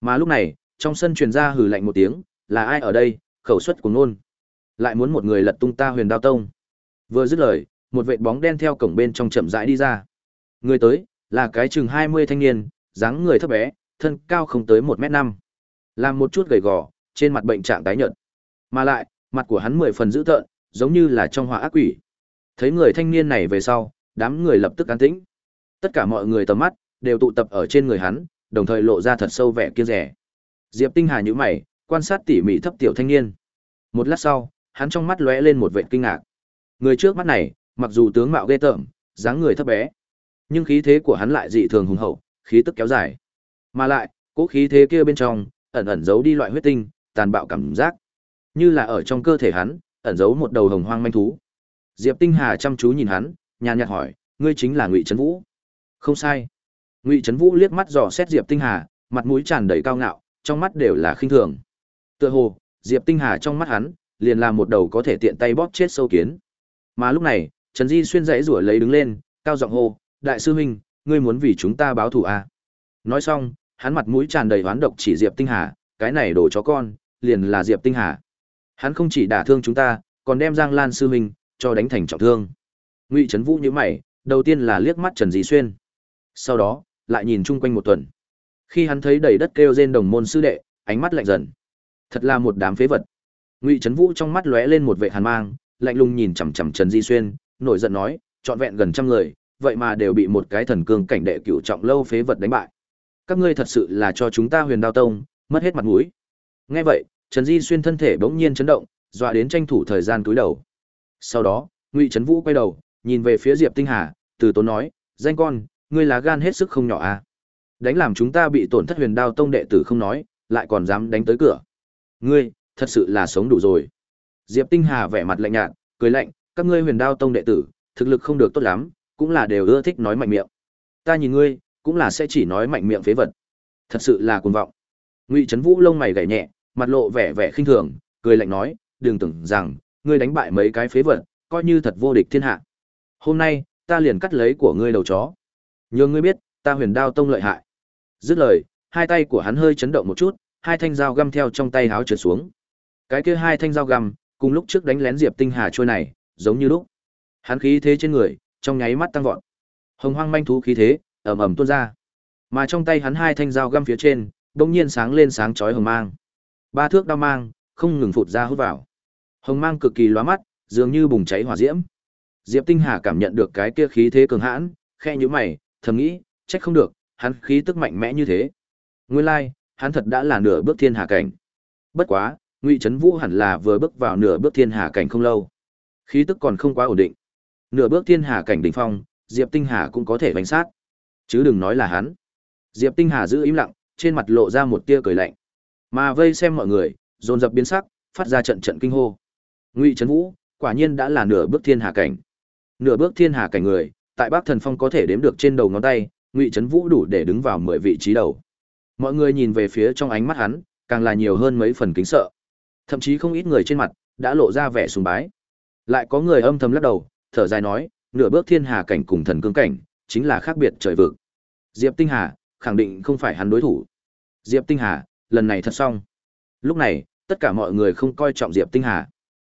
Mà lúc này, trong sân truyền ra hừ lạnh một tiếng, là ai ở đây, khẩu suất của nôn. Lại muốn một người lật tung ta huyền đao tông. Vừa dứt lời, một vệt bóng đen theo cổng bên trong chậm rãi đi ra. Người tới, là cái chừng 20 thanh niên, dáng người thấp bé, thân cao không tới một mét năm Làm một chút gầy gò, trên mặt bệnh trạng tái nhợt. Mà lại, mặt của hắn mười phần dữ tợn, giống như là trong họa ác quỷ. Thấy người thanh niên này về sau, đám người lập tức an tĩnh. Tất cả mọi người tầm mắt đều tụ tập ở trên người hắn, đồng thời lộ ra thật sâu vẻ kia rẻ. Diệp Tinh Hà nhíu mày, quan sát tỉ mỉ thấp tiểu thanh niên. Một lát sau, hắn trong mắt lóe lên một vẻ kinh ngạc. Người trước mắt này, mặc dù tướng mạo ghê tởm, dáng người thấp bé, nhưng khí thế của hắn lại dị thường hùng hậu, khí tức kéo dài. Mà lại, cố khí thế kia bên trong, ẩn ẩn giấu đi loại huyết tinh, tàn bạo cảm giác. Như là ở trong cơ thể hắn, ẩn giấu một đầu hồng hoang manh thú. Diệp Tinh Hà chăm chú nhìn hắn, nhàn nhạt hỏi, ngươi chính là Ngụy Trấn Vũ? Không sai. Ngụy Trấn Vũ liếc mắt dò xét Diệp Tinh Hà, mặt mũi tràn đầy cao ngạo, trong mắt đều là khinh thường. Tựa hồ, Diệp Tinh Hà trong mắt hắn, liền là một đầu có thể tiện tay bóp chết sâu kiến. Mà lúc này, Trần Di xuyên dãy rủa lấy đứng lên, cao giọng hô, "Đại sư huynh, ngươi muốn vì chúng ta báo thù à?" Nói xong, hắn mặt mũi tràn đầy oán độc chỉ Diệp Tinh Hà, cái này đổ chó con, liền là Diệp Tinh Hà. Hắn không chỉ đả thương chúng ta, còn đem Giang Lan sư huynh cho đánh thành trọng thương. Ngụy Trấn Vũ nhíu mày, đầu tiên là liếc mắt Trần Di Xuyên. Sau đó, lại nhìn chung quanh một tuần. Khi hắn thấy đầy đất kêu rên đồng môn sư đệ, ánh mắt lạnh dần. Thật là một đám phế vật. Ngụy Trấn Vũ trong mắt lóe lên một vẻ hàn mang, lạnh lùng nhìn chằm chằm Trần Di Xuyên, nổi giận nói, trọn vẹn gần trăm người, vậy mà đều bị một cái thần cương cảnh đệ cửu trọng lâu phế vật đánh bại. Các ngươi thật sự là cho chúng ta Huyền Đao Tông mất hết mặt mũi. Nghe vậy, Trần Di Xuyên thân thể bỗng nhiên chấn động, dọa đến tranh thủ thời gian cúi đầu. Sau đó, Ngụy Trấn Vũ quay đầu, nhìn về phía Diệp Tinh Hà, từ tốn nói, "Danh con, ngươi là gan hết sức không nhỏ à? Đánh làm chúng ta bị tổn thất Huyền Đao Tông đệ tử không nói, lại còn dám đánh tới cửa. Ngươi, thật sự là sống đủ rồi." Diệp Tinh Hà vẻ mặt lạnh nhạt, cười lạnh, "Các ngươi Huyền Đao Tông đệ tử, thực lực không được tốt lắm, cũng là đều ưa thích nói mạnh miệng. Ta nhìn ngươi, cũng là sẽ chỉ nói mạnh miệng phế vật. Thật sự là cuồng vọng." Ngụy Trấn Vũ lông mày gảy nhẹ, mặt lộ vẻ vẻ khinh thường, cười lạnh nói, đừng tưởng rằng ngươi đánh bại mấy cái phế vật, coi như thật vô địch thiên hạ. Hôm nay, ta liền cắt lấy của ngươi đầu chó. Nhường ngươi biết, ta Huyền Đao tông lợi hại. Dứt lời, hai tay của hắn hơi chấn động một chút, hai thanh dao găm theo trong tay háo trượt xuống. Cái kia hai thanh dao găm, cùng lúc trước đánh lén Diệp Tinh Hà trôi này, giống như lúc. Hắn khí thế trên người, trong nháy mắt tăng vọt. Hồng hoang manh thú khí thế, ầm ầm tuôn ra. Mà trong tay hắn hai thanh dao găm phía trên, đột nhiên sáng lên sáng chói hồng mang. Ba thước đao mang, không ngừng phụt ra hút vào. Hồng mang cực kỳ lóa mắt, dường như bùng cháy hỏa diễm. Diệp Tinh Hà cảm nhận được cái kia khí thế cường hãn, khe nhíu mày, thầm nghĩ, trách không được, hắn khí tức mạnh mẽ như thế. Nguyên lai, like, hắn thật đã là nửa bước thiên hà cảnh. Bất quá, Ngụy Trấn Vũ hẳn là vừa bước vào nửa bước thiên hà cảnh không lâu. Khí tức còn không quá ổn định. Nửa bước thiên hà cảnh đỉnh phong, Diệp Tinh Hà cũng có thể đánh sát. Chứ đừng nói là hắn. Diệp Tinh Hà giữ im lặng, trên mặt lộ ra một tia cười lạnh. Mà vây xem mọi người, dồn dập biến sắc, phát ra trận trận kinh hô. Ngụy Trấn Vũ, quả nhiên đã là nửa bước thiên hà cảnh. Nửa bước thiên hà cảnh người, tại Bắc Thần Phong có thể đếm được trên đầu ngón tay, Ngụy Trấn Vũ đủ để đứng vào mười vị trí đầu. Mọi người nhìn về phía trong ánh mắt hắn, càng là nhiều hơn mấy phần kính sợ. Thậm chí không ít người trên mặt đã lộ ra vẻ sùng bái. Lại có người âm thầm lắc đầu, thở dài nói, nửa bước thiên hà cảnh cùng thần cương cảnh, chính là khác biệt trời vực. Diệp Tinh Hà, khẳng định không phải hắn đối thủ. Diệp Tinh Hà, lần này thật xong. Lúc này, tất cả mọi người không coi trọng Diệp Tinh Hà.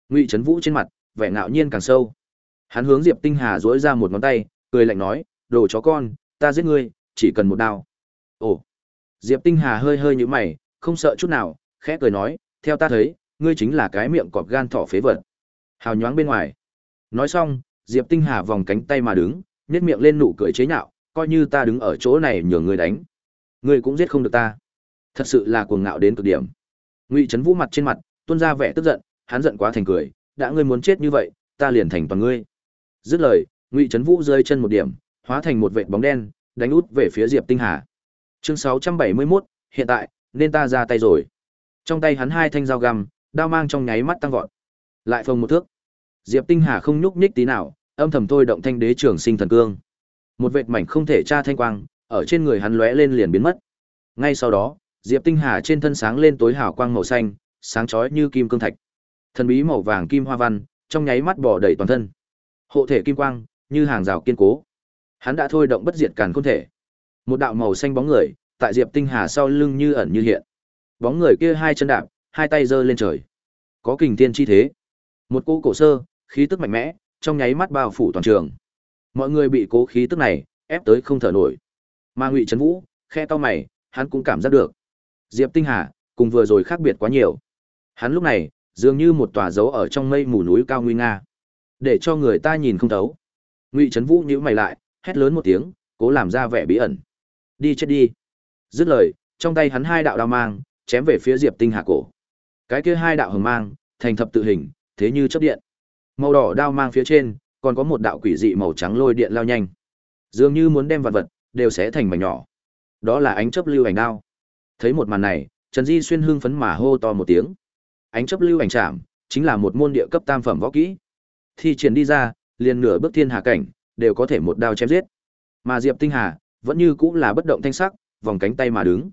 Ngụy Trấn Vũ trên mặt, vẻ ngạo nhiên càng sâu. Hắn hướng Diệp Tinh Hà duỗi ra một ngón tay, cười lạnh nói, "Đồ chó con, ta giết ngươi, chỉ cần một đao." Ồ. Diệp Tinh Hà hơi hơi như mày, không sợ chút nào, khẽ cười nói, "Theo ta thấy, ngươi chính là cái miệng cọp gan thỏ phế vật." Hào nhoáng bên ngoài. Nói xong, Diệp Tinh Hà vòng cánh tay mà đứng, nhếch miệng lên nụ cười chế nhạo, coi như ta đứng ở chỗ này nhường ngươi đánh, ngươi cũng giết không được ta. Thật sự là cuồng ngạo đến cực điểm. Ngụy Trấn Vũ mặt trên mặt tuôn ra vẻ tức giận, hắn giận quá thành cười, đã ngươi muốn chết như vậy, ta liền thành toàn ngươi. Dứt lời, Ngụy Trấn Vũ rơi chân một điểm, hóa thành một vệt bóng đen, đánh út về phía Diệp Tinh Hà. Chương 671, hiện tại, nên ta ra tay rồi. Trong tay hắn hai thanh dao găm, đao mang trong nháy mắt tăng vọt. Lại phồng một thước. Diệp Tinh Hà không nhúc nhích tí nào, âm thầm thôi động thanh đế trường sinh thần cương. Một vệt mảnh không thể tra thanh quang, ở trên người hắn lóe lên liền biến mất. Ngay sau đó, Diệp Tinh Hà trên thân sáng lên tối hào quang màu xanh, sáng chói như kim cương thạch. Thần bí màu vàng kim hoa văn, trong nháy mắt bò đầy toàn thân. Hộ thể kim quang, như hàng rào kiên cố. Hắn đã thôi động bất diệt càn khôn thể. Một đạo màu xanh bóng người, tại Diệp Tinh Hà sau lưng như ẩn như hiện. Bóng người kia hai chân đạp, hai tay giơ lên trời. Có kình thiên chi thế. Một cỗ cổ sơ, khí tức mạnh mẽ, trong nháy mắt bao phủ toàn trường. Mọi người bị cố khí tức này ép tới không thở nổi. Ma Ngụy Trấn Vũ, khe to mày, hắn cũng cảm giác được. Diệp Tinh Hà, cùng vừa rồi khác biệt quá nhiều. Hắn lúc này, dường như một tòa dấu ở trong mây mù núi cao nguy nga, để cho người ta nhìn không thấu. Ngụy Trấn Vũ nhíu mày lại, hét lớn một tiếng, cố làm ra vẻ bí ẩn. Đi chết đi. Dứt lời, trong tay hắn hai đạo đao mang, chém về phía Diệp Tinh Hà cổ. Cái kia hai đạo hồng mang, thành thập tự hình, thế như chớp điện. Màu đỏ đao mang phía trên, còn có một đạo quỷ dị màu trắng lôi điện lao nhanh. Dường như muốn đem vật vật đều sẽ thành mảnh nhỏ. Đó là ánh chớp lưu ảnh đao. Thấy một màn này, Trần Di xuyên hưng phấn mà hô to một tiếng. Ánh chớp lưu ảnh chạm, chính là một môn địa cấp tam phẩm võ kỹ. Thi triển đi ra, liền nửa bước thiên hà cảnh, đều có thể một đao chém giết. Mà Diệp Tinh Hà, vẫn như cũng là bất động thanh sắc, vòng cánh tay mà đứng.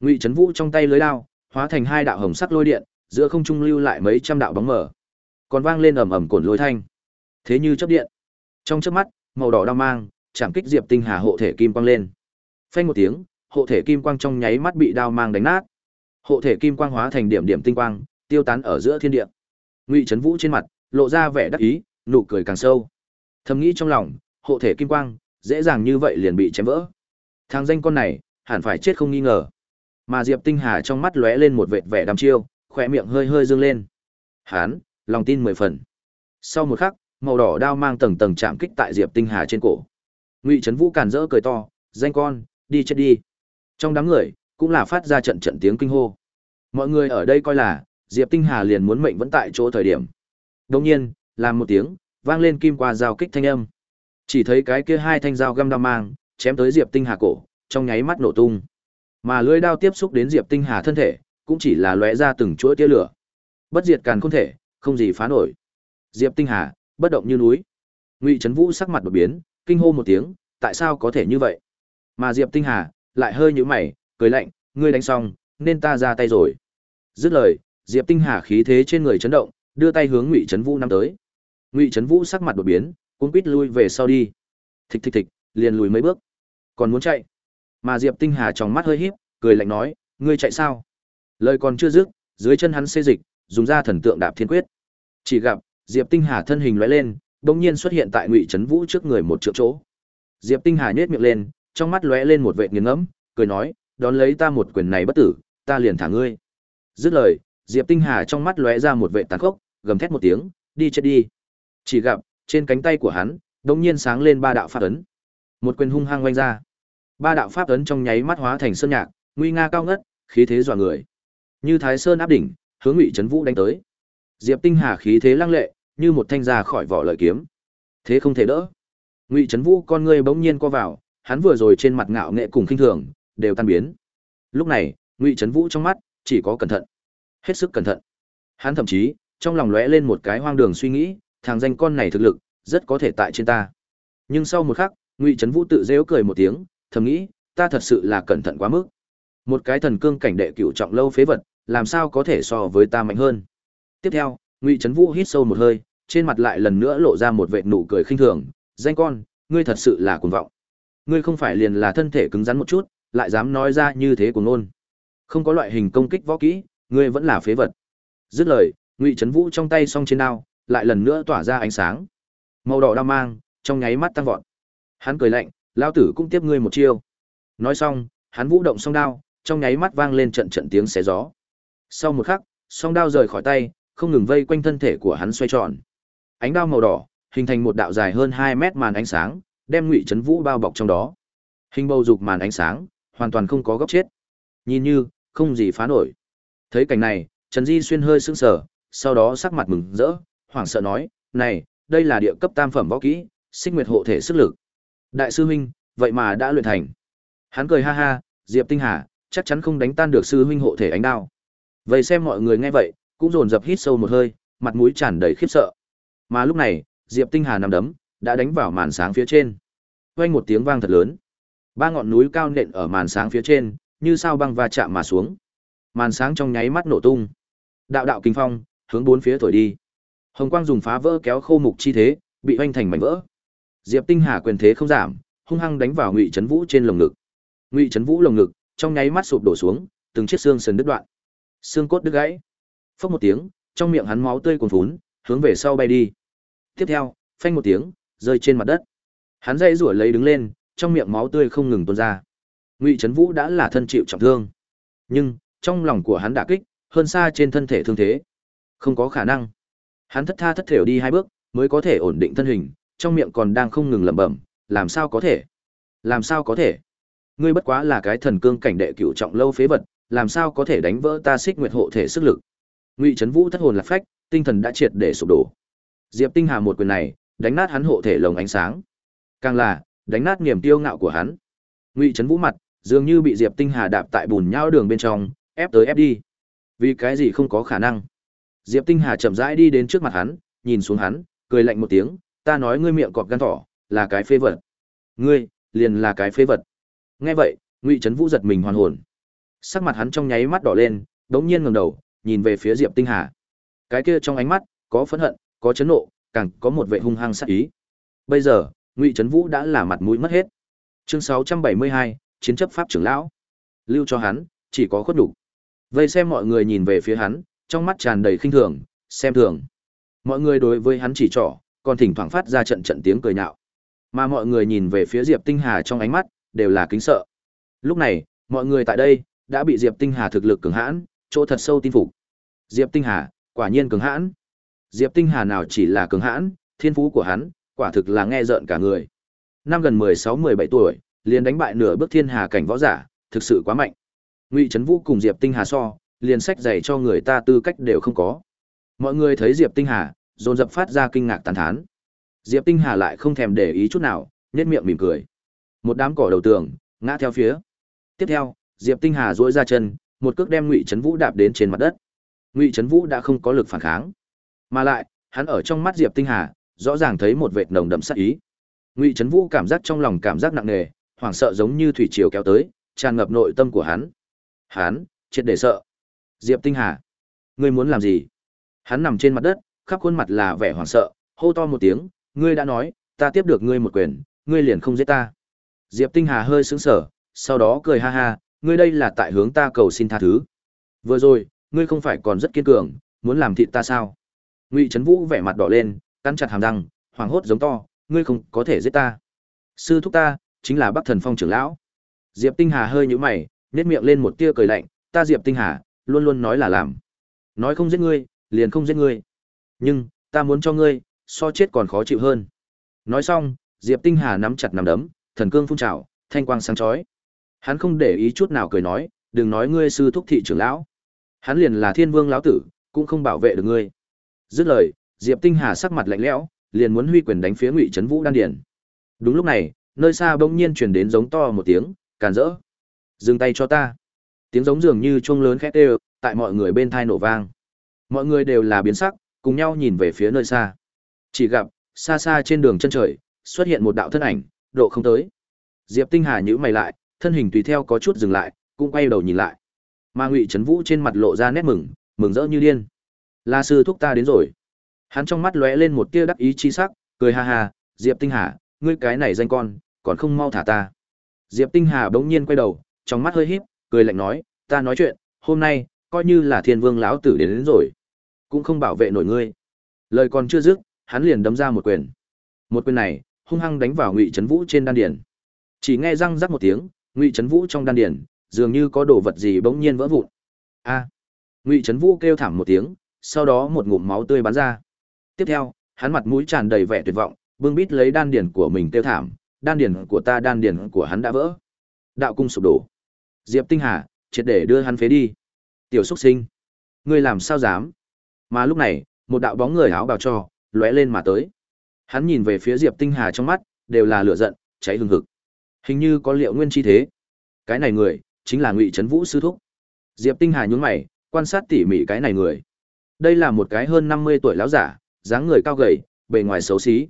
Ngụy Trấn Vũ trong tay lưới đao, hóa thành hai đạo hồng sắc lôi điện, giữa không trung lưu lại mấy trăm đạo bóng mờ. Còn vang lên ầm ầm cồn lôi thanh. Thế như chớp điện. Trong chớp mắt, màu đỏ đao mang, chạm kích Diệp Tinh Hà hộ thể kim quang lên. Phanh một tiếng, hộ thể kim quang trong nháy mắt bị đao mang đánh nát. Hộ thể kim quang hóa thành điểm điểm tinh quang, tiêu tán ở giữa thiên địa. Ngụy Trấn Vũ trên mặt lộ ra vẻ đắc ý, nụ cười càng sâu. Thầm nghĩ trong lòng, hộ thể kim quang, dễ dàng như vậy liền bị chém vỡ. Thằng danh con này, hẳn phải chết không nghi ngờ. Mà Diệp Tinh Hà trong mắt lóe lên một vệt vẻ đăm chiêu, khỏe miệng hơi hơi dương lên. Hán, lòng tin mười phần. Sau một khắc, màu đỏ đao mang tầng tầng chạm kích tại Diệp Tinh Hà trên cổ. Ngụy Trấn Vũ càn rỡ cười to, "Danh con, đi chết đi." Trong đám người, cũng là phát ra trận trận tiếng kinh hô. Mọi người ở đây coi là Diệp Tinh Hà liền muốn mệnh vẫn tại chỗ thời điểm. Đồng nhiên, làm một tiếng, vang lên kim qua dao kích thanh âm. Chỉ thấy cái kia hai thanh dao găm đao mang, chém tới Diệp Tinh Hà cổ, trong nháy mắt nổ tung. Mà lưỡi đao tiếp xúc đến Diệp Tinh Hà thân thể, cũng chỉ là lóe ra từng chuỗi tia lửa. Bất diệt càn không thể, không gì phá nổi. Diệp Tinh Hà, bất động như núi. Ngụy Trấn Vũ sắc mặt đột biến, kinh hô một tiếng, tại sao có thể như vậy? Mà Diệp Tinh Hà lại hơi nhíu mày, cười lạnh, ngươi đánh xong, nên ta ra tay rồi. Dứt lời, Diệp Tinh Hà khí thế trên người chấn động, đưa tay hướng Ngụy Trấn Vũ năm tới. Ngụy Trấn Vũ sắc mặt đột biến, cuống quýt lui về sau đi. Thịch thịch thịch, liền lùi mấy bước. Còn muốn chạy. Mà Diệp Tinh Hà trong mắt hơi híp, cười lạnh nói, ngươi chạy sao? Lời còn chưa dứt, dưới chân hắn xê dịch, dùng ra thần tượng đạp thiên quyết. Chỉ gặp, Diệp Tinh Hà thân hình lóe lên, bỗng nhiên xuất hiện tại Ngụy Trấn Vũ trước người một trượng chỗ. Diệp Tinh Hà nhếch miệng lên, trong mắt lóe lên một vệt nghiền ngẫm, cười nói, đón lấy ta một quyền này bất tử, ta liền thả ngươi. Dứt lời, Diệp Tinh Hà trong mắt lóe ra một vệt tàn khốc, gầm thét một tiếng, đi chết đi. Chỉ gặp, trên cánh tay của hắn, đột nhiên sáng lên ba đạo pháp ấn. Một quyền hung hăng vung ra. Ba đạo pháp ấn trong nháy mắt hóa thành sơn nhạc, nguy nga cao ngất, khí thế dọa người. Như Thái Sơn áp đỉnh, hướng Ngụy Trấn Vũ đánh tới. Diệp Tinh Hà khí thế lăng lệ, như một thanh ra khỏi vỏ lợi kiếm. Thế không thể đỡ. Ngụy Trấn Vũ con ngươi bỗng nhiên co vào, hắn vừa rồi trên mặt ngạo nghệ cùng khinh thường, đều tan biến. Lúc này, Ngụy Trấn Vũ trong mắt chỉ có cẩn thận, hết sức cẩn thận. Hắn thậm chí trong lòng lóe lên một cái hoang đường suy nghĩ, thằng danh con này thực lực rất có thể tại trên ta. Nhưng sau một khắc, Ngụy Trấn Vũ tự giễu cười một tiếng, thầm nghĩ, ta thật sự là cẩn thận quá mức. Một cái thần cương cảnh đệ cựu trọng lâu phế vật, làm sao có thể so với ta mạnh hơn. Tiếp theo, Ngụy Trấn Vũ hít sâu một hơi, trên mặt lại lần nữa lộ ra một vệt nụ cười khinh thường, "Danh con, ngươi thật sự là cuồng vọng. Ngươi không phải liền là thân thể cứng rắn một chút, lại dám nói ra như thế của ngôn? Không có loại hình công kích võ kỹ, ngươi vẫn là phế vật." Dứt lời, Ngụy Trấn Vũ trong tay song trên đao, lại lần nữa tỏa ra ánh sáng. Màu đỏ đao mang, trong nháy mắt tăng vọt. Hắn cười lạnh, "Lão tử cũng tiếp ngươi một chiêu." Nói xong, hắn vũ động song đao, trong nháy mắt vang lên trận trận tiếng xé gió. Sau một khắc, song đao rời khỏi tay, không ngừng vây quanh thân thể của hắn xoay tròn. Ánh đao màu đỏ, hình thành một đạo dài hơn hai mét màn ánh sáng, đem Ngụy Chấn Vũ bao bọc trong đó. Hình bầu dục màn ánh sáng, hoàn toàn không có góc chết. Nhìn như không gì phá nổi. Thấy cảnh này, Trần Di xuyên hơi sững sờ, sau đó sắc mặt mừng rỡ, hoảng sợ nói, "Này, đây là địa cấp tam phẩm võ kỹ, Xích Nguyệt hộ thể sức lực." Đại sư huynh, vậy mà đã luyện thành. Hắn cười ha ha, Diệp Tinh Hà, chắc chắn không đánh tan được sư huynh hộ thể ánh đao. Vậy xem mọi người nghe vậy, cũng dồn dập hít sâu một hơi, mặt mũi tràn đầy khiếp sợ. Mà lúc này, Diệp Tinh Hà nằm đấm, đã đánh vào màn sáng phía trên. Vang một tiếng vang thật lớn. Ba ngọn núi cao nện ở màn sáng phía trên, như sao băng va chạm mà xuống. Màn sáng trong nháy mắt nổ tung. Đạo đạo kinh phong, hướng bốn phía thổi đi. Hồng quang dùng phá vỡ kéo khô mục chi thế, bị hoành thành mảnh vỡ. Diệp Tinh Hà quyền thế không giảm, hung hăng đánh vào Ngụy Chấn Vũ trên lồng ngực. Ngụy Chấn Vũ lồng ngực trong nháy mắt sụp đổ xuống, từng chiếc xương sườn đứt đoạn. Xương cốt đứt gãy. Phốc một tiếng, trong miệng hắn máu tươi cuồn phún, hướng về sau bay đi. Tiếp theo, phanh một tiếng, rơi trên mặt đất. Hắn dây rủa lấy đứng lên, trong miệng máu tươi không ngừng tuôn ra. Ngụy Trấn Vũ đã là thân chịu trọng thương, nhưng trong lòng của hắn đả kích, hơn xa trên thân thể thương thế. Không có khả năng. Hắn thất tha thất thểu đi hai bước, mới có thể ổn định thân hình, trong miệng còn đang không ngừng lẩm bẩm, làm sao có thể? Làm sao có thể? Ngươi bất quá là cái thần cương cảnh đệ cửu trọng lâu phế vật, làm sao có thể đánh vỡ ta xích nguyệt hộ thể sức lực? Ngụy Trấn Vũ thất hồn lạc phách, tinh thần đã triệt để sụp đổ. Diệp Tinh Hà một quyền này, đánh nát hắn hộ thể lồng ánh sáng. Càng là, đánh nát niềm tiêu ngạo của hắn. Ngụy Trấn Vũ mặt, dường như bị Diệp Tinh Hà đạp tại bùn nhão đường bên trong, ép tới ép đi. Vì cái gì không có khả năng? Diệp Tinh Hà chậm rãi đi đến trước mặt hắn, nhìn xuống hắn, cười lạnh một tiếng, ta nói ngươi miệng cọp gan thỏ, là cái phế vật. Ngươi, liền là cái phế vật. Nghe vậy, Ngụy Trấn Vũ giật mình hoàn hồn. Sắc mặt hắn trong nháy mắt đỏ lên, đống nhiên ngẩng đầu, nhìn về phía Diệp Tinh Hà. Cái kia trong ánh mắt, có phẫn hận, có chấn nộ, càng có một vẻ hung hăng sát ý. Bây giờ, Ngụy Trấn Vũ đã là mặt mũi mất hết. Chương 672, chiến chấp pháp trưởng lão. Lưu cho hắn, chỉ có khuất đủ. Vây xem mọi người nhìn về phía hắn, trong mắt tràn đầy khinh thường, xem thường. Mọi người đối với hắn chỉ trỏ, còn thỉnh thoảng phát ra trận trận tiếng cười nhạo. Mà mọi người nhìn về phía Diệp Tinh Hà trong ánh mắt đều là kính sợ. Lúc này, mọi người tại đây đã bị Diệp Tinh Hà thực lực cường hãn, chỗ thật sâu tin phục. Diệp Tinh Hà, quả nhiên cường hãn. Diệp Tinh Hà nào chỉ là cường hãn, thiên phú của hắn, quả thực là nghe rợn cả người. Năm gần 16-17 tuổi, liền đánh bại nửa bước thiên hà cảnh võ giả, thực sự quá mạnh. Ngụy Trấn Vũ cùng Diệp Tinh Hà so, liền sách dạy cho người ta tư cách đều không có. Mọi người thấy Diệp Tinh Hà, dồn dập phát ra kinh ngạc tán thán. Diệp Tinh Hà lại không thèm để ý chút nào, nhếch miệng mỉm cười. Một đám cỏ đầu tường, ngã theo phía. Tiếp theo, Diệp Tinh Hà duỗi ra chân, một cước đem Ngụy Trấn Vũ đạp đến trên mặt đất. Ngụy Trấn Vũ đã không có lực phản kháng, mà lại, hắn ở trong mắt Diệp Tinh Hà, rõ ràng thấy một vệt nồng đậm sát ý. Ngụy Trấn Vũ cảm giác trong lòng cảm giác nặng nề, hoảng sợ giống như thủy triều kéo tới, tràn ngập nội tâm của hắn. Hắn, triệt để sợ. Diệp Tinh Hà, ngươi muốn làm gì? Hắn nằm trên mặt đất, khắp khuôn mặt là vẻ hoảng sợ, hô to một tiếng, ngươi đã nói, ta tiếp được ngươi một quyền, ngươi liền không giết ta. Diệp Tinh Hà hơi sững sờ, sau đó cười ha ha, ngươi đây là tại hướng ta cầu xin tha thứ. Vừa rồi, ngươi không phải còn rất kiên cường, muốn làm thịt ta sao? Ngụy Trấn Vũ vẻ mặt đỏ lên, cắn chặt hàm răng, hoảng hốt giống to, ngươi không có thể giết ta. Sư thúc ta, chính là Bắc Thần Phong trưởng lão. Diệp Tinh Hà hơi nhíu mày, nhếch miệng lên một tia cười lạnh, ta Diệp Tinh Hà, luôn luôn nói là làm. Nói không giết ngươi, liền không giết ngươi. Nhưng, ta muốn cho ngươi, so chết còn khó chịu hơn. Nói xong, Diệp Tinh Hà nắm chặt nắm đấm, thần cương phun trào, thanh quang sáng chói. Hắn không để ý chút nào cười nói, đừng nói ngươi sư thúc thị trưởng lão. Hắn liền là Thiên Vương lão tử, cũng không bảo vệ được ngươi. Dứt lời, Diệp Tinh Hà sắc mặt lạnh lẽo, liền muốn huy quyền đánh phía Ngụy Trấn Vũ đan điền. Đúng lúc này, nơi xa bỗng nhiên truyền đến giống to một tiếng, càn rỡ. Dừng tay cho ta. Tiếng giống dường như chuông lớn khét đều, tại mọi người bên thai nổ vang. Mọi người đều là biến sắc, cùng nhau nhìn về phía nơi xa. Chỉ gặp, xa xa trên đường chân trời, xuất hiện một đạo thân ảnh, độ không tới. Diệp Tinh Hà nhíu mày lại, thân hình tùy theo có chút dừng lại, cũng quay đầu nhìn lại. Ma Ngụy Trấn Vũ trên mặt lộ ra nét mừng, mừng rỡ như điên. La sư thúc ta đến rồi. Hắn trong mắt lóe lên một tia đắc ý chi sắc, cười ha ha, Diệp Tinh Hà, ngươi cái này danh con, còn không mau thả ta. Diệp Tinh Hà bỗng nhiên quay đầu, trong mắt hơi híp, cười lạnh nói, ta nói chuyện, hôm nay, coi như là thiên vương lão tử đến, đến rồi. Cũng không bảo vệ nổi ngươi. Lời còn chưa dứt, hắn liền đấm ra một quyền. Một quyền này, hung hăng đánh vào Ngụy Trấn Vũ trên đan điền. Chỉ nghe răng rắc một tiếng, Ngụy Trấn Vũ trong đan điền, dường như có đồ vật gì bỗng nhiên vỡ vụn. A! Ngụy Trấn Vũ kêu thảm một tiếng, sau đó một ngụm máu tươi bắn ra. Tiếp theo, hắn mặt mũi tràn đầy vẻ tuyệt vọng, bưng bít lấy đan điền của mình tiêu thảm, đan điền của ta đan điền của hắn đã vỡ. Đạo cung sụp đổ. Diệp Tinh Hà, triệt để đưa hắn phế đi. Tiểu xuất sinh, ngươi làm sao dám? Mà lúc này, một đạo bóng người áo bào cho lóe lên mà tới. Hắn nhìn về phía Diệp Tinh Hà trong mắt, đều là lửa giận, cháy hừng hực. Hình như có liệu nguyên chi thế. Cái này người, chính là Ngụy Trấn Vũ sư thúc. Diệp Tinh Hà nhướng mày, quan sát tỉ mỉ cái này người. Đây là một cái hơn 50 tuổi lão giả, dáng người cao gầy, bề ngoài xấu xí.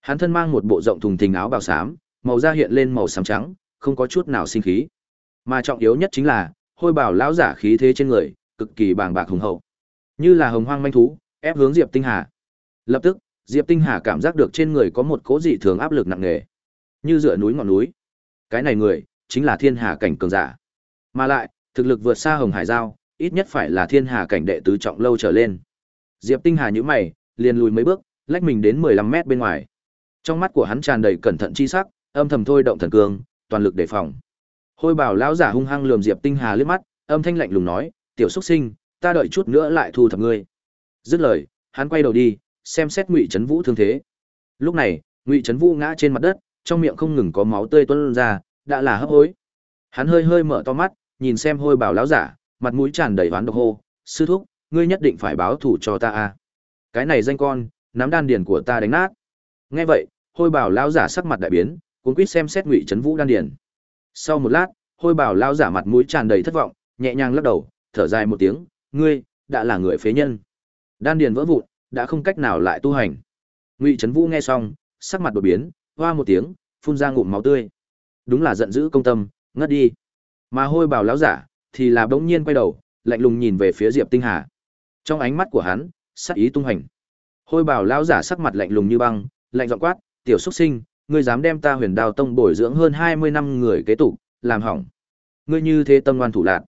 Hắn thân mang một bộ rộng thùng thình áo bào xám, màu da hiện lên màu xám trắng, không có chút nào sinh khí. Mà trọng yếu nhất chính là, hôi bảo lão giả khí thế trên người, cực kỳ bàng bạc hùng hậu. Như là hồng hoang manh thú, ép hướng Diệp Tinh Hà. Lập tức, Diệp Tinh Hà cảm giác được trên người có một cố dị thường áp lực nặng nề, như dựa núi ngọn núi. Cái này người, chính là thiên hà cảnh cường giả. Mà lại, thực lực vượt xa Hồng Hải Giao, ít nhất phải là thiên hà cảnh đệ tứ trọng lâu trở lên. Diệp Tinh Hà nhíu mày, liền lùi mấy bước, lách mình đến 15 mét bên ngoài. Trong mắt của hắn tràn đầy cẩn thận chi sắc, âm thầm thôi động thần cương, toàn lực đề phòng. Hôi bảo lão giả hung hăng lườm Diệp Tinh Hà liếc mắt, âm thanh lạnh lùng nói, "Tiểu xuất sinh, ta đợi chút nữa lại thu thập ngươi." Dứt lời, hắn quay đầu đi, xem xét Ngụy Trấn Vũ thương thế. Lúc này, Ngụy Trấn Vũ ngã trên mặt đất, trong miệng không ngừng có máu tươi tuôn ra, đã là hấp hối. Hắn hơi hơi mở to mắt, nhìn xem Hôi bảo lão giả, mặt mũi tràn đầy oán độc hô, "Sư thúc, ngươi nhất định phải báo thù cho ta a." Cái này danh con, nắm đan điền của ta đánh nát. Nghe vậy, Hôi bảo lão giả sắc mặt đại biến, cuống quýt xem xét Ngụy Trấn Vũ đan điền. Sau một lát, hôi bảo lao giả mặt mũi tràn đầy thất vọng, nhẹ nhàng lắc đầu, thở dài một tiếng, ngươi đã là người phế nhân. Đan điền vỡ vụn, đã không cách nào lại tu hành. Ngụy Trấn Vũ nghe xong, sắc mặt đột biến, hoa một tiếng, phun ra ngụm máu tươi. Đúng là giận dữ công tâm, ngất đi. Mà hôi bảo lão giả thì là bỗng nhiên quay đầu, lạnh lùng nhìn về phía Diệp Tinh Hà. Trong ánh mắt của hắn, sắc ý tung hành. Hôi bảo lão giả sắc mặt lạnh lùng như băng, lạnh giọng quát, "Tiểu xuất sinh, ngươi dám đem ta Huyền Đao Tông bồi dưỡng hơn 20 năm người kế tục, làm hỏng. Ngươi như thế tâm ngoan thủ lạc.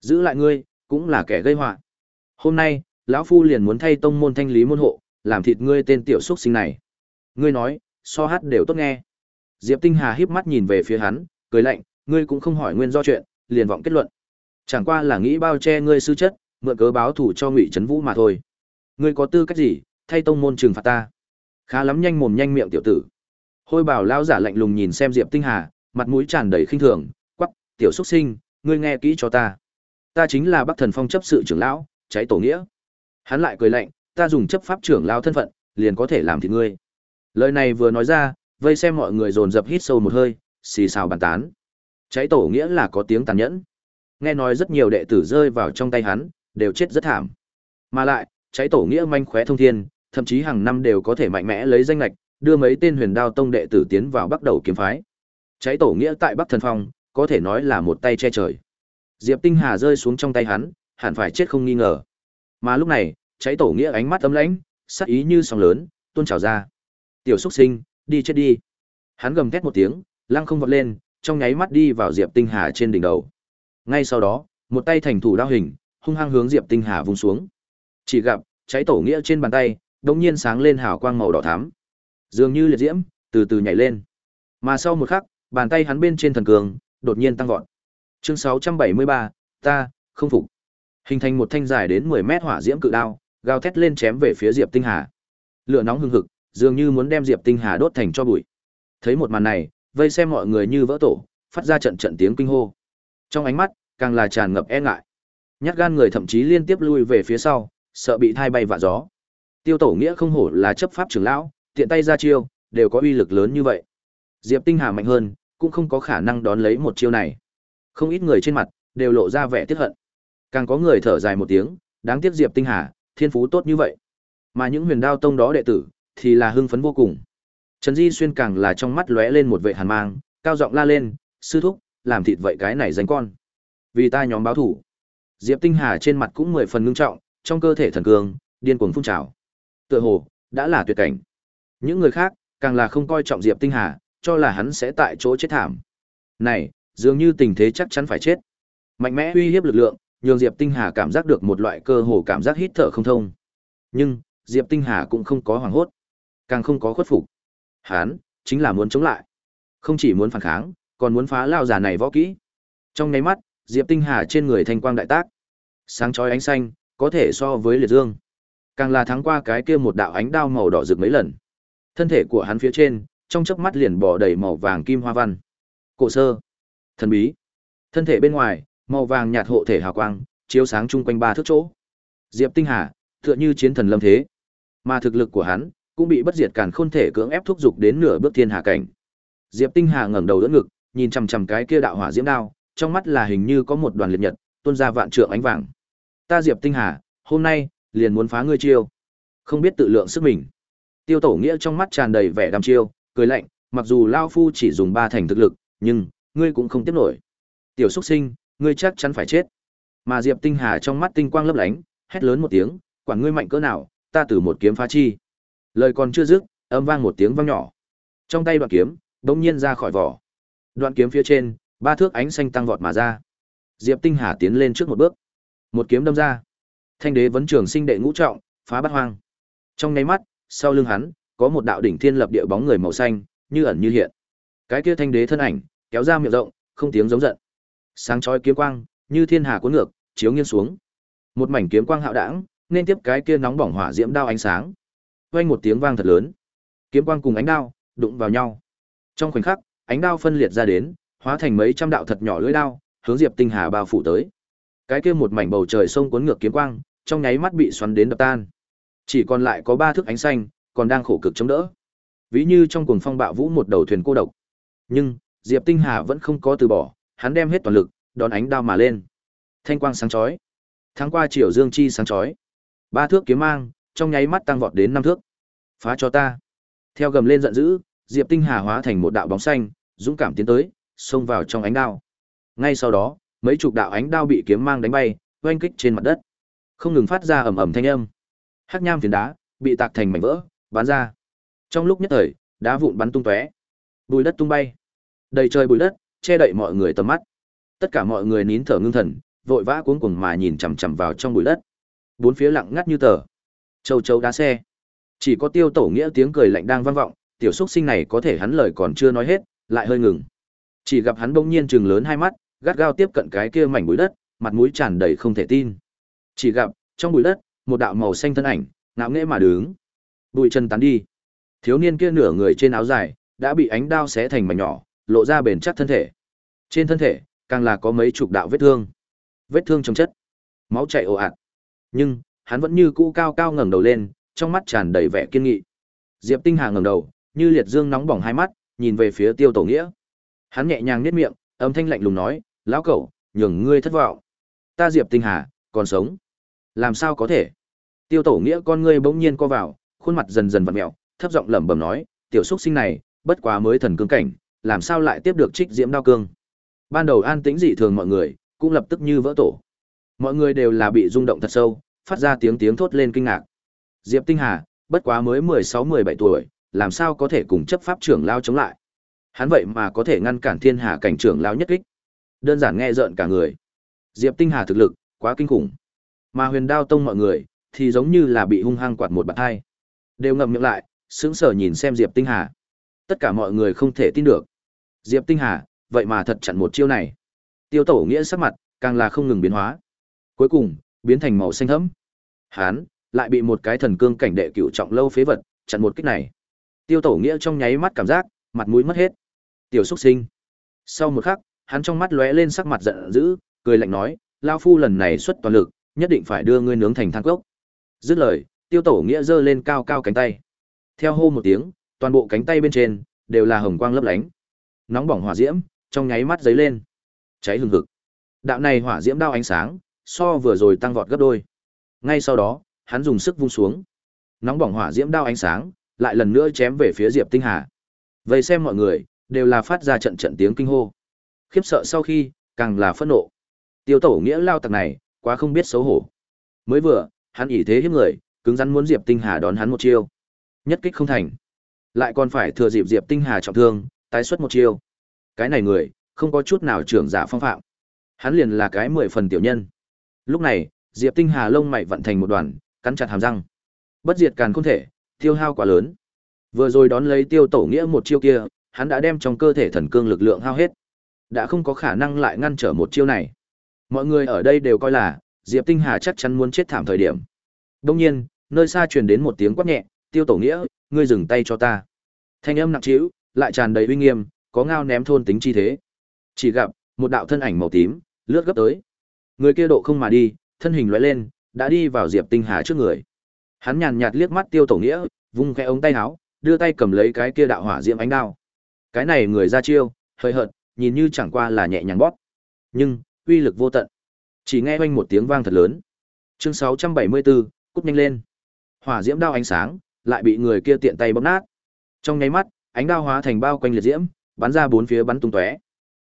giữ lại ngươi cũng là kẻ gây họa. Hôm nay, lão phu liền muốn thay tông môn thanh lý môn hộ, làm thịt ngươi tên tiểu xuất sinh này. Ngươi nói, so hát đều tốt nghe. Diệp Tinh Hà híp mắt nhìn về phía hắn, cười lạnh, ngươi cũng không hỏi nguyên do chuyện, liền vọng kết luận. Chẳng qua là nghĩ bao che ngươi sư chất, mượn cớ báo thủ cho Ngụy Trấn Vũ mà thôi. Ngươi có tư cách gì, thay tông môn trừng phạt ta? Khá lắm nhanh mồm nhanh miệng tiểu tử. Hôi bảo lão giả lạnh lùng nhìn xem Diệp Tinh Hà, mặt mũi tràn đầy khinh thường, quắc, tiểu xuất sinh, ngươi nghe kỹ cho ta. Ta chính là Bắc Thần Phong chấp sự trưởng lão, cháy tổ nghĩa. Hắn lại cười lạnh, ta dùng chấp pháp trưởng lão thân phận, liền có thể làm thịt ngươi. Lời này vừa nói ra, vây xem mọi người dồn dập hít sâu một hơi, xì xào bàn tán. Cháy tổ nghĩa là có tiếng tàn nhẫn. Nghe nói rất nhiều đệ tử rơi vào trong tay hắn, đều chết rất thảm. Mà lại, cháy tổ nghĩa manh khóe thông thiên, thậm chí hàng năm đều có thể mạnh mẽ lấy danh lệch, đưa mấy tên huyền đao tông đệ tử tiến vào bắt đầu kiếm phái. Cháy tổ nghĩa tại Bắc Thần Phong, có thể nói là một tay che trời. Diệp Tinh Hà rơi xuống trong tay hắn, hẳn phải chết không nghi ngờ. Mà lúc này, cháy tổ nghĩa ánh mắt ấm lãnh, sắc ý như sóng lớn, tuôn trào ra. Tiểu xuất sinh, đi chết đi. Hắn gầm thét một tiếng, lăng không vọt lên, trong nháy mắt đi vào Diệp Tinh Hà trên đỉnh đầu. Ngay sau đó, một tay thành thủ đao hình, hung hăng hướng Diệp Tinh Hà vung xuống. Chỉ gặp, cháy tổ nghĩa trên bàn tay, đột nhiên sáng lên hào quang màu đỏ thắm. Dường như liệt diễm, từ từ nhảy lên. Mà sau một khắc, bàn tay hắn bên trên thần cường, đột nhiên tăng vọt. Chương 673, ta, không phục. Hình thành một thanh dài đến 10 mét hỏa diễm cự đao, gào thét lên chém về phía Diệp Tinh Hà. Lửa nóng hừng hực, dường như muốn đem Diệp Tinh Hà đốt thành cho bụi. Thấy một màn này, vây xem mọi người như vỡ tổ, phát ra trận trận tiếng kinh hô. Trong ánh mắt, càng là tràn ngập e ngại. Nhát gan người thậm chí liên tiếp lui về phía sau, sợ bị thai bay vạ gió. Tiêu Tổ Nghĩa không hổ là chấp pháp trưởng lão, tiện tay ra chiêu, đều có uy lực lớn như vậy. Diệp Tinh Hà mạnh hơn, cũng không có khả năng đón lấy một chiêu này. Không ít người trên mặt đều lộ ra vẻ tiếc hận. Càng có người thở dài một tiếng, đáng tiếc Diệp Tinh Hà, thiên phú tốt như vậy. Mà những Huyền Đao tông đó đệ tử thì là hưng phấn vô cùng. Trần Di xuyên càng là trong mắt lóe lên một vẻ hàn mang, cao giọng la lên, "Sư thúc, làm thịt vậy cái này danh con. Vì ta nhóm báo thủ." Diệp Tinh Hà trên mặt cũng mười phần ngưng trọng, trong cơ thể thần cường điên cuồng phun trào. Tựa hồ đã là tuyệt cảnh. Những người khác, càng là không coi trọng Diệp Tinh Hà, cho là hắn sẽ tại chỗ chết thảm. Này, dường như tình thế chắc chắn phải chết. Mạnh mẽ uy hiếp lực lượng, nhường Diệp Tinh Hà cảm giác được một loại cơ hồ cảm giác hít thở không thông. Nhưng, Diệp Tinh Hà cũng không có hoảng hốt, càng không có khuất phục. Hắn chính là muốn chống lại, không chỉ muốn phản kháng, còn muốn phá lao già này võ kỹ. Trong nháy mắt, Diệp Tinh Hà trên người thanh quang đại tác, sáng chói ánh xanh, có thể so với liệt dương. Càng là thắng qua cái kia một đạo ánh đao màu đỏ rực mấy lần. Thân thể của hắn phía trên, trong chớp mắt liền bò đầy màu vàng kim hoa văn. Cổ sơ, thần bí. Thân thể bên ngoài, màu vàng nhạt hộ thể hào quang, chiếu sáng chung quanh ba thước chỗ. Diệp Tinh Hà, tựa như chiến thần lâm thế. Mà thực lực của hắn cũng bị bất diệt càn khôn thể cưỡng ép thúc dục đến nửa bước thiên hạ cảnh. Diệp Tinh Hà ngẩng đầu đỡ ngực, nhìn chằm chằm cái kia đạo hỏa diễm đao, trong mắt là hình như có một đoàn liệt nhật, tuôn ra vạn trượng ánh vàng. Ta Diệp Tinh Hà, hôm nay liền muốn phá ngươi chiêu. Không biết tự lượng sức mình. Tiêu Tổ Nghĩa trong mắt tràn đầy vẻ đăm chiêu, cười lạnh, mặc dù Lão phu chỉ dùng ba thành thực lực, nhưng ngươi cũng không tiếp nổi. Tiểu Súc Sinh, ngươi chắc chắn phải chết. Mà Diệp Tinh Hà trong mắt tinh quang lấp lánh, hét lớn một tiếng, quản ngươi mạnh cỡ nào, ta từ một kiếm phá chi. Lời còn chưa dứt, âm vang một tiếng vang nhỏ. Trong tay đoạn kiếm, bỗng nhiên ra khỏi vỏ. Đoạn kiếm phía trên, ba thước ánh xanh tăng vọt mà ra. Diệp Tinh Hà tiến lên trước một bước, một kiếm đâm ra. Thanh đế vấn trường sinh đệ ngũ trọng, phá bát hoang. Trong nháy mắt, sau lưng hắn có một đạo đỉnh thiên lập địa bóng người màu xanh, như ẩn như hiện. Cái kia thanh đế thân ảnh, kéo ra miệng rộng, không tiếng giống giận. Sáng chói kiếm quang, như thiên hà cuốn ngược, chiếu nghiêng xuống. Một mảnh kiếm quang hạo đãng, nên tiếp cái kia nóng bỏng hỏa diễm đao ánh sáng. Vang một tiếng vang thật lớn. Kiếm quang cùng ánh đao đụng vào nhau. Trong khoảnh khắc, ánh đao phân liệt ra đến, hóa thành mấy trăm đạo thật nhỏ lưỡi đao, hướng Diệp Tinh Hà bao phủ tới. Cái kia một mảnh bầu trời sông cuốn ngược kiếm quang, trong nháy mắt bị xoắn đến đập tan. Chỉ còn lại có ba thước ánh xanh, còn đang khổ cực chống đỡ. Ví như trong cuồng phong bạo vũ một đầu thuyền cô độc. Nhưng, Diệp Tinh Hà vẫn không có từ bỏ, hắn đem hết toàn lực, đón ánh đao mà lên. Thanh quang sáng chói. Tháng qua chiều dương chi sáng chói. Ba thước kiếm mang, trong nháy mắt tăng vọt đến năm thước. Phá cho ta. Theo gầm lên giận dữ, Diệp Tinh Hà hóa thành một đạo bóng xanh, dũng cảm tiến tới, xông vào trong ánh đao. Ngay sau đó, mấy chục đạo ánh đao bị kiếm mang đánh bay, oanh kích trên mặt đất. Không ngừng phát ra ầm ầm thanh âm. Hắc nham phiến đá bị tạc thành mảnh vỡ, bắn ra. Trong lúc nhất thời, đá vụn bắn tung tóe, bùi đất tung bay. Đầy trời bùi đất, che đậy mọi người tầm mắt. Tất cả mọi người nín thở ngưng thần, vội vã cuống cuồng mà nhìn chằm chằm vào trong bụi đất. Bốn phía lặng ngắt như tờ. Châu châu đá xe. Chỉ có Tiêu Tổ Nghĩa tiếng cười lạnh đang vang vọng, tiểu xúc sinh này có thể hắn lời còn chưa nói hết, lại hơi ngừng. Chỉ gặp hắn bỗng nhiên chừng lớn hai mắt, gắt gao tiếp cận cái kia mảnh bụi đất, mặt mũi tràn đầy không thể tin. Chỉ gặp, trong bụi đất, một đạo màu xanh thân ảnh, ngạo nghễ mà đứng. Bụi chân tán đi. Thiếu niên kia nửa người trên áo dài, đã bị ánh đao xé thành mảnh nhỏ, lộ ra bền chắc thân thể. Trên thân thể, càng là có mấy chục đạo vết thương. Vết thương trong chất, máu chảy ồ ạt. Nhưng, hắn vẫn như cũ cao cao ngẩng đầu lên, trong mắt tràn đầy vẻ kiên nghị. Diệp Tinh Hà ngẩng đầu, như liệt dương nóng bỏng hai mắt, nhìn về phía Tiêu Tổ Nghĩa. Hắn nhẹ nhàng nhếch miệng, âm thanh lạnh lùng nói, "Lão cẩu, nhường ngươi thất vọng. Ta Diệp Tinh Hà, còn sống. Làm sao có thể?" Tiêu Tổ Nghĩa con ngươi bỗng nhiên co vào, khuôn mặt dần dần vặn mèo, thấp giọng lẩm bẩm nói, "Tiểu xuất sinh này, bất quá mới thần cương cảnh, làm sao lại tiếp được Trích Diễm đao cương?" Ban đầu an tĩnh dị thường mọi người, cũng lập tức như vỡ tổ. Mọi người đều là bị rung động thật sâu, phát ra tiếng tiếng thốt lên kinh ngạc. Diệp Tinh Hà, bất quá mới 16-17 tuổi, làm sao có thể cùng chấp pháp trưởng lao chống lại. Hắn vậy mà có thể ngăn cản thiên hà cảnh trưởng lao nhất kích. Đơn giản nghe rợn cả người. Diệp Tinh Hà thực lực, quá kinh khủng. Mà huyền đao tông mọi người, thì giống như là bị hung hăng quạt một bạt hai. Đều ngậm miệng lại, sững sờ nhìn xem Diệp Tinh Hà. Tất cả mọi người không thể tin được. Diệp Tinh Hà, vậy mà thật chặn một chiêu này. Tiêu Tổ Nghĩa sắc mặt, càng là không ngừng biến hóa. Cuối cùng, biến thành màu xanh thẫm. Hán, lại bị một cái thần cương cảnh đệ cựu trọng lâu phế vật, chặn một kích này. Tiêu Tổ Nghĩa trong nháy mắt cảm giác, mặt mũi mất hết. Tiểu xúc sinh. Sau một khắc, hắn trong mắt lóe lên sắc mặt giận dữ, cười lạnh nói, lão phu lần này xuất toàn lực, nhất định phải đưa ngươi nướng thành than cốc. Dứt lời, Tiêu Tổ Nghĩa giơ lên cao cao cánh tay. Theo hô một tiếng, toàn bộ cánh tay bên trên đều là hồng quang lấp lánh. Nóng bỏng hỏa diễm, trong nháy mắt giấy lên. Cháy hừng hực. Đạo này hỏa diễm đao ánh sáng, so vừa rồi tăng vọt gấp đôi. Ngay sau đó, hắn dùng sức vung xuống. Nóng bỏng hỏa diễm đao ánh sáng, lại lần nữa chém về phía Diệp Tinh Hà. Vậy xem mọi người, đều là phát ra trận trận tiếng kinh hô. Khiếp sợ sau khi, càng là phẫn nộ. Tiêu tổ nghĩa lao tặc này, quá không biết xấu hổ. Mới vừa, hắn ỷ thế hiếp người, cứng rắn muốn Diệp Tinh Hà đón hắn một chiêu. Nhất kích không thành. Lại còn phải thừa dịp Diệp Tinh Hà trọng thương, tái xuất một chiêu. Cái này người, không có chút nào trưởng giả phong phạm. Hắn liền là cái mười phần tiểu nhân. Lúc này, Diệp Tinh Hà lông mày vận thành một đoàn, cắn chặt hàm răng. Bất diệt càn không thể, tiêu hao quá lớn. Vừa rồi đón lấy tiêu tổ nghĩa một chiêu kia, hắn đã đem trong cơ thể thần cương lực lượng hao hết. Đã không có khả năng lại ngăn trở một chiêu này. Mọi người ở đây đều coi là, Diệp Tinh Hà chắc chắn muốn chết thảm thời điểm. Đông nhiên, nơi xa truyền đến một tiếng quát nhẹ, tiêu tổ nghĩa, ngươi dừng tay cho ta. Thanh âm nặng trĩu, lại tràn đầy uy nghiêm, có ngao ném thôn tính chi thế. Chỉ gặp, một đạo thân ảnh màu tím, lướt gấp tới. Người kia độ không mà đi, thân hình lóe lên, đã đi vào Diệp Tinh Hà trước người. Hắn nhàn nhạt liếc mắt Tiêu Tổ Nghĩa, vung khẽ ống tay áo, đưa tay cầm lấy cái kia đạo hỏa diễm ánh đao. Cái này người ra chiêu, hơi hợt, nhìn như chẳng qua là nhẹ nhàng bóp. Nhưng, uy lực vô tận. Chỉ nghe oanh một tiếng vang thật lớn. Chương 674, cút nhanh lên. Hỏa diễm đao ánh sáng, lại bị người kia tiện tay bóp nát. Trong nháy mắt, ánh đao hóa thành bao quanh liệt diễm, bắn ra bốn phía bắn tung tóe.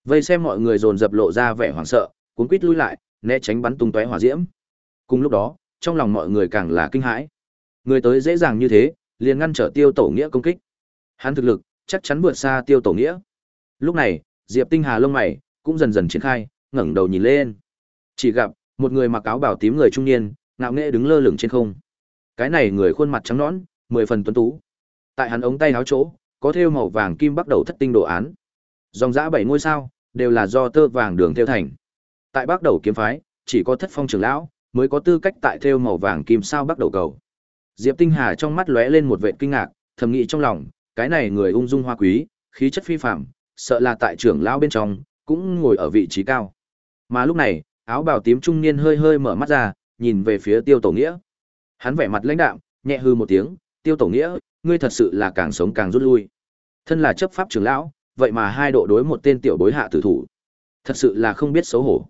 Vây xem mọi người dồn dập lộ ra vẻ hoảng sợ, cuốn quýt lui lại, né tránh bắn tung tóe hỏa diễm. Cùng lúc đó, trong lòng mọi người càng là kinh hãi. Người tới dễ dàng như thế, liền ngăn trở Tiêu Tổ Nghĩa công kích. Hắn thực lực chắc chắn vượt xa Tiêu Tổ Nghĩa. Lúc này, Diệp Tinh Hà lông mày cũng dần dần triển khai, ngẩng đầu nhìn lên. Chỉ gặp một người mặc áo bảo tím người trung niên, ngạo nghễ đứng lơ lửng trên không. Cái này người khuôn mặt trắng nõn, mười phần tuấn tú. Tại hắn ống tay áo chỗ, có thêu màu vàng kim bắt đầu thất tinh đồ án. Dòng dã bảy ngôi sao, đều là do tơ vàng đường thêu thành. Tại bắt đầu kiếm phái, chỉ có thất phong trưởng lão mới có tư cách tại thêu màu vàng kim sao bắt đầu cầu. Diệp Tinh Hà trong mắt lóe lên một vệt kinh ngạc, thầm nghĩ trong lòng, cái này người ung dung hoa quý, khí chất phi phàm, sợ là tại trưởng lão bên trong cũng ngồi ở vị trí cao. Mà lúc này, áo bào tím trung niên hơi hơi mở mắt ra, nhìn về phía Tiêu Tổ Nghĩa. Hắn vẻ mặt lãnh đạm, nhẹ hư một tiếng, "Tiêu Tổ Nghĩa, ngươi thật sự là càng sống càng rút lui. Thân là chấp pháp trưởng lão, vậy mà hai độ đối một tên tiểu bối hạ tử thủ. Thật sự là không biết xấu hổ."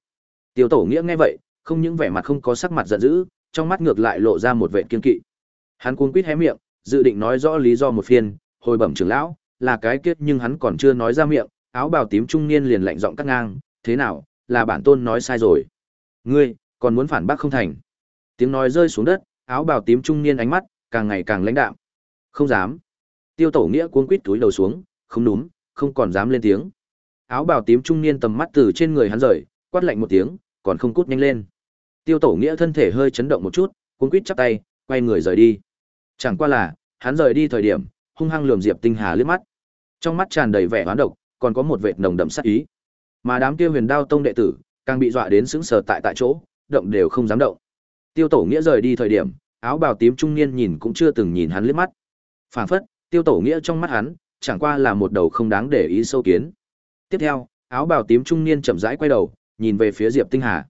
Tiêu Tổ Nghĩa nghe vậy, không những vẻ mặt không có sắc mặt giận dữ, trong mắt ngược lại lộ ra một vẻ kiên kỵ. Hắn cuống quýt hé miệng, dự định nói rõ lý do một phiên, hồi bẩm trưởng lão, là cái kết nhưng hắn còn chưa nói ra miệng, áo bào tím trung niên liền lạnh giọng cắt ngang, thế nào, là bản tôn nói sai rồi. Ngươi, còn muốn phản bác không thành. Tiếng nói rơi xuống đất, áo bào tím trung niên ánh mắt, càng ngày càng lãnh đạm. Không dám. Tiêu tổ nghĩa cuống quýt túi đầu xuống, không đúng, không còn dám lên tiếng. Áo bào tím trung niên tầm mắt từ trên người hắn rời, quát lạnh một tiếng, còn không cút nhanh lên. Tiêu tổ nghĩa thân thể hơi chấn động một chút, cuống quýt chắp tay, quay người rời đi. Chẳng qua là, hắn rời đi thời điểm, hung hăng lườm Diệp Tinh Hà liếc mắt. Trong mắt tràn đầy vẻ hoán độc, còn có một vệt nồng đậm sát ý. Mà đám kia Huyền Đao tông đệ tử, càng bị dọa đến sững sờ tại tại chỗ, động đều không dám động. Tiêu Tổ Nghĩa rời đi thời điểm, áo bào tím trung niên nhìn cũng chưa từng nhìn hắn liếc mắt. phảng phất, Tiêu Tổ Nghĩa trong mắt hắn, chẳng qua là một đầu không đáng để ý sâu kiến. Tiếp theo, áo bào tím trung niên chậm rãi quay đầu, nhìn về phía Diệp Tinh Hà.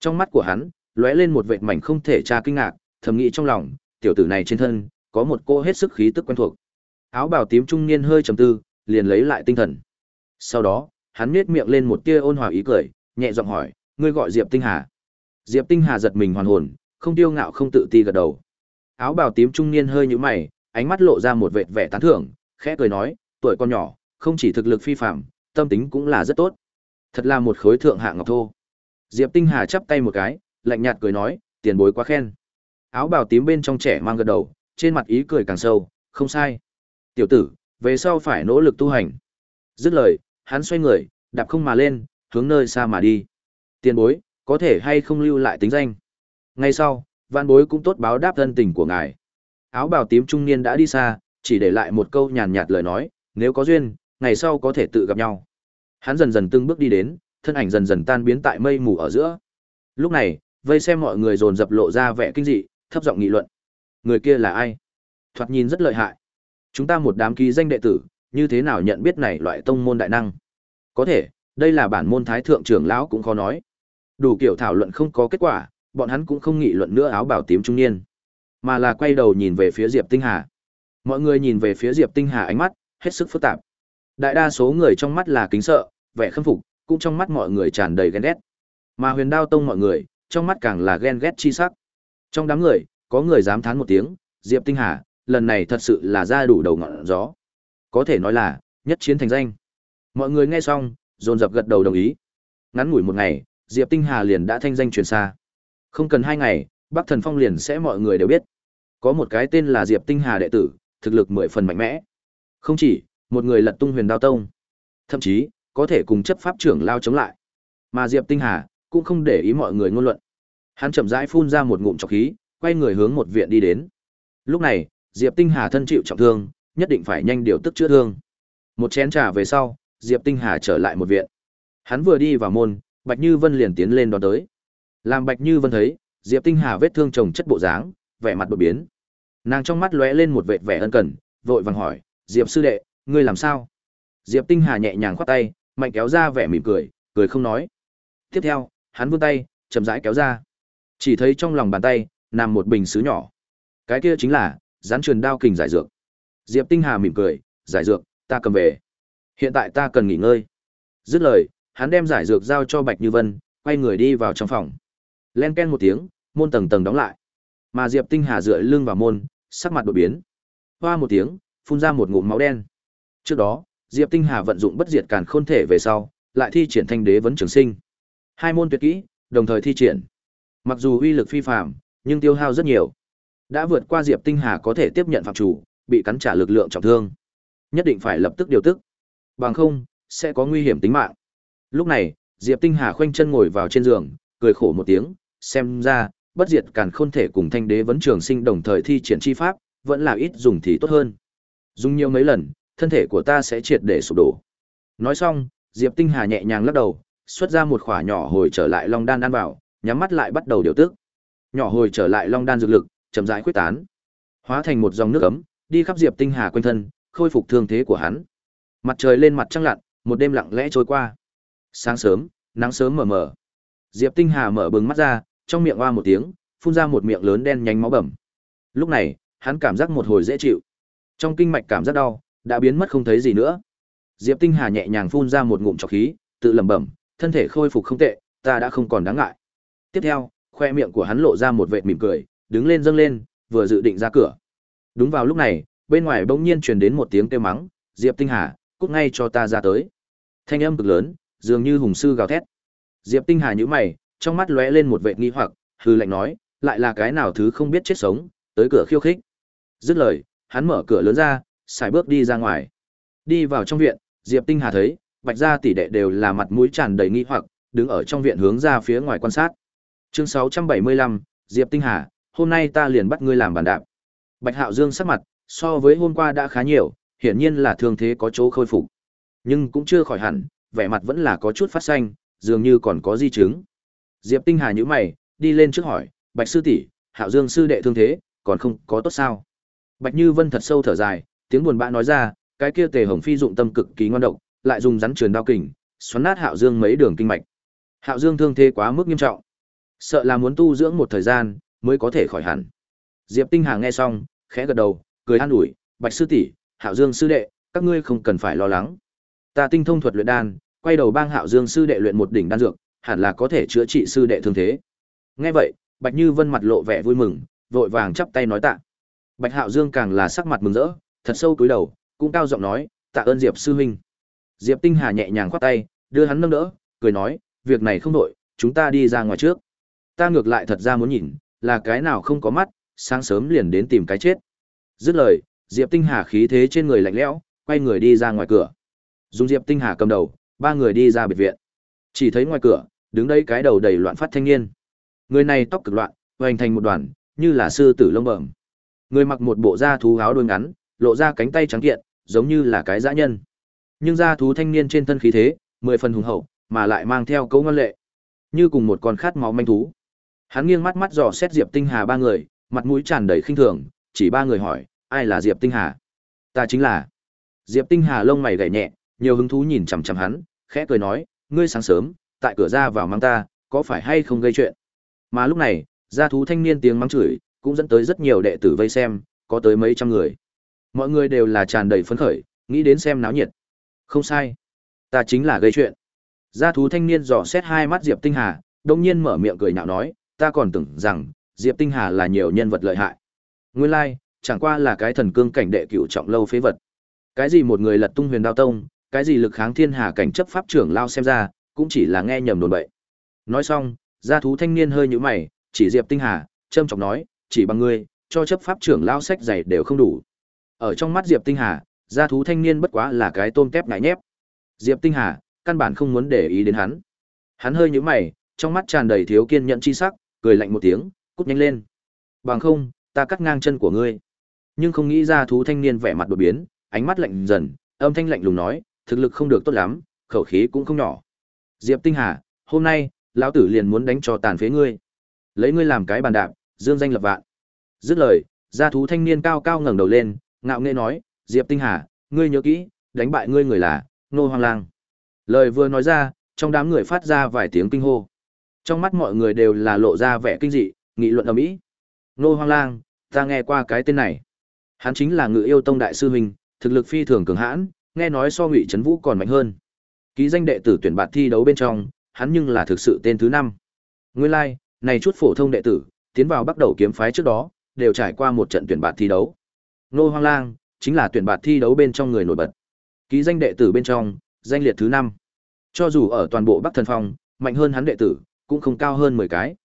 Trong mắt của hắn, lóe lên một vệt mảnh không thể tra kinh ngạc, thầm nghĩ trong lòng, tiểu tử này trên thân có một cô hết sức khí tức quen thuộc. Áo bào tím trung niên hơi trầm tư, liền lấy lại tinh thần. Sau đó, hắn nhếch miệng lên một tia ôn hòa ý cười, nhẹ giọng hỏi, ngươi gọi Diệp Tinh Hà? Diệp Tinh Hà giật mình hoàn hồn, không tiêu ngạo không tự ti gật đầu. Áo bào tím trung niên hơi nhíu mày, ánh mắt lộ ra một vệt vẻ tán thưởng, khẽ cười nói, tuổi con nhỏ, không chỉ thực lực phi phàm, tâm tính cũng là rất tốt. Thật là một khối thượng hạng ngọc thô. Diệp Tinh Hà chắp tay một cái, lạnh nhạt cười nói, tiền bối quá khen. Áo bào tím bên trong trẻ mang gật đầu, trên mặt ý cười càng sâu, không sai. Tiểu tử, về sau phải nỗ lực tu hành. Dứt lời, hắn xoay người, đạp không mà lên, hướng nơi xa mà đi. Tiền bối, có thể hay không lưu lại tính danh. Ngay sau, văn bối cũng tốt báo đáp thân tình của ngài. Áo bào tím trung niên đã đi xa, chỉ để lại một câu nhàn nhạt lời nói, nếu có duyên, ngày sau có thể tự gặp nhau. Hắn dần dần từng bước đi đến, thân ảnh dần dần tan biến tại mây mù ở giữa. Lúc này, vây xem mọi người dồn dập lộ ra vẻ kinh dị, thấp giọng nghị luận. Người kia là ai? Thoạt nhìn rất lợi hại. Chúng ta một đám ký danh đệ tử, như thế nào nhận biết này loại tông môn đại năng? Có thể, đây là bản môn thái thượng trưởng lão cũng khó nói. Đủ kiểu thảo luận không có kết quả, bọn hắn cũng không nghị luận nữa áo bảo tím trung niên, mà là quay đầu nhìn về phía Diệp Tinh Hà. Mọi người nhìn về phía Diệp Tinh Hà ánh mắt hết sức phức tạp. Đại đa số người trong mắt là kính sợ, vẻ khâm phục, cũng trong mắt mọi người tràn đầy ghen ghét. Mà Huyền Đao Tông mọi người, trong mắt càng là ghen ghét chi sắc. Trong đám người, có người dám thán một tiếng, Diệp Tinh Hà, lần này thật sự là ra đủ đầu ngọn gió. Có thể nói là, nhất chiến thành danh. Mọi người nghe xong, dồn dập gật đầu đồng ý. Ngắn ngủi một ngày, Diệp Tinh Hà liền đã thanh danh truyền xa. Không cần hai ngày, Bắc Thần Phong liền sẽ mọi người đều biết. Có một cái tên là Diệp Tinh Hà đệ tử, thực lực mười phần mạnh mẽ. Không chỉ, một người lật tung huyền đao tông. Thậm chí, có thể cùng chấp pháp trưởng lao chống lại. Mà Diệp Tinh Hà, cũng không để ý mọi người ngôn luận. Hắn chậm rãi phun ra một ngụm trọc khí, quay người hướng một viện đi đến. Lúc này, Diệp Tinh Hà thân chịu trọng thương, nhất định phải nhanh điều tức chữa thương. Một chén trà về sau, Diệp Tinh Hà trở lại một viện. Hắn vừa đi vào môn, Bạch Như Vân liền tiến lên đón tới. Làm Bạch Như Vân thấy, Diệp Tinh Hà vết thương chồng chất bộ dáng, vẻ mặt đột biến. Nàng trong mắt lóe lên một vệt vẻ ân cần, vội vàng hỏi, "Diệp sư đệ, ngươi làm sao?" Diệp Tinh Hà nhẹ nhàng khoát tay, mạnh kéo ra vẻ mỉm cười, cười không nói. Tiếp theo, hắn vươn tay, chậm rãi kéo ra. Chỉ thấy trong lòng bàn tay nằm một bình sứ nhỏ. Cái kia chính là rắn truyền đao kình giải dược. Diệp Tinh Hà mỉm cười, "Giải dược, ta cầm về. Hiện tại ta cần nghỉ ngơi." Dứt lời, hắn đem giải dược giao cho Bạch Như Vân, quay người đi vào trong phòng. Len ken một tiếng, môn tầng tầng đóng lại. Mà Diệp Tinh Hà dựa lưng vào môn, sắc mặt đột biến. Hoa một tiếng, phun ra một ngụm máu đen. Trước đó, Diệp Tinh Hà vận dụng bất diệt càn khôn thể về sau, lại thi triển thanh đế vấn trường sinh. Hai môn tuyệt kỹ, đồng thời thi triển. Mặc dù uy lực phi phàm, nhưng tiêu hao rất nhiều. Đã vượt qua Diệp Tinh Hà có thể tiếp nhận phạm chủ, bị cắn trả lực lượng trọng thương. Nhất định phải lập tức điều tức. Bằng không, sẽ có nguy hiểm tính mạng. Lúc này, Diệp Tinh Hà khoanh chân ngồi vào trên giường, cười khổ một tiếng, xem ra, bất diệt càn khôn thể cùng thanh đế vấn trường sinh đồng thời thi triển chi pháp, vẫn là ít dùng thì tốt hơn. Dùng nhiều mấy lần, thân thể của ta sẽ triệt để sụp đổ. Nói xong, Diệp Tinh Hà nhẹ nhàng lắc đầu, xuất ra một khỏa nhỏ hồi trở lại long đan ăn vào, nhắm mắt lại bắt đầu điều tức. Nhỏ hồi trở lại long đan dược lực, chậm rãi quyết tán, hóa thành một dòng nước ấm, đi khắp Diệp Tinh Hà quanh thân, khôi phục thương thế của hắn. Mặt trời lên mặt trăng lặn, một đêm lặng lẽ trôi qua. Sáng sớm, nắng sớm mờ mờ. Diệp Tinh Hà mở bừng mắt ra, trong miệng oa một tiếng, phun ra một miệng lớn đen nhánh máu bầm. Lúc này, hắn cảm giác một hồi dễ chịu. Trong kinh mạch cảm giác đau đã biến mất không thấy gì nữa. Diệp Tinh Hà nhẹ nhàng phun ra một ngụm trọc khí, tự lẩm bẩm, thân thể khôi phục không tệ, ta đã không còn đáng ngại. Tiếp theo, khoe miệng của hắn lộ ra một vệt mỉm cười, đứng lên dâng lên, vừa dự định ra cửa. Đúng vào lúc này, bên ngoài bỗng nhiên truyền đến một tiếng kêu mắng, "Diệp Tinh Hà, cút ngay cho ta ra tới." Thanh âm cực lớn, dường như hùng sư gào thét. Diệp Tinh Hà nhíu mày, trong mắt lóe lên một vệt nghi hoặc, hư lạnh nói, lại là cái nào thứ không biết chết sống, tới cửa khiêu khích. Dứt lời, hắn mở cửa lớn ra, xài bước đi ra ngoài. Đi vào trong viện, Diệp Tinh Hà thấy, Bạch gia tỷ đệ đều là mặt mũi tràn đầy nghi hoặc, đứng ở trong viện hướng ra phía ngoài quan sát. Chương 675, Diệp Tinh Hà, hôm nay ta liền bắt ngươi làm bàn đạp. Bạch Hạo Dương sắc mặt, so với hôm qua đã khá nhiều, hiển nhiên là thương thế có chỗ khôi phục. Nhưng cũng chưa khỏi hẳn, vẻ mặt vẫn là có chút phát xanh, dường như còn có di chứng. Diệp Tinh Hà nhíu mày, đi lên trước hỏi, "Bạch sư tỷ, Hạo Dương sư đệ thương thế, còn không có tốt sao?" Bạch Như Vân thật sâu thở dài, tiếng buồn bã nói ra, cái kia Tề Hồng Phi dụng tâm cực kỳ ngoan độc, lại dùng rắn truyền đao kình, xoắn nát Hạo Dương mấy đường kinh mạch. Hạo Dương thương thế quá mức nghiêm trọng, sợ là muốn tu dưỡng một thời gian mới có thể khỏi hẳn. Diệp Tinh Hà nghe xong, khẽ gật đầu, cười an ủi, "Bạch sư tỷ, Hạo Dương sư đệ, các ngươi không cần phải lo lắng. Ta tinh thông thuật luyện đan, quay đầu bang Hạo Dương sư đệ luyện một đỉnh đan dược, hẳn là có thể chữa trị sư đệ thương thế." Nghe vậy, Bạch Như Vân mặt lộ vẻ vui mừng, vội vàng chắp tay nói tạ. Bạch Hạo Dương càng là sắc mặt mừng rỡ, thật sâu cúi đầu, cũng cao giọng nói, "Tạ ơn Diệp sư huynh." Diệp Tinh Hà nhẹ nhàng khoát tay, đưa hắn nâng đỡ, cười nói, "Việc này không đổi, chúng ta đi ra ngoài trước." Ta ngược lại thật ra muốn nhìn, là cái nào không có mắt, sáng sớm liền đến tìm cái chết. Dứt lời, Diệp Tinh Hà khí thế trên người lạnh lẽo, quay người đi ra ngoài cửa. Dùng Diệp Tinh Hà cầm đầu, ba người đi ra biệt viện. Chỉ thấy ngoài cửa, đứng đây cái đầu đầy loạn phát thanh niên. Người này tóc cực loạn, hoành thành một đoàn, như là sư tử lông bẩm. Người mặc một bộ da thú áo đuôi ngắn, lộ ra cánh tay trắng kiện, giống như là cái dã nhân. Nhưng da thú thanh niên trên thân khí thế, mười phần hùng hậu, mà lại mang theo cấu ngân lệ, như cùng một con khát máu manh thú. Hắn nghiêng mắt mắt dò xét Diệp Tinh Hà ba người, mặt mũi tràn đầy khinh thường, chỉ ba người hỏi, ai là Diệp Tinh Hà? Ta chính là. Diệp Tinh Hà lông mày gảy nhẹ, nhiều hứng thú nhìn chằm chằm hắn, khẽ cười nói, ngươi sáng sớm, tại cửa ra vào mang ta, có phải hay không gây chuyện? Mà lúc này, gia thú thanh niên tiếng mắng chửi, cũng dẫn tới rất nhiều đệ tử vây xem, có tới mấy trăm người. Mọi người đều là tràn đầy phấn khởi, nghĩ đến xem náo nhiệt. Không sai, ta chính là gây chuyện. Gia thú thanh niên dò xét hai mắt Diệp Tinh Hà, đông nhiên mở miệng cười nhạo nói, ta còn tưởng rằng Diệp Tinh Hà là nhiều nhân vật lợi hại. Nguyên lai, like, chẳng qua là cái thần cương cảnh đệ cửu trọng lâu phế vật. Cái gì một người lật tung huyền đao tông, cái gì lực kháng thiên hà cảnh chấp pháp trưởng lao xem ra, cũng chỉ là nghe nhầm đồn bậy. Nói xong, gia thú thanh niên hơi nhíu mày, chỉ Diệp Tinh Hà, trâm trọng nói, chỉ bằng ngươi, cho chấp pháp trưởng lao sách giày đều không đủ. Ở trong mắt Diệp Tinh Hà, gia thú thanh niên bất quá là cái tôm tép ngại nhép. Diệp Tinh Hà, căn bản không muốn để ý đến hắn. Hắn hơi nhíu mày, trong mắt tràn đầy thiếu kiên nhẫn chi sắc, cười lạnh một tiếng, cút nhanh lên. Bằng không, ta cắt ngang chân của ngươi. Nhưng không nghĩ ra thú thanh niên vẻ mặt đột biến, ánh mắt lạnh dần, âm thanh lạnh lùng nói, thực lực không được tốt lắm, khẩu khí cũng không nhỏ. Diệp Tinh Hà, hôm nay, lão tử liền muốn đánh cho tàn phế ngươi. Lấy ngươi làm cái bàn đạp, dương danh lập vạn. Dứt lời, gia thú thanh niên cao cao ngẩng đầu lên, ngạo nghễ nói, Diệp Tinh Hà, ngươi nhớ kỹ, đánh bại ngươi người là Nô Hoang Lang. Lời vừa nói ra, trong đám người phát ra vài tiếng kinh hô. Trong mắt mọi người đều là lộ ra vẻ kinh dị, nghị luận ầm ĩ. Nô Hoang Lang, ta nghe qua cái tên này. Hắn chính là Ngự Yêu Tông đại sư huynh, thực lực phi thường cường hãn, nghe nói so Ngụy Trấn Vũ còn mạnh hơn. Ký danh đệ tử tuyển bạt thi đấu bên trong, hắn nhưng là thực sự tên thứ năm. Nguyên lai, like, này chút phổ thông đệ tử, tiến vào bắt đầu kiếm phái trước đó, đều trải qua một trận tuyển bạt thi đấu. Nô Hoang Lang chính là tuyển bạt thi đấu bên trong người nổi bật. Ký danh đệ tử bên trong, danh liệt thứ năm. Cho dù ở toàn bộ Bắc Thần Phong, mạnh hơn hắn đệ tử, cũng không cao hơn 10 cái.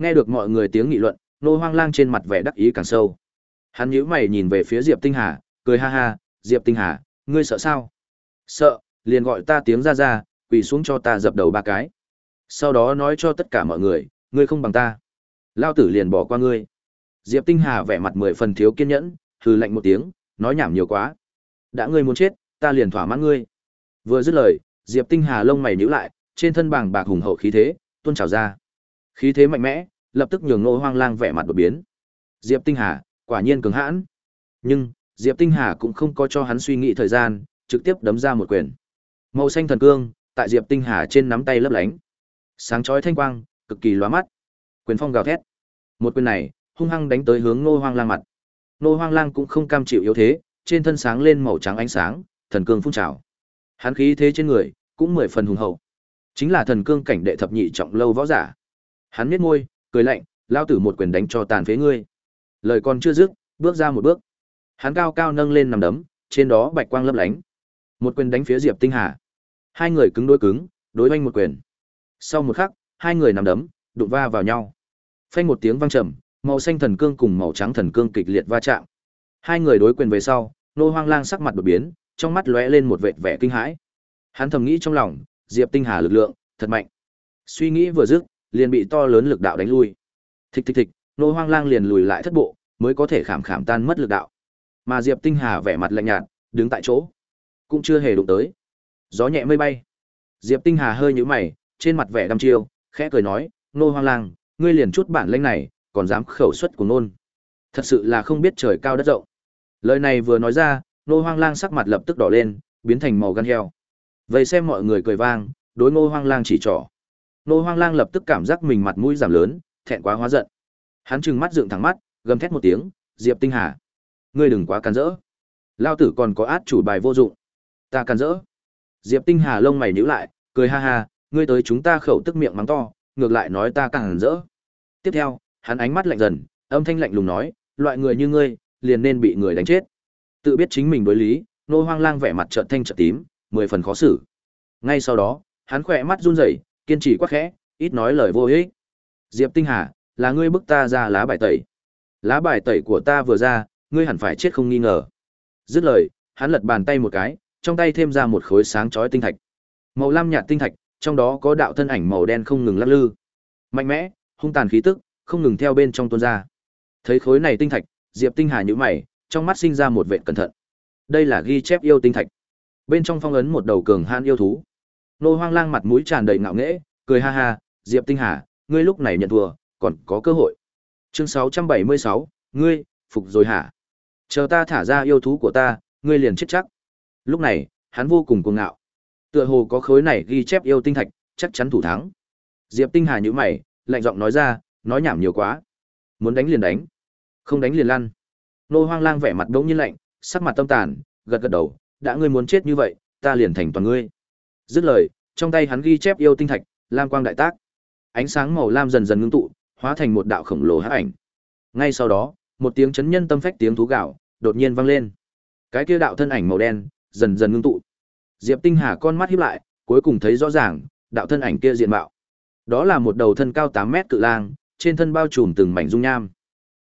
Nghe được mọi người tiếng nghị luận, Nô Hoang Lang trên mặt vẻ đắc ý càng sâu. Hắn nhíu mày nhìn về phía Diệp Tinh Hà, cười ha ha, "Diệp Tinh Hà, ngươi sợ sao?" "Sợ, liền gọi ta tiếng ra ra, quỳ xuống cho ta dập đầu ba cái. Sau đó nói cho tất cả mọi người, ngươi không bằng ta. Lao tử liền bỏ qua ngươi. Diệp Tinh Hà vẻ mặt mười phần thiếu kiên nhẫn, hừ lạnh một tiếng, nói nhảm nhiều quá. Đã ngươi muốn chết, ta liền thỏa mãn ngươi. Vừa dứt lời, Diệp Tinh Hà lông mày nhíu lại, trên thân bảng bạc hùng hậu khí thế, tuôn trào ra. Khí thế mạnh mẽ, lập tức nhường Ngô Hoang Lang vẻ mặt đột biến. Diệp Tinh Hà, quả nhiên cứng hãn. Nhưng, Diệp Tinh Hà cũng không có cho hắn suy nghĩ thời gian, trực tiếp đấm ra một quyền. Màu xanh thần cương, tại Diệp Tinh Hà trên nắm tay lấp lánh. Sáng chói thanh quang, cực kỳ lóa mắt. Quyền phong gào thét. Một quyền này, hung hăng đánh tới hướng Ngô Hoang Lang mặt. Ngô Hoang Lang cũng không cam chịu yếu thế, trên thân sáng lên màu trắng ánh sáng, thần cương phun trào. Hắn khí thế trên người cũng mười phần hùng hậu. Chính là thần cương cảnh đệ thập nhị trọng lâu võ giả. Hắn nhếch môi, cười lạnh, lao tử một quyền đánh cho tàn phế ngươi. Lời còn chưa dứt, bước ra một bước. Hắn cao cao nâng lên nằm đấm, trên đó bạch quang lấp lánh. Một quyền đánh phía Diệp Tinh Hà. Hai người cứng đối cứng, đối oanh một quyền. Sau một khắc, hai người nằm đấm, đụng va vào nhau. Phanh một tiếng vang trầm, màu xanh thần cương cùng màu trắng thần cương kịch liệt va chạm. Hai người đối quyền về sau, Nô Hoang Lang sắc mặt đột biến, trong mắt lóe lên một vệt vẻ kinh hãi. Hắn thầm nghĩ trong lòng, Diệp Tinh Hà lực lượng thật mạnh. Suy nghĩ vừa dứt, liền bị to lớn lực đạo đánh lui. Thịch thịch thịch, Nô Hoang Lang liền lùi lại thất bộ, mới có thể khảm khảm tan mất lực đạo. Mà Diệp Tinh Hà vẻ mặt lạnh nhạt, đứng tại chỗ, cũng chưa hề đụng tới. Gió nhẹ mây bay. Diệp Tinh Hà hơi nhíu mày, trên mặt vẻ đăm chiêu, khẽ cười nói, "Nô Hoang Lang, ngươi liền chút bản lĩnh này, còn dám khẩu xuất của nôn. Thật sự là không biết trời cao đất rộng." Lời này vừa nói ra, Nô Hoang Lang sắc mặt lập tức đỏ lên, biến thành màu gan heo. Vậy xem mọi người cười vang, đối Nô Hoang Lang chỉ trỏ. Nô Hoang Lang lập tức cảm giác mình mặt mũi giảm lớn, thẹn quá hóa giận. Hắn trừng mắt dựng thẳng mắt, gầm thét một tiếng, "Diệp Tinh Hà, ngươi đừng quá can dỡ. Lao tử còn có át chủ bài vô dụng. Ta can dỡ." Diệp Tinh Hà lông mày nhíu lại, cười ha ha, ngươi tới chúng ta khẩu tức miệng mắng to, ngược lại nói ta càng dỡ. Tiếp theo, hắn ánh mắt lạnh dần, âm thanh lạnh lùng nói, loại người như ngươi, liền nên bị người đánh chết. Tự biết chính mình đối lý, nô hoang lang vẻ mặt trợn thanh trợn tím, mười phần khó xử. Ngay sau đó, hắn khỏe mắt run rẩy, kiên trì quá khẽ, ít nói lời vô ích. Diệp Tinh Hà, là ngươi bức ta ra lá bài tẩy. Lá bài tẩy của ta vừa ra, ngươi hẳn phải chết không nghi ngờ. Dứt lời, hắn lật bàn tay một cái, trong tay thêm ra một khối sáng chói tinh thạch. Màu lam nhạt tinh thạch, trong đó có đạo thân ảnh màu đen không ngừng lắc lư. Mạnh mẽ, hung tàn khí tức, không ngừng theo bên trong tuôn ra. Thấy khối này tinh thạch, Diệp Tinh Hà nhíu mày, trong mắt sinh ra một vẻ cẩn thận. Đây là ghi chép yêu tinh thạch. Bên trong phong ấn một đầu cường hãn yêu thú. Nô Hoang Lang mặt mũi tràn đầy ngạo nghễ, cười ha ha, "Diệp Tinh Hà, ngươi lúc này nhận thua, còn có cơ hội." Chương 676, "Ngươi, phục rồi hả? Chờ ta thả ra yêu thú của ta, ngươi liền chết chắc." Lúc này, hắn vô cùng cuồng ngạo. Tựa hồ có khối này ghi chép yêu tinh thạch, chắc chắn thủ thắng. Diệp Tinh Hà nhíu mày, lạnh giọng nói ra, nói nhảm nhiều quá. Muốn đánh liền đánh, không đánh liền lăn. Nô Hoang Lang vẻ mặt đống nhiên lạnh, sắc mặt tâm tàn, gật gật đầu, đã ngươi muốn chết như vậy, ta liền thành toàn ngươi. Dứt lời, trong tay hắn ghi chép yêu tinh thạch, lam quang đại tác. Ánh sáng màu lam dần dần ngưng tụ, hóa thành một đạo khổng lồ hắc ảnh. Ngay sau đó, một tiếng chấn nhân tâm phách tiếng thú gạo đột nhiên vang lên. Cái kia đạo thân ảnh màu đen dần dần ngưng tụ. Diệp Tinh Hà con mắt híp lại, cuối cùng thấy rõ ràng, đạo thân ảnh kia diện mạo. Đó là một đầu thân cao 8 mét cự lang, trên thân bao trùm từng mảnh dung nham.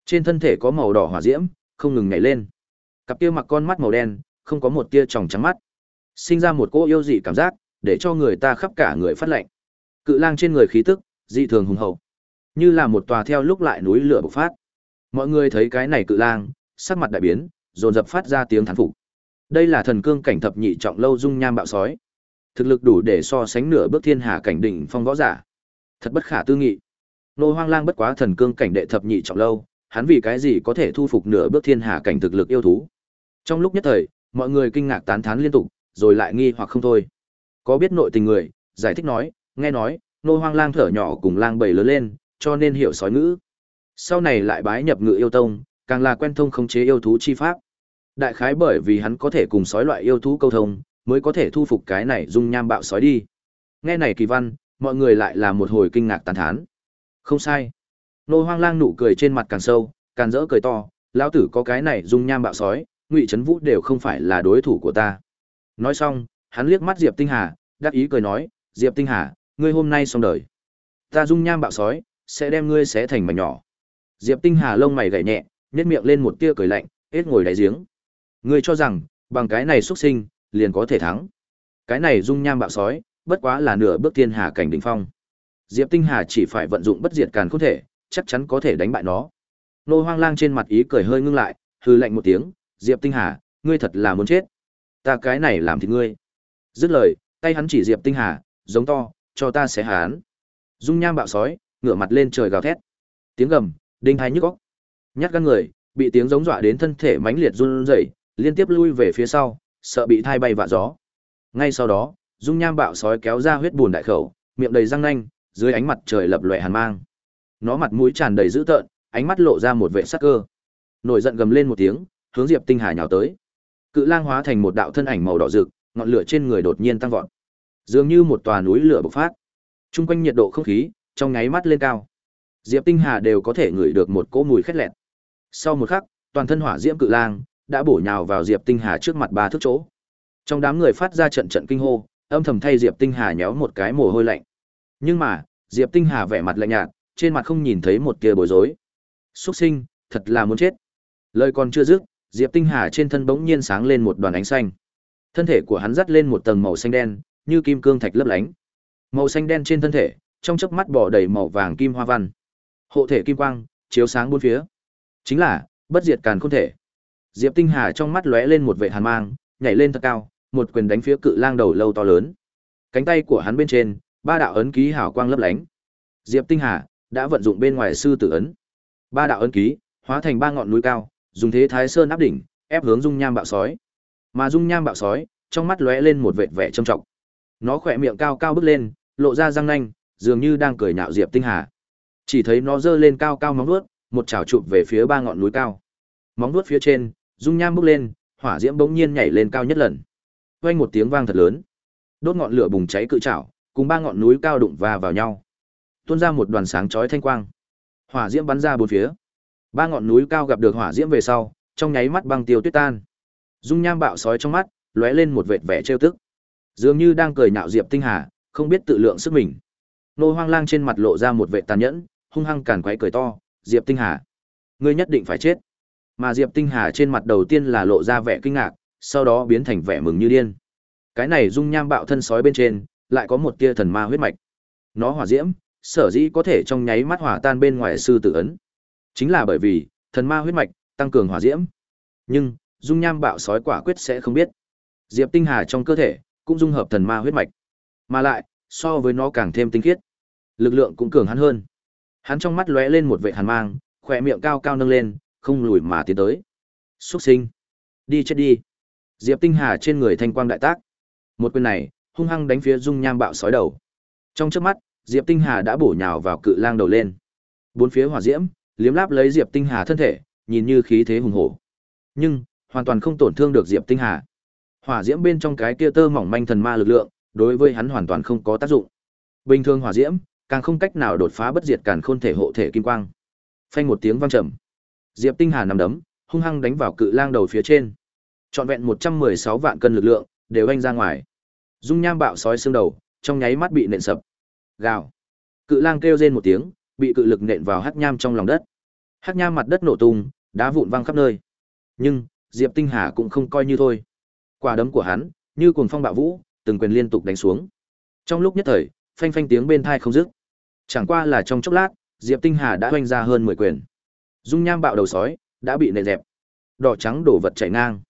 Trên thân thể có màu đỏ hỏa diễm, không ngừng nhảy lên. Cặp kia mặc con mắt màu đen, không có một tia tròng trắng mắt. Sinh ra một cỗ yêu dị cảm giác, để cho người ta khắp cả người phát lạnh. Cự lang trên người khí tức, dị thường hùng hậu, như là một tòa theo lúc lại núi lửa bộc phát. Mọi người thấy cái này cự lang, sắc mặt đại biến, dồn dập phát ra tiếng thán phục. Đây là thần cương cảnh thập nhị trọng lâu dung nham bạo sói. Thực lực đủ để so sánh nửa bước thiên hà cảnh đỉnh phong võ giả. Thật bất khả tư nghị. Nô Hoang Lang bất quá thần cương cảnh đệ thập nhị trọng lâu, hắn vì cái gì có thể thu phục nửa bước thiên hà cảnh thực lực yêu thú. Trong lúc nhất thời, mọi người kinh ngạc tán thán liên tục, rồi lại nghi hoặc không thôi. Có biết nội tình người, giải thích nói, nghe nói, nô hoang lang thở nhỏ cùng lang bầy lớn lên, cho nên hiểu sói ngữ. Sau này lại bái nhập ngự yêu tông, càng là quen thông khống chế yêu thú chi pháp. Đại khái bởi vì hắn có thể cùng sói loại yêu thú câu thông, mới có thể thu phục cái này dung nham bạo sói đi. Nghe này kỳ văn, mọi người lại là một hồi kinh ngạc tán thán. Không sai. Nô Hoang Lang nụ cười trên mặt càng sâu, càng rỡ cười to, lão tử có cái này dung nham bạo sói, Ngụy Trấn Vũ đều không phải là đối thủ của ta. Nói xong, hắn liếc mắt Diệp Tinh Hà, đắc ý cười nói, Diệp Tinh Hà, ngươi hôm nay xong đời. Ta dung nham bạo sói, sẽ đem ngươi xé thành mảnh nhỏ. Diệp Tinh Hà lông mày gảy nhẹ, nhếch miệng lên một tia cười lạnh, hết ngồi đáy giếng. Ngươi cho rằng, bằng cái này xuất sinh, liền có thể thắng. Cái này dung nham bạo sói, bất quá là nửa bước thiên hà cảnh đỉnh phong. Diệp Tinh Hà chỉ phải vận dụng bất diệt càn khôn thể, chắc chắn có thể đánh bại nó. Nô Hoang Lang trên mặt ý cười hơi ngưng lại, hừ lạnh một tiếng, "Diệp Tinh Hà, ngươi thật là muốn chết. Ta cái này làm thì ngươi." Dứt lời, tay hắn chỉ Diệp Tinh Hà, giống to, "Cho ta xé hắn." Dung nham bạo sói, ngửa mặt lên trời gào thét. Tiếng gầm, đinh hai nhức óc. Nhát gan người, bị tiếng giống dọa đến thân thể mãnh liệt run rẩy, liên tiếp lui về phía sau, sợ bị thai bay vạ gió. Ngay sau đó, dung nham bạo sói kéo ra huyết buồn đại khẩu, miệng đầy răng nanh, dưới ánh mặt trời lập lòe hàn mang. Nó mặt mũi tràn đầy dữ tợn, ánh mắt lộ ra một vẻ sắc cơ. Nổi giận gầm lên một tiếng, hướng Diệp Tinh Hà nhào tới. Cự lang hóa thành một đạo thân ảnh màu đỏ rực, ngọn lửa trên người đột nhiên tăng vọt. Dường như một tòa núi lửa bộc phát. Trung quanh nhiệt độ không khí trong nháy mắt lên cao. Diệp Tinh Hà đều có thể ngửi được một cỗ mùi khét lẹt. Sau một khắc, toàn thân hỏa diễm cự lang đã bổ nhào vào Diệp Tinh Hà trước mặt ba thước chỗ. Trong đám người phát ra trận trận kinh hô, âm thầm thay Diệp Tinh Hà nhéo một cái mồ hôi lạnh. Nhưng mà, Diệp Tinh Hà vẻ mặt lạnh nhạt, trên mặt không nhìn thấy một tia bối rối. Xuất sinh, thật là muốn chết. Lời còn chưa dứt, Diệp Tinh Hà trên thân bỗng nhiên sáng lên một đoàn ánh xanh. Thân thể của hắn dắt lên một tầng màu xanh đen, như kim cương thạch lấp lánh. Màu xanh đen trên thân thể, trong chớp mắt bỏ đầy màu vàng kim hoa văn. Hộ thể kim quang, chiếu sáng bốn phía. Chính là bất diệt càn khôn thể. Diệp Tinh Hà trong mắt lóe lên một vẻ hàn mang, nhảy lên thật cao, một quyền đánh phía cự lang đầu lâu to lớn. Cánh tay của hắn bên trên, ba đạo ấn ký hào quang lấp lánh. Diệp Tinh Hà đã vận dụng bên ngoài sư tử ấn. Ba đạo ấn ký hóa thành ba ngọn núi cao, dùng thế thái sơn áp đỉnh, ép hướng dung nham bạo sói. Mà dung nham bạo sói, trong mắt lóe lên một vệt vẻ trầm trọng. Nó khỏe miệng cao cao bước lên, lộ ra răng nanh, dường như đang cười nhạo Diệp Tinh Hà. Chỉ thấy nó giơ lên cao cao móng vuốt, một chảo chụp về phía ba ngọn núi cao. Móng vuốt phía trên, dung nham bốc lên, hỏa diễm bỗng nhiên nhảy lên cao nhất lần. Vang một tiếng vang thật lớn. Đốt ngọn lửa bùng cháy cự chảo, cùng ba ngọn núi cao đụng va vào nhau. Tuôn ra một đoàn sáng chói thanh quang. Hỏa diễm bắn ra bốn phía. Ba ngọn núi cao gặp được hỏa diễm về sau, trong nháy mắt băng tiêu tuyết tan. Dung nham bạo sói trong mắt, lóe lên một vệt vẻ trêu tức. Dường như đang cười nhạo Diệp Tinh Hà, không biết tự lượng sức mình. Nô Hoang Lang trên mặt lộ ra một vẻ tàn nhẫn, hung hăng càn quấy cười to, "Diệp Tinh Hà, ngươi nhất định phải chết." Mà Diệp Tinh Hà trên mặt đầu tiên là lộ ra vẻ kinh ngạc, sau đó biến thành vẻ mừng như điên. Cái này dung nham bạo thân sói bên trên, lại có một tia thần ma huyết mạch. Nó hỏa diễm, sở dĩ có thể trong nháy mắt hỏa tan bên ngoài sư tử ấn. Chính là bởi vì, thần ma huyết mạch, tăng cường hỏa diễm. Nhưng, dung nham bạo sói quả quyết sẽ không biết. Diệp Tinh Hà trong cơ thể, cũng dung hợp thần ma huyết mạch. Mà lại, so với nó càng thêm tinh khiết. Lực lượng cũng cường hắn hơn. Hắn trong mắt lóe lên một vệ hàn mang, khỏe miệng cao cao nâng lên, không lùi mà tiến tới. Xuất sinh. Đi chết đi. Diệp Tinh Hà trên người thanh quang đại tác. Một quyền này, hung hăng đánh phía dung nham bạo sói đầu. Trong chớp mắt, Diệp Tinh Hà đã bổ nhào vào cự lang đầu lên. Bốn phía hỏa diễm, liếm láp lấy Diệp Tinh Hà thân thể, nhìn như khí thế hùng hổ. Nhưng, hoàn toàn không tổn thương được Diệp Tinh Hà. Hỏa diễm bên trong cái kia tơ mỏng manh thần ma lực lượng, đối với hắn hoàn toàn không có tác dụng. Bình thường hỏa diễm, càng không cách nào đột phá bất diệt càn khôn thể hộ thể kim quang. Phanh một tiếng vang trầm. Diệp Tinh Hà nằm đấm, hung hăng đánh vào cự lang đầu phía trên. Trọn vẹn 116 vạn cân lực lượng đều anh ra ngoài. Dung nham bạo sói xương đầu, trong nháy mắt bị nện sập. Gào. Cự lang kêu rên một tiếng, bị cự lực nện vào hắc nham trong lòng đất. Hắc nham mặt đất nổ tung, đá vụn văng khắp nơi. Nhưng, Diệp Tinh Hà cũng không coi như thôi. Quả đấm của hắn, như cuồng phong bạo vũ, từng quyền liên tục đánh xuống. Trong lúc nhất thời, phanh phanh tiếng bên tai không dứt. Chẳng qua là trong chốc lát, Diệp Tinh Hà đã hoành ra hơn 10 quyền. Dung nham bạo đầu sói đã bị nện dẹp. Đỏ trắng đổ vật chảy ngang.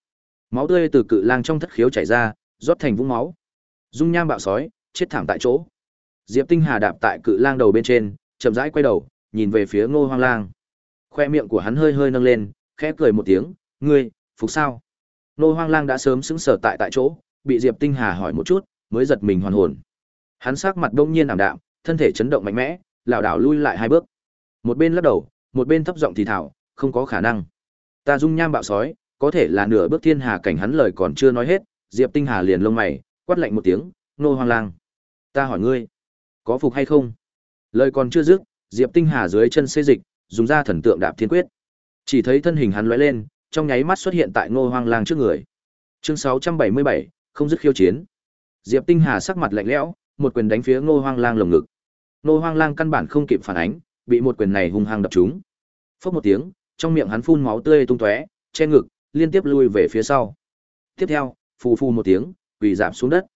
Máu tươi từ cự lang trong thất khiếu chảy ra, rót thành vũng máu. Dung nham bạo sói, chết thảm tại chỗ. Diệp Tinh Hà đạp tại cự lang đầu bên trên, chậm rãi quay đầu, nhìn về phía Ngô Hoang Lang. Khoe miệng của hắn hơi hơi nâng lên, khẽ cười một tiếng, "Ngươi, phục sao?" Nô Hoang Lang đã sớm sững sờ tại tại chỗ, bị Diệp Tinh Hà hỏi một chút, mới giật mình hoàn hồn. Hắn sắc mặt đông nhiên ảm đạm, thân thể chấn động mạnh mẽ, lảo đảo lui lại hai bước. Một bên lắc đầu, một bên thấp giọng thì thào, "Không có khả năng. Ta dung nham bạo sói, có thể là nửa bước thiên hà cảnh hắn lời còn chưa nói hết, Diệp Tinh Hà liền lông mày, quát lạnh một tiếng, "Nô Hoang Lang, ta hỏi ngươi, có phục hay không?" Lời còn chưa dứt, Diệp Tinh Hà dưới chân xê dịch, dùng ra thần tượng đạp thiên quyết. Chỉ thấy thân hình hắn lóe lên, trong nháy mắt xuất hiện tại Ngô Hoang Lang trước người. Chương 677, không dứt khiêu chiến. Diệp Tinh Hà sắc mặt lạnh lẽo, một quyền đánh phía Ngô Hoang Lang lồng ngực. Ngô Hoang Lang căn bản không kịp phản ánh, bị một quyền này hung hăng đập trúng. Phốc một tiếng, trong miệng hắn phun máu tươi tung tóe, che ngực, liên tiếp lui về phía sau. Tiếp theo, phù phù một tiếng, quỳ giảm xuống đất.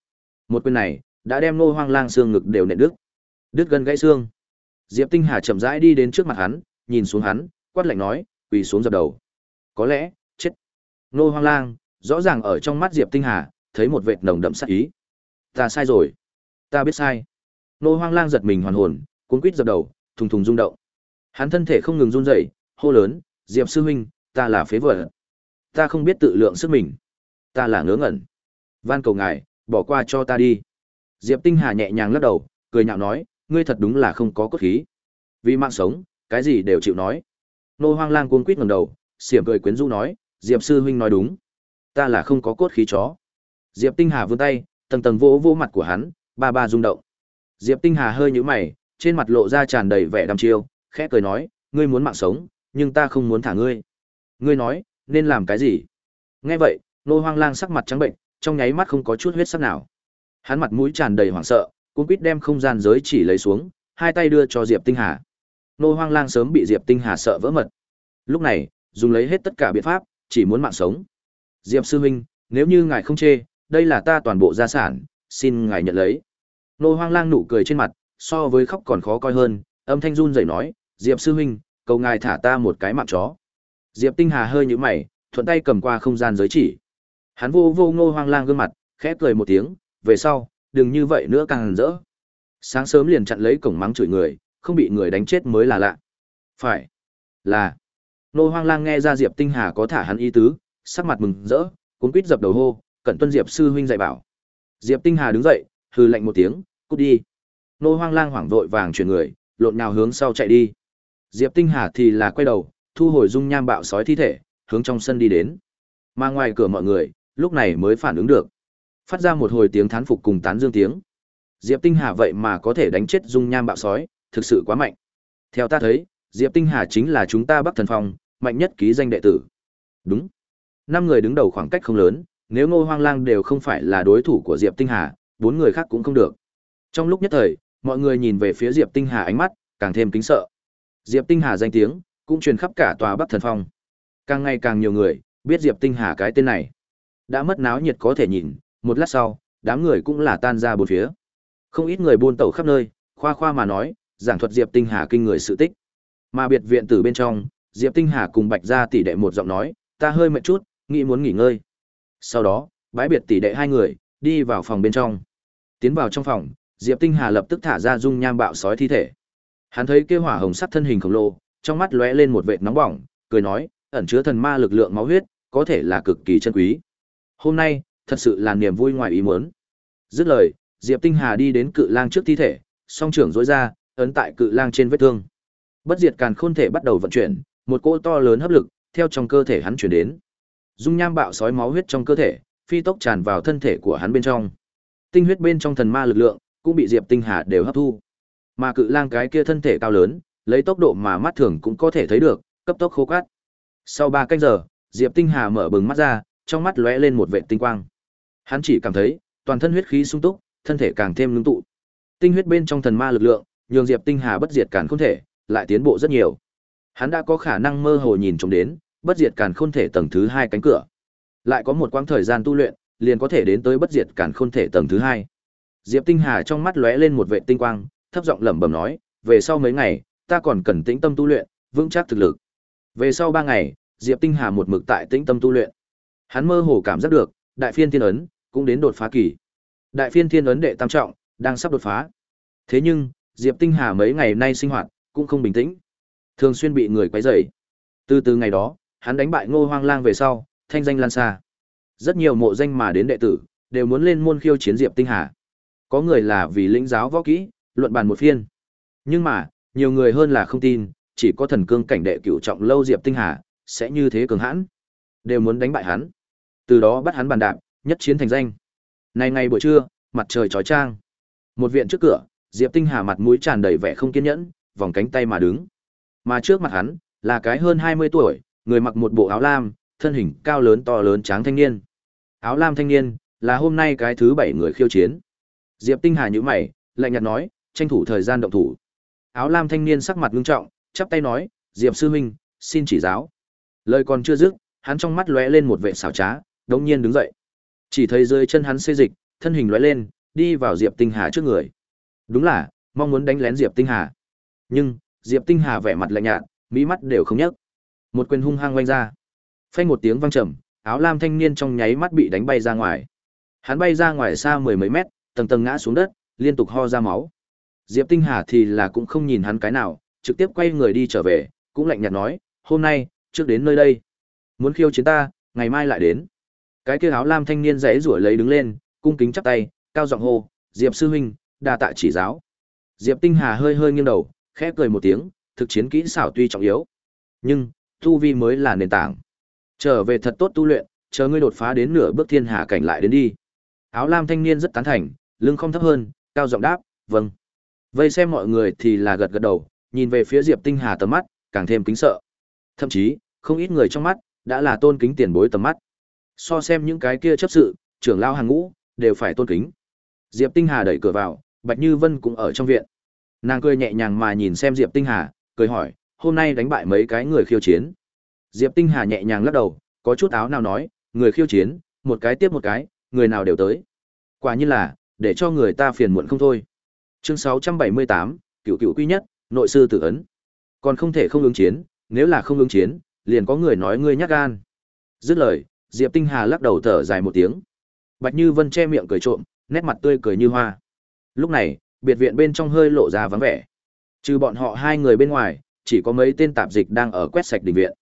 Một quyền này, đã đem Ngô Hoang Lang xương ngực đều nện đứt. Đứt gần gãy xương. Diệp Tinh Hà chậm rãi đi đến trước mặt hắn, nhìn xuống hắn, quát lạnh nói, quỳ xuống dập đầu. Có lẽ, chết. nô Hoang Lang, rõ ràng ở trong mắt Diệp Tinh Hà, thấy một vệt nồng đậm sát ý. Ta sai rồi. Ta biết sai. nô Hoang Lang giật mình hoàn hồn, cuốn quýt dập đầu, thùng thùng rung động. Hắn thân thể không ngừng run rẩy, hô lớn, "Diệp sư huynh, ta là phế vật. Ta không biết tự lượng sức mình. Ta là ngớ ngẩn. Van cầu ngài, bỏ qua cho ta đi." Diệp Tinh Hà nhẹ nhàng lắc đầu, cười nhạo nói, "Ngươi thật đúng là không có cốt khí. Vì mạng sống, cái gì đều chịu nói." Nô Hoang Lang cuống quýt ngẩng đầu, xiểm cười quyến rũ nói, "Diệp sư huynh nói đúng, ta là không có cốt khí chó." Diệp Tinh Hà vươn tay, tầng tầng vỗ vỗ mặt của hắn, ba ba rung động. Diệp Tinh Hà hơi nhíu mày, trên mặt lộ ra tràn đầy vẻ đăm chiêu, khẽ cười nói, ngươi muốn mạng sống, nhưng ta không muốn thả ngươi. Ngươi nói, nên làm cái gì? Nghe vậy, nô hoang lang sắc mặt trắng bệnh, trong nháy mắt không có chút huyết sắc nào. Hắn mặt mũi tràn đầy hoảng sợ, cuống quýt đem không gian giới chỉ lấy xuống, hai tay đưa cho Diệp Tinh Hà. Nô hoang lang sớm bị Diệp Tinh Hà sợ vỡ mật. Lúc này, dùng lấy hết tất cả biện pháp, chỉ muốn mạng sống. Diệp sư huynh, nếu như ngài không chê, đây là ta toàn bộ gia sản, xin ngài nhận lấy. Nô hoang lang nụ cười trên mặt, so với khóc còn khó coi hơn, âm thanh run rẩy nói, Diệp sư huynh, cầu ngài thả ta một cái mạng chó. Diệp Tinh Hà hơi nhíu mày, thuận tay cầm qua không gian giới chỉ. Hắn vô vô ngô hoang lang gương mặt, khẽ cười một tiếng, về sau, đừng như vậy nữa càng rỡ. Sáng sớm liền chặn lấy cổng mắng chửi người, không bị người đánh chết mới là lạ. Phải. Là nô hoang lang nghe ra Diệp Tinh Hà có thả hắn ý tứ, sắc mặt mừng rỡ, cuốn quýt dập đầu hô, cẩn tuân Diệp sư huynh dạy bảo. Diệp Tinh Hà đứng dậy, hừ lạnh một tiếng, cút đi. Nô hoang lang hoảng vội vàng chuyển người, lộn nhào hướng sau chạy đi. Diệp Tinh Hà thì là quay đầu, thu hồi dung nham bạo sói thi thể, hướng trong sân đi đến. Mà ngoài cửa mọi người, lúc này mới phản ứng được. Phát ra một hồi tiếng thán phục cùng tán dương tiếng. Diệp Tinh Hà vậy mà có thể đánh chết dung nham bạo sói, thực sự quá mạnh. Theo ta thấy, Diệp Tinh Hà chính là chúng ta Bắc Thần Phong, mạnh nhất ký danh đệ tử. Đúng. Năm người đứng đầu khoảng cách không lớn, nếu Ngô Hoang Lang đều không phải là đối thủ của Diệp Tinh Hà, bốn người khác cũng không được. Trong lúc nhất thời, mọi người nhìn về phía Diệp Tinh Hà ánh mắt càng thêm kính sợ. Diệp Tinh Hà danh tiếng cũng truyền khắp cả tòa Bắc Thần Phong. Càng ngày càng nhiều người biết Diệp Tinh Hà cái tên này. Đã mất náo nhiệt có thể nhìn, một lát sau, đám người cũng là tan ra bốn phía. Không ít người buôn tẩu khắp nơi, khoa khoa mà nói, giảng thuật Diệp Tinh Hà kinh người sự tích. Mà biệt viện tử bên trong, Diệp Tinh Hà cùng Bạch Gia tỷ đệ một giọng nói, ta hơi mệt chút, nghĩ muốn nghỉ ngơi. Sau đó, bãi biệt tỷ đệ hai người, đi vào phòng bên trong. Tiến vào trong phòng, Diệp Tinh Hà lập tức thả ra dung nham bạo sói thi thể. Hắn thấy kia hỏa hồng sắc thân hình khổng lồ, trong mắt lóe lên một vệt nóng bỏng, cười nói, ẩn chứa thần ma lực lượng máu huyết, có thể là cực kỳ chân quý. Hôm nay, thật sự là niềm vui ngoài ý muốn. Dứt lời, Diệp Tinh Hà đi đến cự lang trước thi thể, song trưởng rối ra, ấn tại cự lang trên vết thương. Bất diệt càn khôn thể bắt đầu vận chuyển, một cỗ to lớn hấp lực theo trong cơ thể hắn chuyển đến. Dung nham bạo sói máu huyết trong cơ thể, phi tốc tràn vào thân thể của hắn bên trong. Tinh huyết bên trong thần ma lực lượng cũng bị Diệp Tinh Hà đều hấp thu. Mà cự lang cái kia thân thể cao lớn, lấy tốc độ mà mắt thường cũng có thể thấy được, cấp tốc khô cát. Sau ba canh giờ, Diệp Tinh Hà mở bừng mắt ra, trong mắt lóe lên một vệt tinh quang. Hắn chỉ cảm thấy, toàn thân huyết khí sung túc, thân thể càng thêm ngưng tụ. Tinh huyết bên trong thần ma lực lượng, nhường Diệp Tinh Hà bất diệt càn không thể, lại tiến bộ rất nhiều. Hắn đã có khả năng mơ hồ nhìn trông đến, bất diệt càn khôn thể tầng thứ hai cánh cửa. Lại có một quãng thời gian tu luyện, liền có thể đến tới bất diệt càn khôn thể tầng thứ hai. Diệp Tinh Hà trong mắt lóe lên một vệ tinh quang, thấp giọng lẩm bẩm nói, về sau mấy ngày, ta còn cần tĩnh tâm tu luyện, vững chắc thực lực. Về sau ba ngày, Diệp Tinh Hà một mực tại tĩnh tâm tu luyện. Hắn mơ hồ cảm giác được, đại phiên thiên ấn cũng đến đột phá kỳ. Đại phiên thiên ấn đệ tam trọng đang sắp đột phá. Thế nhưng, Diệp Tinh Hà mấy ngày nay sinh hoạt cũng không bình tĩnh, thường xuyên bị người quấy rầy. Từ từ ngày đó, hắn đánh bại Ngô Hoang Lang về sau, thanh danh lan xa. Rất nhiều mộ danh mà đến đệ tử đều muốn lên môn khiêu chiến Diệp Tinh Hà. Có người là vì lĩnh giáo võ kỹ, luận bàn một phiên. Nhưng mà, nhiều người hơn là không tin, chỉ có thần cương cảnh đệ cửu trọng lâu Diệp Tinh Hà sẽ như thế cường hãn, đều muốn đánh bại hắn. Từ đó bắt hắn bàn đạp, nhất chiến thành danh. Nay ngày buổi trưa, mặt trời chói chang. Một viện trước cửa, Diệp Tinh Hà mặt mũi tràn đầy vẻ không kiên nhẫn, vòng cánh tay mà đứng. Mà trước mặt hắn, là cái hơn 20 tuổi, người mặc một bộ áo lam, thân hình cao lớn to lớn tráng thanh niên. Áo lam thanh niên, là hôm nay cái thứ bảy người khiêu chiến. Diệp Tinh Hà nhíu mày, lạnh nhạt nói, tranh thủ thời gian động thủ. Áo lam thanh niên sắc mặt nghiêm trọng, chắp tay nói, Diệp sư huynh, xin chỉ giáo. Lời còn chưa dứt, hắn trong mắt lóe lên một vẻ xảo trá, đống nhiên đứng dậy. Chỉ thấy dưới chân hắn xê dịch, thân hình lóe lên, đi vào Diệp Tinh Hà trước người. Đúng là, mong muốn đánh lén Diệp Tinh Hà. Nhưng, Diệp Tinh Hà vẻ mặt lạnh nhạt, mỹ mắt đều không nhấc. Một quyền hung hăng vung ra. Phanh một tiếng vang trầm, áo lam thanh niên trong nháy mắt bị đánh bay ra ngoài. Hắn bay ra ngoài xa mười mấy mét, tầng tầng ngã xuống đất, liên tục ho ra máu. Diệp Tinh Hà thì là cũng không nhìn hắn cái nào, trực tiếp quay người đi trở về, cũng lạnh nhạt nói, hôm nay, trước đến nơi đây. Muốn khiêu chiến ta, ngày mai lại đến. Cái kia áo lam thanh niên rẽ rủa lấy đứng lên, cung kính chắp tay, cao giọng hô, Diệp sư huynh, đa tạ chỉ giáo. Diệp Tinh Hà hơi hơi nghiêng đầu, khẽ cười một tiếng, thực chiến kỹ xảo tuy trọng yếu, nhưng tu vi mới là nền tảng. Trở về thật tốt tu luyện, chờ ngươi đột phá đến nửa bước thiên hạ cảnh lại đến đi. Áo lam thanh niên rất tán thành, lưng không thấp hơn, cao giọng đáp, "Vâng." Vây xem mọi người thì là gật gật đầu, nhìn về phía Diệp Tinh Hà tầm mắt, càng thêm kính sợ. Thậm chí, không ít người trong mắt đã là tôn kính tiền bối tầm mắt. So xem những cái kia chấp sự, trưởng lao hàng ngũ, đều phải tôn kính. Diệp Tinh Hà đẩy cửa vào, Bạch Như Vân cũng ở trong viện. Nàng cười nhẹ nhàng mà nhìn xem Diệp Tinh Hà, cười hỏi, hôm nay đánh bại mấy cái người khiêu chiến. Diệp Tinh Hà nhẹ nhàng lắc đầu, có chút áo nào nói, người khiêu chiến, một cái tiếp một cái, người nào đều tới. Quả nhiên là, để cho người ta phiền muộn không thôi. Chương 678, cựu cựu quy nhất, nội sư tử ấn. Còn không thể không ứng chiến, nếu là không ứng chiến, liền có người nói ngươi nhát gan. Dứt lời, Diệp Tinh Hà lắc đầu thở dài một tiếng. Bạch Như Vân che miệng cười trộm, nét mặt tươi cười như hoa. Lúc này, biệt viện bên trong hơi lộ ra vắng vẻ. Trừ bọn họ hai người bên ngoài, chỉ có mấy tên tạp dịch đang ở quét sạch đình viện.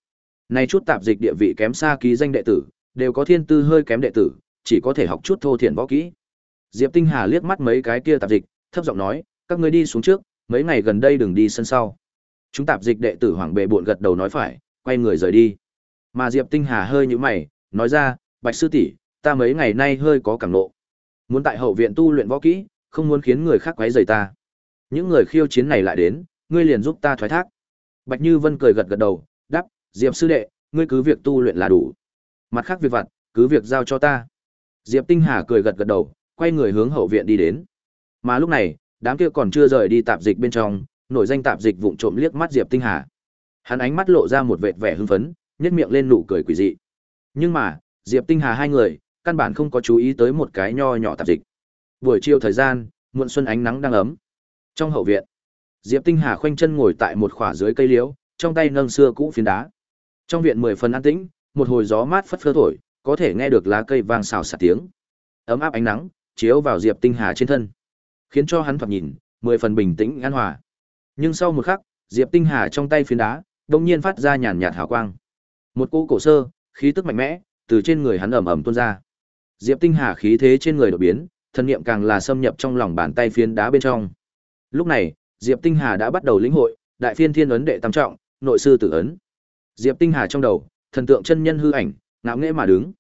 nay chút tạp dịch địa vị kém xa ký danh đệ tử, đều có thiên tư hơi kém đệ tử, chỉ có thể học chút thô thiển võ kỹ. Diệp Tinh Hà liếc mắt mấy cái kia tạp dịch, thấp giọng nói, các ngươi đi xuống trước, mấy ngày gần đây đừng đi sân sau. Chúng tạp dịch đệ tử Hoàng Bệ buồn gật đầu nói phải, quay người rời đi. Mà Diệp Tinh Hà hơi nhũ mày, nói ra, Bạch sư tỷ, ta mấy ngày nay hơi có cảm nộ. Muốn tại hậu viện tu luyện võ kỹ, không muốn khiến người khác quấy rầy ta. Những người khiêu chiến này lại đến, ngươi liền giúp ta thoái thác. Bạch Như Vân cười gật gật đầu, đáp, Diệp sư đệ, ngươi cứ việc tu luyện là đủ. Mặt khác việc vặt, cứ việc giao cho ta. Diệp Tinh Hà cười gật gật đầu, quay người hướng hậu viện đi đến. Mà lúc này, đám kia còn chưa rời đi tạp dịch bên trong, nổi danh tạp dịch vụng trộm liếc mắt Diệp Tinh Hà. Hắn ánh mắt lộ ra một vệt vẻ hưng phấn, nhếch miệng lên nụ cười quỷ dị. Nhưng mà, Diệp Tinh Hà hai người, căn bản không có chú ý tới một cái nho nhỏ tạp dịch. Buổi chiều thời gian, muộn xuân ánh nắng đang ấm. Trong hậu viện, Diệp Tinh Hà khoanh chân ngồi tại một khỏa dưới cây liễu, trong tay nâng xưa cũ phiến đá. Trong viện mười phần an tĩnh, một hồi gió mát phất phơ thổi, có thể nghe được lá cây vang xào xạc tiếng. Ấm áp ánh nắng chiếu vào Diệp Tinh Hà trên thân, khiến cho hắn thoạt nhìn mười phần bình tĩnh an hòa. Nhưng sau một khắc, Diệp Tinh Hà trong tay phiến đá, đột nhiên phát ra nhàn nhạt hào quang. Một cỗ cổ sơ, khí tức mạnh mẽ từ trên người hắn ẩm ẩm tuôn ra. Diệp Tinh Hà khí thế trên người đột biến, Thần niệm càng là xâm nhập trong lòng bàn tay phiến đá bên trong. Lúc này, Diệp Tinh Hà đã bắt đầu lĩnh hội Đại Phiên Thiên ấn đệ tam trọng, nội sư tử ấn. Diệp Tinh Hà trong đầu, thần tượng chân nhân hư ảnh, ngạo nghễ mà đứng.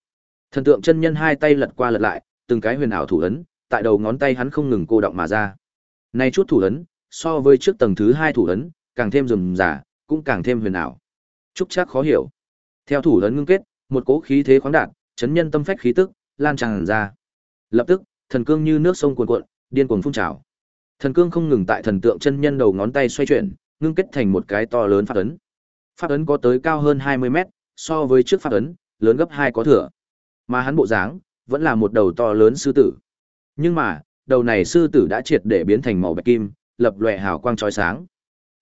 Thần tượng chân nhân hai tay lật qua lật lại, từng cái huyền ảo thủ ấn, tại đầu ngón tay hắn không ngừng cô động mà ra. Nay chút thủ ấn, so với trước tầng thứ hai thủ ấn, càng thêm rườm rà, cũng càng thêm huyền ảo. Trúc chắc khó hiểu. Theo thủ ấn ngưng kết, một cỗ khí thế khoáng đạt, chấn nhân tâm phách khí tức, lan tràn ra. Lập tức, thần cương như nước sông cuồn cuộn, điên cuồng phun trào. Thần cương không ngừng tại thần tượng chân nhân đầu ngón tay xoay chuyển, ngưng kết thành một cái to lớn pháp ấn. Pháp ấn có tới cao hơn 20 mét, so với trước pháp ấn, lớn gấp hai có thừa. Mà hắn bộ dáng, vẫn là một đầu to lớn sư tử. Nhưng mà, đầu này sư tử đã triệt để biến thành màu bạch kim, lập lòe hào quang chói sáng.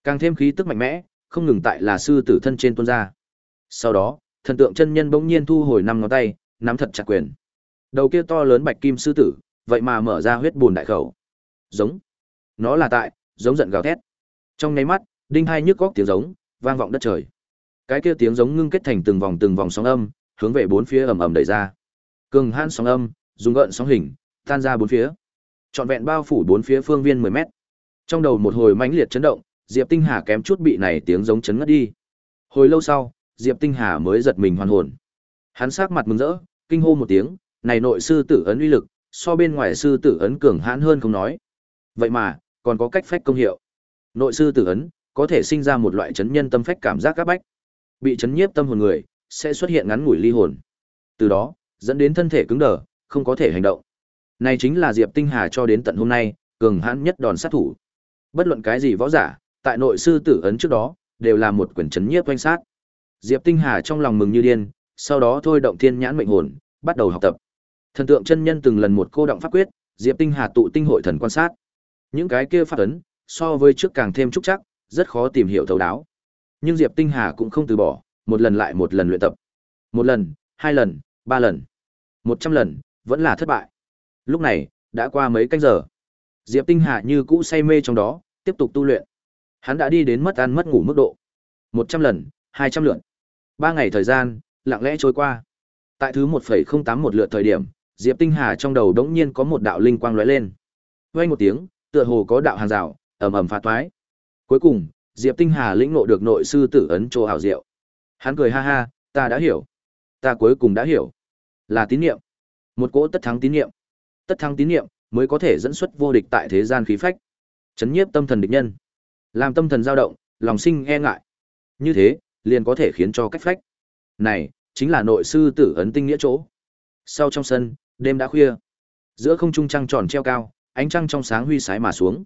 Càng thêm khí tức mạnh mẽ, không ngừng tại là sư tử thân trên tuôn ra. Sau đó, thần tượng chân nhân bỗng nhiên thu hồi năm ngón tay, nắm thật chặt quyền. Đầu kia to lớn bạch kim sư tử, vậy mà mở ra huyết bùn đại khẩu. Giống. Nó là tại, giống giận gào thét. Trong nháy mắt, đinh hai nhức góc tiếng giống, vang vọng đất trời. Cái kia tiếng giống ngưng kết thành từng vòng từng vòng sóng âm, hướng về bốn phía ầm ầm đẩy ra. Cường hãn sóng âm, dùng gợn sóng hình, tan ra bốn phía. Trọn vẹn bao phủ bốn phía phương viên 10 mét. Trong đầu một hồi mãnh liệt chấn động, Diệp Tinh Hà kém chút bị này tiếng giống chấn ngất đi. Hồi lâu sau, Diệp Tinh Hà mới giật mình hoàn hồn. Hắn sắc mặt mừng rỡ, kinh hô một tiếng, này nội sư tử ấn uy lực, so bên ngoài sư tử ấn cường hãn hơn không nói. Vậy mà, còn có cách phách công hiệu. Nội sư tử ấn có thể sinh ra một loại chấn nhân tâm phách cảm giác các bách. Bị chấn nhiếp tâm hồn người sẽ xuất hiện ngắn ngủi ly hồn. Từ đó, dẫn đến thân thể cứng đờ, không có thể hành động. Này chính là Diệp Tinh Hà cho đến tận hôm nay, cường hãn nhất đòn sát thủ. Bất luận cái gì võ giả, tại nội sư tử ấn trước đó, đều là một quyền chấn nhiếp oanh sát. Diệp Tinh Hà trong lòng mừng như điên, sau đó thôi động thiên nhãn mệnh hồn, bắt đầu học tập. Thần tượng chân nhân từng lần một cô động pháp quyết, Diệp Tinh Hà tụ tinh hội thần quan sát. Những cái kia phát ấn, so với trước càng thêm trúc chắc, rất khó tìm hiểu thấu đáo. Nhưng Diệp Tinh Hà cũng không từ bỏ, một lần lại một lần luyện tập. Một lần, hai lần, ba lần, một trăm lần, vẫn là thất bại. Lúc này, đã qua mấy canh giờ. Diệp Tinh Hà như cũ say mê trong đó, tiếp tục tu luyện. Hắn đã đi đến mất ăn mất ngủ mức độ. một trăm lần, hai trăm lượt. ba ngày thời gian, lặng lẽ trôi qua. Tại thứ một phẩy không tám một lượt thời điểm, Diệp Tinh Hà trong đầu đống nhiên có một đạo linh quang lóe lên. Vang một tiếng, tựa hồ có đạo hàng rào, ầm ầm phá toái. Cuối cùng, Diệp Tinh Hà lĩnh ngộ được nội sư tử ấn chỗ hảo diệu. Hắn cười ha ha, ta đã hiểu. Ta cuối cùng đã hiểu. Là tín niệm. Một cỗ tất thắng tín niệm. Tất thắng tín niệm mới có thể dẫn xuất vô địch tại thế gian khí phách. Chấn nhiếp tâm thần địch nhân. Làm tâm thần dao động, lòng sinh e ngại. Như thế, liền có thể khiến cho cách phách. Này, chính là nội sư tử ấn tinh nghĩa chỗ. Sau trong sân, đêm đã khuya. Giữa không trung trăng tròn treo cao, ánh trăng trong sáng huy sái mà xuống.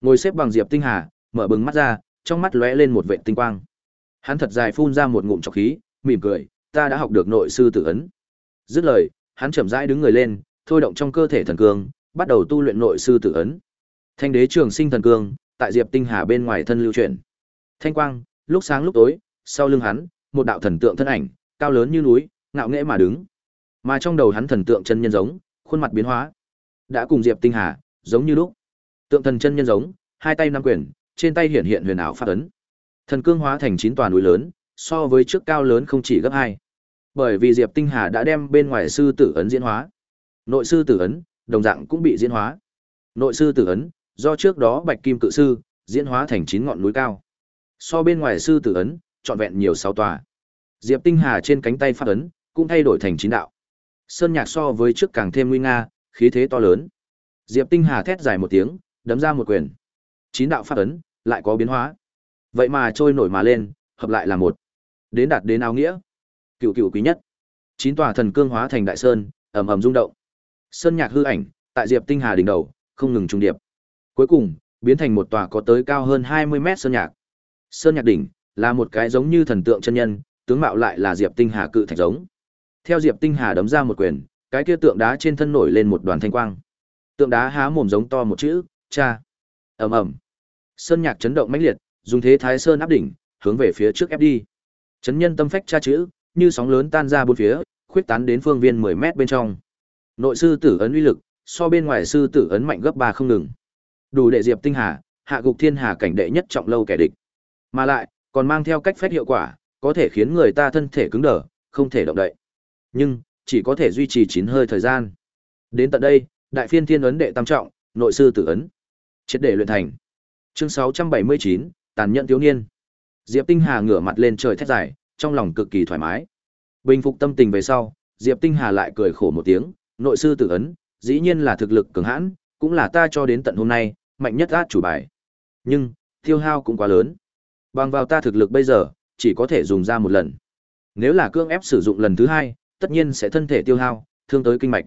Ngồi xếp bằng Diệp Tinh Hà, mở bừng mắt ra, trong mắt lóe lên một vệt tinh quang. Hắn thật dài phun ra một ngụm trọc khí, mỉm cười, ta đã học được nội sư tử ấn. Dứt lời, hắn chậm rãi đứng người lên, thôi động trong cơ thể thần cương, bắt đầu tu luyện nội sư tử ấn. Thanh đế trường sinh thần cương, tại Diệp Tinh Hà bên ngoài thân lưu chuyển. Thanh quang, lúc sáng lúc tối, sau lưng hắn, một đạo thần tượng thân ảnh, cao lớn như núi, ngạo nghễ mà đứng. Mà trong đầu hắn thần tượng chân nhân giống, khuôn mặt biến hóa, đã cùng Diệp Tinh Hà giống như lúc. Tượng thần chân nhân giống, hai tay nắm quyền, trên tay hiện hiện huyền ảo phát ấn. Thần cương hóa thành chín tòa núi lớn, so với trước cao lớn không chỉ gấp hai. Bởi vì Diệp Tinh Hà đã đem bên ngoài sư tử ấn diễn hóa. Nội sư tử ấn, đồng dạng cũng bị diễn hóa. Nội sư tử ấn, do trước đó Bạch Kim cự sư diễn hóa thành chín ngọn núi cao. So bên ngoài sư tử ấn, trọn vẹn nhiều sáu tòa. Diệp Tinh Hà trên cánh tay phát ấn cũng thay đổi thành chín đạo. Sơn nhạc so với trước càng thêm nguy nga, khí thế to lớn. Diệp Tinh Hà thét dài một tiếng, đấm ra một quyền. Chín đạo phát ấn lại có biến hóa. Vậy mà trôi nổi mà lên, hợp lại là một. Đến đạt đến áo nghĩa. Cựu cựu quý nhất. Chín tòa thần cương hóa thành đại sơn, ầm ầm rung động. Sơn nhạc hư ảnh, tại Diệp Tinh Hà đỉnh đầu, không ngừng trung điệp. Cuối cùng, biến thành một tòa có tới cao hơn 20 mét sơn nhạc. Sơn nhạc đỉnh là một cái giống như thần tượng chân nhân, tướng mạo lại là Diệp Tinh Hà cự thạch giống. Theo Diệp Tinh Hà đấm ra một quyền, cái kia tượng đá trên thân nổi lên một đoàn thanh quang. Tượng đá há mồm giống to một chữ, "Cha." Ầm ầm. Sơn nhạc chấn động mãnh liệt, dùng thế Thái Sơn áp đỉnh, hướng về phía trước ép đi. Chấn nhân tâm phách cha chữ, như sóng lớn tan ra bốn phía, khuyết tán đến phương viên 10 mét bên trong. Nội sư tử ấn uy lực, so bên ngoài sư tử ấn mạnh gấp 3 không ngừng. Đủ để Diệp Tinh Hà, hạ gục thiên hà cảnh đệ nhất trọng lâu kẻ địch. Mà lại, còn mang theo cách phép hiệu quả, có thể khiến người ta thân thể cứng đờ, không thể động đậy. Nhưng, chỉ có thể duy trì chín hơi thời gian. Đến tận đây, đại phiên thiên ấn đệ tam trọng, nội sư tử ấn. Triệt để luyện thành. Chương 679, tàn nhẫn thiếu niên. Diệp Tinh Hà ngửa mặt lên trời thét dài, trong lòng cực kỳ thoải mái. Bình phục tâm tình về sau, Diệp Tinh Hà lại cười khổ một tiếng, nội sư tử ấn, dĩ nhiên là thực lực cường hãn, cũng là ta cho đến tận hôm nay, mạnh nhất át chủ bài. Nhưng, tiêu hao cũng quá lớn. Bằng vào ta thực lực bây giờ, chỉ có thể dùng ra một lần. Nếu là cương ép sử dụng lần thứ hai, tất nhiên sẽ thân thể tiêu hao, thương tới kinh mạch.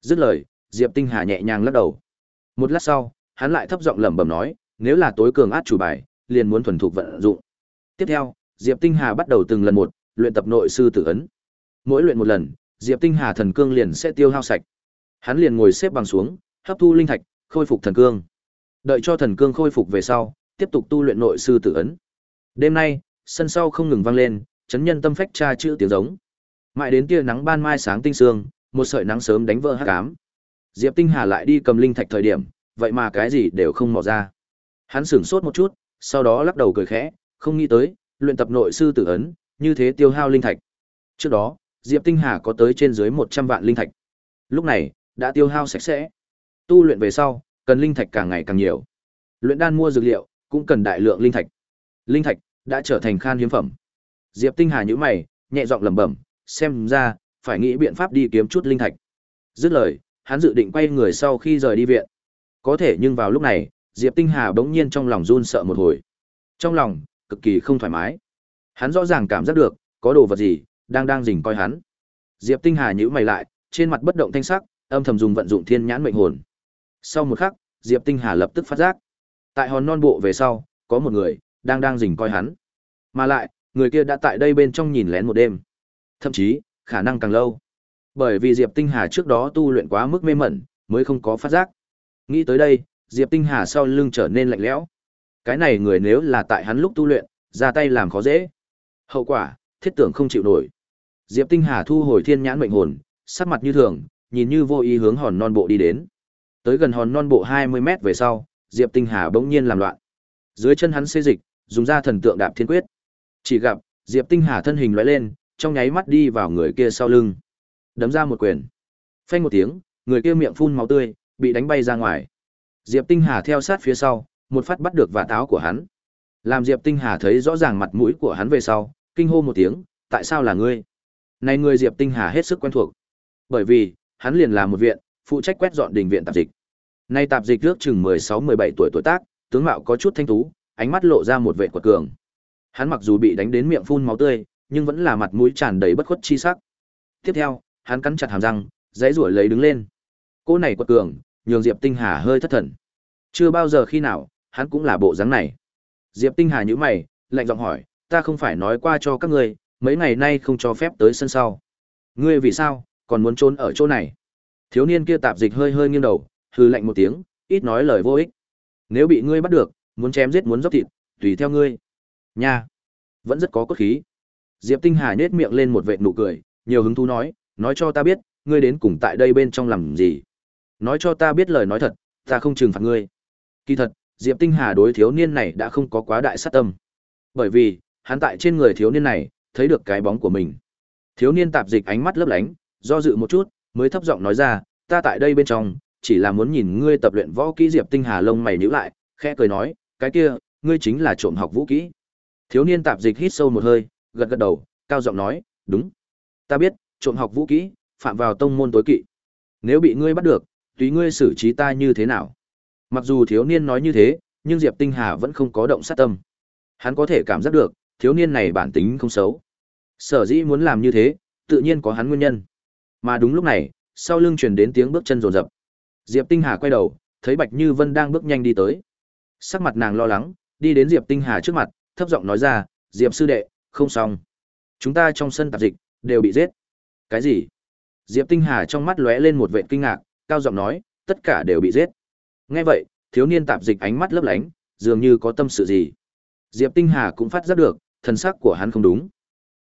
Dứt lời, Diệp Tinh Hà nhẹ nhàng lắc đầu. Một lát sau, hắn lại thấp giọng lẩm bẩm nói, nếu là tối cường át chủ bài, liền muốn thuần thục vận dụng. Tiếp theo, Diệp Tinh Hà bắt đầu từng lần một luyện tập nội sư tử ấn. Mỗi luyện một lần, Diệp Tinh Hà thần cương liền sẽ tiêu hao sạch. Hắn liền ngồi xếp bằng xuống, hấp thu linh thạch, khôi phục thần cương. Đợi cho thần cương khôi phục về sau, tiếp tục tu luyện nội sư tử ấn. Đêm nay, sân sau không ngừng vang lên, chấn nhân tâm phách tra chữ tiếng giống. Mãi đến tia nắng ban mai sáng tinh sương, một sợi nắng sớm đánh vỡ hắc ám. Diệp Tinh Hà lại đi cầm linh thạch thời điểm, vậy mà cái gì đều không mò ra. Hắn sửng sốt một chút, sau đó lắc đầu cười khẽ, không nghĩ tới, luyện tập nội sư tử ấn, như thế tiêu hao linh thạch. Trước đó, Diệp Tinh Hà có tới trên dưới 100 vạn linh thạch. Lúc này, đã tiêu hao sạch sẽ. Tu luyện về sau, cần linh thạch càng ngày càng nhiều. Luyện đan mua dược liệu, cũng cần đại lượng linh thạch. Linh thạch đã trở thành khan hiếm phẩm. Diệp Tinh Hà nhíu mày, nhẹ giọng lẩm bẩm, xem ra phải nghĩ biện pháp đi kiếm chút linh thạch. Dứt lời, hắn dự định quay người sau khi rời đi viện. Có thể nhưng vào lúc này, Diệp Tinh Hà bỗng nhiên trong lòng run sợ một hồi. Trong lòng cực kỳ không thoải mái. Hắn rõ ràng cảm giác được có đồ vật gì đang đang rình coi hắn. Diệp Tinh Hà nhíu mày lại, trên mặt bất động thanh sắc, âm thầm dùng vận dụng thiên nhãn mệnh hồn. Sau một khắc, Diệp Tinh Hà lập tức phát giác, tại hòn non bộ về sau, có một người đang đang rình coi hắn. Mà lại, người kia đã tại đây bên trong nhìn lén một đêm. Thậm chí, khả năng càng lâu. Bởi vì Diệp Tinh Hà trước đó tu luyện quá mức mê mẩn, mới không có phát giác. Nghĩ tới đây, Diệp Tinh Hà sau lưng trở nên lạnh lẽo. Cái này người nếu là tại hắn lúc tu luyện, ra tay làm khó dễ. Hậu quả, thiết tưởng không chịu nổi. Diệp Tinh Hà thu hồi thiên nhãn mệnh hồn, sắc mặt như thường, nhìn như vô ý hướng hòn non bộ đi đến. Tới gần hòn non bộ 20 mét về sau, Diệp Tinh Hà bỗng nhiên làm loạn. Dưới chân hắn xê dịch, dùng ra thần tượng đạp thiên quyết. Chỉ gặp, Diệp Tinh Hà thân hình lóe lên, trong nháy mắt đi vào người kia sau lưng. Đấm ra một quyền. Phanh một tiếng, người kia miệng phun máu tươi, bị đánh bay ra ngoài. Diệp Tinh Hà theo sát phía sau, một phát bắt được vạt áo của hắn. Làm Diệp Tinh Hà thấy rõ ràng mặt mũi của hắn về sau, kinh hô một tiếng, tại sao là ngươi? Này người Diệp Tinh Hà hết sức quen thuộc. Bởi vì, hắn liền là một viện, phụ trách quét dọn đình viện tạp dịch. Nay tạp dịch trước chừng 16-17 tuổi tuổi tác, tướng mạo có chút thanh tú, ánh mắt lộ ra một vẻ quật cường. Hắn mặc dù bị đánh đến miệng phun máu tươi, nhưng vẫn là mặt mũi tràn đầy bất khuất chi sắc. Tiếp theo, hắn cắn chặt hàm răng, dãy giụa lấy đứng lên. Cô này quật cường, nhường Diệp Tinh Hà hơi thất thần. Chưa bao giờ khi nào, hắn cũng là bộ dáng này. Diệp Tinh Hà nhíu mày, lạnh giọng hỏi, ta không phải nói qua cho các ngươi, mấy ngày nay không cho phép tới sân sau. Ngươi vì sao, còn muốn trốn ở chỗ này? Thiếu niên kia tạp dịch hơi hơi nghiêng đầu, hừ lạnh một tiếng, ít nói lời vô ích. Nếu bị ngươi bắt được, muốn chém giết muốn dốc thịt, tùy theo ngươi. Nha, vẫn rất có cốt khí. Diệp Tinh Hà nhếch miệng lên một vệt nụ cười, nhiều hứng thú nói, nói cho ta biết, ngươi đến cùng tại đây bên trong làm gì? Nói cho ta biết lời nói thật, ta không trừng phạt ngươi. Kỳ thật, Diệp Tinh Hà đối thiếu niên này đã không có quá đại sát tâm. Bởi vì, hắn tại trên người thiếu niên này, thấy được cái bóng của mình. Thiếu niên tạp dịch ánh mắt lấp lánh, do dự một chút, mới thấp giọng nói ra, ta tại đây bên trong, chỉ là muốn nhìn ngươi tập luyện võ kỹ Diệp Tinh Hà lông mày nhíu lại, khẽ cười nói, cái kia, ngươi chính là trộm học vũ kỹ. Thiếu niên tạp dịch hít sâu một hơi, gật gật đầu, cao giọng nói, đúng. Ta biết, trộm học vũ kỹ, phạm vào tông môn tối kỵ. Nếu bị ngươi bắt được, tùy ngươi xử trí ta như thế nào. Mặc dù thiếu niên nói như thế, nhưng Diệp Tinh Hà vẫn không có động sát tâm. Hắn có thể cảm giác được, thiếu niên này bản tính không xấu. Sở dĩ muốn làm như thế, tự nhiên có hắn nguyên nhân. Mà đúng lúc này, sau lưng truyền đến tiếng bước chân rồn rập. Diệp Tinh Hà quay đầu, thấy Bạch Như Vân đang bước nhanh đi tới. Sắc mặt nàng lo lắng, đi đến Diệp Tinh Hà trước mặt, thấp giọng nói ra, "Diệp sư đệ, không xong. Chúng ta trong sân tạp dịch đều bị giết." "Cái gì?" Diệp Tinh Hà trong mắt lóe lên một vệt kinh ngạc, cao giọng nói, "Tất cả đều bị giết." Nghe vậy, thiếu niên tạp dịch ánh mắt lấp lánh, dường như có tâm sự gì. Diệp Tinh Hà cũng phát giác được, thần sắc của hắn không đúng.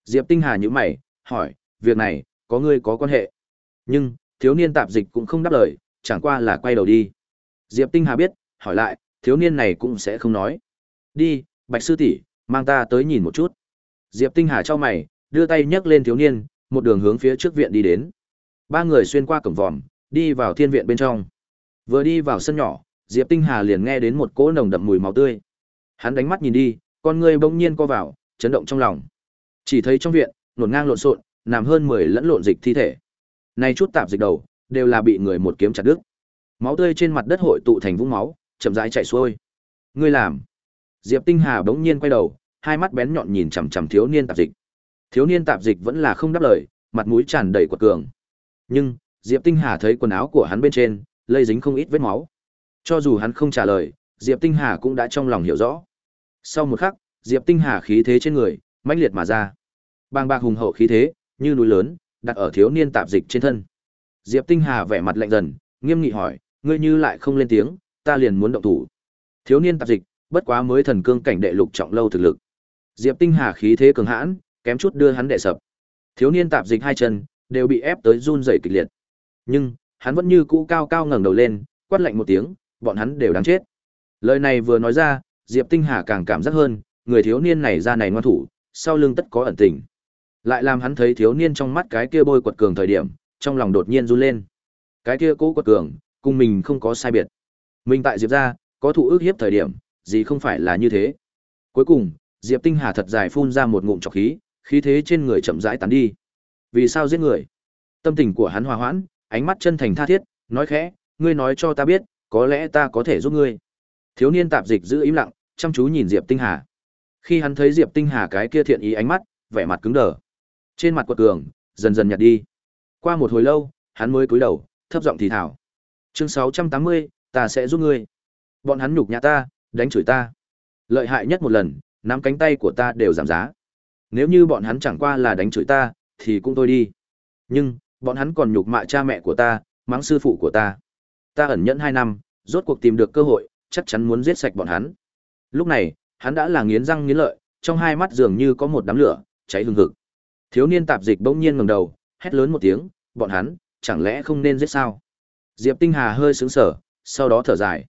Diệp Tinh Hà nhíu mày, hỏi, việc này, có ngươi có quan hệ. Nhưng, thiếu niên tạp dịch cũng không đáp lời, chẳng qua là quay đầu đi. Diệp Tinh Hà biết, hỏi lại, thiếu niên này cũng sẽ không nói. Đi, Bạch Sư tỷ, mang ta tới nhìn một chút. Diệp Tinh Hà cho mày, đưa tay nhấc lên thiếu niên, một đường hướng phía trước viện đi đến. Ba người xuyên qua cổng vòm, đi vào thiên viện bên trong. Vừa đi vào sân nhỏ, Diệp Tinh Hà liền nghe đến một cỗ nồng đậm mùi máu tươi. Hắn đánh mắt nhìn đi, con người bỗng nhiên co vào, chấn động trong lòng. Chỉ thấy trong viện, luồn ngang lộn xộn, nằm hơn 10 lẫn lộn dịch thi thể. Này chút tạp dịch đầu, đều là bị người một kiếm chặt đứt. Máu tươi trên mặt đất hội tụ thành vũng máu, chậm rãi chảy xuôi. Ngươi làm? Diệp Tinh Hà bỗng nhiên quay đầu, hai mắt bén nhọn nhìn chằm chằm thiếu niên tạp dịch. Thiếu niên tạp dịch vẫn là không đáp lời, mặt mũi tràn đầy quật cường. Nhưng, Diệp Tinh Hà thấy quần áo của hắn bên trên, lây dính không ít vết máu. Cho dù hắn không trả lời, Diệp Tinh Hà cũng đã trong lòng hiểu rõ. Sau một khắc, Diệp Tinh Hà khí thế trên người, mãnh liệt mà ra. Bàng bạc hùng hậu khí thế, như núi lớn, đặt ở thiếu niên tạp dịch trên thân. Diệp Tinh Hà vẻ mặt lạnh dần, nghiêm nghị hỏi, ngươi như lại không lên tiếng, ta liền muốn động thủ. Thiếu niên tạp dịch, bất quá mới thần cương cảnh đệ lục trọng lâu thực lực. Diệp Tinh Hà khí thế cường hãn, kém chút đưa hắn đè sập. Thiếu niên tạp dịch hai chân đều bị ép tới run rẩy kịch liệt. Nhưng, hắn vẫn như cũ cao cao ngẩng đầu lên, quát lạnh một tiếng, bọn hắn đều đáng chết. Lời này vừa nói ra, Diệp Tinh Hà càng cảm giác hơn, người thiếu niên này ra này ngoan thủ, sau lưng tất có ẩn tình. Lại làm hắn thấy thiếu niên trong mắt cái kia bôi quật cường thời điểm, trong lòng đột nhiên run lên. Cái kia cố quật cường, cùng mình không có sai biệt. Mình tại Diệp gia, có thụ ước hiếp thời điểm, gì không phải là như thế. Cuối cùng, Diệp Tinh Hà thật dài phun ra một ngụm trọc khí, khí thế trên người chậm rãi tán đi. Vì sao giết người? Tâm tình của hắn hòa hoãn, ánh mắt chân thành tha thiết, nói khẽ, ngươi nói cho ta biết, có lẽ ta có thể giúp ngươi. Thiếu niên tạp dịch giữ im lặng, chăm chú nhìn Diệp Tinh Hà. Khi hắn thấy Diệp Tinh Hà cái kia thiện ý ánh mắt, vẻ mặt cứng đờ. Trên mặt quật cường, dần dần nhạt đi. Qua một hồi lâu, hắn mới cúi đầu, thấp giọng thì thào. Chương 680, ta sẽ giúp ngươi. Bọn hắn nhục nhã ta, đánh chửi ta. Lợi hại nhất một lần, nắm cánh tay của ta đều giảm giá. Nếu như bọn hắn chẳng qua là đánh chửi ta, thì cũng thôi đi. Nhưng, bọn hắn còn nhục mạ cha mẹ của ta, mắng sư phụ của ta. ta ẩn nhẫn hai năm, rốt cuộc tìm được cơ hội, chắc chắn muốn giết sạch bọn hắn. Lúc này, hắn đã là nghiến răng nghiến lợi, trong hai mắt dường như có một đám lửa, cháy hừng hực. Thiếu niên tạp dịch bỗng nhiên ngẩng đầu, hét lớn một tiếng, bọn hắn, chẳng lẽ không nên giết sao? Diệp Tinh Hà hơi sững sờ, sau đó thở dài.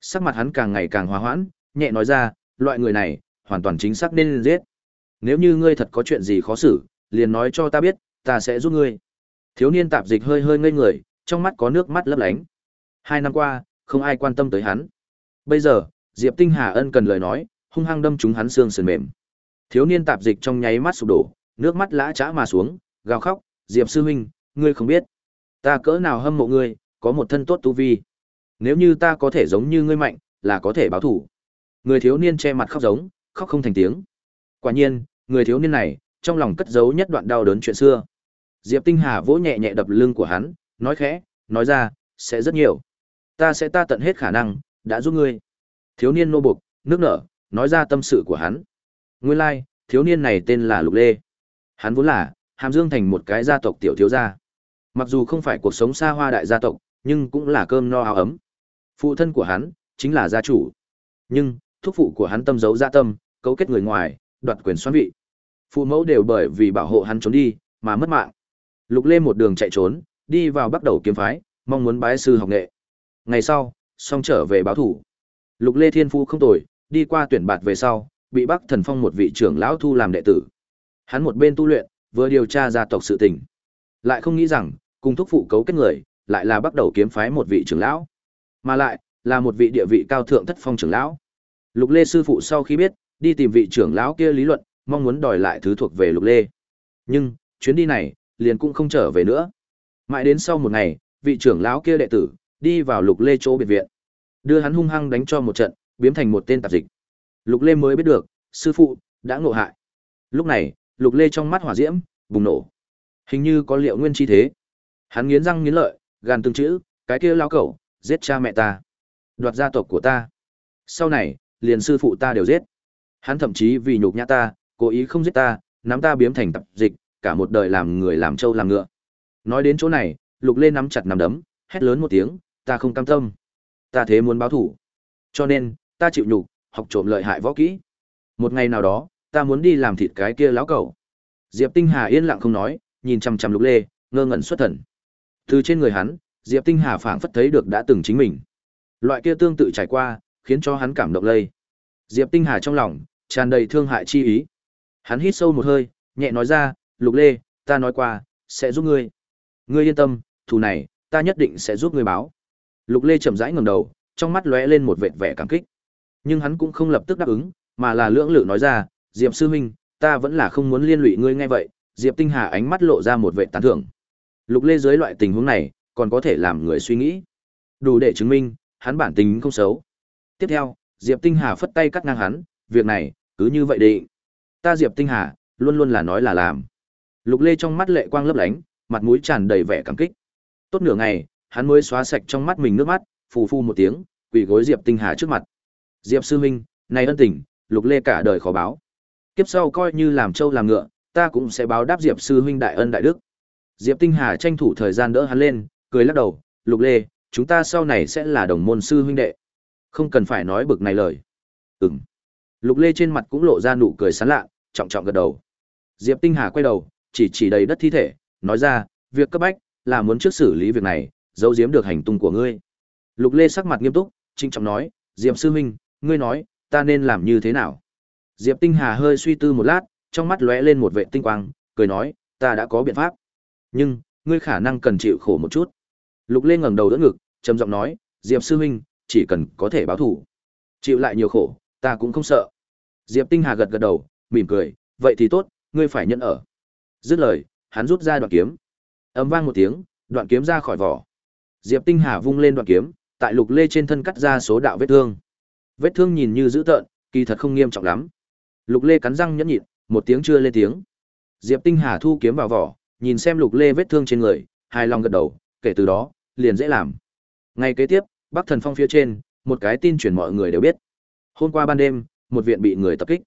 Sắc mặt hắn càng ngày càng hòa hoãn, nhẹ nói ra, loại người này, hoàn toàn chính xác nên giết. Nếu như ngươi thật có chuyện gì khó xử, liền nói cho ta biết, ta sẽ giúp ngươi. Thiếu niên tạp dịch hơi hơi ngây người, trong mắt có nước mắt lấp lánh. Hai năm qua, không ai quan tâm tới hắn. Bây giờ, Diệp Tinh Hà ân cần lời nói, hung hăng đâm trúng hắn xương sườn mềm. Thiếu niên tạp dịch trong nháy mắt sụp đổ, nước mắt lã chã mà xuống, gào khóc, "Diệp sư huynh, ngươi không biết, ta cỡ nào hâm mộ ngươi, có một thân tốt tu vi. Nếu như ta có thể giống như ngươi mạnh, là có thể báo thủ." Người thiếu niên che mặt khóc giống, khóc không thành tiếng. Quả nhiên, người thiếu niên này, trong lòng cất giấu nhất đoạn đau đớn chuyện xưa. Diệp Tinh Hà vỗ nhẹ nhẹ đập lưng của hắn, nói khẽ, nói ra, sẽ rất nhiều. Ta sẽ ta tận hết khả năng, đã giúp ngươi. Thiếu niên nô buộc, nước nở, nói ra tâm sự của hắn. Nguyên lai, like, thiếu niên này tên là Lục Lê. Hắn vốn là Hàm Dương thành một cái gia tộc tiểu thiếu gia. Mặc dù không phải cuộc sống xa hoa đại gia tộc, nhưng cũng là cơm no áo ấm. Phụ thân của hắn chính là gia chủ. Nhưng, thúc phụ của hắn tâm giấu dạ tâm, cấu kết người ngoài, đoạt quyền xoán vị. Phụ mẫu đều bởi vì bảo hộ hắn trốn đi, mà mất mạng. Lục Lê một đường chạy trốn, đi vào bắt đầu kiếm phái, mong muốn bái sư học nghệ. Ngày sau, song trở về báo thủ. Lục Lê Thiên Phu không tồi, đi qua tuyển bạt về sau, bị Bắc Thần Phong một vị trưởng lão thu làm đệ tử. Hắn một bên tu luyện, vừa điều tra gia tộc sự tình. Lại không nghĩ rằng, cùng thúc phụ cấu kết người, lại là bắt đầu kiếm phái một vị trưởng lão. Mà lại, là một vị địa vị cao thượng thất phong trưởng lão. Lục Lê sư phụ sau khi biết, đi tìm vị trưởng lão kia lý luận, mong muốn đòi lại thứ thuộc về Lục Lê. Nhưng, chuyến đi này, liền cũng không trở về nữa. Mãi đến sau một ngày, vị trưởng lão kia đệ tử đi vào Lục Lê chỗ biệt viện, đưa hắn hung hăng đánh cho một trận, biến thành một tên tạp dịch. Lục Lê mới biết được, sư phụ đã ngộ hại. Lúc này, Lục Lê trong mắt hỏa diễm bùng nổ, hình như có liệu nguyên chi thế. Hắn nghiến răng nghiến lợi, gàn từng chữ, cái kia lão cẩu, giết cha mẹ ta, đoạt gia tộc của ta. Sau này, liền sư phụ ta đều giết. Hắn thậm chí vì nhục nhã ta, cố ý không giết ta, nắm ta biếm thành tập dịch, cả một đời làm người làm trâu làm ngựa. Nói đến chỗ này, Lục Lê nắm chặt nắm đấm, hét lớn một tiếng, ta không cam tâm. Ta thế muốn báo thủ. Cho nên, ta chịu nhục, học trộm lợi hại võ kỹ. Một ngày nào đó, ta muốn đi làm thịt cái kia lão cẩu. Diệp Tinh Hà yên lặng không nói, nhìn chằm chằm Lục Lê, ngơ ngẩn xuất thần. Từ trên người hắn, Diệp Tinh Hà phảng phất thấy được đã từng chính mình. Loại kia tương tự trải qua, khiến cho hắn cảm động lây. Diệp Tinh Hà trong lòng tràn đầy thương hại chi ý. Hắn hít sâu một hơi, nhẹ nói ra, "Lục Lê, ta nói qua, sẽ giúp ngươi. Ngươi yên tâm, thù này, ta nhất định sẽ giúp ngươi báo." Lục Lê chậm rãi ngẩng đầu, trong mắt lóe lên một vệt vẻ cảm kích. Nhưng hắn cũng không lập tức đáp ứng, mà là lưỡng lự nói ra, "Diệp sư huynh, ta vẫn là không muốn liên lụy ngươi nghe vậy." Diệp Tinh Hà ánh mắt lộ ra một vẻ tán thưởng. Lục Lê dưới loại tình huống này, còn có thể làm người suy nghĩ. Đủ để chứng minh, hắn bản tính không xấu. Tiếp theo, Diệp Tinh Hà phất tay cắt ngang hắn, việc này, cứ như vậy đi. Ta Diệp Tinh Hà, luôn luôn là nói là làm. Lục Lê trong mắt lệ quang lấp lánh, mặt mũi tràn đầy vẻ cảm kích. Tốt nửa ngày, hắn mới xóa sạch trong mắt mình nước mắt, phù phu một tiếng, quỳ gối Diệp Tinh Hà trước mặt. Diệp sư huynh, này ân tình, Lục Lê cả đời khó báo. Kiếp sau coi như làm trâu làm ngựa, ta cũng sẽ báo đáp Diệp sư huynh đại ân đại đức. Diệp Tinh Hà tranh thủ thời gian đỡ hắn lên, cười lắc đầu, "Lục Lê, chúng ta sau này sẽ là đồng môn sư huynh đệ." Không cần phải nói bực này lời. Ừm. Lục Lê trên mặt cũng lộ ra nụ cười sán lạ, trọng trọng gật đầu. Diệp Tinh Hà quay đầu, chỉ chỉ đầy đất thi thể, nói ra, việc cấp bách là muốn trước xử lý việc này, giấu giếm được hành tung của ngươi. Lục Lê sắc mặt nghiêm túc, trinh trọng nói, Diệp sư huynh, ngươi nói, ta nên làm như thế nào? Diệp Tinh Hà hơi suy tư một lát, trong mắt lóe lên một vệ tinh quang, cười nói, ta đã có biện pháp. Nhưng, ngươi khả năng cần chịu khổ một chút. Lục Lê ngẩng đầu đỡ ngực, trầm giọng nói, Diệp sư huynh, chỉ cần có thể báo thủ. Chịu lại nhiều khổ, ta cũng không sợ. Diệp Tinh Hà gật gật đầu, mỉm cười, vậy thì tốt, ngươi phải nhận ở. Dứt lời, hắn rút ra đoạn kiếm. ấm vang một tiếng, đoạn kiếm ra khỏi vỏ. Diệp Tinh Hà vung lên đoạn kiếm, tại Lục Lê trên thân cắt ra số đạo vết thương. Vết thương nhìn như dữ tợn, kỳ thật không nghiêm trọng lắm. Lục Lê cắn răng nhẫn nhịn, một tiếng chưa lên tiếng. Diệp Tinh Hà thu kiếm vào vỏ, nhìn xem Lục Lê vết thương trên người, hài lòng gật đầu, kể từ đó, liền dễ làm. Ngày kế tiếp, Bắc Thần Phong phía trên, một cái tin truyền mọi người đều biết. Hôm qua ban đêm, một viện bị người tập kích.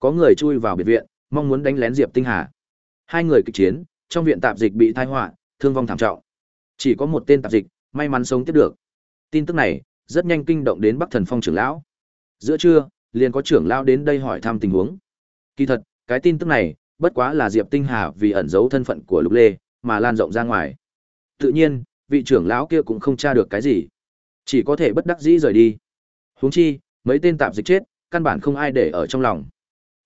Có người chui vào biệt viện, mong muốn đánh lén Diệp Tinh Hà. Hai người kịch chiến, trong viện tạp dịch bị tai họa, thương vong thảm trọng. Chỉ có một tên tạp dịch may mắn sống tiếp được. Tin tức này rất nhanh kinh động đến Bắc Thần Phong trưởng lão. Giữa trưa, liền có trưởng lão đến đây hỏi thăm tình huống. Kỳ thật, cái tin tức này bất quá là Diệp Tinh Hà vì ẩn giấu thân phận của Lục Lê mà lan rộng ra ngoài. Tự nhiên, vị trưởng lão kia cũng không tra được cái gì, chỉ có thể bất đắc dĩ rời đi. Huống chi, mấy tên tạp dịch chết, căn bản không ai để ở trong lòng.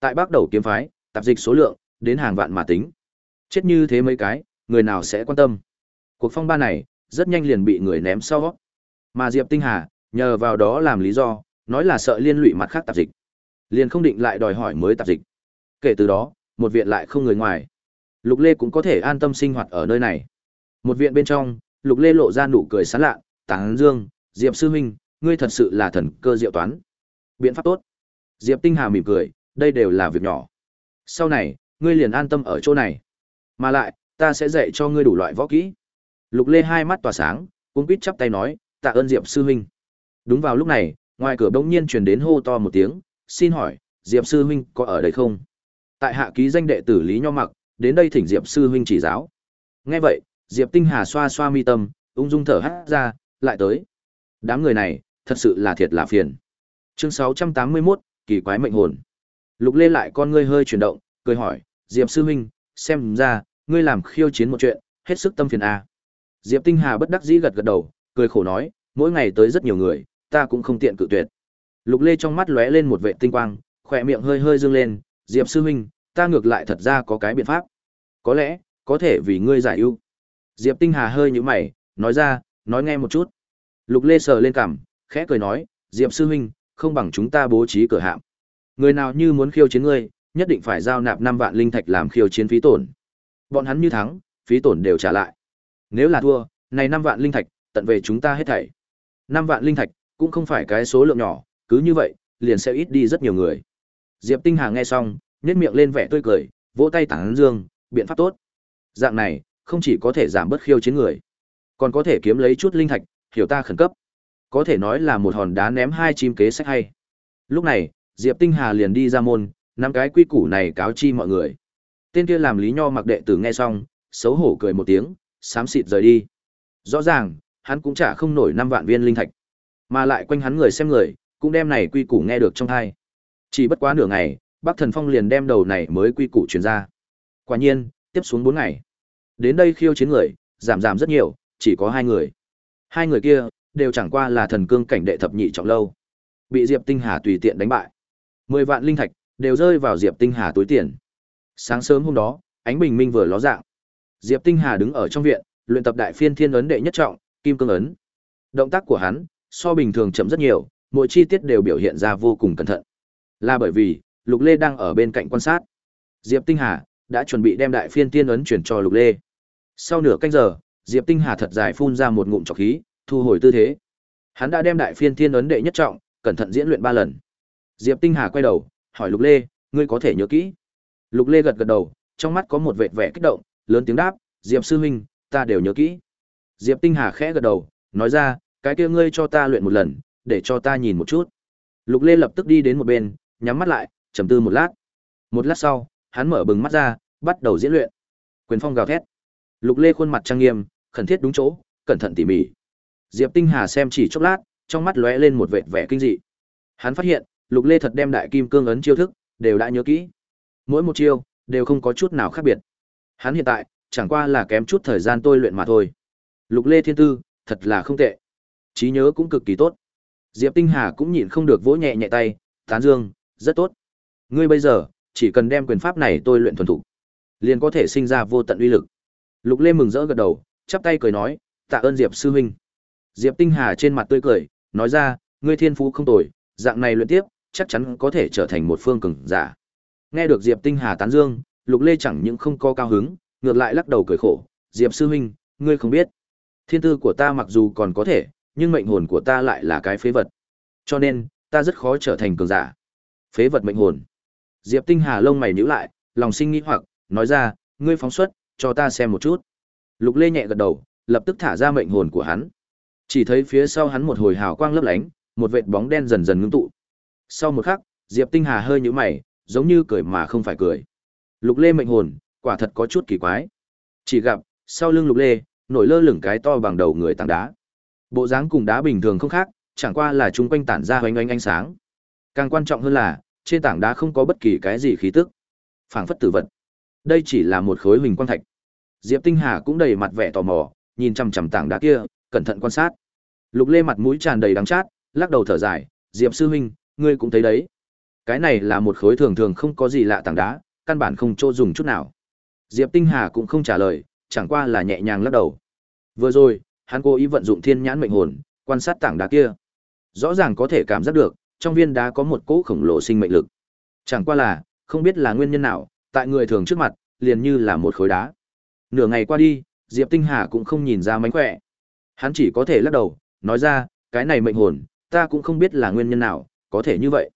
Tại Bắc Đầu kiếm phái, tạp dịch số lượng đến hàng vạn mà tính. Chết như thế mấy cái, người nào sẽ quan tâm. Cuộc phong ba này, rất nhanh liền bị người ném sau. Mà Diệp Tinh Hà, nhờ vào đó làm lý do, nói là sợ liên lụy mặt khác tạp dịch. Liền không định lại đòi hỏi mới tạp dịch. Kể từ đó, một viện lại không người ngoài. Lục Lê cũng có thể an tâm sinh hoạt ở nơi này. Một viện bên trong, Lục Lê lộ ra nụ cười sán lạ, tán Dương, Diệp sư huynh, ngươi thật sự là thần cơ diệu toán." Biện pháp tốt. Diệp Tinh Hà mỉm cười, đây đều là việc nhỏ. Sau này, ngươi liền an tâm ở chỗ này. Mà lại, ta sẽ dạy cho ngươi đủ loại võ kỹ. Lục Lê hai mắt tỏa sáng, cuống quýt chắp tay nói, tạ ơn Diệp sư huynh. Đúng vào lúc này, ngoài cửa bỗng nhiên truyền đến hô to một tiếng, xin hỏi, Diệp sư huynh có ở đây không? Tại hạ ký danh đệ tử Lý Nho Mặc, đến đây thỉnh Diệp sư huynh chỉ giáo. Nghe vậy, Diệp Tinh Hà xoa xoa mi tâm, ung dung thở hắt ra, lại tới. Đám người này, thật sự là thiệt là phiền. Chương 681, kỳ quái mệnh hồn. Lục Lê lại con ngươi hơi chuyển động, cười hỏi, Diệp sư huynh, xem ra, ngươi làm khiêu chiến một chuyện, hết sức tâm phiền a. À. Diệp Tinh Hà bất đắc dĩ gật gật đầu, cười khổ nói, mỗi ngày tới rất nhiều người, ta cũng không tiện cự tuyệt. Lục Lê trong mắt lóe lên một vệ tinh quang, khỏe miệng hơi hơi dương lên, Diệp sư huynh, ta ngược lại thật ra có cái biện pháp. Có lẽ, có thể vì ngươi giải ưu. Diệp Tinh Hà hơi nhíu mày, nói ra, nói nghe một chút. Lục Lê sờ lên cằm, khẽ cười nói, Diệp sư huynh, không bằng chúng ta bố trí cửa hạm. Người nào như muốn khiêu chiến ngươi, nhất định phải giao nạp 5 vạn linh thạch làm khiêu chiến phí tổn. Bọn hắn như thắng, phí tổn đều trả lại. Nếu là thua, này 5 vạn linh thạch, tận về chúng ta hết thảy. 5 vạn linh thạch, cũng không phải cái số lượng nhỏ, cứ như vậy, liền sẽ ít đi rất nhiều người. Diệp Tinh Hà nghe xong, nhếch miệng lên vẻ tươi cười, vỗ tay tán dương, biện pháp tốt. Dạng này, không chỉ có thể giảm bớt khiêu chiến người, còn có thể kiếm lấy chút linh thạch, hiểu ta khẩn cấp. Có thể nói là một hòn đá ném hai chim kế sách hay. Lúc này, Diệp Tinh Hà liền đi ra môn, năm cái quy củ này cáo chi mọi người. Tên kia làm Lý Nho mặc đệ tử nghe xong, xấu hổ cười một tiếng, xám xịt rời đi. Rõ ràng, hắn cũng trả không nổi năm vạn viên linh thạch, mà lại quanh hắn người xem người, cũng đem này quy củ nghe được trong hai. Chỉ bất quá nửa ngày, Bắc Thần Phong liền đem đầu này mới quy củ truyền ra. Quả nhiên, tiếp xuống 4 ngày. Đến đây khiêu chiến người, giảm giảm rất nhiều, chỉ có hai người. Hai người kia, đều chẳng qua là thần cương cảnh đệ thập nhị trọng lâu. Bị Diệp Tinh Hà tùy tiện đánh bại. 10 vạn linh thạch, đều rơi vào Diệp Tinh Hà túi tiền. Sáng sớm hôm đó, ánh bình minh vừa ló dạng. Diệp Tinh Hà đứng ở trong viện, luyện tập đại phiên thiên ấn đệ nhất trọng, kim cương ấn. Động tác của hắn, so bình thường chậm rất nhiều, mỗi chi tiết đều biểu hiện ra vô cùng cẩn thận. Là bởi vì, Lục Lê đang ở bên cạnh quan sát. Diệp Tinh Hà đã chuẩn bị đem đại phiên tiên ấn chuyển cho Lục Lê. Sau nửa canh giờ, Diệp Tinh Hà thật dài phun ra một ngụm trọc khí, thu hồi tư thế. Hắn đã đem đại phiên thiên ấn đệ nhất trọng, cẩn thận diễn luyện ba lần. Diệp Tinh Hà quay đầu, hỏi Lục Lê, ngươi có thể nhớ kỹ? Lục Lê gật gật đầu, trong mắt có một vệt vẻ kích động, lớn tiếng đáp, Diệp sư huynh, ta đều nhớ kỹ. Diệp Tinh Hà khẽ gật đầu, nói ra, cái kia ngươi cho ta luyện một lần, để cho ta nhìn một chút. Lục Lê lập tức đi đến một bên, nhắm mắt lại, trầm tư một lát. Một lát sau, hắn mở bừng mắt ra, bắt đầu diễn luyện. Quyền phong gào thét. Lục Lê khuôn mặt trang nghiêm, khẩn thiết đúng chỗ, cẩn thận tỉ mỉ. Diệp Tinh Hà xem chỉ chốc lát, trong mắt lóe lên một vệt vẻ kinh dị. Hắn phát hiện, Lục Lê thật đem đại kim cương ấn chiêu thức đều đã nhớ kỹ. Mỗi một chiêu đều không có chút nào khác biệt. Hắn hiện tại chẳng qua là kém chút thời gian tôi luyện mà thôi. Lục Lê Thiên Tư, thật là không tệ. Trí nhớ cũng cực kỳ tốt. Diệp Tinh Hà cũng nhịn không được vỗ nhẹ nhẹ tay, tán dương, rất tốt. Ngươi bây giờ, chỉ cần đem quyền pháp này tôi luyện thuần thục, liền có thể sinh ra vô tận uy lực. Lục Lê mừng rỡ gật đầu, chắp tay cười nói, tạ ơn Diệp sư huynh. Diệp Tinh Hà trên mặt tươi cười, nói ra, ngươi thiên phú không tồi, dạng này luyện tiếp, chắc chắn có thể trở thành một phương cường giả. Nghe được Diệp Tinh Hà tán dương, Lục Lê chẳng những không có cao hứng, ngược lại lắc đầu cười khổ, "Diệp sư huynh, ngươi không biết, thiên tư của ta mặc dù còn có thể, nhưng mệnh hồn của ta lại là cái phế vật. Cho nên, ta rất khó trở thành cường giả." Phế vật mệnh hồn. Diệp Tinh Hà lông mày nhíu lại, lòng sinh nghi hoặc, nói ra, "Ngươi phóng xuất, cho ta xem một chút." Lục Lê nhẹ gật đầu, lập tức thả ra mệnh hồn của hắn. Chỉ thấy phía sau hắn một hồi hào quang lấp lánh, một vệt bóng đen dần dần ngưng tụ. Sau một khắc, Diệp Tinh Hà hơi nhíu mày, giống như cười mà không phải cười. Lục Lê mệnh hồn, quả thật có chút kỳ quái. Chỉ gặp, sau lưng Lục Lê, nổi lơ lửng cái to bằng đầu người tảng đá. Bộ dáng cùng đá bình thường không khác, chẳng qua là chúng quanh tản ra hoành hoành ánh sáng. Càng quan trọng hơn là, trên tảng đá không có bất kỳ cái gì khí tức. Phảng phất tử vật. Đây chỉ là một khối huỳnh quang thạch. Diệp Tinh Hà cũng đầy mặt vẻ tò mò, nhìn chằm chằm tảng đá kia, cẩn thận quan sát. Lục Lê mặt mũi tràn đầy đắng chát, lắc đầu thở dài, "Diệp sư huynh, ngươi cũng thấy đấy. Cái này là một khối thường thường không có gì lạ tảng đá, căn bản không chỗ dùng chút nào." Diệp Tinh Hà cũng không trả lời, chẳng qua là nhẹ nhàng lắc đầu. Vừa rồi, hắn cố ý vận dụng thiên nhãn mệnh hồn, quan sát tảng đá kia. Rõ ràng có thể cảm giác được, trong viên đá có một cỗ khổng lồ sinh mệnh lực. Chẳng qua là, không biết là nguyên nhân nào, tại người thường trước mặt, liền như là một khối đá. Nửa ngày qua đi, Diệp Tinh Hà cũng không nhìn ra mánh khỏe. Hắn chỉ có thể lắc đầu, nói ra, cái này mệnh hồn, ta cũng không biết là nguyên nhân nào, có thể như vậy.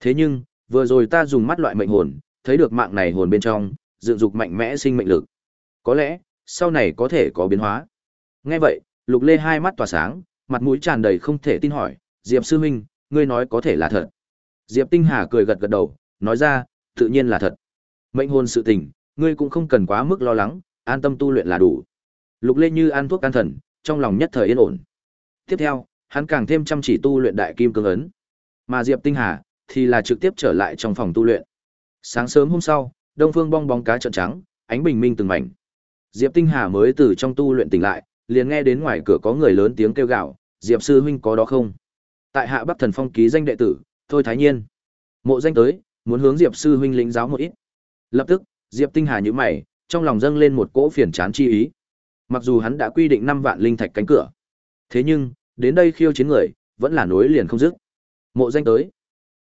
Thế nhưng, vừa rồi ta dùng mắt loại mệnh hồn, thấy được mạng này hồn bên trong, dựng dục mạnh mẽ sinh mệnh lực. Có lẽ, sau này có thể có biến hóa. Nghe vậy, Lục Lê hai mắt tỏa sáng, mặt mũi tràn đầy không thể tin hỏi, Diệp sư huynh, ngươi nói có thể là thật. Diệp Tinh Hà cười gật gật đầu, nói ra, tự nhiên là thật. Mệnh hồn sự tình, ngươi cũng không cần quá mức lo lắng, an tâm tu luyện là đủ. Lục Lê như ăn thuốc can thần, trong lòng nhất thời yên ổn. Tiếp theo, hắn càng thêm chăm chỉ tu luyện đại kim cương ấn. Mà Diệp Tinh Hà thì là trực tiếp trở lại trong phòng tu luyện. Sáng sớm hôm sau, Đông Phương bong bóng cá trợn trắng, ánh bình minh từng mảnh. Diệp Tinh Hà mới từ trong tu luyện tỉnh lại, liền nghe đến ngoài cửa có người lớn tiếng kêu gào, "Diệp sư huynh có đó không?" Tại Hạ Bắc Thần Phong ký danh đệ tử, Thôi Thái Nhiên. Mộ danh tới, muốn hướng Diệp sư huynh lĩnh giáo một ít. Lập tức, Diệp Tinh Hà nhíu mày, trong lòng dâng lên một cỗ phiền chán chi ý. Mặc dù hắn đã quy định 5 vạn linh thạch cánh cửa, thế nhưng, đến đây khiêu chiến người, vẫn là nối liền không dứt. Mộ danh tới.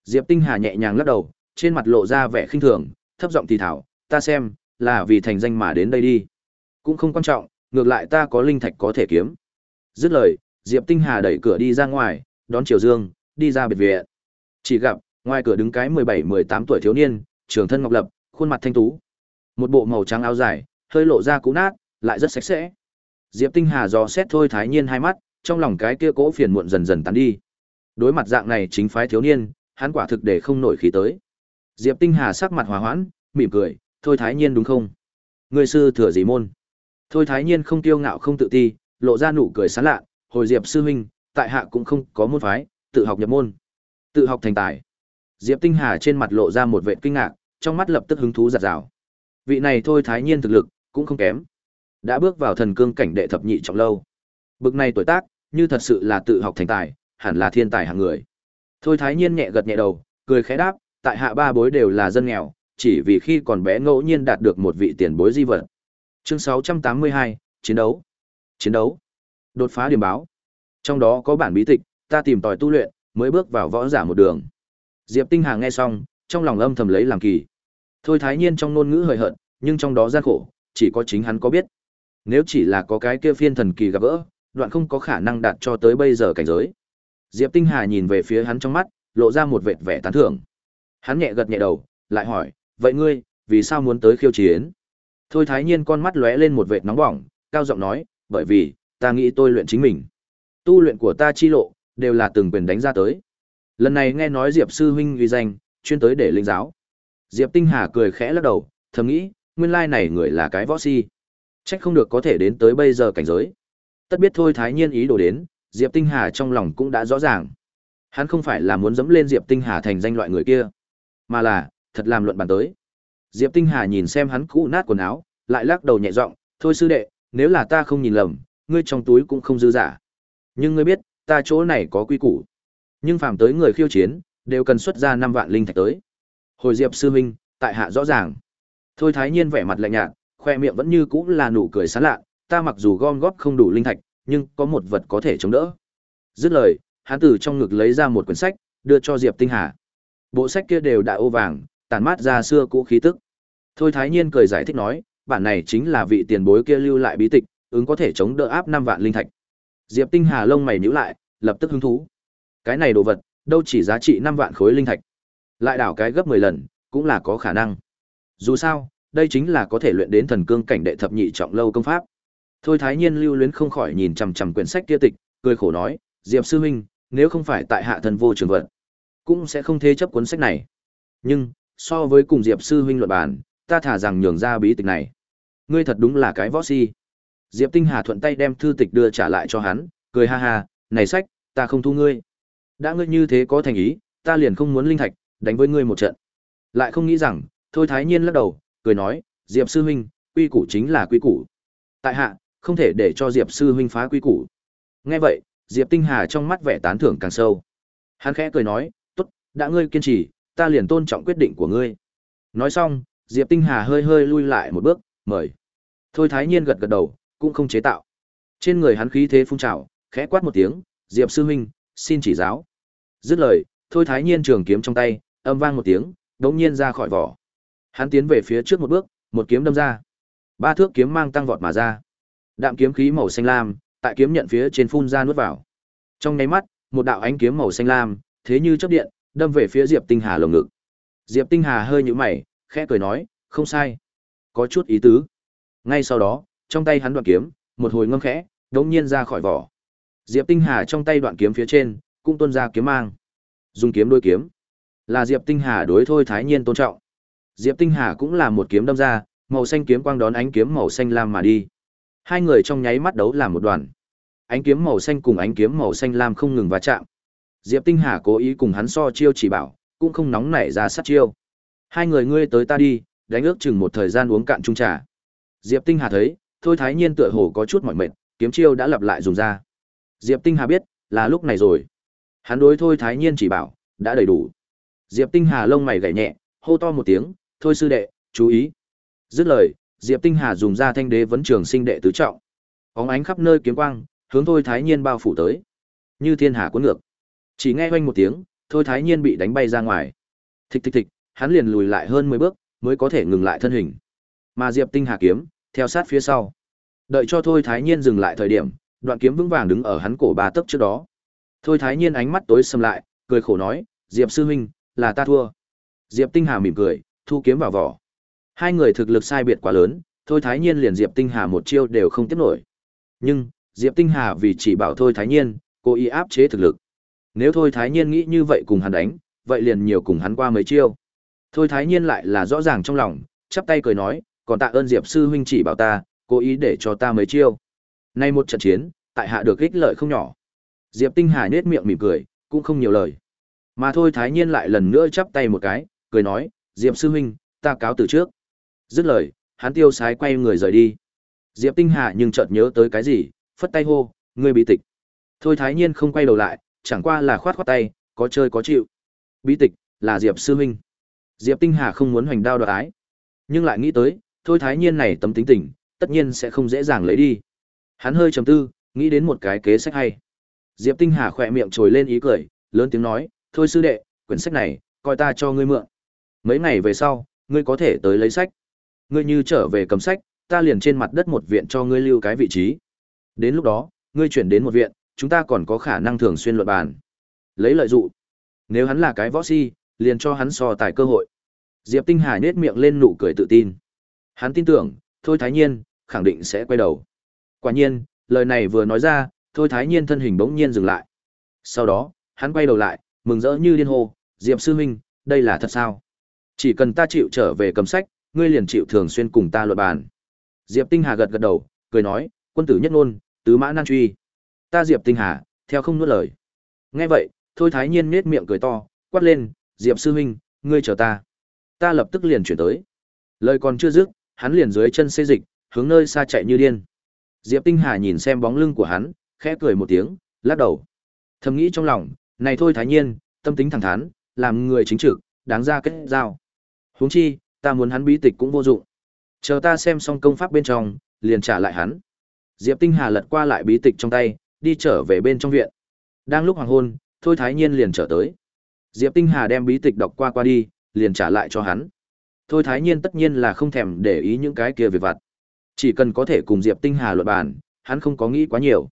Diệp Tinh Hà nhẹ nhàng lắc đầu, trên mặt lộ ra vẻ khinh thường, thấp giọng thì thảo, ta xem, là vì thành danh mà đến đây đi. Cũng không quan trọng, ngược lại ta có linh thạch có thể kiếm. Dứt lời, Diệp Tinh Hà đẩy cửa đi ra ngoài, đón Triều Dương, đi ra biệt viện. Chỉ gặp, ngoài cửa đứng cái 17-18 tuổi thiếu niên, trường thân ngọc lập, khuôn mặt thanh tú. Một bộ màu trắng áo dài, hơi lộ ra cũ nát, lại rất sạch sẽ. Diệp Tinh Hà dò xét thôi thái nhiên hai mắt, trong lòng cái kia cỗ phiền muộn dần dần tán đi. Đối mặt dạng này chính phái thiếu niên, hắn quả thực để không nổi khí tới. Diệp Tinh Hà sắc mặt hòa hoãn, mỉm cười, "Thôi Thái Nhiên đúng không? người sư thừa gì môn?" Thôi Thái Nhiên không kiêu ngạo không tự ti, lộ ra nụ cười sán lạ, "Hồi Diệp sư huynh, tại hạ cũng không có môn phái, tự học nhập môn." Tự học thành tài. Diệp Tinh Hà trên mặt lộ ra một vẻ kinh ngạc, trong mắt lập tức hứng thú giật rào. Vị này thôi Thái Nhiên thực lực cũng không kém, đã bước vào thần cương cảnh đệ thập nhị trọng lâu. Bực này tuổi tác, như thật sự là tự học thành tài, hẳn là thiên tài hạng người. Thôi Thái Nhiên nhẹ gật nhẹ đầu, cười khẽ đáp, tại hạ ba bối đều là dân nghèo, chỉ vì khi còn bé ngẫu nhiên đạt được một vị tiền bối di vật. Chương 682, chiến đấu. Chiến đấu. Đột phá điểm báo. Trong đó có bản bí tịch, ta tìm tòi tu luyện, mới bước vào võ giả một đường. Diệp Tinh Hà nghe xong, trong lòng âm thầm lấy làm kỳ. Thôi Thái Nhiên trong ngôn ngữ hời hợt, nhưng trong đó gian khổ, chỉ có chính hắn có biết. Nếu chỉ là có cái kia phiên thần kỳ gặp gỡ, đoạn không có khả năng đạt cho tới bây giờ cảnh giới. Diệp Tinh Hà nhìn về phía hắn trong mắt, lộ ra một vệt vẻ tán thưởng. Hắn nhẹ gật nhẹ đầu, lại hỏi, vậy ngươi, vì sao muốn tới khiêu chiến? Thôi thái nhiên con mắt lóe lên một vệt nóng bỏng, cao giọng nói, bởi vì, ta nghĩ tôi luyện chính mình. Tu luyện của ta chi lộ, đều là từng quyền đánh ra tới. Lần này nghe nói Diệp sư huynh uy danh, chuyên tới để linh giáo. Diệp Tinh Hà cười khẽ lắc đầu, thầm nghĩ, nguyên lai này người là cái võ si. Trách không được có thể đến tới bây giờ cảnh giới. Tất biết thôi thái nhiên ý đồ đến, Diệp Tinh Hà trong lòng cũng đã rõ ràng. Hắn không phải là muốn dẫm lên Diệp Tinh Hà thành danh loại người kia, mà là thật làm luận bàn tới. Diệp Tinh Hà nhìn xem hắn cũ nát quần áo, lại lắc đầu nhẹ giọng, "Thôi sư đệ, nếu là ta không nhìn lầm, ngươi trong túi cũng không dư giả. Nhưng ngươi biết, ta chỗ này có quy củ. Nhưng phàm tới người khiêu chiến, đều cần xuất ra 5 vạn linh thạch tới." Hồi Diệp sư huynh, tại hạ rõ ràng. Thôi Thái Nhiên vẻ mặt lạnh nhạt, khoe miệng vẫn như cũ là nụ cười sán lạ, ta mặc dù gom góp không đủ linh thạch, nhưng có một vật có thể chống đỡ. Dứt lời, hắn từ trong ngực lấy ra một quyển sách, đưa cho Diệp Tinh Hà. Bộ sách kia đều đã ô vàng, tàn mát ra xưa cũ khí tức. Thôi Thái Nhiên cười giải thích nói, bản này chính là vị tiền bối kia lưu lại bí tịch, ứng có thể chống đỡ áp năm vạn linh thạch. Diệp Tinh Hà lông mày nhíu lại, lập tức hứng thú. Cái này đồ vật, đâu chỉ giá trị năm vạn khối linh thạch. Lại đảo cái gấp 10 lần, cũng là có khả năng. Dù sao, đây chính là có thể luyện đến thần cương cảnh đệ thập nhị trọng lâu công pháp. Thôi Thái Nhiên lưu luyến không khỏi nhìn chằm chằm quyển sách kia tịch, cười khổ nói, Diệp sư huynh, nếu không phải tại hạ thần vô trường vận, cũng sẽ không thế chấp cuốn sách này. Nhưng, so với cùng Diệp sư huynh luận bàn, ta thả rằng nhường ra bí tịch này. Ngươi thật đúng là cái võ si. Diệp Tinh Hà thuận tay đem thư tịch đưa trả lại cho hắn, cười ha ha, "Này sách, ta không thu ngươi. Đã ngươi như thế có thành ý, ta liền không muốn linh thạch, đánh với ngươi một trận." Lại không nghĩ rằng, Thôi Thái Nhiên lắc đầu, cười nói, "Diệp sư huynh, quy củ chính là quy củ. Tại hạ, không thể để cho Diệp sư huynh phá quy củ." Nghe vậy, Diệp Tinh Hà trong mắt vẻ tán thưởng càng sâu. Hắn khẽ cười nói, "Tốt, đã ngươi kiên trì, ta liền tôn trọng quyết định của ngươi." Nói xong, Diệp Tinh Hà hơi hơi lui lại một bước, mời. Thôi Thái Nhiên gật gật đầu, cũng không chế tạo. Trên người hắn khí thế phun trào, khẽ quát một tiếng, "Diệp sư huynh, xin chỉ giáo." Dứt lời, Thôi Thái Nhiên trường kiếm trong tay, âm vang một tiếng, đống nhiên ra khỏi vỏ. Hắn tiến về phía trước một bước, một kiếm đâm ra. Ba thước kiếm mang tăng vọt mà ra. Đạm kiếm khí màu xanh lam, tại kiếm nhận phía trên phun ra nuốt vào. Trong nháy mắt, một đạo ánh kiếm màu xanh lam, thế như chớp điện, đâm về phía Diệp Tinh Hà lồng ngực. Diệp Tinh Hà hơi nhíu mày, khẽ cười nói, "Không sai, có chút ý tứ." Ngay sau đó, trong tay hắn đoạn kiếm, một hồi ngâm khẽ, đống nhiên ra khỏi vỏ. Diệp Tinh Hà trong tay đoạn kiếm phía trên, cũng tuôn ra kiếm mang. Dùng kiếm đối kiếm, là Diệp Tinh Hà đối thôi Thái Nhiên tôn trọng. Diệp Tinh Hà cũng là một kiếm đâm ra, màu xanh kiếm quang đón ánh kiếm màu xanh lam mà đi. Hai người trong nháy mắt đấu làm một đoàn. Ánh kiếm màu xanh cùng ánh kiếm màu xanh lam không ngừng va chạm. Diệp Tinh Hà cố ý cùng hắn so chiêu chỉ bảo, cũng không nóng nảy ra sát chiêu. Hai người ngươi tới ta đi, đánh ước chừng một thời gian uống cạn chung trà. Diệp Tinh Hà thấy, Thôi Thái Nhiên tựa hồ có chút mỏi mệt, kiếm chiêu đã lặp lại dùng ra. Diệp Tinh Hà biết, là lúc này rồi. Hắn đối Thôi Thái Nhiên chỉ bảo, đã đầy đủ. Diệp Tinh Hà lông mày gảy nhẹ, hô to một tiếng, "Thôi sư đệ, chú ý." Dứt lời, Diệp Tinh Hà dùng ra thanh đế vấn trường sinh đệ tứ trọng. óng ánh khắp nơi kiếm quang, hướng Thôi Thái Nhiên bao phủ tới. Như thiên hà cuốn ngược. Chỉ nghe oanh một tiếng, Thôi Thái Nhiên bị đánh bay ra ngoài. Thịch thịch thịch, hắn liền lùi lại hơn 10 bước, mới có thể ngừng lại thân hình. Mà Diệp Tinh Hà kiếm, theo sát phía sau. Đợi cho Thôi Thái Nhiên dừng lại thời điểm, đoạn kiếm vững vàng đứng ở hắn cổ ba tấc trước đó. Thôi Thái Nhiên ánh mắt tối sầm lại, cười khổ nói, "Diệp sư huynh, là ta thua." Diệp Tinh Hà mỉm cười, thu kiếm vào vỏ. Hai người thực lực sai biệt quá lớn, Thôi Thái Nhiên liền Diệp Tinh Hà một chiêu đều không tiếp nổi. Nhưng, Diệp Tinh Hà vì chỉ bảo Thôi Thái Nhiên, cố ý áp chế thực lực. Nếu Thôi Thái Nhiên nghĩ như vậy cùng hắn đánh, vậy liền nhiều cùng hắn qua mấy chiêu. Thôi Thái Nhiên lại là rõ ràng trong lòng, chắp tay cười nói, còn tạ ơn Diệp sư huynh chỉ bảo ta, cố ý để cho ta mấy chiêu. Nay một trận chiến, tại hạ được ích lợi không nhỏ. Diệp Tinh Hà nhếch miệng mỉm cười, cũng không nhiều lời. Mà thôi Thái Nhiên lại lần nữa chắp tay một cái, cười nói, Diệp sư huynh, ta cáo từ trước. Dứt lời, hắn tiêu sái quay người rời đi. Diệp Tinh Hà nhưng chợt nhớ tới cái gì, phất tay hô, ngươi bị tịch. Thôi Thái Nhiên không quay đầu lại, chẳng qua là khoát khoát tay, có chơi có chịu. Bí tịch, là Diệp sư huynh. Diệp Tinh Hà không muốn hoành đao đoạt ái, nhưng lại nghĩ tới, thôi Thái Nhiên này tấm tính tình, tất nhiên sẽ không dễ dàng lấy đi. Hắn hơi trầm tư, nghĩ đến một cái kế sách hay. Diệp Tinh Hà khỏe miệng trồi lên ý cười, lớn tiếng nói, thôi sư đệ, quyển sách này, coi ta cho ngươi mượn. Mấy ngày về sau, ngươi có thể tới lấy sách. Ngươi như trở về cầm sách, ta liền trên mặt đất một viện cho ngươi lưu cái vị trí. Đến lúc đó, ngươi chuyển đến một viện, chúng ta còn có khả năng thường xuyên luận bàn. Lấy lợi dụ. Nếu hắn là cái võ si, liền cho hắn so tài cơ hội. Diệp Tinh Hà nhếch miệng lên nụ cười tự tin. Hắn tin tưởng, Thôi Thái Nhiên khẳng định sẽ quay đầu. Quả nhiên, lời này vừa nói ra, Thôi Thái Nhiên thân hình bỗng nhiên dừng lại. Sau đó, hắn quay đầu lại, mừng rỡ như điên hô, "Diệp sư huynh, đây là thật sao? Chỉ cần ta chịu trở về cầm sách, ngươi liền chịu thường xuyên cùng ta luận bàn." Diệp Tinh Hà gật gật đầu, cười nói, "Quân tử nhất ngôn, tứ mã nan truy." Ta Diệp Tinh Hà, theo không nuốt lời. Nghe vậy, Thôi Thái Nhiên nết miệng cười to, quát lên, "Diệp sư huynh, ngươi chờ ta." Ta lập tức liền chuyển tới. Lời còn chưa dứt, hắn liền dưới chân xê dịch, hướng nơi xa chạy như điên. Diệp Tinh Hà nhìn xem bóng lưng của hắn, khẽ cười một tiếng, lắc đầu. Thầm nghĩ trong lòng, này thôi thái nhiên, tâm tính thẳng thắn, làm người chính trực, đáng ra kết giao. Huống chi, ta muốn hắn bí tịch cũng vô dụng. Chờ ta xem xong công pháp bên trong, liền trả lại hắn. Diệp Tinh Hà lật qua lại bí tịch trong tay, đi trở về bên trong viện. Đang lúc hoàng hôn, thôi thái nhiên liền trở tới. Diệp Tinh Hà đem bí tịch đọc qua qua đi, liền trả lại cho hắn. Thôi Thái Nhiên tất nhiên là không thèm để ý những cái kia về vặt. Chỉ cần có thể cùng Diệp Tinh Hà luận bàn, hắn không có nghĩ quá nhiều.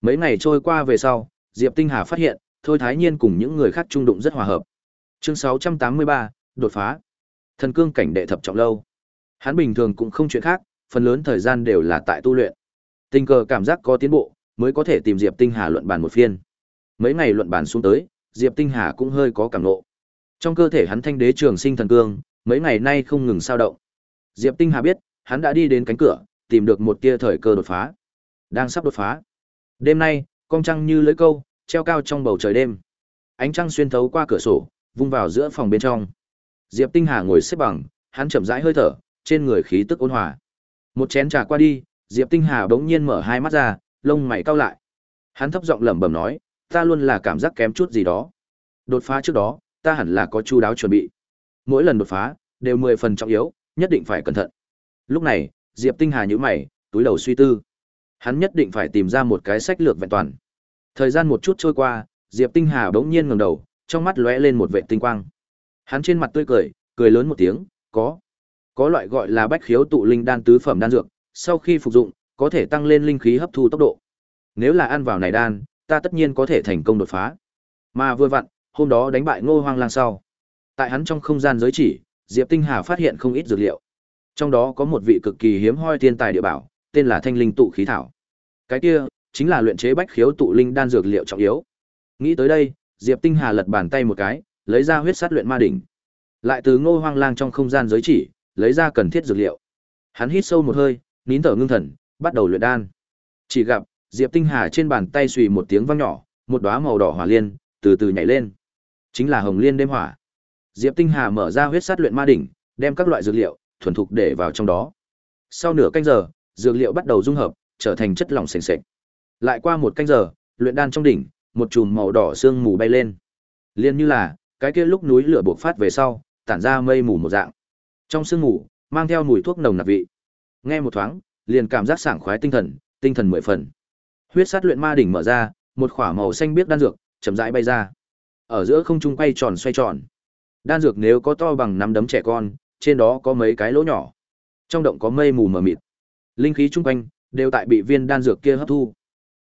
Mấy ngày trôi qua về sau, Diệp Tinh Hà phát hiện, Thôi Thái Nhiên cùng những người khác trung đụng rất hòa hợp. Chương 683, đột phá. Thần cương cảnh đệ thập trọng lâu. Hắn bình thường cũng không chuyện khác, phần lớn thời gian đều là tại tu luyện. Tình cờ cảm giác có tiến bộ, mới có thể tìm Diệp Tinh Hà luận bàn một phiên. Mấy ngày luận bàn xuống tới, Diệp Tinh Hà cũng hơi có cảm ngộ. Trong cơ thể hắn thanh đế trường sinh thần cương, mấy ngày nay không ngừng sao động. Diệp Tinh Hà biết, hắn đã đi đến cánh cửa, tìm được một tia thời cơ đột phá. Đang sắp đột phá. Đêm nay, Cong trăng như lưỡi câu, treo cao trong bầu trời đêm. Ánh trăng xuyên thấu qua cửa sổ, vung vào giữa phòng bên trong. Diệp Tinh Hà ngồi xếp bằng, hắn chậm rãi hơi thở, trên người khí tức ôn hòa. Một chén trà qua đi, Diệp Tinh Hà bỗng nhiên mở hai mắt ra, lông mày cau lại. Hắn thấp giọng lẩm bẩm nói, ta luôn là cảm giác kém chút gì đó. Đột phá trước đó, ta hẳn là có chu đáo chuẩn bị. Mỗi lần đột phá, đều mười phần trọng yếu, nhất định phải cẩn thận. Lúc này, Diệp Tinh Hà nhíu mày, túi đầu suy tư. Hắn nhất định phải tìm ra một cái sách lược vẹn toàn. Thời gian một chút trôi qua, Diệp Tinh Hà bỗng nhiên ngẩng đầu, trong mắt lóe lên một vệt tinh quang. Hắn trên mặt tươi cười, cười lớn một tiếng, "Có, có loại gọi là Bách Khiếu tụ linh đan tứ phẩm đan dược, sau khi phục dụng, có thể tăng lên linh khí hấp thu tốc độ. Nếu là ăn vào này đan, ta tất nhiên có thể thành công đột phá." Mà vừa vặn, hôm đó đánh bại Ngô Hoang Lang sau, tại hắn trong không gian giới chỉ, Diệp Tinh Hà phát hiện không ít dược liệu. Trong đó có một vị cực kỳ hiếm hoi tiên tài địa bảo, tên là Thanh Linh tụ khí thảo. Cái kia chính là luyện chế bách khiếu tụ linh đan dược liệu trọng yếu. Nghĩ tới đây, Diệp Tinh Hà lật bàn tay một cái, lấy ra huyết sát luyện ma đỉnh. Lại từ Ngô Hoang Lang trong không gian giới chỉ, lấy ra cần thiết dược liệu. Hắn hít sâu một hơi, nín thở ngưng thần, bắt đầu luyện đan. Chỉ gặp, Diệp Tinh Hà trên bàn tay xùy một tiếng vang nhỏ, một đóa màu đỏ hỏa liên từ từ nhảy lên. Chính là Hồng Liên đêm hỏa. Diệp Tinh Hà mở ra huyết sát luyện ma đỉnh, đem các loại dược liệu thuần thục để vào trong đó. Sau nửa canh giờ, dược liệu bắt đầu dung hợp, trở thành chất lỏng sền sệt. Lại qua một canh giờ, luyện đan trong đỉnh, một chùm màu đỏ sương mù bay lên. Liên như là cái kia lúc núi lửa buộc phát về sau, tản ra mây mù một dạng. Trong sương mù, mang theo mùi thuốc nồng nặc vị. Nghe một thoáng, liền cảm giác sảng khoái tinh thần, tinh thần mười phần. Huyết sát luyện ma đỉnh mở ra, một khỏa màu xanh biếc đan dược chậm rãi bay ra. Ở giữa không trung quay tròn xoay tròn. Đan dược nếu có to bằng nắm đấm trẻ con, trên đó có mấy cái lỗ nhỏ. Trong động có mây mù mờ mịt. Linh khí chung quanh đều tại bị viên đan dược kia hấp thu.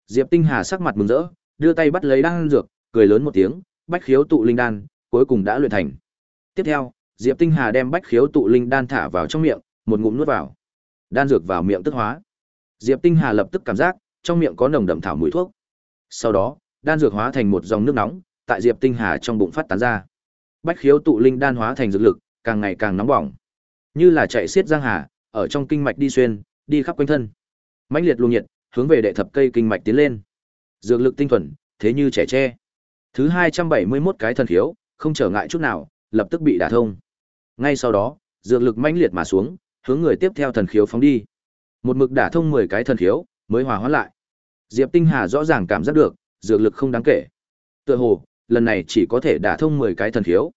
Diệp Tinh Hà sắc mặt mừng rỡ, đưa tay bắt lấy đan dược, cười lớn một tiếng, bách khiếu tụ linh đan, cuối cùng đã luyện thành. Tiếp theo, Diệp Tinh Hà đem bách khiếu tụ linh đan thả vào trong miệng, một ngụm nuốt vào. Đan dược vào miệng tức hóa. Diệp Tinh Hà lập tức cảm giác trong miệng có nồng đậm thảo mùi thuốc. Sau đó, đan dược hóa thành một dòng nước nóng, tại Diệp Tinh Hà trong bụng phát tán ra. Bách khiếu tụ linh đan hóa thành dược lực, càng ngày càng nóng bỏng. Như là chạy xiết giang hà, ở trong kinh mạch đi xuyên, đi khắp quanh thân. Mãnh liệt luồng nhiệt, hướng về đệ thập cây kinh mạch tiến lên. Dược lực tinh thuần, thế như trẻ tre. Thứ 271 cái thần khiếu, không trở ngại chút nào, lập tức bị đả thông. Ngay sau đó, dược lực mãnh liệt mà xuống, hướng người tiếp theo thần khiếu phóng đi. Một mực đả thông 10 cái thần khiếu, mới hòa hóa lại. Diệp Tinh Hà rõ ràng cảm giác được, dược lực không đáng kể. Tựa hồ, lần này chỉ có thể đả thông 10 cái thần khiếu.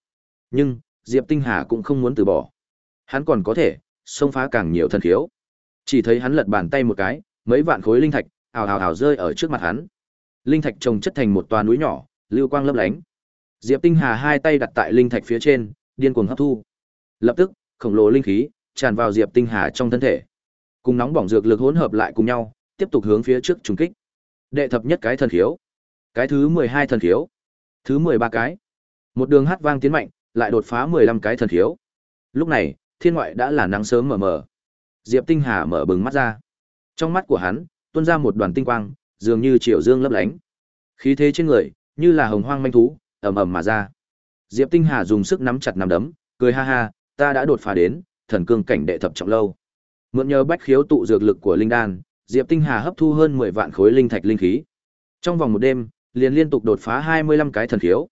Nhưng, Diệp Tinh Hà cũng không muốn từ bỏ. Hắn còn có thể xông phá càng nhiều thần khiếu. Chỉ thấy hắn lật bàn tay một cái, mấy vạn khối linh thạch ào ào ào rơi ở trước mặt hắn. Linh thạch trồng chất thành một tòa núi nhỏ, lưu quang lấp lánh. Diệp Tinh Hà hai tay đặt tại linh thạch phía trên, điên cuồng hấp thu. Lập tức, khổng lồ linh khí tràn vào Diệp Tinh Hà trong thân thể. Cùng nóng bỏng dược lực hỗn hợp lại cùng nhau, tiếp tục hướng phía trước trùng kích. Đệ thập nhất cái thần khiếu, cái thứ 12 thần khiếu, thứ 13 cái. Một đường hát vang tiến mạnh, lại đột phá 15 cái thần khiếu. Lúc này, thiên ngoại đã là nắng sớm mờ mờ. Diệp Tinh Hà mở bừng mắt ra. Trong mắt của hắn, tuôn ra một đoàn tinh quang, dường như chiều dương lấp lánh. Khí thế trên người, như là hồng hoang manh thú, ầm ầm mà ra. Diệp Tinh Hà dùng sức nắm chặt nắm đấm, cười ha ha, ta đã đột phá đến thần cương cảnh đệ thập trọng lâu. Mượn nhờ bách khiếu tụ dược lực của linh đan, Diệp Tinh Hà hấp thu hơn 10 vạn khối linh thạch linh khí. Trong vòng một đêm, liền liên tục đột phá 25 cái thần khiếu.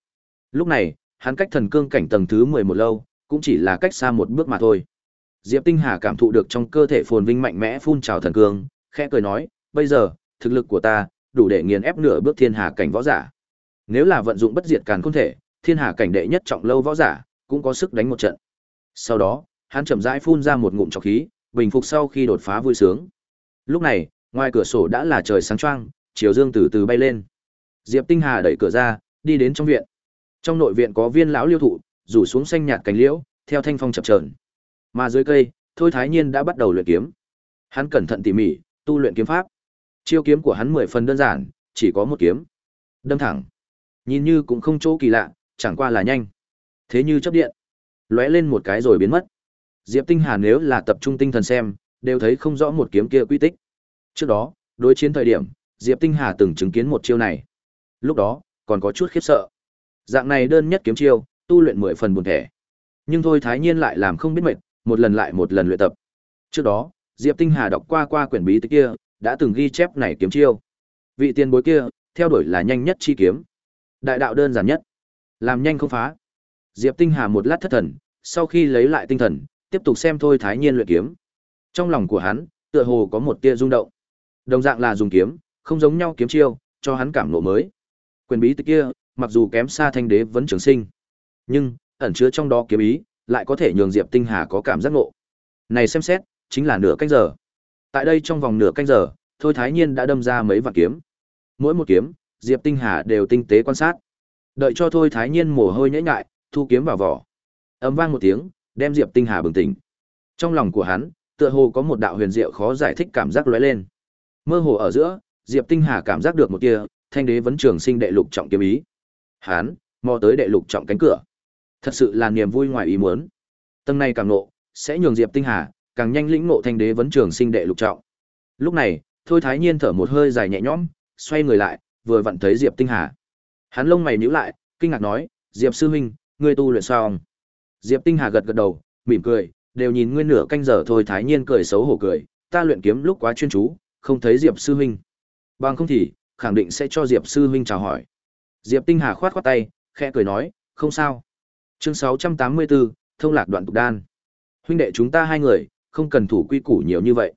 Lúc này, hắn cách thần cương cảnh tầng thứ 11 lâu, cũng chỉ là cách xa một bước mà thôi. Diệp Tinh Hà cảm thụ được trong cơ thể phồn vinh mạnh mẽ phun trào thần cương, khẽ cười nói, bây giờ, thực lực của ta, đủ để nghiền ép nửa bước thiên hà cảnh võ giả. Nếu là vận dụng bất diệt càn không thể, thiên hà cảnh đệ nhất trọng lâu võ giả, cũng có sức đánh một trận. Sau đó, hắn chậm rãi phun ra một ngụm trọc khí, bình phục sau khi đột phá vui sướng. Lúc này, ngoài cửa sổ đã là trời sáng choang, chiều dương từ từ bay lên. Diệp Tinh Hà đẩy cửa ra, đi đến trong viện. Trong nội viện có viên lão liêu thụ, rủ xuống xanh nhạt cánh liễu, theo thanh phong chập chờn. Mà dưới cây, Thôi Thái Nhiên đã bắt đầu luyện kiếm. Hắn cẩn thận tỉ mỉ, tu luyện kiếm pháp. Chiêu kiếm của hắn mười phần đơn giản, chỉ có một kiếm. Đâm thẳng. Nhìn như cũng không chỗ kỳ lạ, chẳng qua là nhanh. Thế như chớp điện, lóe lên một cái rồi biến mất. Diệp Tinh Hà nếu là tập trung tinh thần xem, đều thấy không rõ một kiếm kia quy tích. Trước đó, đối chiến thời điểm, Diệp Tinh Hà từng chứng kiến một chiêu này. Lúc đó, còn có chút khiếp sợ. Dạng này đơn nhất kiếm chiêu, tu luyện mười phần buồn thẻ. Nhưng thôi Thái Nhiên lại làm không biết mệt, một lần lại một lần luyện tập. Trước đó, Diệp Tinh Hà đọc qua qua quyển bí tích kia, đã từng ghi chép này kiếm chiêu. Vị tiền bối kia, theo đuổi là nhanh nhất chi kiếm. Đại đạo đơn giản nhất, làm nhanh không phá. Diệp Tinh Hà một lát thất thần, sau khi lấy lại tinh thần, tiếp tục xem thôi Thái Nhiên luyện kiếm. Trong lòng của hắn, tựa hồ có một tia rung động. Đồng dạng là dùng kiếm, không giống nhau kiếm chiêu, cho hắn cảm ngộ mới. Quyền bí tịch kia, mặc dù kém xa thanh đế vẫn trường sinh, nhưng ẩn chứa trong đó kiếm ý, lại có thể nhường Diệp Tinh Hà có cảm giác ngộ. Này xem xét, chính là nửa canh giờ. Tại đây trong vòng nửa canh giờ, Thôi Thái Nhiên đã đâm ra mấy vạn kiếm. Mỗi một kiếm, Diệp Tinh Hà đều tinh tế quan sát. Đợi cho Thôi Thái Nhiên mồ hôi nhễ nhại, thu kiếm vào vỏ. Ầm vang một tiếng, đem Diệp Tinh Hà bừng tỉnh. Trong lòng của hắn, tựa hồ có một đạo huyền diệu khó giải thích cảm giác lóe lên. Mơ hồ ở giữa, Diệp Tinh Hà cảm giác được một tia, thanh đế vấn trường sinh đệ lục trọng kiếm ý. Hắn, mò tới đệ lục trọng cánh cửa. Thật sự là niềm vui ngoài ý muốn. Tầng này càng nộ, sẽ nhường Diệp Tinh Hà càng nhanh lĩnh ngộ thanh đế vấn trường sinh đệ lục trọng. Lúc này, Thôi Thái Nhiên thở một hơi dài nhẹ nhõm, xoay người lại, vừa vặn thấy Diệp Tinh Hà. Hắn lông mày nhíu lại, kinh ngạc nói, "Diệp sư huynh, ngươi tu luyện sao?" Diệp Tinh Hà gật gật đầu, mỉm cười, đều nhìn ngươi nửa canh giờ thôi Thái Nhiên cười xấu hổ cười, ta luyện kiếm lúc quá chuyên chú, không thấy Diệp sư huynh. Bằng không thì, khẳng định sẽ cho Diệp sư huynh chào hỏi. Diệp Tinh Hà khoát khoát tay, khẽ cười nói, không sao. Chương 684, thông lạc đoạn tục đan. Huynh đệ chúng ta hai người, không cần thủ quy củ nhiều như vậy.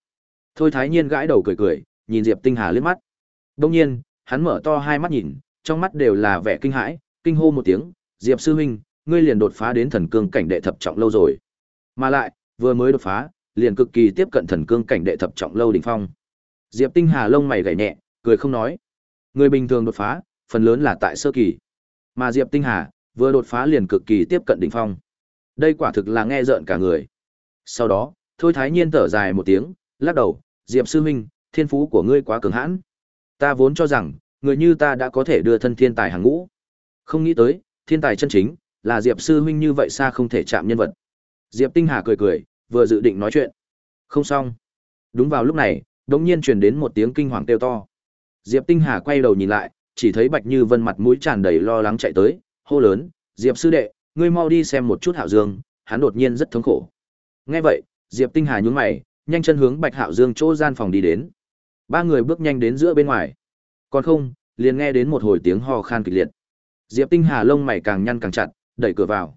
Thôi Thái Nhiên gãi đầu cười cười, nhìn Diệp Tinh Hà liếc mắt. Đông nhiên, hắn mở to hai mắt nhìn, trong mắt đều là vẻ kinh hãi, kinh hô một tiếng, "Diệp sư huynh, ngươi liền đột phá đến thần cương cảnh đệ thập trọng lâu rồi." Mà lại, vừa mới đột phá, liền cực kỳ tiếp cận thần cương cảnh đệ thập trọng lâu đỉnh phong. Diệp Tinh Hà lông mày gảy nhẹ, cười không nói. Người bình thường đột phá, phần lớn là tại sơ kỳ. Mà Diệp Tinh Hà, vừa đột phá liền cực kỳ tiếp cận đỉnh phong. Đây quả thực là nghe rợn cả người. Sau đó, Thôi Thái Nhiên thở dài một tiếng, lắc đầu, Diệp sư huynh, thiên phú của ngươi quá cường hãn. Ta vốn cho rằng, người như ta đã có thể đưa thân thiên tài hàng ngũ. Không nghĩ tới, thiên tài chân chính, là Diệp sư huynh như vậy xa không thể chạm nhân vật. Diệp Tinh Hà cười cười, vừa dự định nói chuyện. Không xong. Đúng vào lúc này, đống nhiên truyền đến một tiếng kinh hoàng kêu to. Diệp Tinh Hà quay đầu nhìn lại, chỉ thấy Bạch Như Vân mặt mũi tràn đầy lo lắng chạy tới, hô lớn, "Diệp sư đệ, ngươi mau đi xem một chút Hạo Dương, hắn đột nhiên rất thống khổ." Nghe vậy, Diệp Tinh Hà nhướng mày, nhanh chân hướng Bạch Hạo Dương chỗ gian phòng đi đến. Ba người bước nhanh đến giữa bên ngoài. Còn không, liền nghe đến một hồi tiếng ho khan kịch liệt. Diệp Tinh Hà lông mày càng nhăn càng chặt, đẩy cửa vào.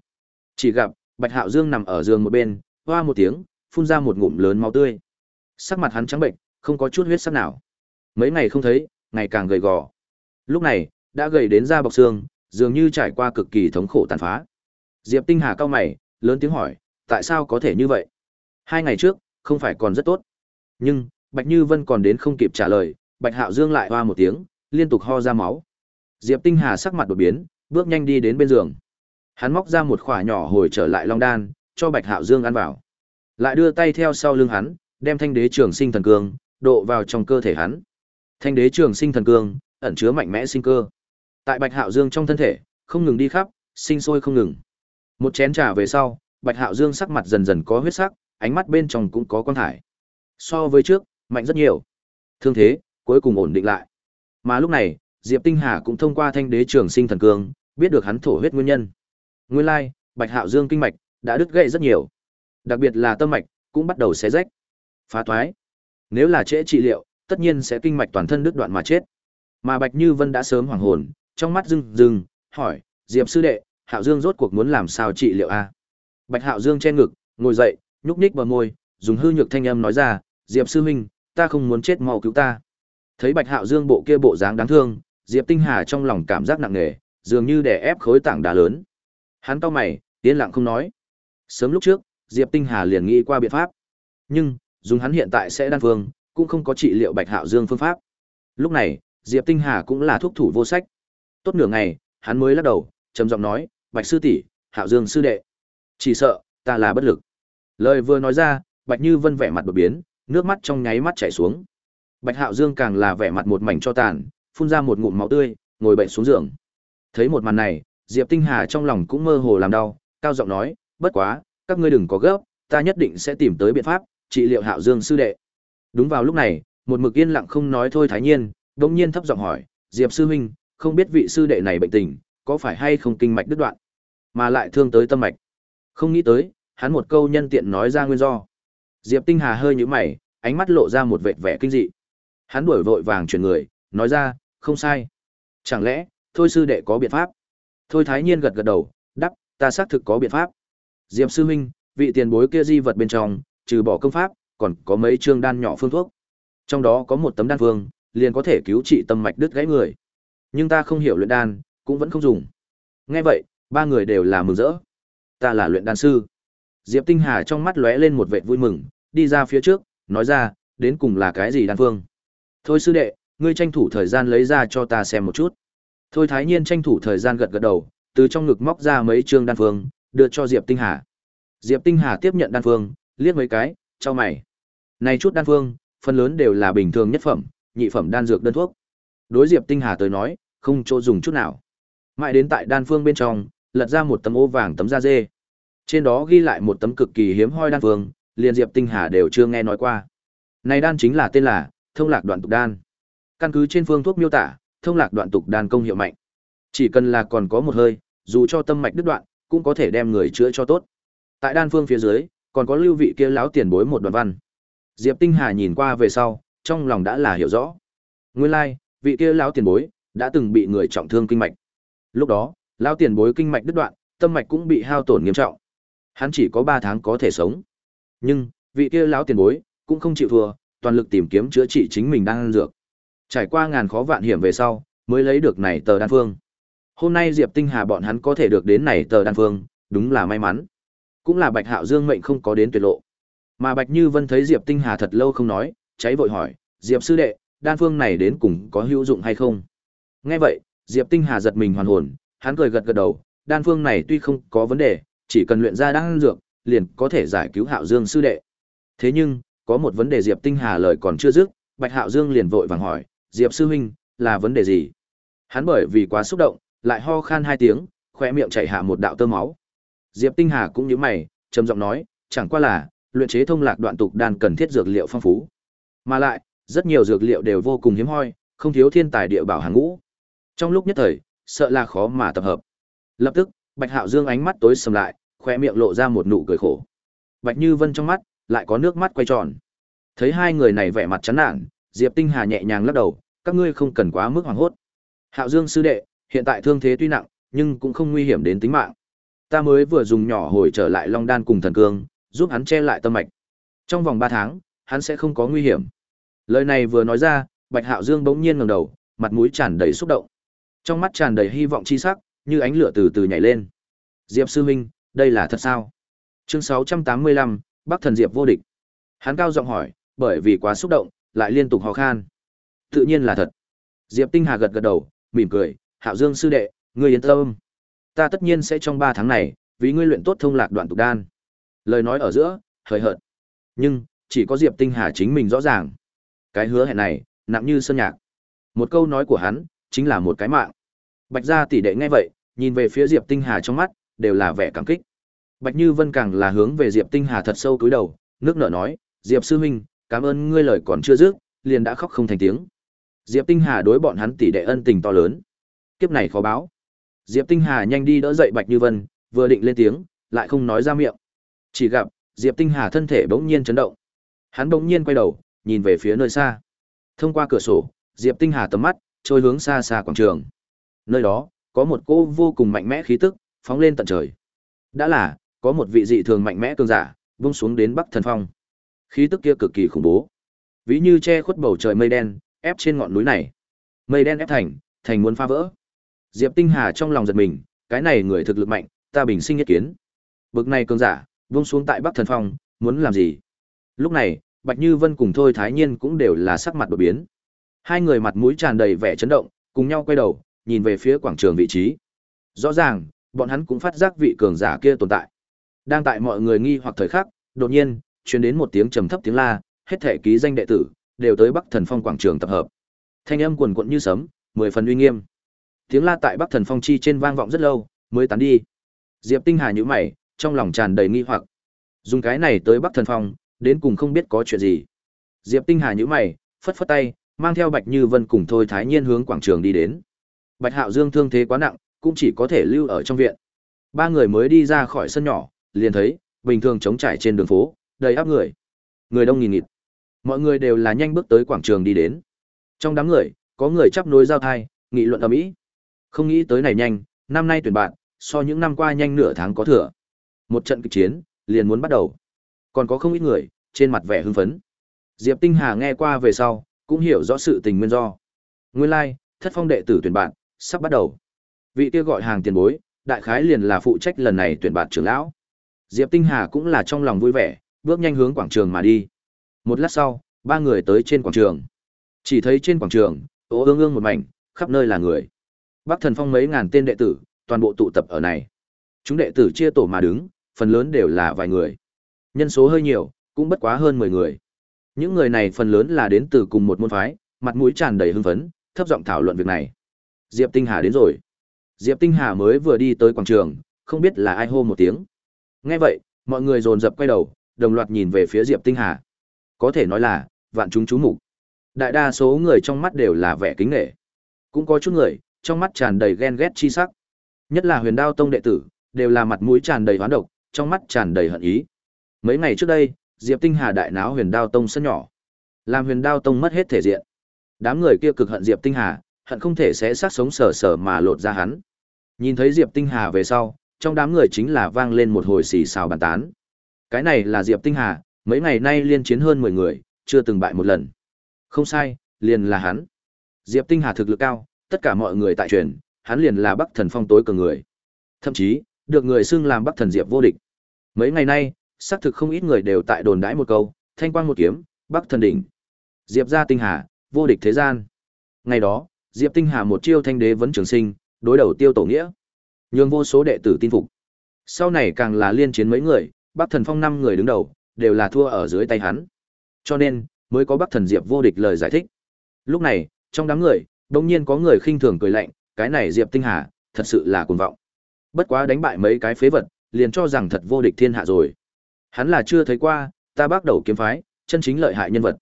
Chỉ gặp Bạch Hạo Dương nằm ở giường một bên, hoa một tiếng, phun ra một ngụm lớn máu tươi. Sắc mặt hắn trắng bệnh, không có chút huyết sắc nào. Mấy ngày không thấy, ngày càng gầy gò. Lúc này, đã gầy đến da bọc xương, dường như trải qua cực kỳ thống khổ tàn phá. Diệp Tinh Hà cao mày, lớn tiếng hỏi, tại sao có thể như vậy? Hai ngày trước, không phải còn rất tốt. Nhưng, Bạch Như Vân còn đến không kịp trả lời, Bạch Hạo Dương lại hoa một tiếng, liên tục ho ra máu. Diệp Tinh Hà sắc mặt đột biến, bước nhanh đi đến bên giường. Hắn móc ra một khỏa nhỏ hồi trở lại long đan, cho Bạch Hạo Dương ăn vào. Lại đưa tay theo sau lưng hắn, đem thanh đế trường sinh thần cương độ vào trong cơ thể hắn. Thanh đế trường sinh thần cương ẩn chứa mạnh mẽ sinh cơ. Tại Bạch Hạo Dương trong thân thể, không ngừng đi khắp, sinh sôi không ngừng. Một chén trà về sau, Bạch Hạo Dương sắc mặt dần dần có huyết sắc, ánh mắt bên trong cũng có quan thải. So với trước, mạnh rất nhiều. Thương thế cuối cùng ổn định lại. Mà lúc này, Diệp Tinh Hà cũng thông qua thanh đế trường sinh thần cương, biết được hắn thổ huyết nguyên nhân. Nguyên lai, Bạch Hạo Dương kinh mạch đã đứt gãy rất nhiều. Đặc biệt là tâm mạch cũng bắt đầu xé rách, phá thoái. Nếu là trễ trị liệu, tất nhiên sẽ kinh mạch toàn thân đứt đoạn mà chết. Mà Bạch Như Vân đã sớm hoảng hồn, trong mắt rưng rưng, hỏi, Diệp sư đệ, Hạo Dương rốt cuộc muốn làm sao trị liệu a? Bạch Hạo Dương che ngực, ngồi dậy, nhúc nhích bờ môi, dùng hư nhược thanh âm nói ra, Diệp sư huynh, ta không muốn chết mau cứu ta. Thấy Bạch Hạo Dương bộ kia bộ dáng đáng thương, Diệp Tinh Hà trong lòng cảm giác nặng nề, dường như đè ép khối tảng đá lớn. Hắn cau mày, yên lặng không nói. Sớm lúc trước, Diệp Tinh Hà liền nghĩ qua biện pháp. Nhưng, dùng hắn hiện tại sẽ đan phương, cũng không có trị liệu Bạch Hạo Dương phương pháp. Lúc này, Diệp Tinh Hà cũng là thuốc thủ vô sách. Tốt nửa ngày, hắn mới lắc đầu, trầm giọng nói, "Bạch sư tỷ, Hạo Dương sư đệ, chỉ sợ ta là bất lực." Lời vừa nói ra, Bạch Như Vân vẻ mặt đột biến, nước mắt trong nháy mắt chảy xuống. Bạch Hạo Dương càng là vẻ mặt một mảnh cho tàn, phun ra một ngụm máu tươi, ngồi bệnh xuống giường. Thấy một màn này, Diệp Tinh Hà trong lòng cũng mơ hồ làm đau, cao giọng nói, "Bất quá, các ngươi đừng có gấp, ta nhất định sẽ tìm tới biện pháp trị liệu Hạo Dương sư đệ." Đúng vào lúc này, một mực yên lặng không nói thôi Thái Nhiên, đột nhiên thấp giọng hỏi, "Diệp sư huynh, không biết vị sư đệ này bệnh tình, có phải hay không kinh mạch đứt đoạn, mà lại thương tới tâm mạch?" Không nghĩ tới, hắn một câu nhân tiện nói ra nguyên do. Diệp Tinh Hà hơi nhíu mày, ánh mắt lộ ra một vẻ vẻ kinh dị. Hắn đuổi vội vàng chuyển người, nói ra, "Không sai. Chẳng lẽ, thôi sư đệ có biện pháp? Thôi Thái Nhiên gật gật đầu, đắc, ta xác thực có biện pháp. Diệp sư huynh, vị tiền bối kia di vật bên trong, trừ bỏ công pháp, còn có mấy chương đan nhỏ phương thuốc. Trong đó có một tấm đan phương, liền có thể cứu trị tâm mạch đứt gãy người. Nhưng ta không hiểu luyện đan, cũng vẫn không dùng. Nghe vậy, ba người đều là mừng rỡ. Ta là luyện đan sư. Diệp Tinh Hà trong mắt lóe lên một vẻ vui mừng, đi ra phía trước, nói ra, đến cùng là cái gì đan phương? Thôi sư đệ, ngươi tranh thủ thời gian lấy ra cho ta xem một chút. Thôi Thái Nhiên tranh thủ thời gian gật gật đầu, từ trong ngực móc ra mấy trương đan phương, đưa cho Diệp Tinh Hà. Diệp Tinh Hà tiếp nhận đan phương, liếc mấy cái, cho mày. Này chút đan phương, phần lớn đều là bình thường nhất phẩm, nhị phẩm đan dược đơn thuốc. Đối Diệp Tinh Hà tới nói, không chỗ dùng chút nào. Mãi đến tại đan phương bên trong, lật ra một tấm ô vàng tấm da dê. Trên đó ghi lại một tấm cực kỳ hiếm hoi đan phương, liền Diệp Tinh Hà đều chưa nghe nói qua. Này đan chính là tên là Thông Lạc Đoạn Tục Đan. Căn cứ trên phương thuốc miêu tả, Thông Lạc Đoạn Tục Đan công hiệu mạnh. Chỉ cần là còn có một hơi, dù cho tâm mạch đứt đoạn, cũng có thể đem người chữa cho tốt. Tại đan phương phía dưới, còn có lưu vị kia láo tiền bối một đoạn văn. Diệp Tinh Hà nhìn qua về sau, trong lòng đã là hiểu rõ. Nguyên lai, like, vị kia láo tiền bối đã từng bị người trọng thương kinh mạch. Lúc đó, lão tiền bối kinh mạch đứt đoạn, tâm mạch cũng bị hao tổn nghiêm trọng. Hắn chỉ có 3 tháng có thể sống. Nhưng, vị kia lão tiền bối cũng không chịu thua, toàn lực tìm kiếm chữa trị chính mình đang ăn dược. Trải qua ngàn khó vạn hiểm về sau, mới lấy được này tờ đan phương. Hôm nay Diệp Tinh Hà bọn hắn có thể được đến này tờ đan phương, đúng là may mắn. Cũng là Bạch Hạo Dương mệnh không có đến tuyệt lộ. Mà Bạch Như Vân thấy Diệp Tinh Hà thật lâu không nói, cháy vội hỏi, "Diệp sư đệ, đan phương này đến cùng có hữu dụng hay không?" Nghe vậy, Diệp Tinh Hà giật mình hoàn hồn, hắn cười gật gật đầu, đan phương này tuy không có vấn đề, chỉ cần luyện ra đan dược, liền có thể giải cứu Hạo Dương sư đệ. Thế nhưng, có một vấn đề Diệp Tinh Hà lời còn chưa dứt, Bạch Hạo Dương liền vội vàng hỏi, "Diệp sư huynh, là vấn đề gì?" Hắn bởi vì quá xúc động, lại ho khan hai tiếng, khóe miệng chảy hạ một đạo tơ máu. Diệp Tinh Hà cũng nhíu mày, trầm giọng nói, "Chẳng qua là, luyện chế thông lạc đoạn tục đan cần thiết dược liệu phong phú, mà lại, rất nhiều dược liệu đều vô cùng hiếm hoi, không thiếu thiên tài địa bảo hàng ngũ. Trong lúc nhất thời, sợ là khó mà tập hợp." Lập tức, Bạch Hạo Dương ánh mắt tối sầm lại, khóe miệng lộ ra một nụ cười khổ. Bạch Như Vân trong mắt lại có nước mắt quay tròn. Thấy hai người này vẻ mặt chán nản, Diệp Tinh Hà nhẹ nhàng lắc đầu, các ngươi không cần quá mức hoảng hốt. Hạo Dương sư đệ, hiện tại thương thế tuy nặng, nhưng cũng không nguy hiểm đến tính mạng. Ta mới vừa dùng nhỏ hồi trở lại Long Đan cùng thần cương, giúp hắn che lại tâm mạch. Trong vòng 3 tháng, hắn sẽ không có nguy hiểm. Lời này vừa nói ra, Bạch Hạo Dương bỗng nhiên ngẩng đầu, mặt mũi tràn đầy xúc động. Trong mắt tràn đầy hy vọng chi sắc, như ánh lửa từ từ nhảy lên. Diệp sư huynh, đây là thật sao? Chương 685, Bắc thần Diệp vô địch. Hắn cao giọng hỏi, bởi vì quá xúc động, lại liên tục hò khan. Tự nhiên là thật. Diệp Tinh Hà gật gật đầu, mỉm cười, Hạo Dương sư đệ, ngươi yên tâm. Ta tất nhiên sẽ trong ba tháng này, vì ngươi luyện tốt thông lạc đoạn tục đan. Lời nói ở giữa, hời hợt. Nhưng, chỉ có Diệp Tinh Hà chính mình rõ ràng. Cái hứa hẹn này, nặng như sơn nhạc. Một câu nói của hắn, chính là một cái mạng. Bạch gia tỷ đệ nghe vậy, nhìn về phía Diệp Tinh Hà trong mắt, đều là vẻ cảm kích. Bạch Như Vân càng là hướng về Diệp Tinh Hà thật sâu cúi đầu, nước nở nói, "Diệp sư huynh, cảm ơn ngươi lời còn chưa dứt, liền đã khóc không thành tiếng." Diệp Tinh Hà đối bọn hắn tỷ đệ ân tình to lớn. Kiếp này khó báo. Diệp Tinh Hà nhanh đi đỡ dậy Bạch Như Vân, vừa định lên tiếng, lại không nói ra miệng. Chỉ gặp, Diệp Tinh Hà thân thể bỗng nhiên chấn động. Hắn bỗng nhiên quay đầu, nhìn về phía nơi xa. Thông qua cửa sổ, Diệp Tinh Hà tầm mắt trôi hướng xa xa quảng trường. Nơi đó, có một cô vô cùng mạnh mẽ khí tức, phóng lên tận trời. Đã là, có một vị dị thường mạnh mẽ cường giả, vung xuống đến Bắc Thần Phong. Khí tức kia cực kỳ khủng bố. Ví như che khuất bầu trời mây đen, ép trên ngọn núi này. Mây đen ép thành, thành muốn phá vỡ. Diệp Tinh Hà trong lòng giật mình, cái này người thực lực mạnh, ta bình sinh nhất kiến. Bực này cường giả, vung xuống tại Bắc Thần Phong, muốn làm gì? Lúc này, Bạch Như Vân cùng Thôi Thái Nhiên cũng đều là sắc mặt đổi biến. Hai người mặt mũi tràn đầy vẻ chấn động, cùng nhau quay đầu, nhìn về phía quảng trường vị trí. Rõ ràng, bọn hắn cũng phát giác vị cường giả kia tồn tại. Đang tại mọi người nghi hoặc thời khắc, đột nhiên, truyền đến một tiếng trầm thấp tiếng la, hết thể ký danh đệ tử đều tới Bắc Thần Phong quảng trường tập hợp. Thanh âm quần quật như sấm, mười phần uy nghiêm. Tiếng la tại Bắc Thần Phong chi trên vang vọng rất lâu, mới tán đi. Diệp Tinh Hà nhíu mày, trong lòng tràn đầy nghi hoặc. Dùng cái này tới Bắc Thần Phong, đến cùng không biết có chuyện gì. Diệp Tinh Hà nhíu mày, phất phất tay, mang theo Bạch Như Vân cùng Thôi Thái Nhiên hướng quảng trường đi đến. Bạch Hạo Dương thương thế quá nặng, cũng chỉ có thể lưu ở trong viện. Ba người mới đi ra khỏi sân nhỏ, liền thấy, bình thường trống trải trên đường phố, đầy áp người. Người đông nghìn nghịt. Mọi người đều là nhanh bước tới quảng trường đi đến. Trong đám người, có người chắp nối giao thai, nghị luận ầm ĩ. Không nghĩ tới này nhanh, năm nay tuyển bạn, so những năm qua nhanh nửa tháng có thừa. Một trận kịch chiến, liền muốn bắt đầu. Còn có không ít người, trên mặt vẻ hưng phấn. Diệp Tinh Hà nghe qua về sau, cũng hiểu rõ sự tình nguyên do. Nguyên lai, like, thất phong đệ tử tuyển bạn, sắp bắt đầu. Vị kia gọi hàng tiền bối, đại khái liền là phụ trách lần này tuyển bạn trưởng lão. Diệp Tinh Hà cũng là trong lòng vui vẻ, bước nhanh hướng quảng trường mà đi. Một lát sau, ba người tới trên quảng trường. Chỉ thấy trên quảng trường, ố ương ương một mảnh, khắp nơi là người. Bắc Thần Phong mấy ngàn tên đệ tử, toàn bộ tụ tập ở này. Chúng đệ tử chia tổ mà đứng, phần lớn đều là vài người. Nhân số hơi nhiều, cũng bất quá hơn 10 người. Những người này phần lớn là đến từ cùng một môn phái, mặt mũi tràn đầy hưng phấn, thấp giọng thảo luận việc này. Diệp Tinh Hà đến rồi. Diệp Tinh Hà mới vừa đi tới quảng trường, không biết là ai hô một tiếng. Nghe vậy, mọi người dồn dập quay đầu, đồng loạt nhìn về phía Diệp Tinh Hà. Có thể nói là, vạn chúng chú mục. Đại đa số người trong mắt đều là vẻ kính nể. Cũng có chút người, trong mắt tràn đầy ghen ghét chi sắc. Nhất là Huyền Đao Tông đệ tử, đều là mặt mũi tràn đầy hoán độc, trong mắt tràn đầy hận ý. Mấy ngày trước đây, Diệp Tinh Hà đại náo Huyền Đao Tông sân nhỏ, làm Huyền Đao Tông mất hết thể diện. Đám người kia cực hận Diệp Tinh Hà, hận không thể sẽ sát sống sờ sờ mà lột ra hắn. Nhìn thấy Diệp Tinh Hà về sau, trong đám người chính là vang lên một hồi xì xào bàn tán. Cái này là Diệp Tinh Hà, mấy ngày nay liên chiến hơn 10 người, chưa từng bại một lần. Không sai, liền là hắn. Diệp Tinh Hà thực lực cao, tất cả mọi người tại truyền, hắn liền là Bắc Thần Phong tối cường người. Thậm chí, được người xưng làm Bắc Thần Diệp vô địch. Mấy ngày nay, xác thực không ít người đều tại đồn đãi một câu, thanh quang một kiếm, Bắc Thần đỉnh. Diệp gia Tinh Hà, vô địch thế gian. Ngày đó, Diệp Tinh Hà một chiêu thanh đế vấn trường sinh, đối đầu tiêu tổ nghĩa. Nhường vô số đệ tử tin phục. Sau này càng là liên chiến mấy người, Bắc Thần Phong năm người đứng đầu, đều là thua ở dưới tay hắn. Cho nên, mới có Bắc Thần Diệp vô địch lời giải thích. Lúc này, trong đám người, đột nhiên có người khinh thường cười lạnh, cái này Diệp Tinh Hà, thật sự là cuồng vọng. Bất quá đánh bại mấy cái phế vật, liền cho rằng thật vô địch thiên hạ rồi. Hắn là chưa thấy qua, ta bắt đầu kiếm phái, chân chính lợi hại nhân vật.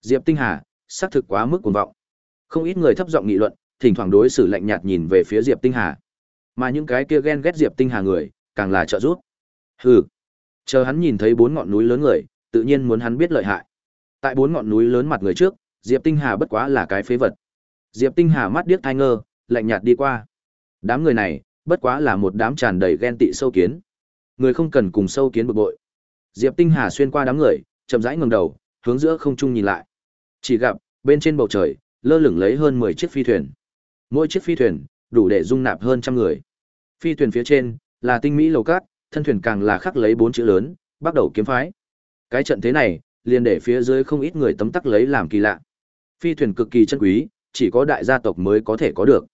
Diệp Tinh Hà, xác thực quá mức cuồng vọng. Không ít người thấp giọng nghị luận, thỉnh thoảng đối xử lạnh nhạt nhìn về phía Diệp Tinh Hà. Mà những cái kia ghen ghét Diệp Tinh Hà người, càng là trợ giúp. Hừ. Chờ hắn nhìn thấy bốn ngọn núi lớn người, tự nhiên muốn hắn biết lợi hại. Tại bốn ngọn núi lớn mặt người trước, Diệp Tinh Hà bất quá là cái phế vật. Diệp Tinh Hà mắt điếc thai ngơ, lạnh nhạt đi qua. Đám người này, bất quá là một đám tràn đầy ghen tị sâu kiến. Người không cần cùng sâu kiến bực bội. Diệp Tinh Hà xuyên qua đám người, chậm rãi ngẩng đầu, hướng giữa không trung nhìn lại. Chỉ gặp, bên trên bầu trời, lơ lửng lấy hơn 10 chiếc phi thuyền. Mỗi chiếc phi thuyền đủ để dung nạp hơn trăm người. Phi thuyền phía trên là tinh mỹ lầu cát, thân thuyền càng là khắc lấy bốn chữ lớn, bắt đầu kiếm phái. Cái trận thế này, liền để phía dưới không ít người tấm tắc lấy làm kỳ lạ. Phi thuyền cực kỳ chân quý, chỉ có đại gia tộc mới có thể có được.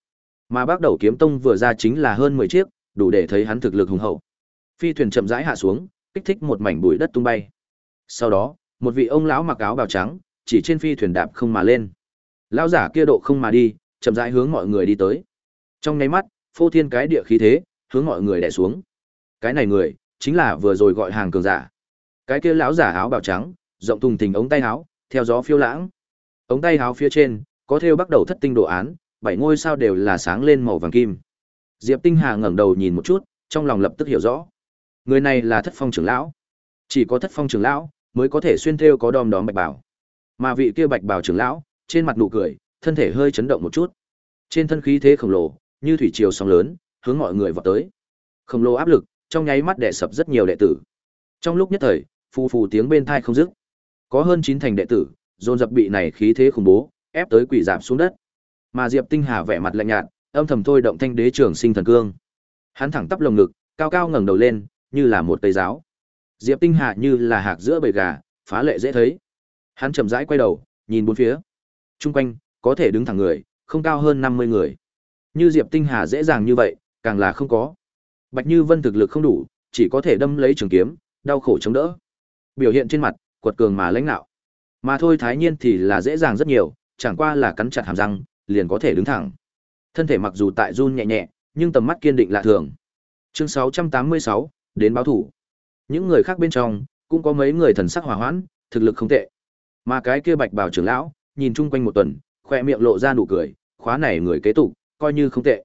Mà bắt đầu kiếm tông vừa ra chính là hơn 10 chiếc, đủ để thấy hắn thực lực hùng hậu. Phi thuyền chậm rãi hạ xuống, kích thích một mảnh bụi đất tung bay. Sau đó, một vị ông lão mặc áo bào trắng, chỉ trên phi thuyền đạp không mà lên. Lão giả kia độ không mà đi, chậm rãi hướng mọi người đi tới. Trong nháy mắt, phô thiên cái địa khí thế, hướng mọi người đè xuống. Cái này người, chính là vừa rồi gọi hàng cường giả. Cái kia lão giả áo bào trắng, rộng thùng thình ống tay áo, theo gió phiêu lãng. Ống tay áo phía trên, có thêu bắt đầu thất tinh đồ án, bảy ngôi sao đều là sáng lên màu vàng kim. Diệp Tinh Hà ngẩng đầu nhìn một chút, trong lòng lập tức hiểu rõ. Người này là Thất Phong trưởng lão. Chỉ có Thất Phong trưởng lão mới có thể xuyên thêu có đom đóm bạch bảo. Mà vị kia bạch bảo trưởng lão, trên mặt nụ cười, thân thể hơi chấn động một chút. Trên thân khí thế khổng lồ, như thủy triều sóng lớn, hướng mọi người vọt tới. Khổng lồ áp lực, trong nháy mắt đè sập rất nhiều đệ tử. Trong lúc nhất thời, phù phù tiếng bên tai không dứt. Có hơn chín thành đệ tử, dồn dập bị này khí thế khủng bố, ép tới quỷ giảm xuống đất. Mà Diệp Tinh Hà vẻ mặt lạnh nhạt, âm thầm thôi động thanh đế trưởng sinh thần cương. Hắn thẳng tắp lồng ngực, cao cao ngẩng đầu lên, như là một cây giáo. Diệp Tinh Hà như là hạc giữa bầy gà, phá lệ dễ thấy. Hắn chậm rãi quay đầu, nhìn bốn phía. Trung quanh, có thể đứng thẳng người, không cao hơn 50 người. Như Diệp Tinh Hà dễ dàng như vậy, càng là không có. Bạch Như Vân thực lực không đủ, chỉ có thể đâm lấy trường kiếm, đau khổ chống đỡ. Biểu hiện trên mặt, quật cường mà lãnh nạo. Mà thôi Thái Nhiên thì là dễ dàng rất nhiều, chẳng qua là cắn chặt hàm răng, liền có thể đứng thẳng. Thân thể mặc dù tại run nhẹ nhẹ, nhưng tầm mắt kiên định lạ thường. Chương 686, đến báo thủ. Những người khác bên trong, cũng có mấy người thần sắc hòa hoãn, thực lực không tệ. Mà cái kia Bạch Bảo trưởng lão, nhìn chung quanh một tuần, khoe miệng lộ ra nụ cười, khóa này người kế tục, coi như không tệ.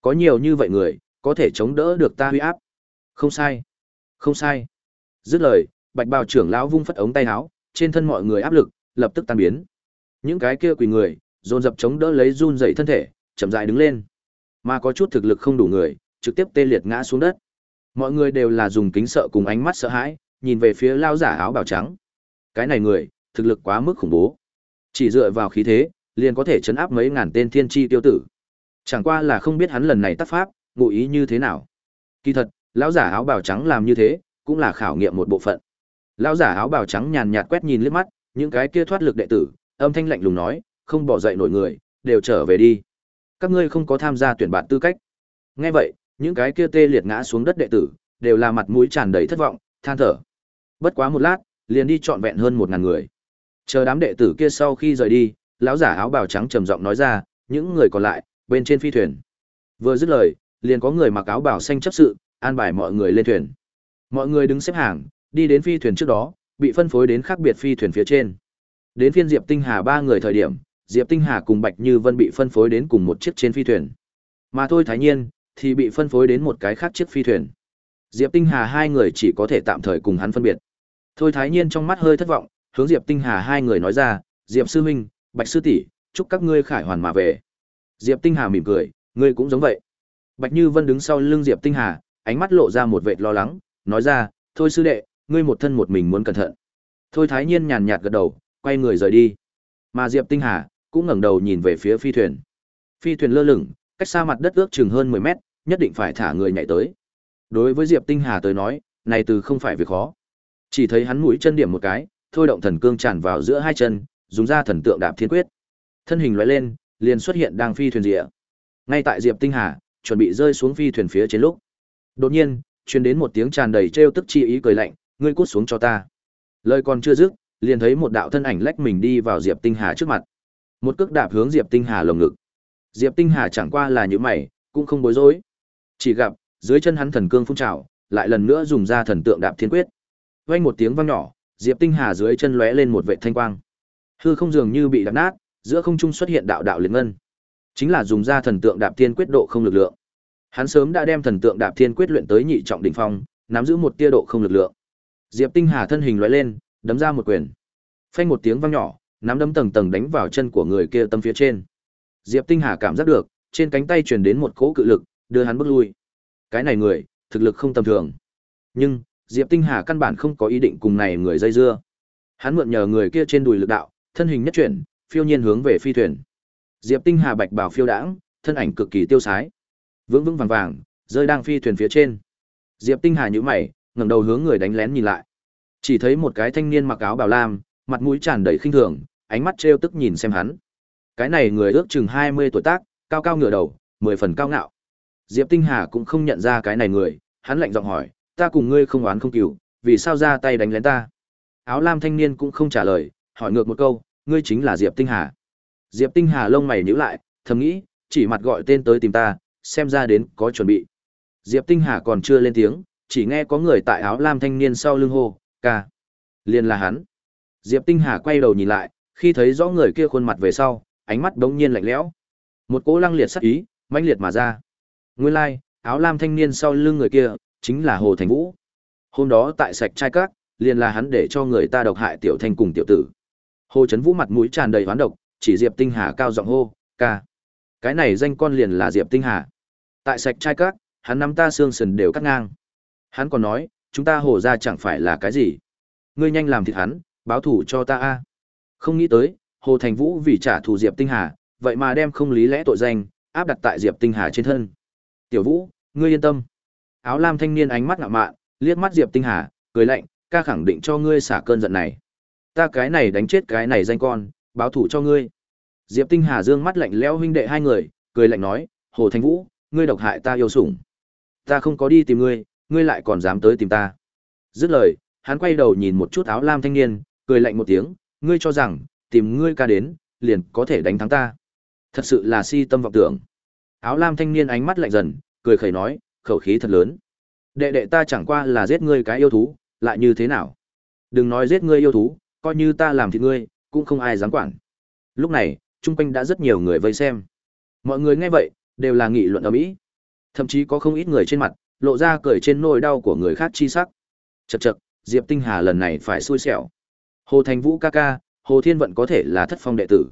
Có nhiều như vậy người, có thể chống đỡ được ta huy áp. Không sai. Không sai. Dứt lời, Bạch Bào trưởng lão vung phất ống tay áo, trên thân mọi người áp lực lập tức tan biến. Những cái kia quỳ người, dồn dập chống đỡ lấy run dậy thân thể, chậm rãi đứng lên. Mà có chút thực lực không đủ người, trực tiếp tê liệt ngã xuống đất. Mọi người đều là dùng kính sợ cùng ánh mắt sợ hãi, nhìn về phía lao giả áo bào trắng. Cái này người, thực lực quá mức khủng bố. Chỉ dựa vào khí thế, liền có thể chấn áp mấy ngàn tên thiên chi tiêu tử. Chẳng qua là không biết hắn lần này tác pháp, ngụ ý như thế nào. Kỳ thật, lão giả áo bào trắng làm như thế, cũng là khảo nghiệm một bộ phận. Lão giả áo bào trắng nhàn nhạt quét nhìn liếc mắt, những cái kia thoát lực đệ tử, âm thanh lạnh lùng nói, không bỏ dậy nổi người, đều trở về đi. Các ngươi không có tham gia tuyển bạn tư cách. Nghe vậy, những cái kia tê liệt ngã xuống đất đệ tử, đều là mặt mũi tràn đầy thất vọng, than thở. Bất quá một lát, liền đi trọn vẹn hơn một ngàn người. Chờ đám đệ tử kia sau khi rời đi, lão giả áo bào trắng trầm giọng nói ra, những người còn lại, bên trên phi thuyền. Vừa dứt lời, liền có người mặc áo bào xanh chấp sự, an bài mọi người lên thuyền. Mọi người đứng xếp hàng, đi đến phi thuyền trước đó, bị phân phối đến khác biệt phi thuyền phía trên. Đến phiên Diệp Tinh Hà ba người thời điểm, Diệp Tinh Hà cùng Bạch Như Vân bị phân phối đến cùng một chiếc trên phi thuyền. Mà thôi Thái Nhiên thì bị phân phối đến một cái khác chiếc phi thuyền. Diệp Tinh Hà hai người chỉ có thể tạm thời cùng hắn phân biệt. Thôi Thái Nhiên trong mắt hơi thất vọng, hướng Diệp Tinh Hà hai người nói ra, "Diệp sư huynh, Bạch sư tỷ, chúc các ngươi khải hoàn mà về." Diệp Tinh Hà mỉm cười, "Ngươi cũng giống vậy." Bạch Như Vân đứng sau lưng Diệp Tinh Hà, ánh mắt lộ ra một vệt lo lắng, nói ra, "Thôi sư đệ, ngươi một thân một mình muốn cẩn thận." Thôi Thái Nhiên nhàn nhạt gật đầu, quay người rời đi. Mà Diệp Tinh Hà cũng ngẩng đầu nhìn về phía phi thuyền. Phi thuyền lơ lửng, cách xa mặt đất ước chừng hơn 10 mét, nhất định phải thả người nhảy tới. Đối với Diệp Tinh Hà tới nói, này từ không phải việc khó. Chỉ thấy hắn mũi chân điểm một cái, thôi động thần cương tràn vào giữa hai chân, dùng ra thần tượng đạp thiên quyết. Thân hình lóe lên, liền xuất hiện đang phi thuyền rìa. Ngay tại Diệp Tinh Hà chuẩn bị rơi xuống phi thuyền phía trên lúc, đột nhiên truyền đến một tiếng tràn đầy trêu tức chi ý cười lạnh, ngươi cút xuống cho ta. Lời còn chưa dứt, liền thấy một đạo thân ảnh lách mình đi vào Diệp Tinh Hà trước mặt. Một cước đạp hướng Diệp Tinh Hà lồng ngực. Diệp Tinh Hà chẳng qua là những mày, cũng không bối rối. Chỉ gặp, dưới chân hắn thần cương phun trào, lại lần nữa dùng ra thần tượng đạp thiên quyết. Vang một tiếng vang nhỏ, Diệp Tinh Hà dưới chân lóe lên một vệt thanh quang. Hư không dường như bị đập nát, giữa không trung xuất hiện đạo đạo liệt ngân. Chính là dùng ra thần tượng đạp thiên quyết độ không lực lượng. Hắn sớm đã đem thần tượng đạp thiên quyết luyện tới nhị trọng đỉnh phong, nắm giữ một tia độ không lực lượng. Diệp Tinh Hà thân hình lóe lên, đấm ra một quyền. Phanh một tiếng vang nhỏ, nắm đấm tầng tầng đánh vào chân của người kia tâm phía trên. Diệp Tinh Hà cảm giác được, trên cánh tay truyền đến một cỗ cự lực, đưa hắn bước lui. Cái này người, thực lực không tầm thường. Nhưng, Diệp Tinh Hà căn bản không có ý định cùng này người dây dưa. Hắn mượn nhờ người kia trên đùi lực đạo, thân hình nhất chuyển, phiêu nhiên hướng về phi thuyền. Diệp Tinh Hà bạch bào phiêu đãng, thân ảnh cực kỳ tiêu sái. Vững vững vàng vàng, rơi đang phi thuyền phía trên. Diệp Tinh Hà nhíu mày, ngẩng đầu hướng người đánh lén nhìn lại. Chỉ thấy một cái thanh niên mặc áo bào lam, mặt mũi tràn đầy khinh thường, ánh mắt trêu tức nhìn xem hắn. Cái này người ước chừng 20 tuổi tác, cao cao ngửa đầu, mười phần cao ngạo. Diệp Tinh Hà cũng không nhận ra cái này người, hắn lạnh giọng hỏi, ta cùng ngươi không oán không cừu, vì sao ra tay đánh lén ta? Áo lam thanh niên cũng không trả lời, hỏi ngược một câu, ngươi chính là Diệp Tinh Hà. Diệp Tinh Hà lông mày nhíu lại, thầm nghĩ, chỉ mặt gọi tên tới tìm ta, xem ra đến có chuẩn bị. Diệp Tinh Hà còn chưa lên tiếng, chỉ nghe có người tại áo lam thanh niên sau lưng hô, ca. Liền là hắn. Diệp Tinh Hà quay đầu nhìn lại, khi thấy rõ người kia khuôn mặt về sau, ánh mắt đống nhiên lạnh lẽo. Một cỗ lăng liệt sắc ý, mãnh liệt mà ra. Nguyên lai, like, áo lam thanh niên sau lưng người kia, chính là Hồ Thành Vũ. Hôm đó tại sạch trai các, liền là hắn để cho người ta độc hại tiểu thanh cùng tiểu tử. Hồ Chấn Vũ mặt mũi tràn đầy hoán độc, chỉ Diệp Tinh Hà cao giọng hô, "Ca." Cái này danh con liền là Diệp Tinh Hà. Tại sạch trai các, hắn nắm ta xương sườn đều cắt ngang. Hắn còn nói, chúng ta hồ ra chẳng phải là cái gì. Ngươi nhanh làm thịt hắn, báo thủ cho ta a. Không nghĩ tới, Hồ Thành Vũ vì trả thù Diệp Tinh Hà, vậy mà đem không lý lẽ tội danh áp đặt tại Diệp Tinh Hà trên thân. Tiểu Vũ, ngươi yên tâm. Áo lam thanh niên ánh mắt ngạo mạn, liếc mắt Diệp Tinh Hà, cười lạnh, ca khẳng định cho ngươi xả cơn giận này. Ta cái này đánh chết cái này danh con, báo thủ cho ngươi. Diệp Tinh Hà dương mắt lạnh lẽo huynh đệ hai người, cười lạnh nói, Hồ Thanh Vũ, ngươi độc hại ta yêu sủng. Ta không có đi tìm ngươi, ngươi lại còn dám tới tìm ta. Dứt lời, hắn quay đầu nhìn một chút áo lam thanh niên, cười lạnh một tiếng, ngươi cho rằng, tìm ngươi ca đến, liền có thể đánh thắng ta. Thật sự là si tâm vọng tưởng. Áo lam thanh niên ánh mắt lạnh dần, cười khẩy nói, khẩu khí thật lớn. Đệ đệ ta chẳng qua là giết ngươi cái yêu thú, lại như thế nào? Đừng nói giết ngươi yêu thú, coi như ta làm thịt ngươi, cũng không ai dám quản. Lúc này, chung quanh đã rất nhiều người vây xem. Mọi người nghe vậy, đều là nghị luận ầm ĩ. Thậm chí có không ít người trên mặt, lộ ra cười trên nỗi đau của người khác chi sắc. Chậc chậc, Diệp Tinh Hà lần này phải xui xẻo. Hồ Thành Vũ ca ca, Hồ Thiên Vận có thể là thất phong đệ tử.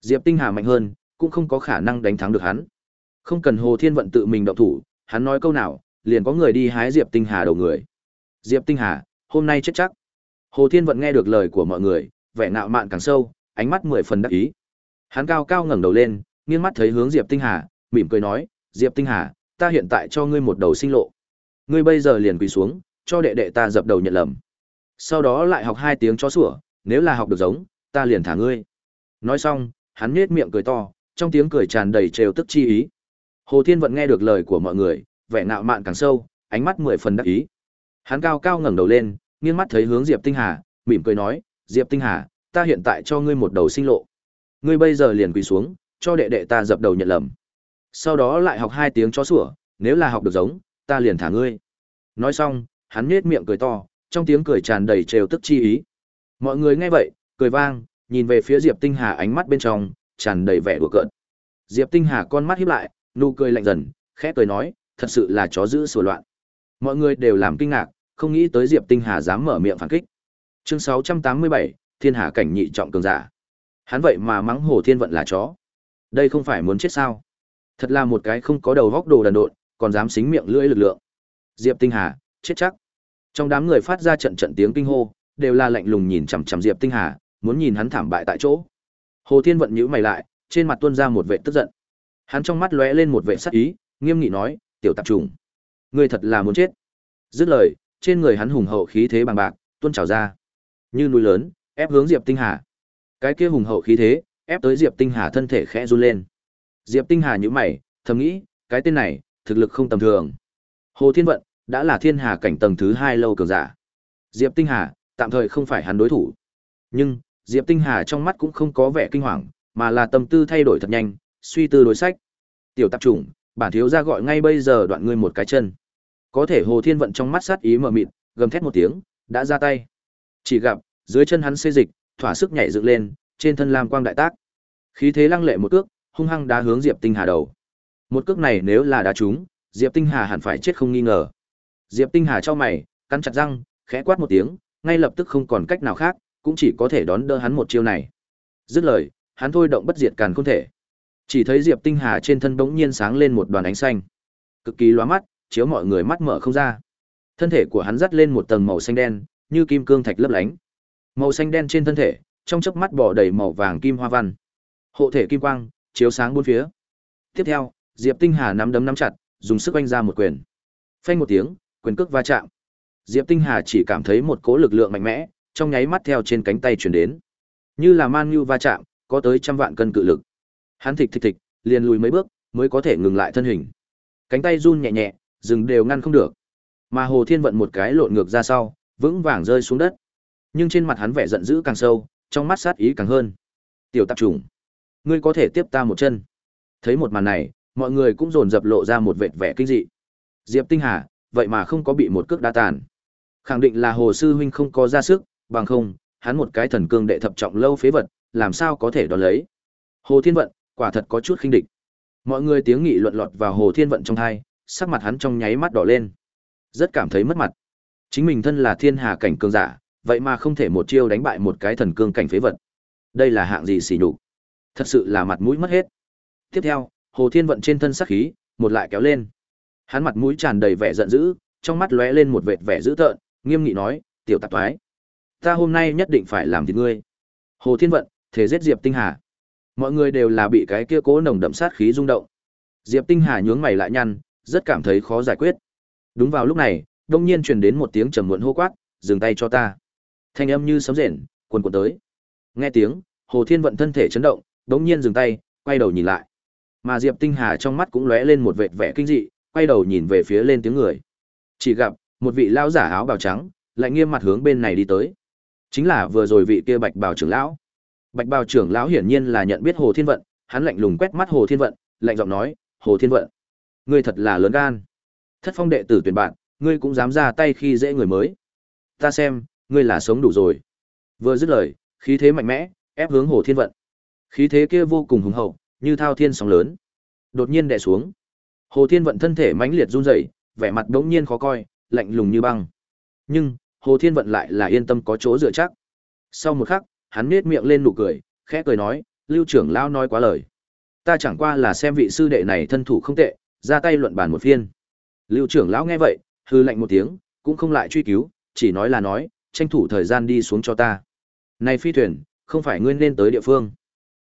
Diệp Tinh Hà mạnh hơn, cũng không có khả năng đánh thắng được hắn. Không cần Hồ Thiên Vận tự mình động thủ, hắn nói câu nào, liền có người đi hái Diệp Tinh Hà đầu người. Diệp Tinh Hà, hôm nay chết chắc. Hồ Thiên Vận nghe được lời của mọi người, vẻ ngạo mạn càng sâu, ánh mắt mười phần đắc ý. Hắn cao cao ngẩng đầu lên, nghiêng mắt thấy hướng Diệp Tinh Hà, mỉm cười nói, "Diệp Tinh Hà, ta hiện tại cho ngươi một đầu sinh lộ. Ngươi bây giờ liền quỳ xuống, cho đệ đệ ta dập đầu nhận lầm. Sau đó lại học hai tiếng chó sủa, nếu là học được giống, ta liền thả ngươi." Nói xong, hắn nhếch miệng cười to, trong tiếng cười tràn đầy trêu tức chi ý. Hồ Thiên Vận nghe được lời của mọi người, vẻ ngạo mạn càng sâu, ánh mắt mười phần đắc ý. Hắn cao cao ngẩng đầu lên, nghiêng mắt thấy hướng Diệp Tinh Hà, mỉm cười nói, "Diệp Tinh Hà, ta hiện tại cho ngươi một đầu sinh lộ. Ngươi bây giờ liền quỳ xuống, cho đệ đệ ta dập đầu nhận lầm. Sau đó lại học hai tiếng chó sủa, nếu là học được giống, ta liền thả ngươi." Nói xong, hắn nhếch miệng cười to, trong tiếng cười tràn đầy trêu tức chi ý. Mọi người nghe vậy, cười vang, nhìn về phía Diệp Tinh Hà ánh mắt bên trong tràn đầy vẻ đùa cợt. Diệp Tinh Hà con mắt híp lại, nụ cười lạnh dần, khẽ cười nói, thật sự là chó giữ sủa loạn. Mọi người đều làm kinh ngạc, không nghĩ tới Diệp Tinh Hà dám mở miệng phản kích. Chương 687, Thiên Hà cảnh nhị trọng cường giả. Hắn vậy mà mắng Hồ Thiên Vận là chó. Đây không phải muốn chết sao? Thật là một cái không có đầu góc đồ đần độn, còn dám xính miệng lưỡi lực lượng. Diệp Tinh Hà, chết chắc. Trong đám người phát ra trận trận tiếng kinh hô, đều là lạnh lùng nhìn chằm chằm Diệp Tinh Hà, muốn nhìn hắn thảm bại tại chỗ. Hồ Thiên Vận nhíu mày lại, trên mặt tuôn ra một vẻ tức giận. Hắn trong mắt lóe lên một vẻ sắc ý, nghiêm nghị nói, "Tiểu tạp trùng, ngươi thật là muốn chết." Dứt lời, trên người hắn hùng hậu khí thế bằng bạc, tuôn trào ra, như núi lớn, ép hướng Diệp Tinh Hà. Cái kia hùng hậu khí thế, ép tới Diệp Tinh Hà thân thể khẽ run lên. Diệp Tinh Hà nhíu mày, thầm nghĩ, cái tên này, thực lực không tầm thường. Hồ Thiên Vận đã là Thiên Hà cảnh tầng thứ hai lâu cường giả. Diệp Tinh Hà, tạm thời không phải hắn đối thủ. Nhưng, Diệp Tinh Hà trong mắt cũng không có vẻ kinh hoàng, mà là tâm tư thay đổi thật nhanh, suy tư đối sách. Tiểu tạp chủng, bản thiếu gia gọi ngay bây giờ đoạn ngươi một cái chân. Có thể Hồ Thiên vận trong mắt sát ý mờ mịt, gầm thét một tiếng, đã ra tay. Chỉ gặp, dưới chân hắn xê dịch, thỏa sức nhảy dựng lên, trên thân lam quang đại tác. Khí thế lăng lệ một cước, hung hăng đá hướng Diệp Tinh Hà đầu. Một cước này nếu là đá trúng, Diệp Tinh Hà hẳn phải chết không nghi ngờ. Diệp Tinh Hà cho mày, cắn chặt răng, khẽ quát một tiếng, ngay lập tức không còn cách nào khác, cũng chỉ có thể đón đỡ hắn một chiêu này. Dứt lời, hắn thôi động bất diệt càn không thể. Chỉ thấy Diệp Tinh Hà trên thân bỗng nhiên sáng lên một đoàn ánh xanh, cực kỳ lóa mắt, chiếu mọi người mắt mở không ra. Thân thể của hắn dắt lên một tầng màu xanh đen, như kim cương thạch lấp lánh. Màu xanh đen trên thân thể, trong chớp mắt bỏ đầy màu vàng kim hoa văn. Hộ thể kim quang, chiếu sáng bốn phía. Tiếp theo, Diệp Tinh Hà nắm đấm nắm chặt, dùng sức oanh ra một quyền. Phanh một tiếng, quyền cước va chạm. Diệp Tinh Hà chỉ cảm thấy một cỗ lực lượng mạnh mẽ, trong nháy mắt theo trên cánh tay truyền đến. Như là man như va chạm, có tới trăm vạn cân cự lực. Hắn thịch thịch thịch, liền lùi mấy bước, mới có thể ngừng lại thân hình. Cánh tay run nhẹ nhẹ, dừng đều ngăn không được. Mà Hồ Thiên vận một cái lộn ngược ra sau, vững vàng rơi xuống đất. Nhưng trên mặt hắn vẻ giận dữ càng sâu, trong mắt sát ý càng hơn. Tiểu tạp trùng, ngươi có thể tiếp ta một chân. Thấy một màn này, mọi người cũng dồn dập lộ ra một vệt vẻ kinh dị. Diệp Tinh Hà, vậy mà không có bị một cước đá tàn. Khẳng định là Hồ sư huynh không có ra sức, bằng không, hắn một cái thần cương đệ thập trọng lâu phế vật, làm sao có thể đón lấy. Hồ Thiên Vận, quả thật có chút khinh địch. Mọi người tiếng nghị luận lọt vào Hồ Thiên Vận trong tai, sắc mặt hắn trong nháy mắt đỏ lên. Rất cảm thấy mất mặt. Chính mình thân là thiên hà cảnh cường giả, vậy mà không thể một chiêu đánh bại một cái thần cương cảnh phế vật. Đây là hạng gì xỉ nhục. Thật sự là mặt mũi mất hết. Tiếp theo, Hồ Thiên Vận trên thân sắc khí, một lại kéo lên. Hắn mặt mũi tràn đầy vẻ giận dữ, trong mắt lóe lên một vệt vẻ dữ tợn, nghiêm nghị nói, "Tiểu tạp toái, ta hôm nay nhất định phải làm thịt ngươi." Hồ Thiên Vận, thể giết Diệp Tinh Hà. Mọi người đều là bị cái kia cố nồng đậm sát khí rung động. Diệp Tinh Hà nhướng mày lại nhăn, rất cảm thấy khó giải quyết. Đúng vào lúc này, đông nhiên truyền đến một tiếng trầm muộn hô quát, "Dừng tay cho ta." Thanh âm như sấm rền, cuồn cuộn tới. Nghe tiếng, Hồ Thiên vận thân thể chấn động, đống nhiên dừng tay, quay đầu nhìn lại. Mà Diệp Tinh Hà trong mắt cũng lóe lên một vệt vẻ kinh dị, quay đầu nhìn về phía lên tiếng người. Chỉ gặp một vị lão giả áo bào trắng, lại nghiêm mặt hướng bên này đi tới. Chính là vừa rồi vị kia Bạch Bào trưởng lão. Bạch Bào trưởng lão hiển nhiên là nhận biết Hồ Thiên vận, hắn lạnh lùng quét mắt Hồ Thiên vận, lạnh giọng nói, "Hồ Thiên vận, ngươi thật là lớn gan. Thất phong đệ tử tuyển bạn, ngươi cũng dám ra tay khi dễ người mới. Ta xem, ngươi là sống đủ rồi." Vừa dứt lời, khí thế mạnh mẽ, ép hướng Hồ Thiên vận. Khí thế kia vô cùng hùng hậu, như thao thiên sóng lớn. Đột nhiên đè xuống. Hồ Thiên vận thân thể mãnh liệt run rẩy, vẻ mặt đống nhiên khó coi, lạnh lùng như băng. Nhưng, Hồ Thiên vận lại là yên tâm có chỗ dựa chắc. Sau một khắc, hắn nết miệng lên nụ cười, khẽ cười nói, "Lưu trưởng lão nói quá lời. Ta ta chẳng qua là xem vị sư đệ này thân thủ không tệ, ra tay luận bàn một phiên. Lưu trưởng lão nghe vậy, hư lạnh một tiếng, cũng không lại truy cứu, chỉ nói là nói, tranh thủ thời gian đi xuống cho ta. Này phi thuyền, không phải ngươi nên tới địa phương.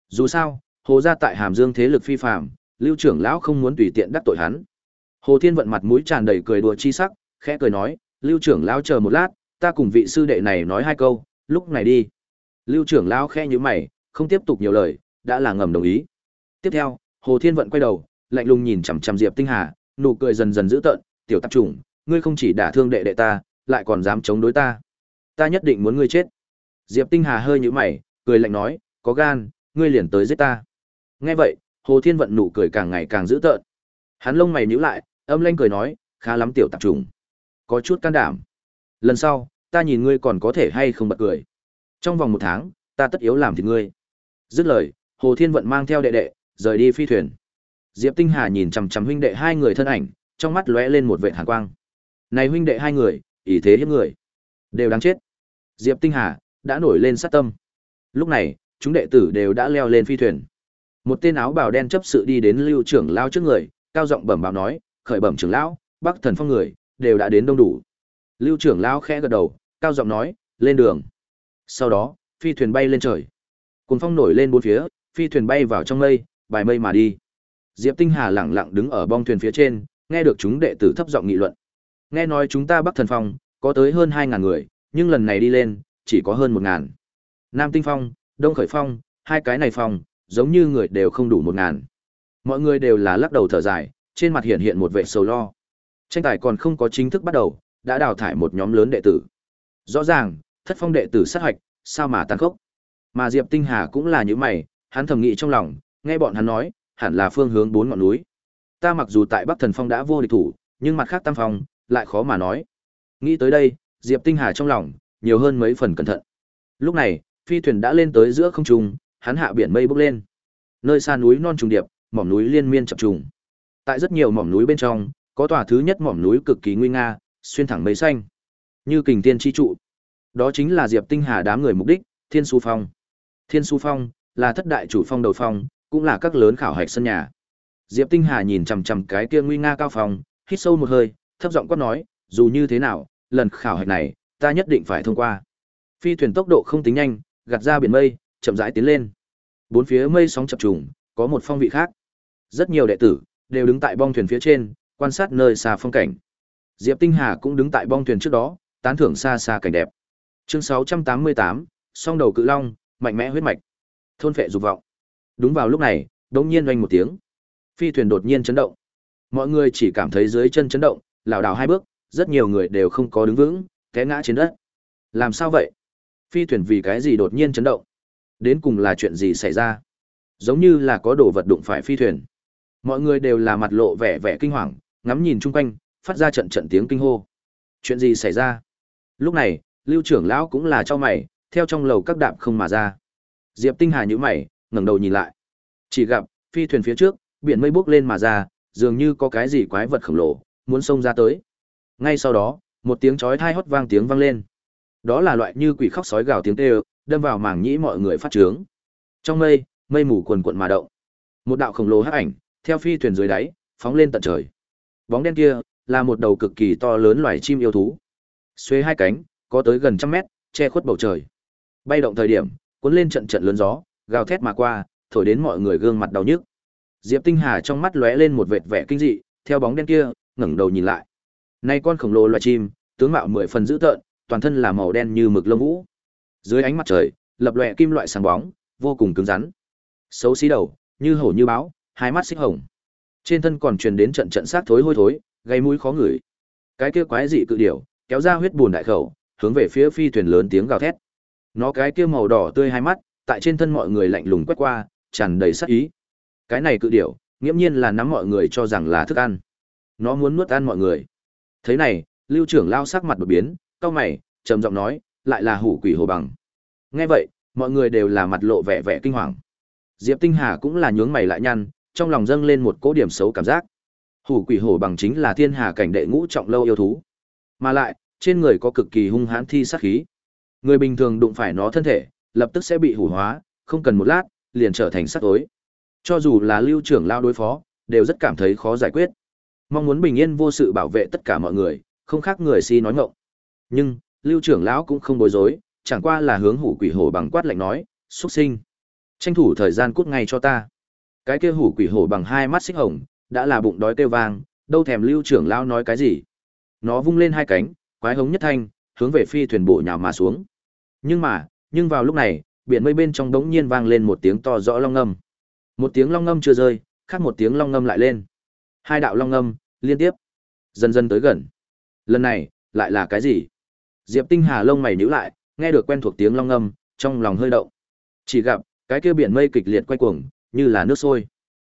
Dù sao, Hồ gia tại Hàm Dương thế lực phi phàm, Lưu trưởng lão không muốn tùy tiện đắc tội hắn. Hồ Thiên vận mặt mũi tràn đầy cười đùa chi sắc, khẽ cười nói, "Lưu trưởng lão chờ một lát, ta cùng vị sư đệ này nói hai câu, lúc này đi." Lưu trưởng lão khẽ nhíu mày, không tiếp tục nhiều lời, đã là ngầm đồng ý. Tiếp theo, Hồ Thiên vận quay đầu, lạnh lùng nhìn chằm chằm Diệp Tinh Hà, nụ cười dần dần dữ tợn, "Tiểu tạp chủng, ngươi không chỉ đả thương đệ đệ ta, lại còn dám chống đối ta. Ta nhất định muốn ngươi chết." Diệp Tinh Hà hơi nhíu mày, cười lạnh nói, "Có gan, ngươi liền tới giết ta." Nghe vậy, Hồ Thiên vận nụ cười càng ngày càng dữ tợn. Hắn lông mày nhíu lại, âm lanh cười nói, "Khá lắm tiểu tạp chủng, có chút can đảm. Lần sau, ta nhìn ngươi còn có thể hay không bật cười. Trong vòng một tháng, ta tất yếu làm thì ngươi." Dứt lời, Hồ Thiên vận mang theo đệ đệ, rời đi phi thuyền. Diệp Tinh Hà nhìn chằm chằm huynh đệ hai người thân ảnh, trong mắt lóe lên một vệt hàn quang. Này huynh đệ hai người, ý thế hiếp người, đều đáng chết. Diệp Tinh Hà đã nổi lên sát tâm. Lúc này, chúng đệ tử đều đã leo lên phi thuyền. Một tên áo bào đen chấp sự đi đến Lưu trưởng lão trước người, cao giọng bẩm báo nói, "Khởi bẩm trưởng lão, Bắc Thần Phong người đều đã đến đông đủ." Lưu trưởng lão khẽ gật đầu, cao giọng nói, "Lên đường." Sau đó, phi thuyền bay lên trời. Cuồng phong nổi lên bốn phía, phi thuyền bay vào trong mây, bài mây mà đi. Diệp Tinh Hà lẳng lặng đứng ở bong thuyền phía trên, nghe được chúng đệ tử thấp giọng nghị luận. Nghe nói chúng ta Bắc Thần Phong có tới hơn 2000 người, nhưng lần này đi lên, chỉ có hơn 1000. Nam Tinh Phong, Đông Khởi Phong, hai cái này phong, giống như người đều không đủ 1000. Mọi người đều là lắc đầu thở dài, trên mặt hiện hiện một vẻ sầu lo. Tranh tài còn không có chính thức bắt đầu, đã đào thải một nhóm lớn đệ tử. Rõ ràng, thất phong đệ tử sát hoạch, sao mà tàn khốc. Mà Diệp Tinh Hà cũng là như mày, hắn thầm nghĩ trong lòng, nghe bọn hắn nói, hẳn là phương hướng bốn ngọn núi. Ta mặc dù tại Bắc Thần Phong đã vô địch thủ, nhưng mặt khác Tam Phong lại khó mà nói. Nghĩ tới đây, Diệp Tinh Hà trong lòng nhiều hơn mấy phần cẩn thận. Lúc này, phi thuyền đã lên tới giữa không trung, hắn hạ biển mây bốc lên. Nơi xa núi non trùng điệp, mỏm núi liên miên chập trùng. Tại rất nhiều mỏm núi bên trong, có tòa thứ nhất mỏm núi cực kỳ nguy nga, xuyên thẳng mây xanh, như kình tiên chi trụ. Đó chính là Diệp Tinh Hà đám người mục đích, Thiên Su Phong. Thiên Su Phong là thất đại chủ phong đầu phong, cũng là các lớn khảo hạch sân nhà. Diệp Tinh Hà nhìn chằm chằm cái kia nguy nga cao phong, hít sâu một hơi, thấp giọng quát nói, dù như thế nào, lần khảo hạch này, ta nhất định phải thông qua. Phi thuyền tốc độ không tính nhanh, gạt ra biển mây, chậm rãi tiến lên. Bốn phía mây sóng chập trùng, có một phong vị khác. Rất nhiều đệ tử đều đứng tại bong thuyền phía trên, quan sát nơi xa phong cảnh. Diệp Tinh Hà cũng đứng tại bong thuyền trước đó, tán thưởng xa xa cảnh đẹp. Chương 688, song đầu cự long, mạnh mẽ huyết mạch. Thôn phệ dục vọng. Đúng vào lúc này, đống nhiên oanh một tiếng. Phi thuyền đột nhiên chấn động. Mọi người chỉ cảm thấy dưới chân chấn động, lảo đảo hai bước, rất nhiều người đều không có đứng vững, té ngã trên đất. Làm sao vậy? Phi thuyền vì cái gì đột nhiên chấn động? Đến cùng là chuyện gì xảy ra? Giống như là có đồ vật đụng phải phi thuyền. Mọi người đều là mặt lộ vẻ vẻ kinh hoàng, ngắm nhìn chung quanh, phát ra trận trận tiếng kinh hô. Chuyện gì xảy ra? Lúc này, Lưu trưởng lão cũng là cho mày, theo trong lầu các đạm không mà ra. Diệp Tinh Hà nhíu mày, ngẩng đầu nhìn lại. Chỉ gặp, phi thuyền phía trước, biển mây bốc lên mà ra, dường như có cái gì quái vật khổng lồ, muốn xông ra tới. Ngay sau đó, một tiếng chói thai hót vang tiếng vang lên. Đó là loại như quỷ khóc sói gào tiếng kêu, đâm vào màng nhĩ mọi người phát trướng. Trong mây, mây mù quần quận mà động. Một đạo khổng lồ hắc ảnh, theo phi thuyền dưới đáy, phóng lên tận trời. Bóng đen kia, là một đầu cực kỳ to lớn loài chim yêu thú. Xuê hai cánh, có tới gần trăm mét, che khuất bầu trời. Bay động thời điểm, cuốn lên trận trận lớn gió, gào thét mà qua, thổi đến mọi người gương mặt đau nhức. Diệp Tinh Hà trong mắt lóe lên một vệt vẻ kinh dị, theo bóng đen kia, ngẩng đầu nhìn lại. Nay con khổng lồ loài chim, tướng mạo mười phần dữ tợn, toàn thân là màu đen như mực lông vũ. Dưới ánh mặt trời, lập lòe kim loại sáng bóng, vô cùng cứng rắn. Xấu xí đầu, như hổ như báo, hai mắt xích hồng. Trên thân còn truyền đến trận trận sát thối hôi thối, gây mũi khó ngửi. Cái kia quái dị cự điểu, kéo ra huyết buồn đại khẩu, hướng về phía phi thuyền lớn tiếng gào thét. Nó cái kia màu đỏ tươi hai mắt, tại trên thân mọi người lạnh lùng quét qua, tràn đầy sát ý. Cái này cự điểu, nghiễm nhiên là nắm mọi người cho rằng là thức ăn. Nó muốn nuốt ăn mọi người. Thế này, Lưu trưởng lao sắc mặt đột biến, cau mày, trầm giọng nói, lại là hủ quỷ hồ bằng. Nghe vậy, mọi người đều là mặt lộ vẻ vẻ kinh hoàng. Diệp Tinh Hà cũng là nhướng mày lại nhăn, trong lòng dâng lên một cỗ điểm xấu cảm giác. Hủ quỷ hổ bằng chính là thiên hà cảnh đệ ngũ trọng lâu yêu thú, mà lại trên người có cực kỳ hung hãn thi sát khí. Người bình thường đụng phải nó thân thể, lập tức sẽ bị hủ hóa, không cần một lát, liền trở thành sát tối. Cho dù là lưu trưởng lao đối phó, đều rất cảm thấy khó giải quyết. Mong muốn bình yên vô sự bảo vệ tất cả mọi người, không khác người si nói ngọng. Nhưng, lưu trưởng lão cũng không bối rối, chẳng qua là hướng hủ quỷ hổ bằng quát lạnh nói, xuất sinh. Tranh thủ thời gian cút ngay cho ta. Cái kia hủ quỷ hổ bằng hai mắt xích hồng, đã là bụng đói kêu vang, đâu thèm lưu trưởng lão nói cái gì. Nó vung lên hai cánh, quái hống nhất thanh, hướng về phi thuyền bộ nhào mà xuống. Nhưng mà, nhưng vào lúc này, biển mây bên trong đống nhiên vang lên một tiếng to rõ long ngâm. Một tiếng long ngâm chưa rơi, khác một tiếng long ngâm lại lên. Hai đạo long ngâm liên tiếp, dần dần tới gần. Lần này, lại là cái gì? Diệp Tinh Hà lông mày nhíu lại, nghe được quen thuộc tiếng long ngâm, trong lòng hơi động. Chỉ gặp, cái kia biển mây kịch liệt quay cuồng, như là nước sôi.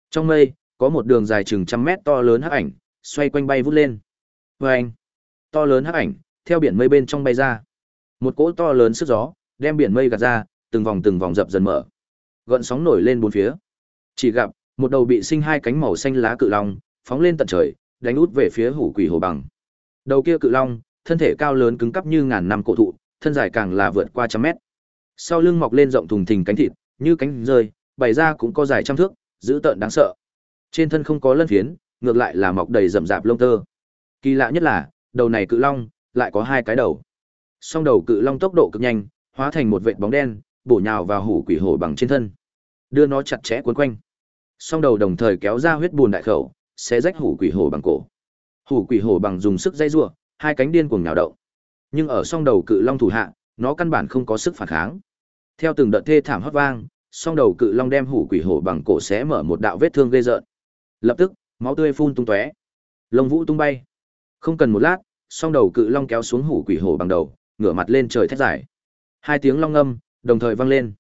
Trong mây, có một đường dài chừng trăm mét to lớn hắc ảnh, xoay quanh bay vút lên. Vâng! To lớn hắc ảnh, theo biển mây bên trong bay ra. Một cỗ to lớn sức gió, đem biển mây gạt ra, từng vòng từng vòng dập dần mở. Gợn sóng nổi lên bốn phía. Chỉ gặp, một đầu bị sinh hai cánh màu xanh lá cự long, phóng lên tận trời, đánh út về phía hủ quỷ hồ bằng. Đầu kia cự long, thân thể cao lớn cứng cắp như ngàn năm cổ thụ, thân dài càng là vượt qua trăm mét. Sau lưng mọc lên rộng thùng thình cánh thịt, như cánh rơi, bày ra cũng có dài trăm thước, dữ tợn đáng sợ. Trên thân không có lân phiến, ngược lại là mọc đầy rậm rạp lông tơ. Kỳ lạ nhất là, đầu này cự long lại có hai cái đầu. Song đầu cự long tốc độ cực nhanh, hóa thành một vệt bóng đen, bổ nhào vào hủ quỷ hổ bằng trên thân, đưa nó chặt chẽ cuốn quanh. Song đầu đồng thời kéo ra huyết bùn đại khẩu, sẽ rách hủ quỷ hổ bằng cổ. Hủ quỷ hổ bằng dùng sức dây giụa hai cánh điên cuồng nhào động. Nhưng ở song đầu cự long thủ hạ, nó căn bản không có sức phản kháng. Theo từng đợt thê thảm hót vang, song đầu cự long đem hủ quỷ hổ bằng cổ xé mở một đạo vết thương gây rợn. Lập tức, máu tươi phun tung tóe, lông vũ tung bay. Không cần một lát, song đầu cự long kéo xuống hủ quỷ hổ bằng đầu, ngửa mặt lên trời thét dài. Hai tiếng long ngâm đồng thời vang lên.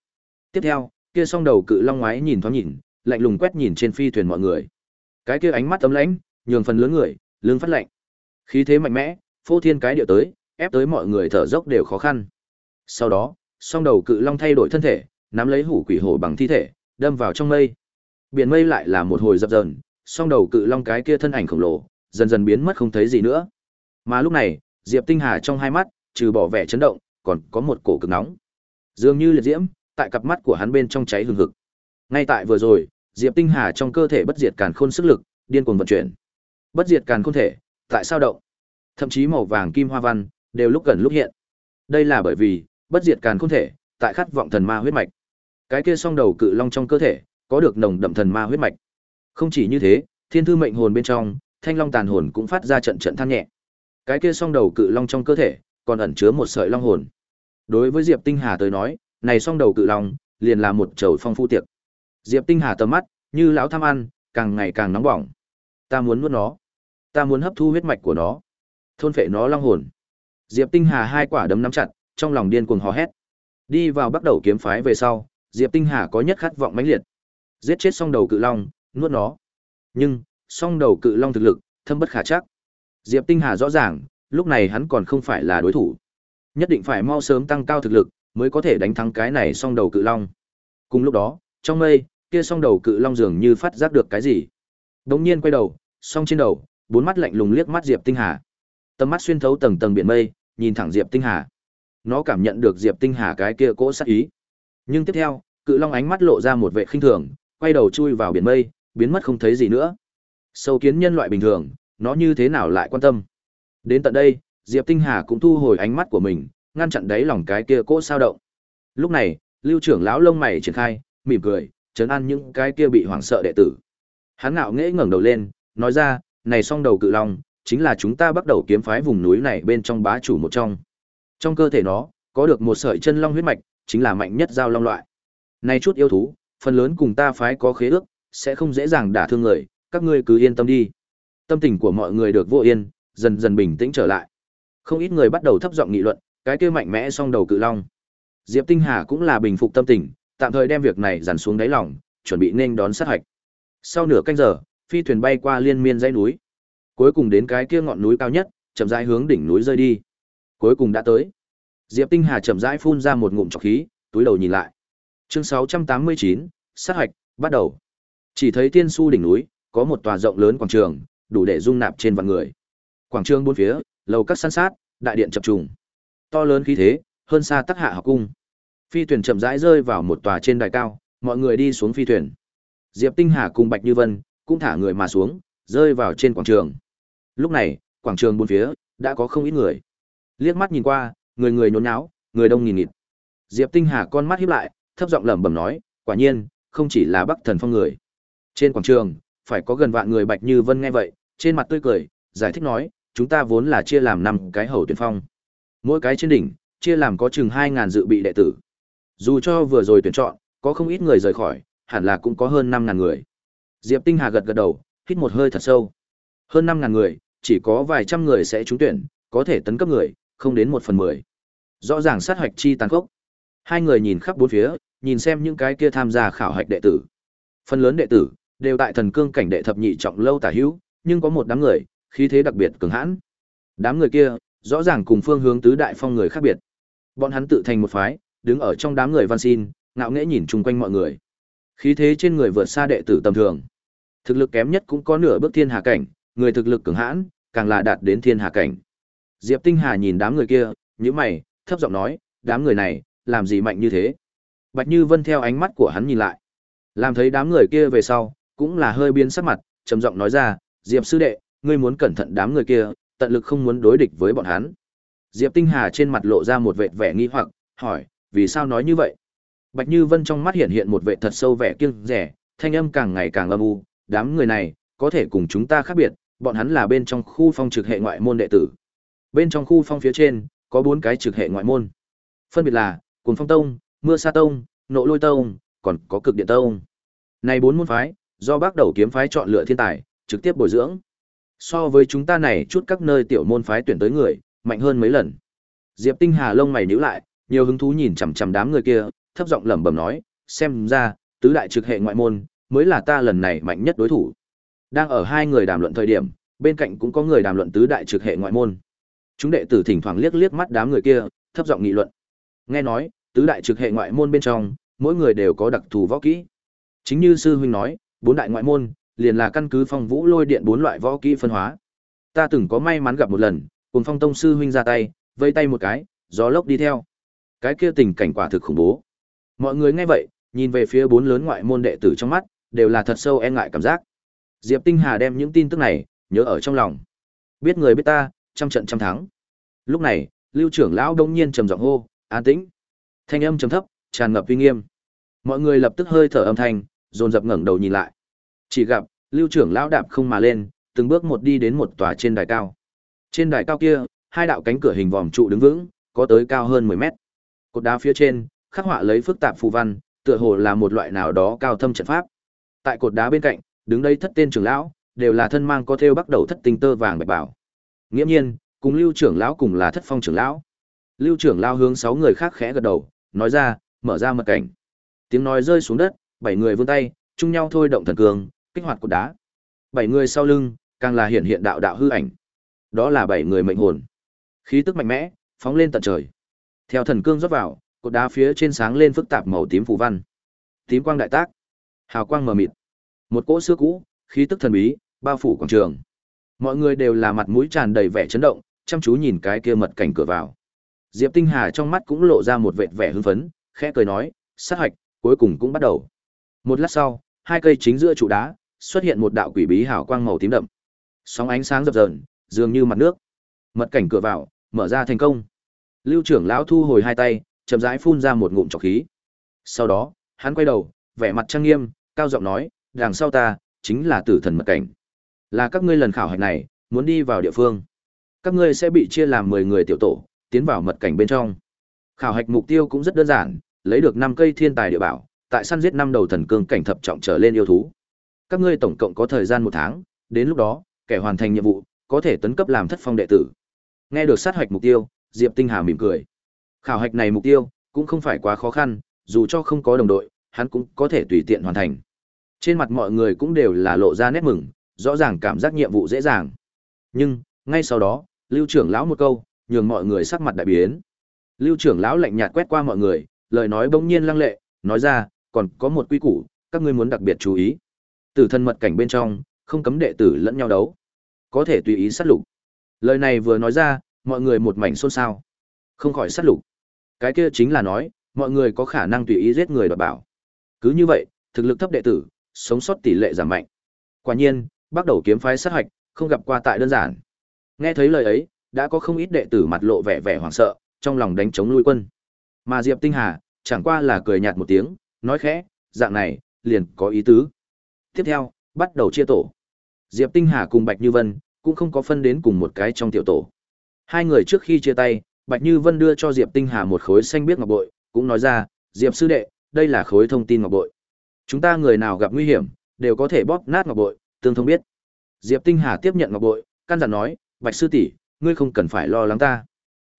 Tiếp theo, kia song đầu cự long ngoái nhìn thoáng nhìn, lạnh lùng quét nhìn trên phi thuyền mọi người. Cái kia ánh mắt tấm lãnh, nhường phần lớn người, lưng phát lạnh. Khí thế mạnh mẽ, phô thiên cái điệu tới, ép tới mọi người thở dốc đều khó khăn. Sau đó, song đầu cự long thay đổi thân thể, nắm lấy hủ quỷ hổ bằng thi thể, đâm vào trong mây. Biển mây lại là một hồi dập dờn, song đầu cự long cái kia thân ảnh khổng lồ, dần dần biến mất không thấy gì nữa. Mà lúc này, Diệp Tinh Hà trong hai mắt, trừ bỏ vẻ chấn động, còn có một cổ cực nóng. Dường như liệt diễm, tại cặp mắt của hắn bên trong cháy hừng hực. Ngay tại vừa rồi, Diệp Tinh Hà trong cơ thể bất diệt càn khôn sức lực, điên cuồng vận chuyển. Bất diệt càn khôn thể, tại sao động? Thậm chí màu vàng kim hoa văn đều lúc gần lúc hiện. Đây là bởi vì, bất diệt càn khôn thể, tại khát vọng thần ma huyết mạch. Cái kia song đầu cự long trong cơ thể, có được nồng đậm thần ma huyết mạch. Không chỉ như thế, thiên thư mệnh hồn bên trong, thanh long tàn hồn cũng phát ra trận trận than nhẹ. Cái kia song đầu cự long trong cơ thể, còn ẩn chứa một sợi long hồn. Đối với Diệp Tinh Hà tới nói, này song đầu cự long, liền là một chầu phong phu tiệc. Diệp Tinh Hà tầm mắt, như lão tham ăn, càng ngày càng nóng bỏng. Ta muốn nuốt nó. Ta muốn hấp thu huyết mạch của nó. Thôn phệ nó long hồn. Diệp Tinh Hà hai quả đấm nắm chặt, trong lòng điên cuồng hò hét. Đi vào bắt đầu kiếm phái về sau, Diệp Tinh Hà có nhất khát vọng mãnh liệt. Giết chết song đầu cự long, nuốt nó. Nhưng, song đầu cự long thực lực, thâm bất khả chắc. Diệp Tinh Hà rõ ràng, lúc này hắn còn không phải là đối thủ. Nhất định phải mau sớm tăng cao thực lực, mới có thể đánh thắng cái này song đầu cự long. Cùng lúc đó, trong mây, kia song đầu cự long dường như phát giác được cái gì. Đống nhiên quay đầu, song trên đầu, bốn mắt lạnh lùng liếc mắt Diệp Tinh Hà. Tầm mắt xuyên thấu tầng tầng biển mây, nhìn thẳng Diệp Tinh Hà. Nó cảm nhận được Diệp Tinh Hà cái kia cỗ sát ý. Nhưng tiếp theo, cự long ánh mắt lộ ra một vẻ khinh thường, quay đầu chui vào biển mây, biến mất không thấy gì nữa. Sâu kiến nhân loại bình thường, nó như thế nào lại quan tâm. Đến tận đây, Diệp Tinh Hà cũng thu hồi ánh mắt của mình, ngăn chặn đáy lòng cái kia cỗ sao động. Lúc này, Lưu trưởng lão lông mày triển khai, mỉm cười, trấn an những cái kia bị hoảng sợ đệ tử. Hắn ngạo nghễ ngẩng đầu lên, nói ra, "Này song đầu cự long, chính là chúng ta bắt đầu kiếm phái vùng núi này bên trong bá chủ một trong. Trong cơ thể nó, có được một sợi chân long huyết mạch, chính là mạnh nhất giao long loại. Này chút yêu thú, phần lớn cùng ta phái có khế ước, sẽ không dễ dàng đả thương người, các ngươi cứ yên tâm đi." Tâm tình của mọi người được vô yên, dần dần bình tĩnh trở lại. Không ít người bắt đầu thấp giọng nghị luận, cái kia mạnh mẽ song đầu cự long. Diệp Tinh Hà cũng là bình phục tâm tình, tạm thời đem việc này dàn xuống đáy lòng, chuẩn bị nên đón sát hạch. Sau nửa canh giờ, phi thuyền bay qua liên miên dãy núi. Cuối cùng đến cái kia ngọn núi cao nhất, chậm rãi hướng đỉnh núi rơi đi. Cuối cùng đã tới. Diệp Tinh Hà chậm rãi phun ra một ngụm trọc khí, túi đầu nhìn lại. Chương 689, sát hạch, bắt đầu. Chỉ thấy tiên su đỉnh núi, có một tòa rộng lớn quảng trường, đủ để dung nạp trên vạn người. Quảng trường bốn phía, lầu các san sát, đại điện chập trùng. To lớn khí thế, hơn xa Tắc Hạ học cung. Phi thuyền chậm rãi rơi vào một tòa trên đài cao, mọi người đi xuống phi thuyền. Diệp Tinh Hà cùng Bạch Như Vân cũng thả người mà xuống, rơi vào trên quảng trường. Lúc này, quảng trường bốn phía đã có không ít người. Liếc mắt nhìn qua, người người nhốn nháo, người đông nghìn nghịt. Diệp Tinh Hà con mắt híp lại, thấp giọng lẩm bẩm nói, quả nhiên, không chỉ là Bắc Thần Phong người. Trên quảng trường, phải có gần vạn người Bạch Như Vân nghe vậy, trên mặt tươi cười, giải thích nói, chúng ta vốn là chia làm năm cái hầu tuyển phong. Mỗi cái trên đỉnh, chia làm có chừng hai ngàn dự bị đệ tử. Dù cho vừa rồi tuyển chọn, có không ít người rời khỏi, hẳn là cũng có hơn năm ngàn người. Diệp Tinh Hà gật gật đầu, hít một hơi thật sâu. Hơn năm ngàn người, chỉ có vài trăm người sẽ trúng tuyển, có thể tấn cấp người, không đến 1 phần 10. Rõ ràng sát hoạch chi tàn khốc. Hai người nhìn khắp bốn phía, nhìn xem những cái kia tham gia khảo hạch đệ tử. Phần lớn đệ tử đều tại thần cương cảnh đệ thập nhị trọng lâu tả hữu, nhưng có một đám người, khí thế đặc biệt cường hãn. Đám người kia, rõ ràng cùng phương hướng tứ đại phong người khác biệt. Bọn hắn tự thành một phái, đứng ở trong đám người văn xin, ngạo nghễ nhìn chung quanh mọi người. Khí thế trên người vượt xa đệ tử tầm thường. Thực lực kém nhất cũng có nửa bước thiên hà cảnh, người thực lực cường hãn, càng là đạt đến thiên hà cảnh. Diệp Tinh Hà nhìn đám người kia, nhíu mày, thấp giọng nói, đám người này, làm gì mạnh như thế? Bạch Như Vân theo ánh mắt của hắn nhìn lại. Làm thấy đám người kia về sau, cũng là hơi biến sắc mặt, trầm giọng nói ra, Diệp sư đệ, ngươi muốn cẩn thận đám người kia, tận lực không muốn đối địch với bọn hắn. Diệp Tinh Hà trên mặt lộ ra một vẻ vẻ nghi hoặc, hỏi, vì sao nói như vậy? Bạch Như Vân trong mắt hiện hiện một vẻ thật sâu vẻ kiêng rẻ, thanh âm càng ngày càng âm u, đám người này, có thể cùng chúng ta khác biệt, bọn hắn là bên trong khu phong trực hệ ngoại môn đệ tử. Bên trong khu phong phía trên, có bốn cái trực hệ ngoại môn. Phân biệt là, Cuồng Phong Tông, Mưa Sa Tông, Nộ Lôi Tông, còn có Cực Điện Tông. Này bốn môn phái, do bác đầu kiếm phái chọn lựa thiên tài, trực tiếp bồi dưỡng. So với chúng ta này chút các nơi tiểu môn phái tuyển tới người, mạnh hơn mấy lần. Diệp Tinh Hà lông mày nhíu lại, nhiều hứng thú nhìn chằm chằm đám người kia, thấp giọng lẩm bẩm nói, xem ra, tứ đại trực hệ ngoại môn mới là ta lần này mạnh nhất đối thủ. Đang ở hai người đàm luận thời điểm, bên cạnh cũng có người đàm luận tứ đại trực hệ ngoại môn. Chúng đệ tử thỉnh thoảng liếc liếc mắt đám người kia, thấp giọng nghị luận. Nghe nói, tứ đại trực hệ ngoại môn bên trong, mỗi người đều có đặc thù võ kỹ. Chính như sư huynh nói, bốn đại ngoại môn liền là căn cứ phong vũ lôi điện bốn loại võ kỹ phân hóa. Ta từng có may mắn gặp một lần, cùng phong tông sư huynh ra tay, vây tay một cái, gió lốc đi theo. Cái kia tình cảnh quả thực khủng bố. Mọi người nghe vậy, nhìn về phía bốn lớn ngoại môn đệ tử trong mắt, đều là thật sâu e ngại cảm giác. Diệp Tinh Hà đem những tin tức này nhớ ở trong lòng. Biết người biết ta, trăm trận trăm thắng. Lúc này, Lưu trưởng lão đông nhiên trầm giọng hô, "An tĩnh." Thanh âm trầm thấp, tràn ngập uy nghiêm. Mọi người lập tức hơi thở âm thanh, dồn dập ngẩng đầu nhìn lại. Chỉ gặp, Lưu trưởng lão đạp không mà lên, từng bước một đi đến một tòa trên đài cao. Trên đài cao kia, hai đạo cánh cửa hình vòm trụ đứng vững, có tới cao hơn 10 mét. Cột đá phía trên, khắc họa lấy phức tạp phù văn, tựa hồ là một loại nào đó cao thâm trận pháp. Tại cột đá bên cạnh, đứng đây thất tên trưởng lão, đều là thân mang có thêu bắt đầu thất tinh tơ vàng bạch bảo. Nghiễm nhiên, cùng Lưu trưởng lão cùng là thất phong trưởng lão. Lưu trưởng lão hướng sáu người khác khẽ gật đầu, nói ra, mở ra mật cảnh. Tiếng nói rơi xuống đất, bảy người vươn tay, chung nhau thôi động thần cường, kích hoạt cột đá. Bảy người sau lưng, càng là hiện hiện đạo đạo hư ảnh. Đó là bảy người mệnh hồn. Khí tức mạnh mẽ, phóng lên tận trời. Theo thần cương rót vào, cột đá phía trên sáng lên phức tạp màu tím phù văn. Tím quang đại tác, hào quang mờ mịt. Một cỗ xưa cũ, khí tức thần bí, bao phủ quảng trường. Mọi người đều là mặt mũi tràn đầy vẻ chấn động, chăm chú nhìn cái kia mật cảnh cửa vào. Diệp Tinh Hà trong mắt cũng lộ ra một vệt vẻ hưng phấn, khẽ cười nói, sát hạch, cuối cùng cũng bắt đầu. Một lát sau, hai cây chính giữa trụ đá, xuất hiện một đạo quỷ bí hào quang màu tím đậm. Sóng ánh sáng dập dờn, dường như mặt nước. Mật cảnh cửa vào, mở ra thành công. Lưu trưởng lão thu hồi hai tay, chậm rãi phun ra một ngụm trọc khí. Sau đó, hắn quay đầu, vẻ mặt trang nghiêm, cao giọng nói, đằng sau ta, chính là tử thần mật cảnh. Là các ngươi lần khảo hạch này, muốn đi vào địa phương. Các ngươi sẽ bị chia làm 10 người tiểu tổ, tiến vào mật cảnh bên trong. Khảo hạch mục tiêu cũng rất đơn giản, lấy được 5 cây thiên tài địa bảo, tại săn giết năm đầu thần cương cảnh thập trọng trở lên yêu thú. Các ngươi tổng cộng có thời gian một tháng, đến lúc đó, kẻ hoàn thành nhiệm vụ, có thể tấn cấp làm thất phong đệ tử. Nghe được sát hạch mục tiêu, Diệp Tinh Hà mỉm cười. Khảo hạch này mục tiêu cũng không phải quá khó khăn, dù cho không có đồng đội, hắn cũng có thể tùy tiện hoàn thành. Trên mặt mọi người cũng đều là lộ ra nét mừng, rõ ràng cảm giác nhiệm vụ dễ dàng. Nhưng, ngay sau đó, Lưu trưởng lão một câu, nhường mọi người sắc mặt đại biến. Lưu trưởng lão lạnh nhạt quét qua mọi người, lời nói bỗng nhiên lăng lệ, nói ra, còn có một quy củ, các ngươi muốn đặc biệt chú ý. Tử thân mật cảnh bên trong, không cấm đệ tử lẫn nhau đấu, có thể tùy ý sát lục. Lời này vừa nói ra, mọi người một mảnh xôn xao. Không khỏi sát lục. Cái kia chính là nói, mọi người có khả năng tùy ý giết người đoạt bảo. Cứ như vậy, thực lực thấp đệ tử, sống sót tỷ lệ giảm mạnh. Quả nhiên, bắt đầu kiếm phái sát hạch, không gặp qua tại đơn giản. Nghe thấy lời ấy, đã có không ít đệ tử mặt lộ vẻ vẻ hoảng sợ, trong lòng đánh chống lui quân. Mà Diệp Tinh Hà, chẳng qua là cười nhạt một tiếng, nói khẽ, dạng này, liền có ý tứ. Tiếp theo, bắt đầu chia tổ. Diệp Tinh Hà cùng Bạch Như Vân, cũng không có phân đến cùng một cái trong tiểu tổ. Hai người trước khi chia tay, Bạch Như Vân đưa cho Diệp Tinh Hà một khối xanh biếc ngọc bội, cũng nói ra, Diệp sư đệ, đây là khối thông tin ngọc bội. Chúng ta người nào gặp nguy hiểm, đều có thể bóp nát ngọc bội, tương thông biết. Diệp Tinh Hà tiếp nhận ngọc bội, căn dặn nói, Bạch sư tỷ, ngươi không cần phải lo lắng ta.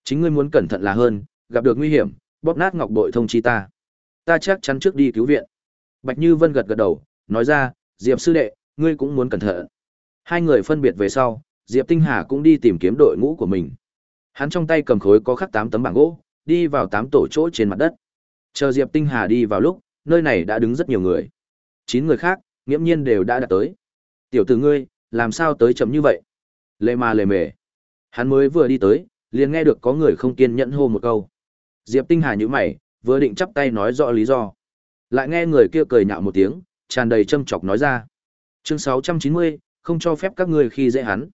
Chính ngươi muốn cẩn thận là hơn, gặp được nguy hiểm, bóp nát ngọc bội thông chi ta. Ta chắc chắn trước đi cứu viện. Bạch Như Vân gật gật đầu, nói ra, Diệp sư đệ, ngươi cũng muốn cẩn thận. Hai người phân biệt về sau, Diệp Tinh Hà cũng đi tìm kiếm đội ngũ của mình. Hắn trong tay cầm khối có khắc tám tấm bảng gỗ, đi vào tám tổ chỗ trên mặt đất. Chờ Diệp Tinh Hà đi vào lúc, nơi này đã đứng rất nhiều người. Chín người khác, nghiễm nhiên đều đã đạt tới. Tiểu tử ngươi, làm sao tới chậm như vậy? Lê mà lề mề. Hắn mới vừa đi tới, liền nghe được có người không kiên nhẫn hô một câu. Diệp Tinh Hà nhíu mày, vừa định chắp tay nói rõ lý do. Lại nghe người kia cười nhạo một tiếng, tràn đầy châm chọc nói ra. Chương 690, không cho phép các ngươi khi dễ hắn.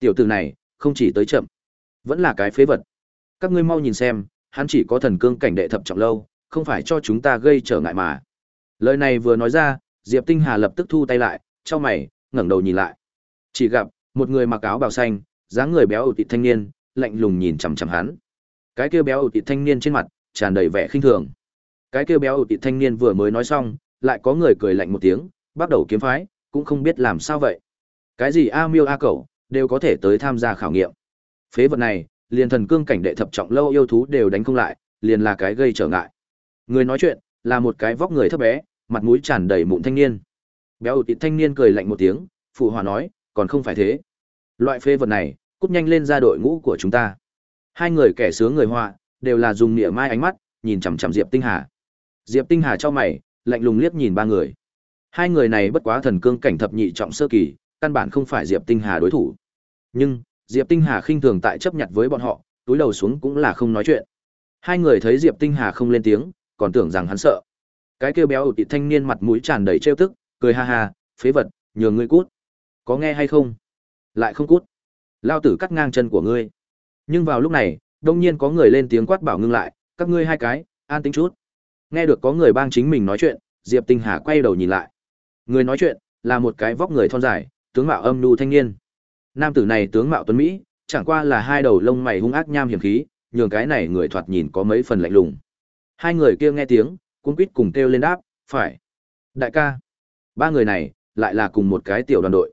Tiểu tử này, không chỉ tới chậm, vẫn là cái phế vật. Các ngươi mau nhìn xem, hắn chỉ có thần cương cảnh đệ thập trọng lâu, không phải cho chúng ta gây trở ngại mà. Lời này vừa nói ra, Diệp Tinh Hà lập tức thu tay lại, cho mày, ngẩng đầu nhìn lại. Chỉ gặp một người mặc áo bào xanh, dáng người béo ủ tịt thanh niên, lạnh lùng nhìn chằm chằm hắn. Cái kia béo ủ tịt thanh niên trên mặt tràn đầy vẻ khinh thường. Cái kia béo ủ tịt thanh niên vừa mới nói xong, lại có người cười lạnh một tiếng, bắt đầu kiếm phái, cũng không biết làm sao vậy. Cái gì A Miêu A Cẩu, đều có thể tới tham gia khảo nghiệm. Phế vật này, liền thần cương cảnh đệ thập trọng lâu yêu thú đều đánh không lại, liền là cái gây trở ngại. Người nói chuyện, là một cái vóc người thấp bé, mặt mũi tràn đầy mụn thanh niên. Béo ụt thanh niên cười lạnh một tiếng, phụ hòa nói, còn không phải thế. Loại phế vật này, cút nhanh lên ra đội ngũ của chúng ta. Hai người kẻ sướng người họa, đều là dùng nghĩa mai ánh mắt, nhìn chằm chằm Diệp Tinh Hà. Diệp Tinh Hà cho mày, lạnh lùng liếc nhìn ba người. Hai người này bất quá thần cương cảnh thập nhị trọng sơ kỳ, căn bản không phải Diệp Tinh Hà đối thủ. Nhưng, Diệp Tinh Hà khinh thường tại chấp nhận với bọn họ, túi đầu xuống cũng là không nói chuyện. Hai người thấy Diệp Tinh Hà không lên tiếng, còn tưởng rằng hắn sợ. Cái kia béo ụt thanh niên mặt mũi tràn đầy trêu tức, cười ha ha, phế vật, nhường ngươi cút. Có nghe hay không? Lại không cút. Lao tử cắt ngang chân của ngươi. Nhưng vào lúc này, đông nhiên có người lên tiếng quát bảo ngưng lại, các ngươi hai cái, an tính chút. Nghe được có người bang chính mình nói chuyện, Diệp Tinh Hà quay đầu nhìn lại. Người nói chuyện là một cái vóc người thon dài, tướng mạo âm nu thanh niên. Nam tử này tướng mạo tuấn mỹ, chẳng qua là hai đầu lông mày hung ác nham hiểm khí, nhường cái này người thoạt nhìn có mấy phần lạnh lùng. Hai người kia nghe tiếng, cuống quýt cùng kêu lên đáp, "Phải." Đại ca. Ba người này lại là cùng một cái tiểu đoàn đội.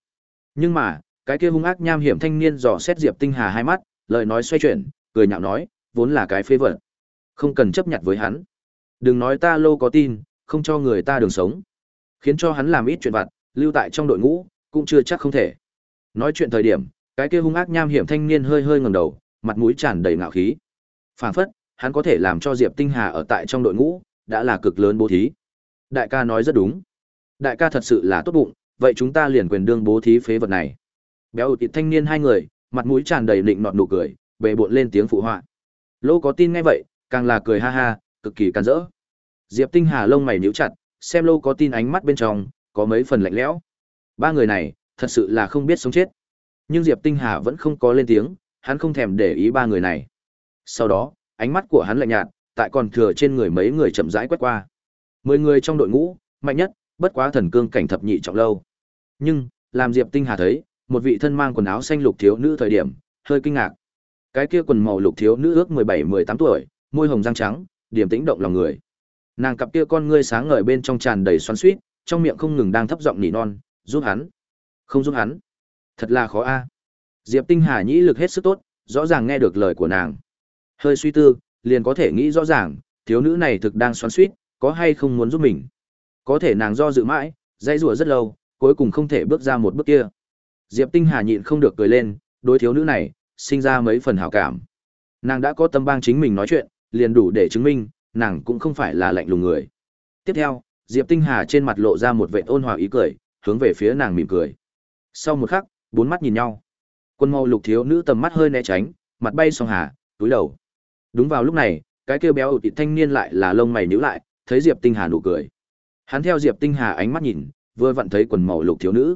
Nhưng mà, cái kia hung ác nham hiểm thanh niên dò xét Diệp Tinh Hà hai mắt, lời nói xoay chuyển, cười nhạo nói, vốn là cái phế vật. Không cần chấp nhận với hắn. Đừng nói ta lô có tin, không cho người ta đường sống. Khiến cho hắn làm ít chuyện vặt, lưu tại trong đội ngũ, cũng chưa chắc không thể. Nói chuyện thời điểm, cái kia hung ác nham hiểm thanh niên hơi hơi ngẩng đầu, mặt mũi tràn đầy ngạo khí. Phản phất, hắn có thể làm cho Diệp Tinh Hà ở tại trong đội ngũ, đã là cực lớn bố thí. Đại ca nói rất đúng. Đại ca thật sự là tốt bụng, vậy chúng ta liền quyền đương bố thí phế vật này. Béo ụt thanh niên hai người, mặt mũi tràn đầy định nọt nụ cười, bề bộn lên tiếng phụ họa. Lô có tin ngay vậy, càng là cười ha ha, cực kỳ càn dỡ. Diệp Tinh Hà lông mày níu chặt, xem Lô có tin ánh mắt bên trong có mấy phần lạnh lẽo. Ba người này, thật sự là không biết sống chết. Nhưng Diệp Tinh Hà vẫn không có lên tiếng, hắn không thèm để ý ba người này. Sau đó, ánh mắt của hắn lạnh nhạt, tại còn thừa trên người mấy người chậm rãi quét qua. Mười người trong đội ngũ, mạnh nhất, bất quá thần cương cảnh thập nhị trọng lâu. Nhưng, làm Diệp Tinh Hà thấy, một vị thân mang quần áo xanh lục thiếu nữ thời điểm, hơi kinh ngạc. Cái kia quần màu lục thiếu nữ ước 17-18 tuổi, môi hồng răng trắng, điểm tĩnh động lòng người. Nàng cặp kia con ngươi sáng ngời bên trong tràn đầy xoắn xuýt, trong miệng không ngừng đang thấp giọng nỉ non, giúp hắn. Không giúp hắn. Thật là khó a. Diệp Tinh Hà nhĩ lực hết sức tốt, rõ ràng nghe được lời của nàng. Hơi suy tư, liền có thể nghĩ rõ ràng, thiếu nữ này thực đang xoắn xuýt, có hay không muốn giúp mình. Có thể nàng do dự mãi, dây rủa rất lâu, cuối cùng không thể bước ra một bước kia. Diệp Tinh Hà nhịn không được cười lên, đối thiếu nữ này, sinh ra mấy phần hảo cảm. Nàng đã có tâm bang chính mình nói chuyện, liền đủ để chứng minh, nàng cũng không phải là lạnh lùng người. Tiếp theo, Diệp Tinh Hà trên mặt lộ ra một vẻ ôn hòa ý cười, hướng về phía nàng mỉm cười. Sau một khắc, bốn mắt nhìn nhau. Quân màu lục thiếu nữ tầm mắt hơi né tránh, mặt bay song hà, túi đầu. Đúng vào lúc này, cái kia béo ụt thanh niên lại là lông mày nhíu lại, thấy Diệp Tinh Hà nụ cười. Hắn theo Diệp Tinh Hà ánh mắt nhìn, vừa vặn thấy quần màu lục thiếu nữ.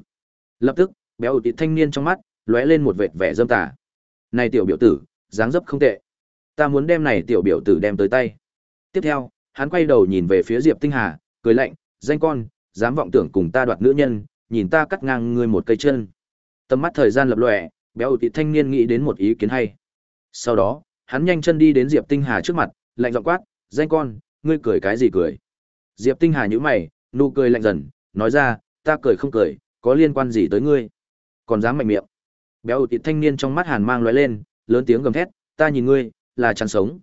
Lập tức, béo tịt thanh niên trong mắt lóe lên một vệt vẻ dâm tà. Này tiểu biểu tử, dáng dấp không tệ. Ta muốn đem này tiểu biểu tử đem tới tay. Tiếp theo, hắn quay đầu nhìn về phía Diệp Tinh Hà, cười lạnh, danh con, dám vọng tưởng cùng ta đoạt nữ nhân, nhìn ta cắt ngang ngươi một cây chân. Tầm mắt thời gian lập lòe, béo tịt thanh niên nghĩ đến một ý kiến hay. Sau đó, hắn nhanh chân đi đến Diệp Tinh Hà trước mặt, lạnh giọng quát, danh con, ngươi cười cái gì cười? Diệp Tinh Hà nhíu mày, nụ cười lạnh dần, nói ra, ta cười không cười, có liên quan gì tới ngươi? Còn dám mạnh miệng. Béo tịt thanh niên trong mắt hàn mang lóe lên, lớn tiếng gầm thét, ta nhìn ngươi, là chăn sống.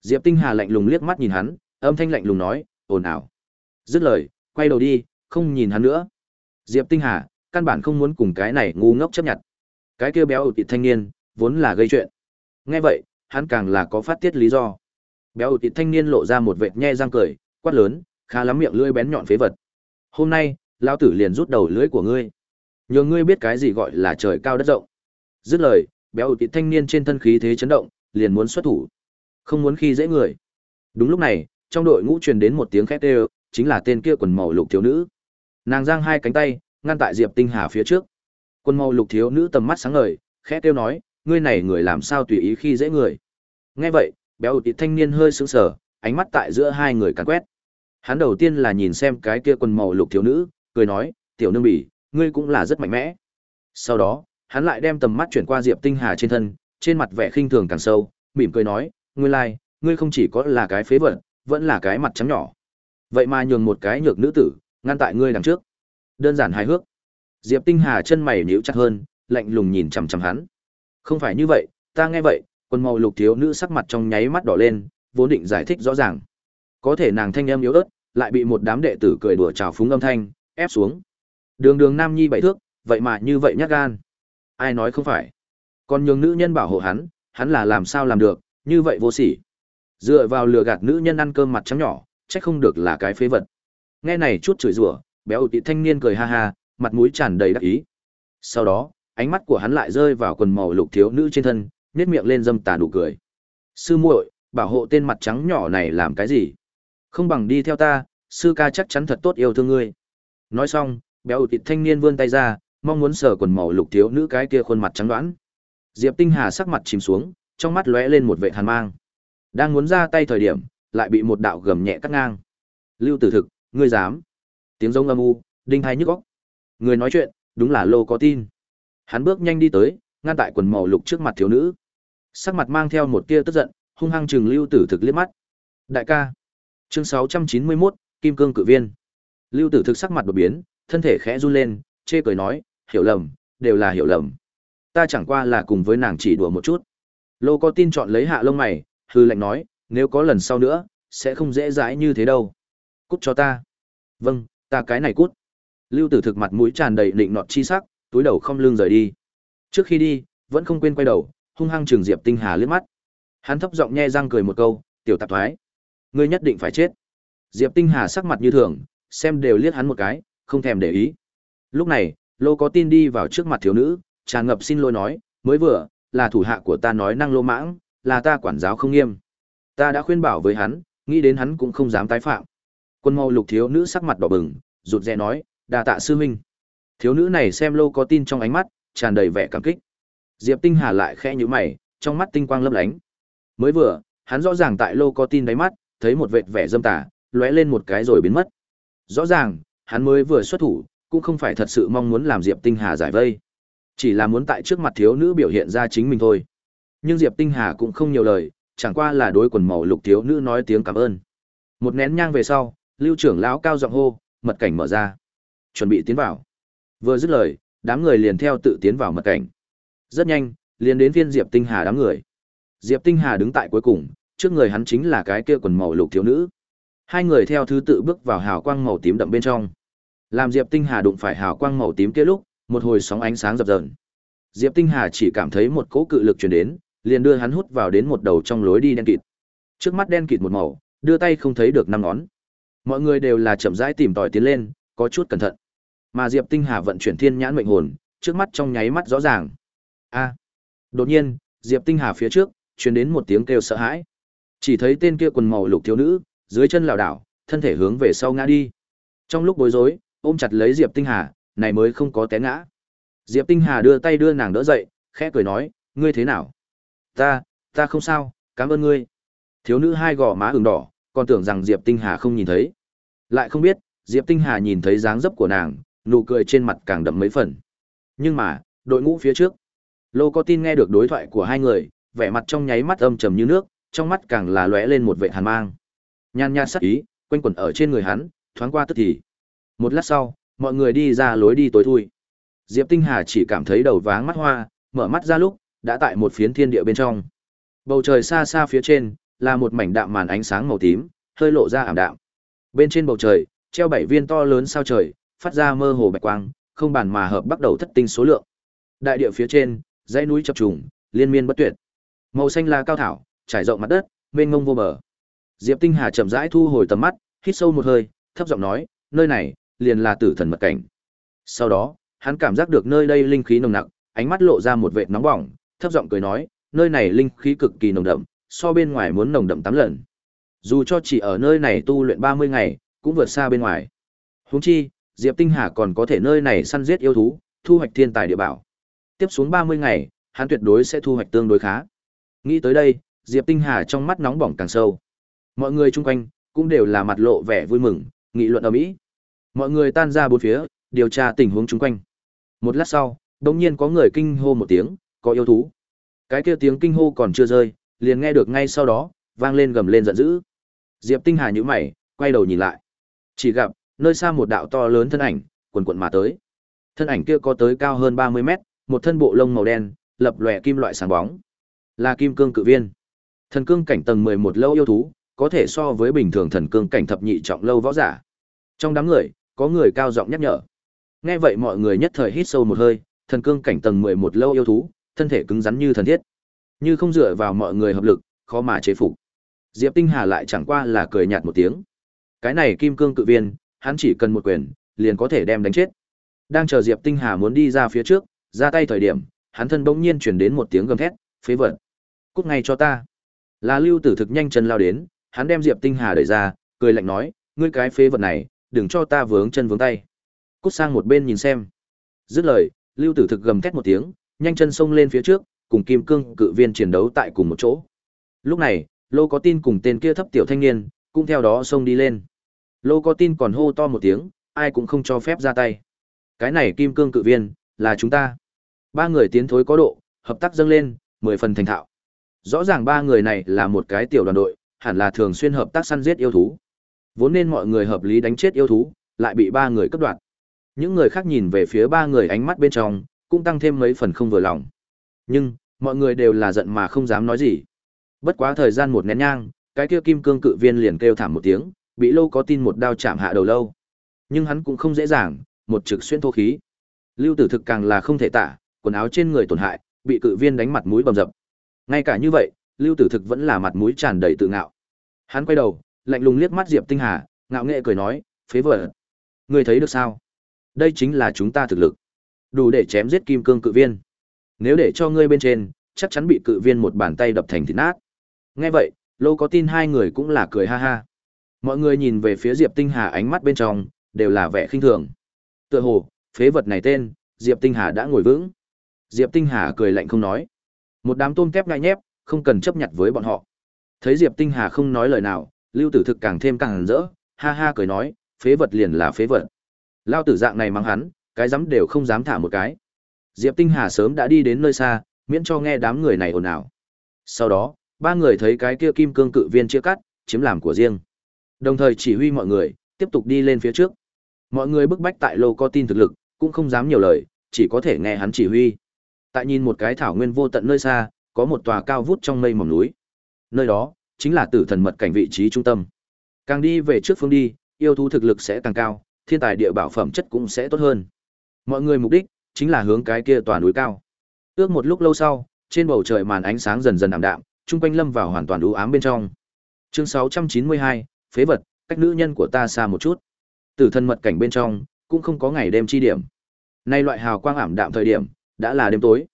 Diệp Tinh Hà lạnh lùng liếc mắt nhìn hắn, âm thanh lạnh lùng nói, ồn ào. Dứt lời, quay đầu đi, không nhìn hắn nữa. Diệp Tinh Hà, căn bản không muốn cùng cái này ngu ngốc chấp nhận. Cái kia béo tịt thanh niên, vốn là gây chuyện. Nghe vậy, hắn càng là có phát tiết lý do. Béo tịt thanh niên lộ ra một vệt nhe răng cười, quát lớn, khá lắm miệng lưỡi bén nhọn phế vật. Hôm nay, lão tử liền rút đầu lưỡi của ngươi. Nhờ ngươi biết cái gì gọi là trời cao đất rộng. Dứt lời, béo ụt thanh niên trên thân khí thế chấn động, liền muốn xuất thủ. Không muốn khi dễ người. Đúng lúc này, trong đội ngũ truyền đến một tiếng khét kêu, chính là tên kia quần màu lục thiếu nữ. Nàng giang hai cánh tay, ngăn tại Diệp Tinh Hà phía trước. Quần màu lục thiếu nữ tầm mắt sáng ngời, khẽ kêu nói, ngươi này người làm sao tùy ý khi dễ người. Nghe vậy, béo ụt thanh niên hơi sững sờ, ánh mắt tại giữa hai người càn quét. Hắn đầu tiên là nhìn xem cái kia quần màu lục thiếu nữ, cười nói, tiểu nương bỉ, ngươi cũng là rất mạnh mẽ. Sau đó, hắn lại đem tầm mắt chuyển qua Diệp Tinh Hà trên thân, trên mặt vẻ khinh thường càng sâu, mỉm cười nói, ngươi lai, like, ngươi không chỉ có là cái phế vật, vẫn là cái mặt trắng nhỏ. Vậy mà nhường một cái nhược nữ tử, ngăn tại ngươi đằng trước. Đơn giản hài hước. Diệp Tinh Hà chân mày nhíu chặt hơn, lạnh lùng nhìn chằm chằm hắn. Không phải như vậy, ta nghe vậy, quân màu lục thiếu nữ sắc mặt trong nháy mắt đỏ lên, vốn định giải thích rõ ràng. Có thể nàng thanh âm yếu ớt, lại bị một đám đệ tử cười đùa trào phúng âm thanh, ép xuống. Đường đường nam nhi bảy thước, vậy mà như vậy nhát gan. Ai nói không phải. Còn nhường nữ nhân bảo hộ hắn, hắn là làm sao làm được, như vậy vô sỉ. Dựa vào lừa gạt nữ nhân ăn cơm mặt trắng nhỏ, chắc không được là cái phế vật. Nghe này chút chửi rủa, béo tị thanh niên cười ha ha, mặt mũi tràn đầy đắc ý. Sau đó, ánh mắt của hắn lại rơi vào quần màu lục thiếu nữ trên thân, nhếch miệng lên dâm tà nụ cười. Sư muội, bảo hộ tên mặt trắng nhỏ này làm cái gì? Không bằng đi theo ta, sư ca chắc chắn thật tốt yêu thương ngươi. Nói xong, béo tịt thanh niên vươn tay ra, mong muốn sờ quần màu lục thiếu nữ cái kia khuôn mặt trắng đoán. Diệp Tinh Hà sắc mặt chìm xuống, trong mắt lóe lên một vẻ hàn mang. Đang muốn ra tay thời điểm, lại bị một đạo gầm nhẹ cắt ngang. Lưu Tử Thực, ngươi dám? Tiếng giống âm u, đinh hai nhức óc. Người nói chuyện, đúng là Lô có tin. Hắn bước nhanh đi tới, ngăn tại quần màu lục trước mặt thiếu nữ. Sắc mặt mang theo một tia tức giận, hung hăng trừng Lưu Tử Thực liếc mắt. Đại ca. Chương 691, Kim Cương Cự Viên. Lưu Tử Thực sắc mặt đột biến, thân thể khẽ run lên, chê cười nói, hiểu lầm, đều là hiểu lầm. Ta chẳng qua là cùng với nàng chỉ đùa một chút. Lô có tin chọn lấy hạ lông mày, hư lệnh nói, nếu có lần sau nữa, sẽ không dễ dãi như thế đâu. Cút cho ta. Vâng, ta cái này cút. Lưu tử thực mặt mũi tràn đầy định nọt chi sắc, túi đầu không lưng rời đi. Trước khi đi, vẫn không quên quay đầu, hung hăng trường Diệp Tinh Hà liếc mắt. Hắn thấp giọng nhe răng cười một câu, "Tiểu tạp thoái, ngươi nhất định phải chết." Diệp Tinh Hà sắc mặt như thường, xem đều liếc hắn một cái, không thèm để ý. Lúc này, Lô có tin đi vào trước mặt thiếu nữ, tràn ngập xin lỗi nói, mới vừa, là thủ hạ của ta nói năng lô mãng, là ta quản giáo không nghiêm. Ta đã khuyên bảo với hắn, nghĩ đến hắn cũng không dám tái phạm. Quân mâu lục thiếu nữ sắc mặt đỏ bừng, rụt rè nói, đà tạ sư huynh. Thiếu nữ này xem Lô có tin trong ánh mắt, tràn đầy vẻ cảm kích. Diệp Tinh Hà lại khẽ nhíu mày, trong mắt tinh quang lấp lánh. Mới vừa, hắn rõ ràng tại Lô có tin đáy mắt, thấy một vệt vẻ dâm tà, lóe lên một cái rồi biến mất. Rõ ràng, hắn mới vừa xuất thủ, cũng không phải thật sự mong muốn làm Diệp Tinh Hà giải vây. Chỉ là muốn tại trước mặt thiếu nữ biểu hiện ra chính mình thôi. Nhưng Diệp Tinh Hà cũng không nhiều lời, chẳng qua là đối quần màu lục thiếu nữ nói tiếng cảm ơn. Một nén nhang về sau, Lưu trưởng lão cao giọng hô, mật cảnh mở ra. Chuẩn bị tiến vào. Vừa dứt lời, đám người liền theo tự tiến vào mật cảnh. Rất nhanh, liền đến viên Diệp Tinh Hà đám người. Diệp Tinh Hà đứng tại cuối cùng, trước người hắn chính là cái kia quần màu lục thiếu nữ. Hai người theo thứ tự bước vào hào quang màu tím đậm bên trong. Làm Diệp Tinh Hà đụng phải hào quang màu tím kia lúc, một hồi sóng ánh sáng dập dờn. Diệp Tinh Hà chỉ cảm thấy một cỗ cự lực truyền đến, liền đưa hắn hút vào đến một đầu trong lối đi đen kịt. Trước mắt đen kịt một màu, đưa tay không thấy được năm ngón. Mọi người đều là chậm rãi tìm tòi tiến lên, có chút cẩn thận. Mà Diệp Tinh Hà vận chuyển thiên nhãn mệnh hồn, trước mắt trong nháy mắt rõ ràng. A! Đột nhiên, Diệp Tinh Hà phía trước truyền đến một tiếng kêu sợ hãi. Chỉ thấy tên kia quần màu lục thiếu nữ, dưới chân lảo đảo, thân thể hướng về sau ngã đi. Trong lúc bối rối, ôm chặt lấy Diệp Tinh Hà, này mới không có té ngã. Diệp Tinh Hà đưa tay đưa nàng đỡ dậy, khẽ cười nói, ngươi thế nào? Ta, ta không sao, cảm ơn ngươi. Thiếu nữ hai gò má ửng đỏ, còn tưởng rằng Diệp Tinh Hà không nhìn thấy. Lại không biết, Diệp Tinh Hà nhìn thấy dáng dấp của nàng, nụ cười trên mặt càng đậm mấy phần. Nhưng mà, đội ngũ phía trước, Lô có tin nghe được đối thoại của hai người, vẻ mặt trong nháy mắt âm trầm như nước, trong mắt càng là lóe lên một vẻ hàn mang. Nhan nhan sắc ý, quanh quẩn ở trên người hắn, thoáng qua tức thì. Một lát sau, mọi người đi ra lối đi tối thui. Diệp Tinh Hà chỉ cảm thấy đầu váng mắt hoa, mở mắt ra lúc, đã tại một phiến thiên địa bên trong. Bầu trời xa xa phía trên, là một mảnh đạm màn ánh sáng màu tím, hơi lộ ra ảm đạm. Bên trên bầu trời, treo bảy viên to lớn sao trời, phát ra mơ hồ bạch quang, không bàn mà hợp bắt đầu thất tinh số lượng. Đại địa phía trên, dãy núi chập trùng, liên miên bất tuyệt. Màu xanh là cao thảo, trải rộng mặt đất, mênh mông vô bờ. Diệp Tinh Hà chậm rãi thu hồi tầm mắt, hít sâu một hơi, thấp giọng nói, nơi này liền là tử thần mật cảnh. Sau đó, hắn cảm giác được nơi đây linh khí nồng nặc, ánh mắt lộ ra một vệt nóng bỏng, thấp giọng cười nói, nơi này linh khí cực kỳ nồng đậm, so bên ngoài muốn nồng đậm 8 lần. Dù cho chỉ ở nơi này tu luyện 30 ngày, cũng vượt xa bên ngoài. Huống chi, Diệp Tinh Hà còn có thể nơi này săn giết yêu thú, thu hoạch thiên tài địa bảo. Tiếp xuống 30 ngày, hắn tuyệt đối sẽ thu hoạch tương đối khá. Nghĩ tới đây, Diệp Tinh Hà trong mắt nóng bỏng càng sâu. Mọi người chung quanh cũng đều là mặt lộ vẻ vui mừng, nghị luận ở mỹ. Mọi người tan ra bốn phía, điều tra tình huống chung quanh. Một lát sau, đột nhiên có người kinh hô một tiếng, có yêu thú. Cái kia tiếng kinh hô còn chưa rơi, liền nghe được ngay sau đó, vang lên gầm lên giận dữ. Diệp Tinh Hà nhữ mày, quay đầu nhìn lại. Chỉ gặp, nơi xa một đạo to lớn thân ảnh, quần quận mà tới. Thân ảnh kia có tới cao hơn 30 mét, một thân bộ lông màu đen, lập lòe kim loại sáng bóng. Là kim cương cự viên. Thần cương cảnh tầng 11 lâu yêu thú, có thể so với bình thường thần cương cảnh thập nhị trọng lâu võ giả. Trong đám người, có người cao giọng nhắc nhở. Nghe vậy mọi người nhất thời hít sâu một hơi, thần cương cảnh tầng 11 lâu yêu thú, thân thể cứng rắn như thần thiết. Như không dựa vào mọi người hợp lực, khó mà chế phục. Diệp Tinh Hà lại chẳng qua là cười nhạt một tiếng. Cái này kim cương cự viên, hắn chỉ cần một quyền, liền có thể đem đánh chết. Đang chờ Diệp Tinh Hà muốn đi ra phía trước, ra tay thời điểm, hắn thân bỗng nhiên truyền đến một tiếng gầm thét, phế vật. Cút ngay cho ta. Là Lưu Tử thực nhanh chân lao đến, hắn đem Diệp Tinh Hà đẩy ra, cười lạnh nói, ngươi cái phế vật này, đừng cho ta vướng chân vướng tay. Cút sang một bên nhìn xem. Dứt lời, Lưu Tử thực gầm thét một tiếng, nhanh chân xông lên phía trước, cùng Kim Cương cự viên chiến đấu tại cùng một chỗ. Lúc này, Lô có tin cùng tên kia thấp tiểu thanh niên, cũng theo đó xông đi lên. Lô có tin còn hô to một tiếng, ai cũng không cho phép ra tay. Cái này Kim Cương cự viên, là chúng ta. Ba người tiến thối có độ, hợp tác dâng lên, mười phần thành thạo. Rõ ràng ba người này là một cái tiểu đoàn đội, hẳn là thường xuyên hợp tác săn giết yêu thú. Vốn nên mọi người hợp lý đánh chết yêu thú, lại bị ba người cắt đoạt. Những người khác nhìn về phía ba người ánh mắt bên trong, cũng tăng thêm mấy phần không vừa lòng. Nhưng, mọi người đều là giận mà không dám nói gì. Bất quá thời gian một nén nhang, cái kia kim cương cự viên liền kêu thảm một tiếng, bị lâu có tin một đao chạm hạ đầu lâu. Nhưng hắn cũng không dễ dàng, một trực xuyên thô khí. Lưu Tử Thực càng là không thể tả, quần áo trên người tổn hại, bị cự viên đánh mặt mũi bầm dập. Ngay cả như vậy, Lưu Tử Thực vẫn là mặt mũi tràn đầy tự ngạo. Hắn quay đầu, lạnh lùng liếc mắt Diệp Tinh Hà, ngạo nghễ cười nói, "Phế vật, ngươi thấy được sao? Đây chính là chúng ta thực lực, đủ để chém giết kim cương cự viên. Nếu để cho ngươi bên trên, chắc chắn bị cự viên một bàn tay đập thành thịt nát." Nghe vậy, Lô có tin hai người cũng là cười ha ha. Mọi người nhìn về phía Diệp Tinh Hà ánh mắt bên trong đều là vẻ khinh thường. Tựa hồ, phế vật này tên, Diệp Tinh Hà đã ngồi vững. Diệp Tinh Hà cười lạnh không nói. Một đám tôm tép nhai nhép, không cần chấp nhận với bọn họ. Thấy Diệp Tinh Hà không nói lời nào, Lưu Tử Thực càng thêm càng rỡ, ha ha cười nói, phế vật liền là phế vật. Lao tử dạng này mắng hắn, cái dám đều không dám thả một cái. Diệp Tinh Hà sớm đã đi đến nơi xa, miễn cho nghe đám người này ồn ào. Sau đó, ba người thấy cái kia kim cương cự viên chia cắt, chiếm làm của riêng. Đồng thời chỉ huy mọi người, tiếp tục đi lên phía trước. Mọi người bức bách tại lô có tin thực lực, cũng không dám nhiều lời, chỉ có thể nghe hắn chỉ huy. Tại nhìn một cái thảo nguyên vô tận nơi xa, có một tòa cao vút trong mây mỏm núi. Nơi đó chính là tử thần mật cảnh vị trí trung tâm. Càng đi về trước phương đi, yêu thú thực lực sẽ càng cao, thiên tài địa bảo phẩm chất cũng sẽ tốt hơn. Mọi người mục đích chính là hướng cái kia tòa núi cao. Ước một lúc lâu sau, trên bầu trời màn ánh sáng dần dần ảm đạm, trung quanh lâm vào hoàn toàn u ám bên trong. Chương 692, phế vật, cách nữ nhân của ta xa một chút. Tử thần mật cảnh bên trong, cũng không có ngày đêm chi điểm. Nay loại hào quang ảm đạm thời điểm, đã là đêm tối.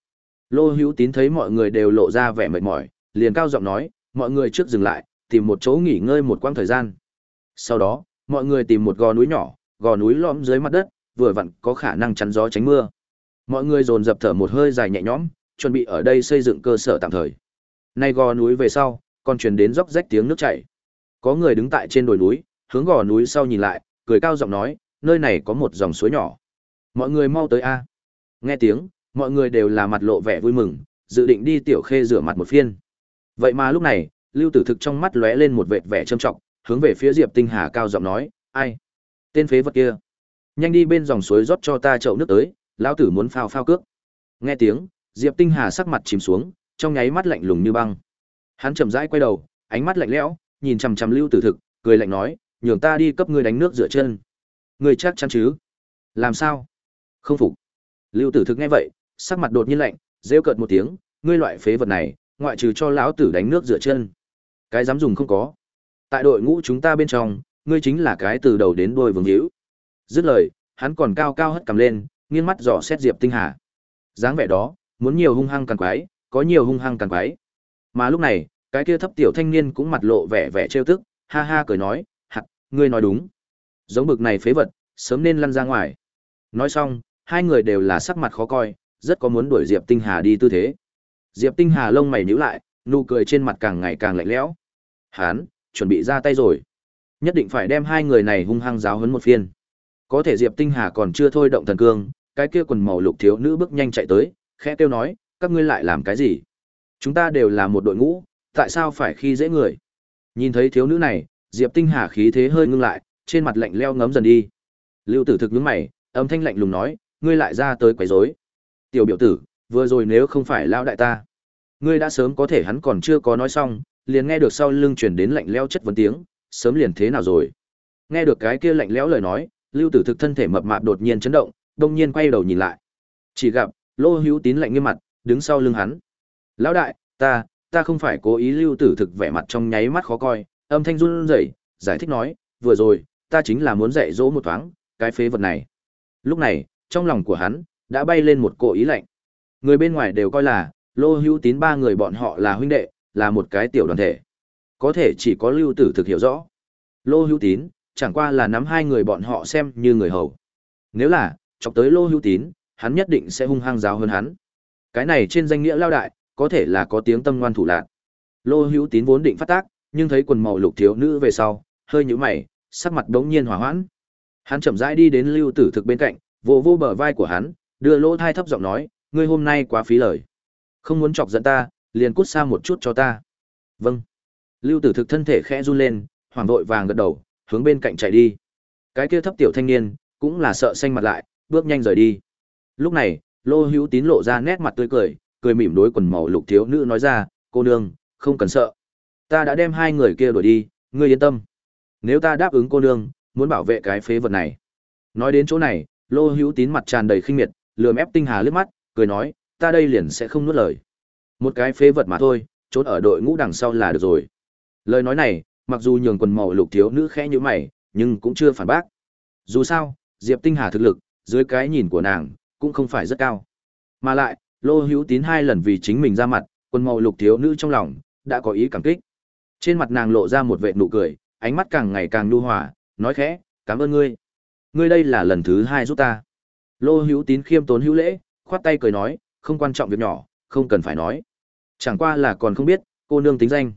Lô Hữu Tín thấy mọi người đều lộ ra vẻ mệt mỏi, liền cao giọng nói, mọi người trước dừng lại, tìm một chỗ nghỉ ngơi một quãng thời gian. Sau đó, mọi người tìm một gò núi nhỏ, gò núi lõm dưới mặt đất, vừa vặn có khả năng chắn gió tránh mưa. Mọi người dồn dập thở một hơi dài nhẹ nhõm, chuẩn bị ở đây xây dựng cơ sở tạm thời. Nay gò núi về sau, còn truyền đến róc rách tiếng nước chảy. Có người đứng tại trên đồi núi, hướng gò núi sau nhìn lại, cười cao giọng nói, nơi này có một dòng suối nhỏ. Mọi người mau tới a. Nghe tiếng, mọi người đều là mặt lộ vẻ vui mừng, dự định đi tiểu khê rửa mặt một phiên. Vậy mà lúc này, Lưu Tử Thực trong mắt lóe lên một vệt vẻ trâm trọng, hướng về phía Diệp Tinh Hà cao giọng nói, "Ai? Tên phế vật kia, nhanh đi bên dòng suối rót cho ta chậu nước tới, lão tử muốn phao phao cước." Nghe tiếng, Diệp Tinh Hà sắc mặt chìm xuống, trong nháy mắt lạnh lùng như băng. Hắn chậm rãi quay đầu, ánh mắt lạnh lẽo, nhìn chằm chằm Lưu Tử Thực, cười lạnh nói, "Nhường ta đi cấp ngươi đánh nước rửa chân." "Ngươi chắc chắn chứ?" "Làm sao?" "Không phục." Lưu Tử Thực nghe vậy, sắc mặt đột nhiên lạnh, rêu cợt một tiếng, "Ngươi loại phế vật này, ngoại trừ cho lão tử đánh nước rửa chân, cái dám dùng không có." Tại đội ngũ chúng ta bên trong, ngươi chính là cái từ đầu đến đuôi vương hữu. Dứt lời, hắn còn cao cao hất cầm lên, nghiêng mắt dò xét Diệp Tinh Hà. dáng vẻ đó, muốn nhiều hung hăng càng quái, có nhiều hung hăng càng quái. Mà lúc này, cái kia thấp tiểu thanh niên cũng mặt lộ vẻ vẻ trêu tức, ha ha cười nói, "Hạt, ngươi nói đúng. Giống bực này phế vật, sớm nên lăn ra ngoài." Nói xong, hai người đều là sắc mặt khó coi, rất có muốn đuổi Diệp Tinh Hà đi tư thế. Diệp Tinh Hà lông mày nhíu lại, nụ cười trên mặt càng ngày càng lạnh lẽo. Hán, chuẩn bị ra tay rồi. Nhất định phải đem hai người này hung hăng giáo huấn một phiên. Có thể Diệp Tinh Hà còn chưa thôi động thần cương, cái kia quần màu lục thiếu nữ bước nhanh chạy tới, khẽ kêu nói, các ngươi lại làm cái gì? Chúng ta đều là một đội ngũ, tại sao phải khi dễ người? Nhìn thấy thiếu nữ này, Diệp Tinh Hà khí thế hơi ngưng lại, trên mặt lạnh leo ngấm dần đi. Lưu Tử thực nhướng mày, âm thanh lạnh lùng nói, ngươi lại ra tới quấy rối. Tiểu biểu tử, vừa rồi nếu không phải lão đại ta, ngươi đã sớm có thể hắn còn chưa có nói xong, liền nghe được sau lưng truyền đến lạnh leo chất vấn tiếng, sớm liền thế nào rồi? Nghe được cái kia lạnh lẽo lời nói, Lưu Tử Thực thân thể mập mạp đột nhiên chấn động, đông nhiên quay đầu nhìn lại. Chỉ gặp Lô Hữu Tín lạnh nghiêm mặt, đứng sau lưng hắn. "Lão đại, ta, ta không phải cố ý." Lưu Tử Thực vẻ mặt trong nháy mắt khó coi, âm thanh run rẩy, giải thích nói, "Vừa rồi, ta chính là muốn dạy dỗ một thoáng, cái phế vật này." Lúc này, trong lòng của hắn đã bay lên một cỗ ý lạnh. Người bên ngoài đều coi là Lô Hữu Tín ba người bọn họ là huynh đệ, là một cái tiểu đoàn thể. Có thể chỉ có lưu tử thực hiểu rõ. Lô hữu tín, chẳng qua là nắm hai người bọn họ xem như người hầu. Nếu là, chọc tới lô hữu tín, hắn nhất định sẽ hung hăng giáo hơn hắn. Cái này trên danh nghĩa lao đại, có thể là có tiếng tâm ngoan thủ lạc. Lô hữu tín vốn định phát tác, nhưng thấy quần màu lục thiếu nữ về sau, hơi nhũ mày, sắc mặt đống nhiên hòa hoãn. Hắn chậm rãi đi đến lưu tử thực bên cạnh, vỗ vỗ bờ vai của hắn, đưa lỗ thai thấp giọng nói, ngươi hôm nay quá phí lời. Không muốn chọc giận ta, liền cút xa một chút cho ta. Vâng. Lưu Tử Thực thân thể khẽ run lên, hoảng vội vàng gật đầu, hướng bên cạnh chạy đi. Cái kia thấp tiểu thanh niên, cũng là sợ xanh mặt lại, bước nhanh rời đi. Lúc này, Lô Hữu Tín lộ ra nét mặt tươi cười, cười mỉm đối quần màu lục thiếu nữ nói ra, cô nương, không cần sợ. Ta đã đem hai người kia đuổi đi, ngươi yên tâm. Nếu ta đáp ứng cô nương, muốn bảo vệ cái phế vật này. Nói đến chỗ này, Lô Hữu Tín mặt tràn đầy khinh miệt, lườm ép Tinh Hà liếc mắt, cười nói, ta đây liền sẽ không nuốt lời. Một cái phế vật mà thôi, trốn ở đội ngũ đằng sau là được rồi. Lời nói này, mặc dù nhường quần màu lục thiếu nữ khẽ như mày, nhưng cũng chưa phản bác. Dù sao, Diệp Tinh Hà thực lực, dưới cái nhìn của nàng, cũng không phải rất cao. Mà lại, Lô Hữu Tín hai lần vì chính mình ra mặt, quần màu lục thiếu nữ trong lòng, đã có ý cảm kích. Trên mặt nàng lộ ra một vệt nụ cười, ánh mắt càng ngày càng nhu hòa, nói khẽ, cảm ơn ngươi. Ngươi đây là lần thứ hai giúp ta. Lô Hữu Tín khiêm tốn hữu lễ, khoát tay cười nói, không quan trọng việc nhỏ, không cần phải nói. Chẳng qua là còn không biết, cô nương tính danh.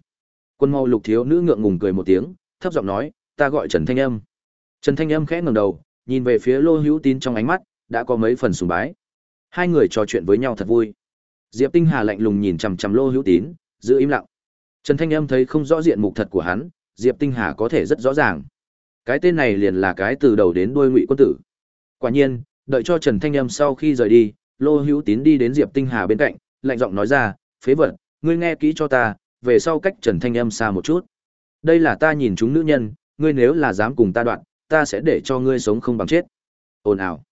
Quân màu lục thiếu nữ ngượng ngùng cười một tiếng, thấp giọng nói, ta gọi Trần Thanh Âm. Trần Thanh Âm khẽ ngẩng đầu, nhìn về phía Lô Hữu Tín trong ánh mắt, đã có mấy phần sùng bái. Hai người trò chuyện với nhau thật vui. Diệp Tinh Hà lạnh lùng nhìn chằm chằm Lô Hữu Tín, giữ im lặng. Trần Thanh Âm thấy không rõ diện mục thật của hắn, Diệp Tinh Hà có thể rất rõ ràng. Cái tên này liền là cái từ đầu đến đuôi ngụy quân tử. Quả nhiên, đợi cho Trần Thanh Âm sau khi rời đi, Lô Hữu Tín đi đến Diệp Tinh Hà bên cạnh, lạnh giọng nói ra, phế vật, ngươi nghe kỹ cho ta, về sau cách Trần Thanh Âm xa một chút. Đây là ta nhìn chúng nữ nhân, ngươi nếu là dám cùng ta đoạn, ta sẽ để cho ngươi sống không bằng chết. Ồn ào.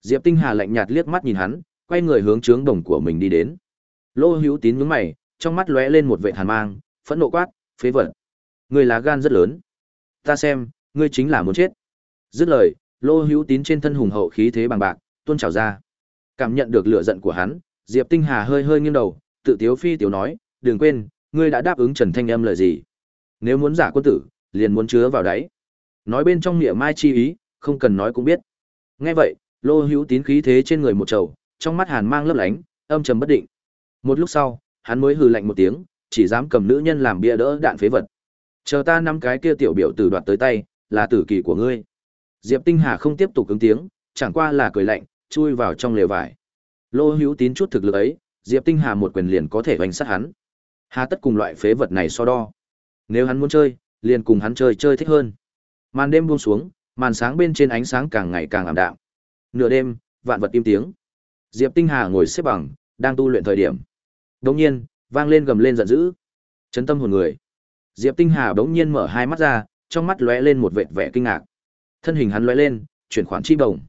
Diệp Tinh Hà lạnh nhạt liếc mắt nhìn hắn, quay người hướng trướng đồng của mình đi đến. Lô Hữu Tín nhướng mày, trong mắt lóe lên một vẻ hàn mang, phẫn nộ quát, phế vật. Ngươi là gan rất lớn. Ta xem, ngươi chính là muốn chết. Dứt lời, Lô Hữu Tín trên thân hùng hậu khí thế bằng bạc, tuôn trào ra. Cảm nhận được lửa giận của hắn, Diệp Tinh Hà hơi hơi nghiêng đầu, tự tiếu phi tiểu nói, đừng quên, ngươi đã đáp ứng Trần Thanh Âm lời gì. Nếu muốn giả quân tử, liền muốn chứa vào đấy. Nói bên trong miệng mai chi ý, không cần nói cũng biết. Nghe vậy, Lô Hữu Tín khí thế trên người một trầu, trong mắt hàn mang lấp lánh, âm trầm bất định. Một lúc sau, hắn mới hừ lạnh một tiếng, chỉ dám cầm nữ nhân làm bia đỡ đạn phế vật. Chờ ta năm cái kia tiểu biểu tử đoạt tới tay, là tử kỳ của ngươi. Diệp Tinh Hà không tiếp tục ứng tiếng, chẳng qua là cười lạnh, chui vào trong lều vải. Lô Hữu Tín chút thực lực ấy, Diệp Tinh Hà một quyền liền có thể vành sát hắn. Hà tất cùng loại phế vật này so đo. Nếu hắn muốn chơi, liền cùng hắn chơi chơi thích hơn. Màn đêm buông xuống, màn sáng bên trên ánh sáng càng ngày càng ảm đạm. Nửa đêm, vạn vật im tiếng. Diệp Tinh Hà ngồi xếp bằng, đang tu luyện thời điểm. Đột nhiên, vang lên gầm lên giận dữ. Chấn tâm hồn người. Diệp Tinh Hà bỗng nhiên mở hai mắt ra, trong mắt lóe lên một vệt vẻ kinh ngạc. Thân hình hắn lóe lên, chuyển khoản chi bổng.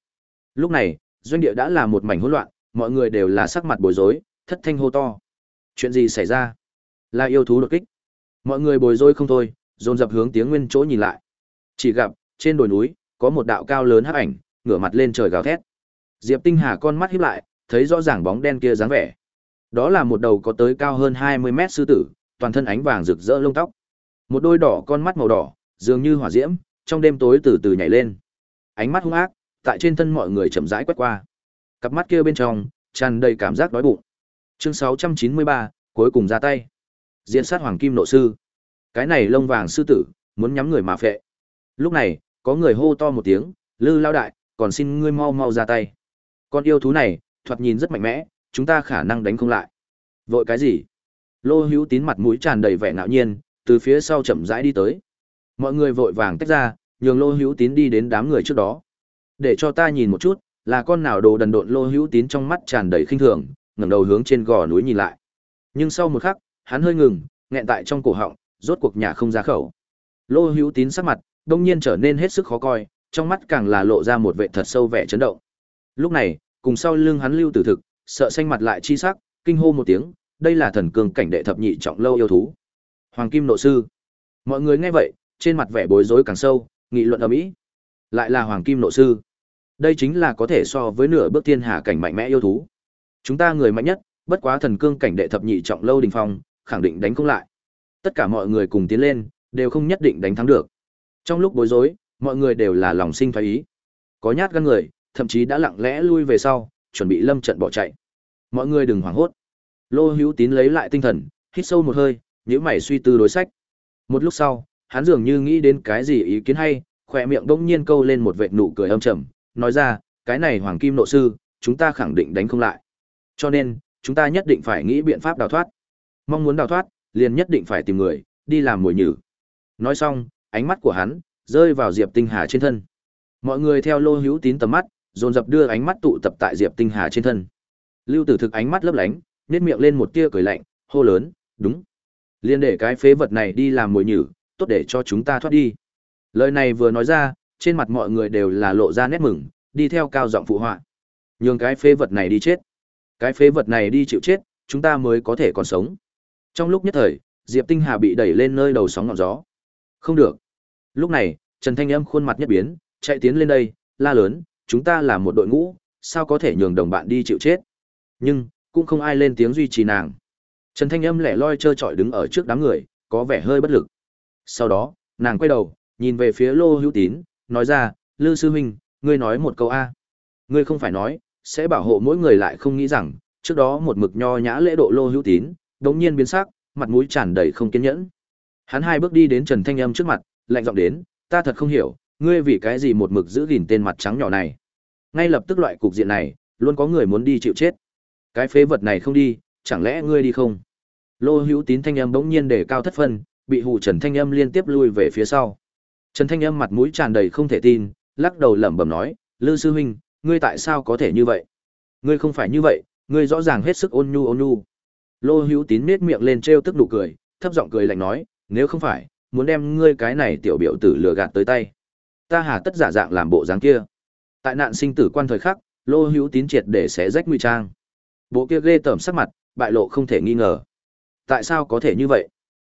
Lúc này, doanh địa đã là một mảnh hỗn loạn, mọi người đều là sắc mặt bối rối, thất thanh hô to. Chuyện gì xảy ra? Là yêu thú đột kích. Mọi người bối rối không thôi, dồn dập hướng tiếng nguyên chỗ nhìn lại. Chỉ gặp, trên đồi núi, có một đạo cao lớn hắc ảnh, ngửa mặt lên trời gào thét. Diệp Tinh Hà con mắt híp lại, thấy rõ ràng bóng đen kia dáng vẻ. Đó là một đầu có tới cao hơn 20 mét sư tử, toàn thân ánh vàng rực rỡ lông tóc. Một đôi đỏ con mắt màu đỏ, dường như hỏa diễm, trong đêm tối từ từ nhảy lên. Ánh mắt hung ác, tại trên thân mọi người chậm rãi quét qua. Cặp mắt kia bên trong, tràn đầy cảm giác đói bụng. Chương 693, cuối cùng ra tay. Diện sát hoàng kim nộ sư. Cái này lông vàng sư tử, muốn nhắm người mà phệ. Lúc này, có người hô to một tiếng, "Lư lão đại, còn xin ngươi mau mau ra tay." Con yêu thú này, thoạt nhìn rất mạnh mẽ, chúng ta khả năng đánh không lại. Vội cái gì? Lô Hữu Tín mặt mũi tràn đầy vẻ ngạo nhiên, từ phía sau chậm rãi đi tới. Mọi người vội vàng tách ra, nhường Lô Hữu Tín đi đến đám người trước đó. Để cho ta nhìn một chút, là con nào đồ đần độn Lô Hữu Tín trong mắt tràn đầy khinh thường, ngẩng đầu hướng trên gò núi nhìn lại. Nhưng sau một khắc, hắn hơi ngừng, nghẹn tại trong cổ họng, rốt cuộc nhà không ra khẩu. Lô Hữu Tín sắc mặt đông nhiên trở nên hết sức khó coi, trong mắt càng là lộ ra một vẻ thật sâu vẻ chấn động. Lúc này, cùng sau lưng hắn lưu tử thực, sợ xanh mặt lại chi sắc, kinh hô một tiếng, đây là thần cường cảnh đệ thập nhị trọng lâu yêu thú. Hoàng Kim nội Sư. Mọi người nghe vậy, trên mặt vẻ bối rối càng sâu, nghị luận ở mỹ, Lại là Hoàng Kim nội Sư. Đây chính là có thể so với nửa bước thiên hà cảnh mạnh mẽ yêu thú. Chúng ta người mạnh nhất, bất quá thần cương cảnh đệ thập nhị trọng lâu đình phong, khẳng định đánh không lại. Tất cả mọi người cùng tiến lên, đều không nhất định đánh thắng được. Trong lúc bối rối, mọi người đều là lòng sinh phái ý. Có nhát gan người, thậm chí đã lặng lẽ lui về sau, chuẩn bị lâm trận bỏ chạy. Mọi người đừng hoảng hốt. Lô Hữu Tín lấy lại tinh thần, hít sâu một hơi, nhíu mày suy tư đối sách. Một lúc sau, hắn dường như nghĩ đến cái gì ý kiến hay, khỏe miệng bỗng nhiên câu lên một vệt nụ cười âm trầm, nói ra, cái này Hoàng Kim Nộ Sư, chúng ta khẳng định đánh không lại. Cho nên, chúng ta nhất định phải nghĩ biện pháp đào thoát. Mong muốn đào thoát, liền nhất định phải tìm người, đi làm mồi nhử. Nói xong, ánh mắt của hắn rơi vào Diệp Tinh Hà trên thân. Mọi người theo Lô Hữu Tín tầm mắt, dồn dập đưa ánh mắt tụ tập tại Diệp Tinh Hà trên thân. Lưu Tử Thực ánh mắt lấp lánh, nhếch miệng lên một tia cười lạnh, hô lớn, "Đúng, liên để cái phế vật này đi làm mồi nhử, tốt để cho chúng ta thoát đi." Lời này vừa nói ra, trên mặt mọi người đều là lộ ra nét mừng, đi theo cao giọng phụ họa. Nhường cái phế vật này đi chết. Cái phế vật này đi chịu chết, chúng ta mới có thể còn sống. Trong lúc nhất thời, Diệp Tinh Hà bị đẩy lên nơi đầu sóng ngọn gió. Không được. Lúc này, Trần Thanh Âm khuôn mặt nhất biến, chạy tiến lên đây, la lớn, chúng ta là một đội ngũ, sao có thể nhường đồng bạn đi chịu chết. Nhưng, cũng không ai lên tiếng duy trì nàng. Trần Thanh Âm lẻ loi trơ trọi đứng ở trước đám người, có vẻ hơi bất lực. Sau đó, nàng quay đầu, nhìn về phía Lô Hữu Tín, nói ra, Lư Sư Huynh, ngươi nói một câu A. Ngươi không phải nói, sẽ bảo hộ mỗi người lại không nghĩ rằng, trước đó một mực nho nhã lễ độ Lô Hữu Tín, đống nhiên biến sắc, mặt mũi tràn đầy không kiên nhẫn. Hắn hai bước đi đến Trần Thanh Âm trước mặt, lạnh giọng đến, ta thật không hiểu, ngươi vì cái gì một mực giữ gìn tên mặt trắng nhỏ này. Ngay lập tức loại cục diện này, luôn có người muốn đi chịu chết. Cái phế vật này không đi, chẳng lẽ ngươi đi không? Lô Hữu Tín thanh âm bỗng nhiên để cao thất phân, bị Hù Trần thanh âm liên tiếp lui về phía sau. Trần thanh âm mặt mũi tràn đầy không thể tin, lắc đầu lẩm bẩm nói, "Lư sư huynh, ngươi tại sao có thể như vậy? Ngươi không phải như vậy, ngươi rõ ràng hết sức ôn nhu ôn nhu." Lô Hữu Tín nhếch miệng lên trêu tức nụ cười, thấp giọng cười lạnh nói, "Nếu không phải, muốn đem ngươi cái này tiểu biểu tử lừa gạt tới tay, ta hà tất giả dạng làm bộ dáng kia." Tại nạn sinh tử quan thời khắc, Lô Hữu Tín triệt để xé rách nguy trang. Bộ kia ghê tởm sắc mặt, bại lộ không thể nghi ngờ. Tại sao có thể như vậy?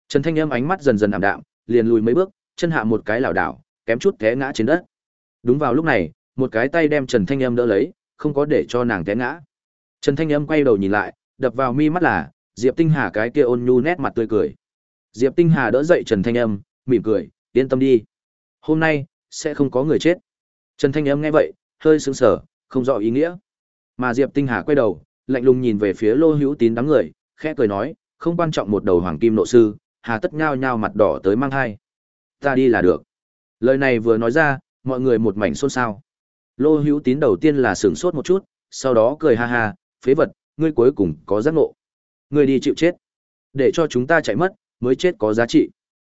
Trần Thanh Âm ánh mắt dần dần ảm đạm, liền lùi mấy bước, chân hạ một cái lảo đảo, kém chút té ngã trên đất. Đúng vào lúc này, một cái tay đem Trần Thanh Âm đỡ lấy, không có để cho nàng té ngã. Trần Thanh Âm quay đầu nhìn lại, đập vào mi mắt là Diệp Tinh Hà cái kia ôn nhu nét mặt tươi cười. Diệp Tinh Hà đỡ dậy Trần Thanh Âm, mỉm cười, yên tâm đi. Hôm nay sẽ không có người chết. Trần Thanh Âm nghe vậy, hơi sững sờ, không rõ ý nghĩa. Mà Diệp Tinh Hà quay đầu, lạnh lùng nhìn về phía Lô Hữu Tín đám người, khẽ cười nói, không quan trọng một đầu hoàng kim nộ sư, hà tất nhao nhao mặt đỏ tới mang hai. Ta đi là được. Lời này vừa nói ra, mọi người một mảnh xôn xao. Lô Hữu Tín đầu tiên là sửng sốt một chút, sau đó cười ha ha, phế vật, ngươi cuối cùng có giác ngộ. Ngươi đi chịu chết. Để cho chúng ta chạy mất, mới chết có giá trị.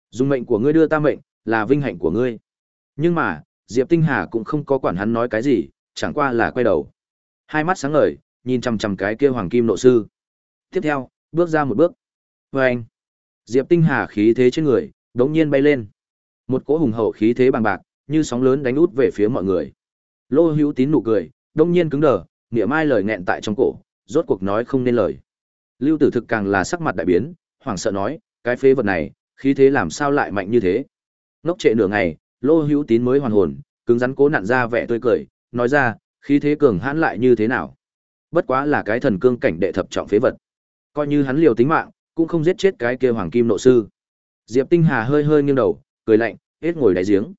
Dùng mệnh của ngươi đưa ta mệnh, là vinh hạnh của ngươi. Nhưng mà, Diệp Tinh Hà cũng không có quản hắn nói cái gì, chẳng qua là quay đầu. Hai mắt sáng ngời, nhìn chằm chằm cái kia hoàng kim nộ sư. Tiếp theo, bước ra một bước. Và anh, Diệp Tinh Hà khí thế trên người, đống nhiên bay lên. Một cỗ hùng hậu khí thế bằng bạc, như sóng lớn đánh út về phía mọi người. Lô Hữu Tín nụ cười, đống nhiên cứng đờ, nghĩa mai lời nghẹn tại trong cổ, rốt cuộc nói không nên lời. Lưu Tử Thực càng là sắc mặt đại biến, hoảng sợ nói, cái phế vật này, khí thế làm sao lại mạnh như thế? Ngốc trệ nửa ngày, Lô Hữu Tín mới hoàn hồn, cứng rắn cố nặn ra vẻ tươi cười, nói ra, khí thế cường hãn lại như thế nào? Bất quá là cái thần cương cảnh đệ thập trọng phế vật. Coi như hắn liều tính mạng, cũng không giết chết cái kia hoàng kim nộ sư. Diệp Tinh Hà hơi hơi nghiêng đầu, cười lạnh, hết ngồi đáy giếng.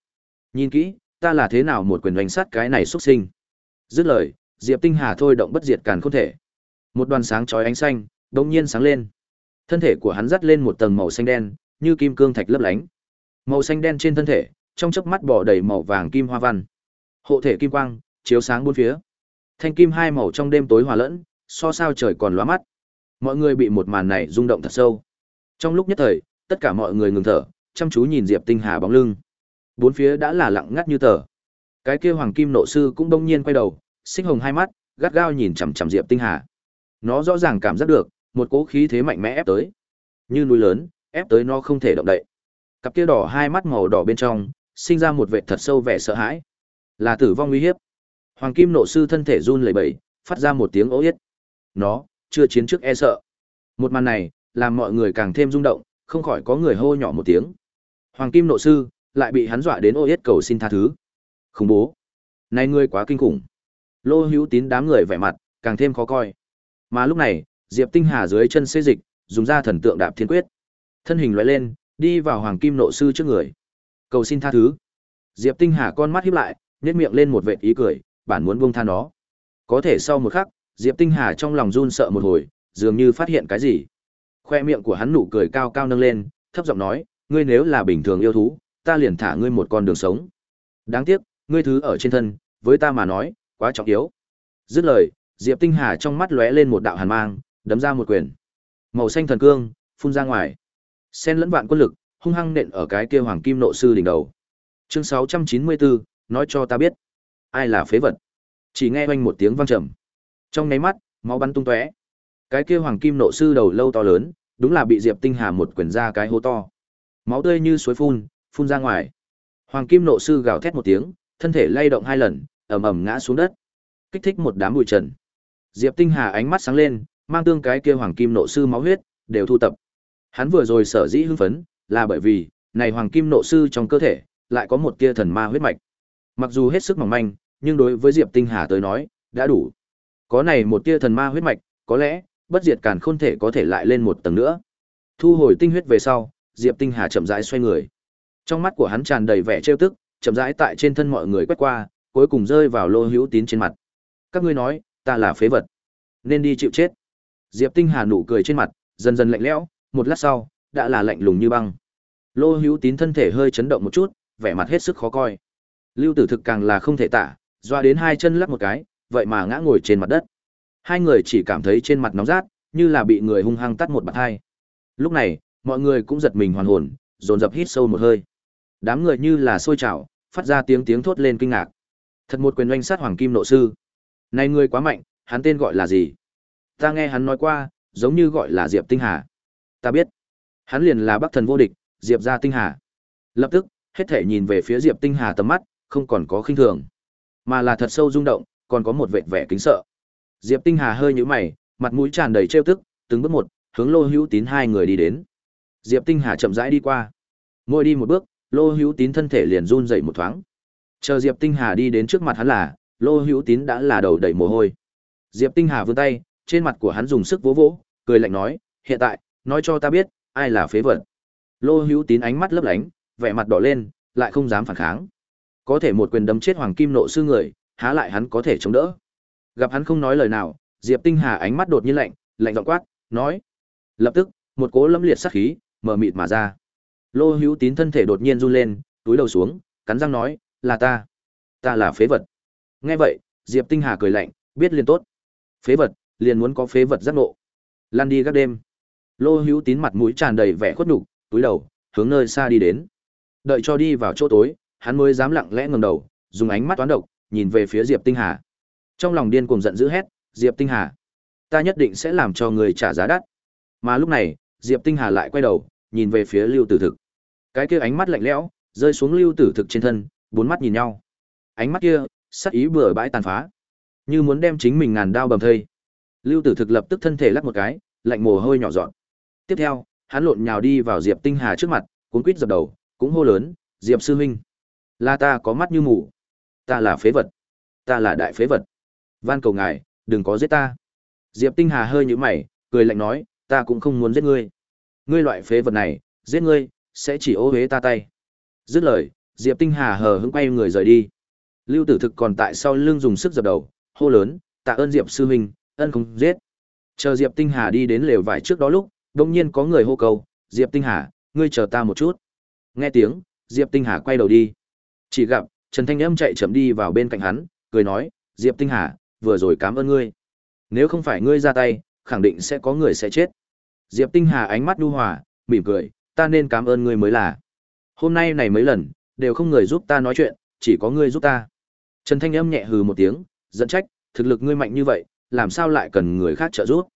Nhìn kỹ, ta là thế nào một quyền đánh sát cái này xuất sinh. Dứt lời, Diệp Tinh Hà thôi động bất diệt càn không thể. Một đoàn sáng chói ánh xanh, đột nhiên sáng lên. Thân thể của hắn dắt lên một tầng màu xanh đen, như kim cương thạch lấp lánh. Màu xanh đen trên thân thể, trong chớp mắt bỏ đầy màu vàng kim hoa văn. Hộ thể kim quang, chiếu sáng bốn phía. Thanh kim hai màu trong đêm tối hòa lẫn, so sao trời còn lóa mắt. Mọi người bị một màn này rung động thật sâu. Trong lúc nhất thời, tất cả mọi người ngừng thở, chăm chú nhìn Diệp Tinh Hà bóng lưng. Bốn phía đã là lặng ngắt như tờ. Cái kia hoàng kim nộ sư cũng đông nhiên quay đầu, xích hồng hai mắt, gắt gao nhìn chằm chằm Diệp Tinh Hà. Nó rõ ràng cảm giác được một cỗ khí thế mạnh mẽ ép tới, như núi lớn, ép tới nó không thể động đậy. Cặp kia đỏ hai mắt màu đỏ bên trong, sinh ra một vẻ thật sâu vẻ sợ hãi. Là tử vong nguy hiểm. Hoàng kim nộ sư thân thể run lẩy bẩy, phát ra một tiếng ố yết. Nó, chưa chiến trước e sợ. Một màn này, làm mọi người càng thêm rung động, không khỏi có người hô nhỏ một tiếng. Hoàng kim nộ sư, lại bị hắn dọa đến ô yết cầu xin tha thứ. Khủng bố. Này ngươi quá kinh khủng. Lô hữu tín đám người vẻ mặt, càng thêm khó coi. Mà lúc này, Diệp Tinh Hà dưới chân xê dịch, dùng ra thần tượng đạp thiên quyết. Thân hình lóe lên, đi vào hoàng kim nộ sư trước người. Cầu xin tha thứ. Diệp Tinh Hà con mắt híp lại, nhếch miệng lên một vệt ý cười, bản muốn buông tha nó. Có thể sau một khắc, Diệp Tinh Hà trong lòng run sợ một hồi, dường như phát hiện cái gì. Khoe miệng của hắn nụ cười cao cao nâng lên, thấp giọng nói, ngươi nếu là bình thường yêu thú, ta liền thả ngươi một con đường sống. Đáng tiếc, ngươi thứ ở trên thân, với ta mà nói, quá trọng yếu. Dứt lời, Diệp Tinh Hà trong mắt lóe lên một đạo hàn mang, đấm ra một quyền. Màu xanh thần cương phun ra ngoài. Xen lẫn vạn quân lực, hung hăng nện ở cái kia hoàng kim nộ sư đỉnh đầu. Chương 694, nói cho ta biết, ai là phế vật. Chỉ nghe oanh một tiếng vang trầm. Trong nháy mắt, máu bắn tung tóe. Cái kia hoàng kim nộ sư đầu lâu to lớn, đúng là bị Diệp Tinh Hà một quyền ra cái hố to. Máu tươi như suối phun, phun ra ngoài. Hoàng kim nộ sư gào thét một tiếng, thân thể lay động hai lần, ầm ầm ngã xuống đất. Kích thích một đám bụi trần. Diệp Tinh Hà ánh mắt sáng lên, mang tương cái kia hoàng kim nộ sư máu huyết đều thu tập. Hắn vừa rồi sở dĩ hưng phấn, là bởi vì này hoàng kim nộ sư trong cơ thể lại có một tia thần ma huyết mạch. Mặc dù hết sức mỏng manh, nhưng đối với Diệp Tinh Hà tới nói, đã đủ. Có này một tia thần ma huyết mạch, có lẽ bất diệt càn khôn thể có thể lại lên một tầng nữa. Thu hồi tinh huyết về sau, Diệp Tinh Hà chậm rãi xoay người. Trong mắt của hắn tràn đầy vẻ trêu tức, chậm rãi tại trên thân mọi người quét qua, cuối cùng rơi vào Lô Hữu Tín trên mặt. Các ngươi nói, ta là phế vật, nên đi chịu chết. Diệp Tinh Hà nụ cười trên mặt, dần dần lạnh lẽo, một lát sau, đã là lạnh lùng như băng. Lô Hữu Tín thân thể hơi chấn động một chút, vẻ mặt hết sức khó coi. Lưu Tử Thực càng là không thể tả, doa đến hai chân lắc một cái, vậy mà ngã ngồi trên mặt đất. Hai người chỉ cảm thấy trên mặt nóng rát, như là bị người hung hăng tát một bạt hai. Lúc này, mọi người cũng giật mình hoàn hồn, dồn dập hít sâu một hơi. Đám người như là sôi trào, phát ra tiếng tiếng thốt lên kinh ngạc. Thật một quyền oanh sát hoàng kim nộ sư. Này người quá mạnh, hắn tên gọi là gì? Ta nghe hắn nói qua, giống như gọi là Diệp Tinh Hà. Ta biết, hắn liền là Bắc Thần vô địch, Diệp gia Tinh Hà. Lập tức, hết thể nhìn về phía Diệp Tinh Hà tầm mắt, không còn có khinh thường, mà là thật sâu rung động, còn có một vệt vẻ kính sợ. Diệp Tinh Hà hơi nhíu mày, mặt mũi tràn đầy trêu tức, từng bước một, hướng Lô Hữu Tín hai người đi đến. Diệp Tinh Hà chậm rãi đi qua. Mỗi đi một bước, Lô Hữu Tín thân thể liền run rẩy một thoáng. Chờ Diệp Tinh Hà đi đến trước mặt hắn là, Lô Hữu Tín đã là đầu đầy mồ hôi. Diệp Tinh Hà vươn tay, trên mặt của hắn dùng sức vỗ vỗ, cười lạnh nói, "Hiện tại, nói cho ta biết, ai là phế vật." Lô Hữu Tín ánh mắt lấp lánh, vẻ mặt đỏ lên, lại không dám phản kháng. Có thể một quyền đấm chết Hoàng Kim Nộ sư người, há lại hắn có thể chống đỡ. Gặp hắn không nói lời nào, Diệp Tinh Hà ánh mắt đột nhiên lạnh, lạnh giọng quát, nói. Lập tức, một cỗ lâm liệt sát khí, mờ mịt mà ra. Lô Hữu Tín thân thể đột nhiên run lên, túi đầu xuống, cắn răng nói, là ta. Ta là phế vật. Nghe vậy, Diệp Tinh Hà cười lạnh, biết liền tốt. Phế vật, liền muốn có phế vật giác ngộ. Lan đi các đêm. Lô Hữu Tín mặt mũi tràn đầy vẻ khuất nhục, túi đầu, hướng nơi xa đi đến. Đợi cho đi vào chỗ tối, hắn mới dám lặng lẽ ngẩng đầu, dùng ánh mắt toán độc, nhìn về phía Diệp Tinh Hà. Trong lòng điên cuồng giận dữ hét, "Diệp Tinh Hà, ta nhất định sẽ làm cho người trả giá đắt." Mà lúc này, Diệp Tinh Hà lại quay đầu, nhìn về phía Lưu Tử Thực. Cái kia ánh mắt lạnh lẽo, rơi xuống Lưu Tử Thực trên thân, bốn mắt nhìn nhau. Ánh mắt kia, sắc ý bừa bãi tàn phá, như muốn đem chính mình ngàn đao bầm thây. Lưu Tử Thực lập tức thân thể lắc một cái, lạnh mồ hôi nhỏ giọt. Tiếp theo, hắn lộn nhào đi vào Diệp Tinh Hà trước mặt, cuốn quýt dập đầu, cũng hô lớn, "Diệp sư huynh, là ta có mắt như mù, ta là phế vật, ta là đại phế vật. Van cầu ngài, đừng có giết ta." Diệp Tinh Hà hơi nhíu mày, cười lạnh nói, "Ta cũng không muốn giết ngươi. Ngươi loại phế vật này, giết ngươi sẽ chỉ ô uế ta tay." Dứt lời, Diệp Tinh Hà hờ hững quay người rời đi. Lưu Tử Thực còn tại sau lưng dùng sức dập đầu, hô lớn, "Tạ ơn Diệp sư huynh, ân không giết." Chờ Diệp Tinh Hà đi đến lều vải trước đó lúc, đột nhiên có người hô cầu, "Diệp Tinh Hà, ngươi chờ ta một chút." Nghe tiếng, Diệp Tinh Hà quay đầu đi. Chỉ gặp Trần Thanh Âm chạy chậm đi vào bên cạnh hắn, cười nói, "Diệp Tinh Hà, vừa rồi cảm ơn ngươi. Nếu không phải ngươi ra tay, khẳng định sẽ có người sẽ chết." Diệp Tinh Hà ánh mắt nhu hòa, mỉm cười, "Ta nên cảm ơn ngươi mới là. Hôm nay này mấy lần, đều không người giúp ta nói chuyện, chỉ có ngươi giúp ta." Trần Thanh Âm nhẹ hừ một tiếng, dẫn trách, "Thực lực ngươi mạnh như vậy, làm sao lại cần người khác trợ giúp?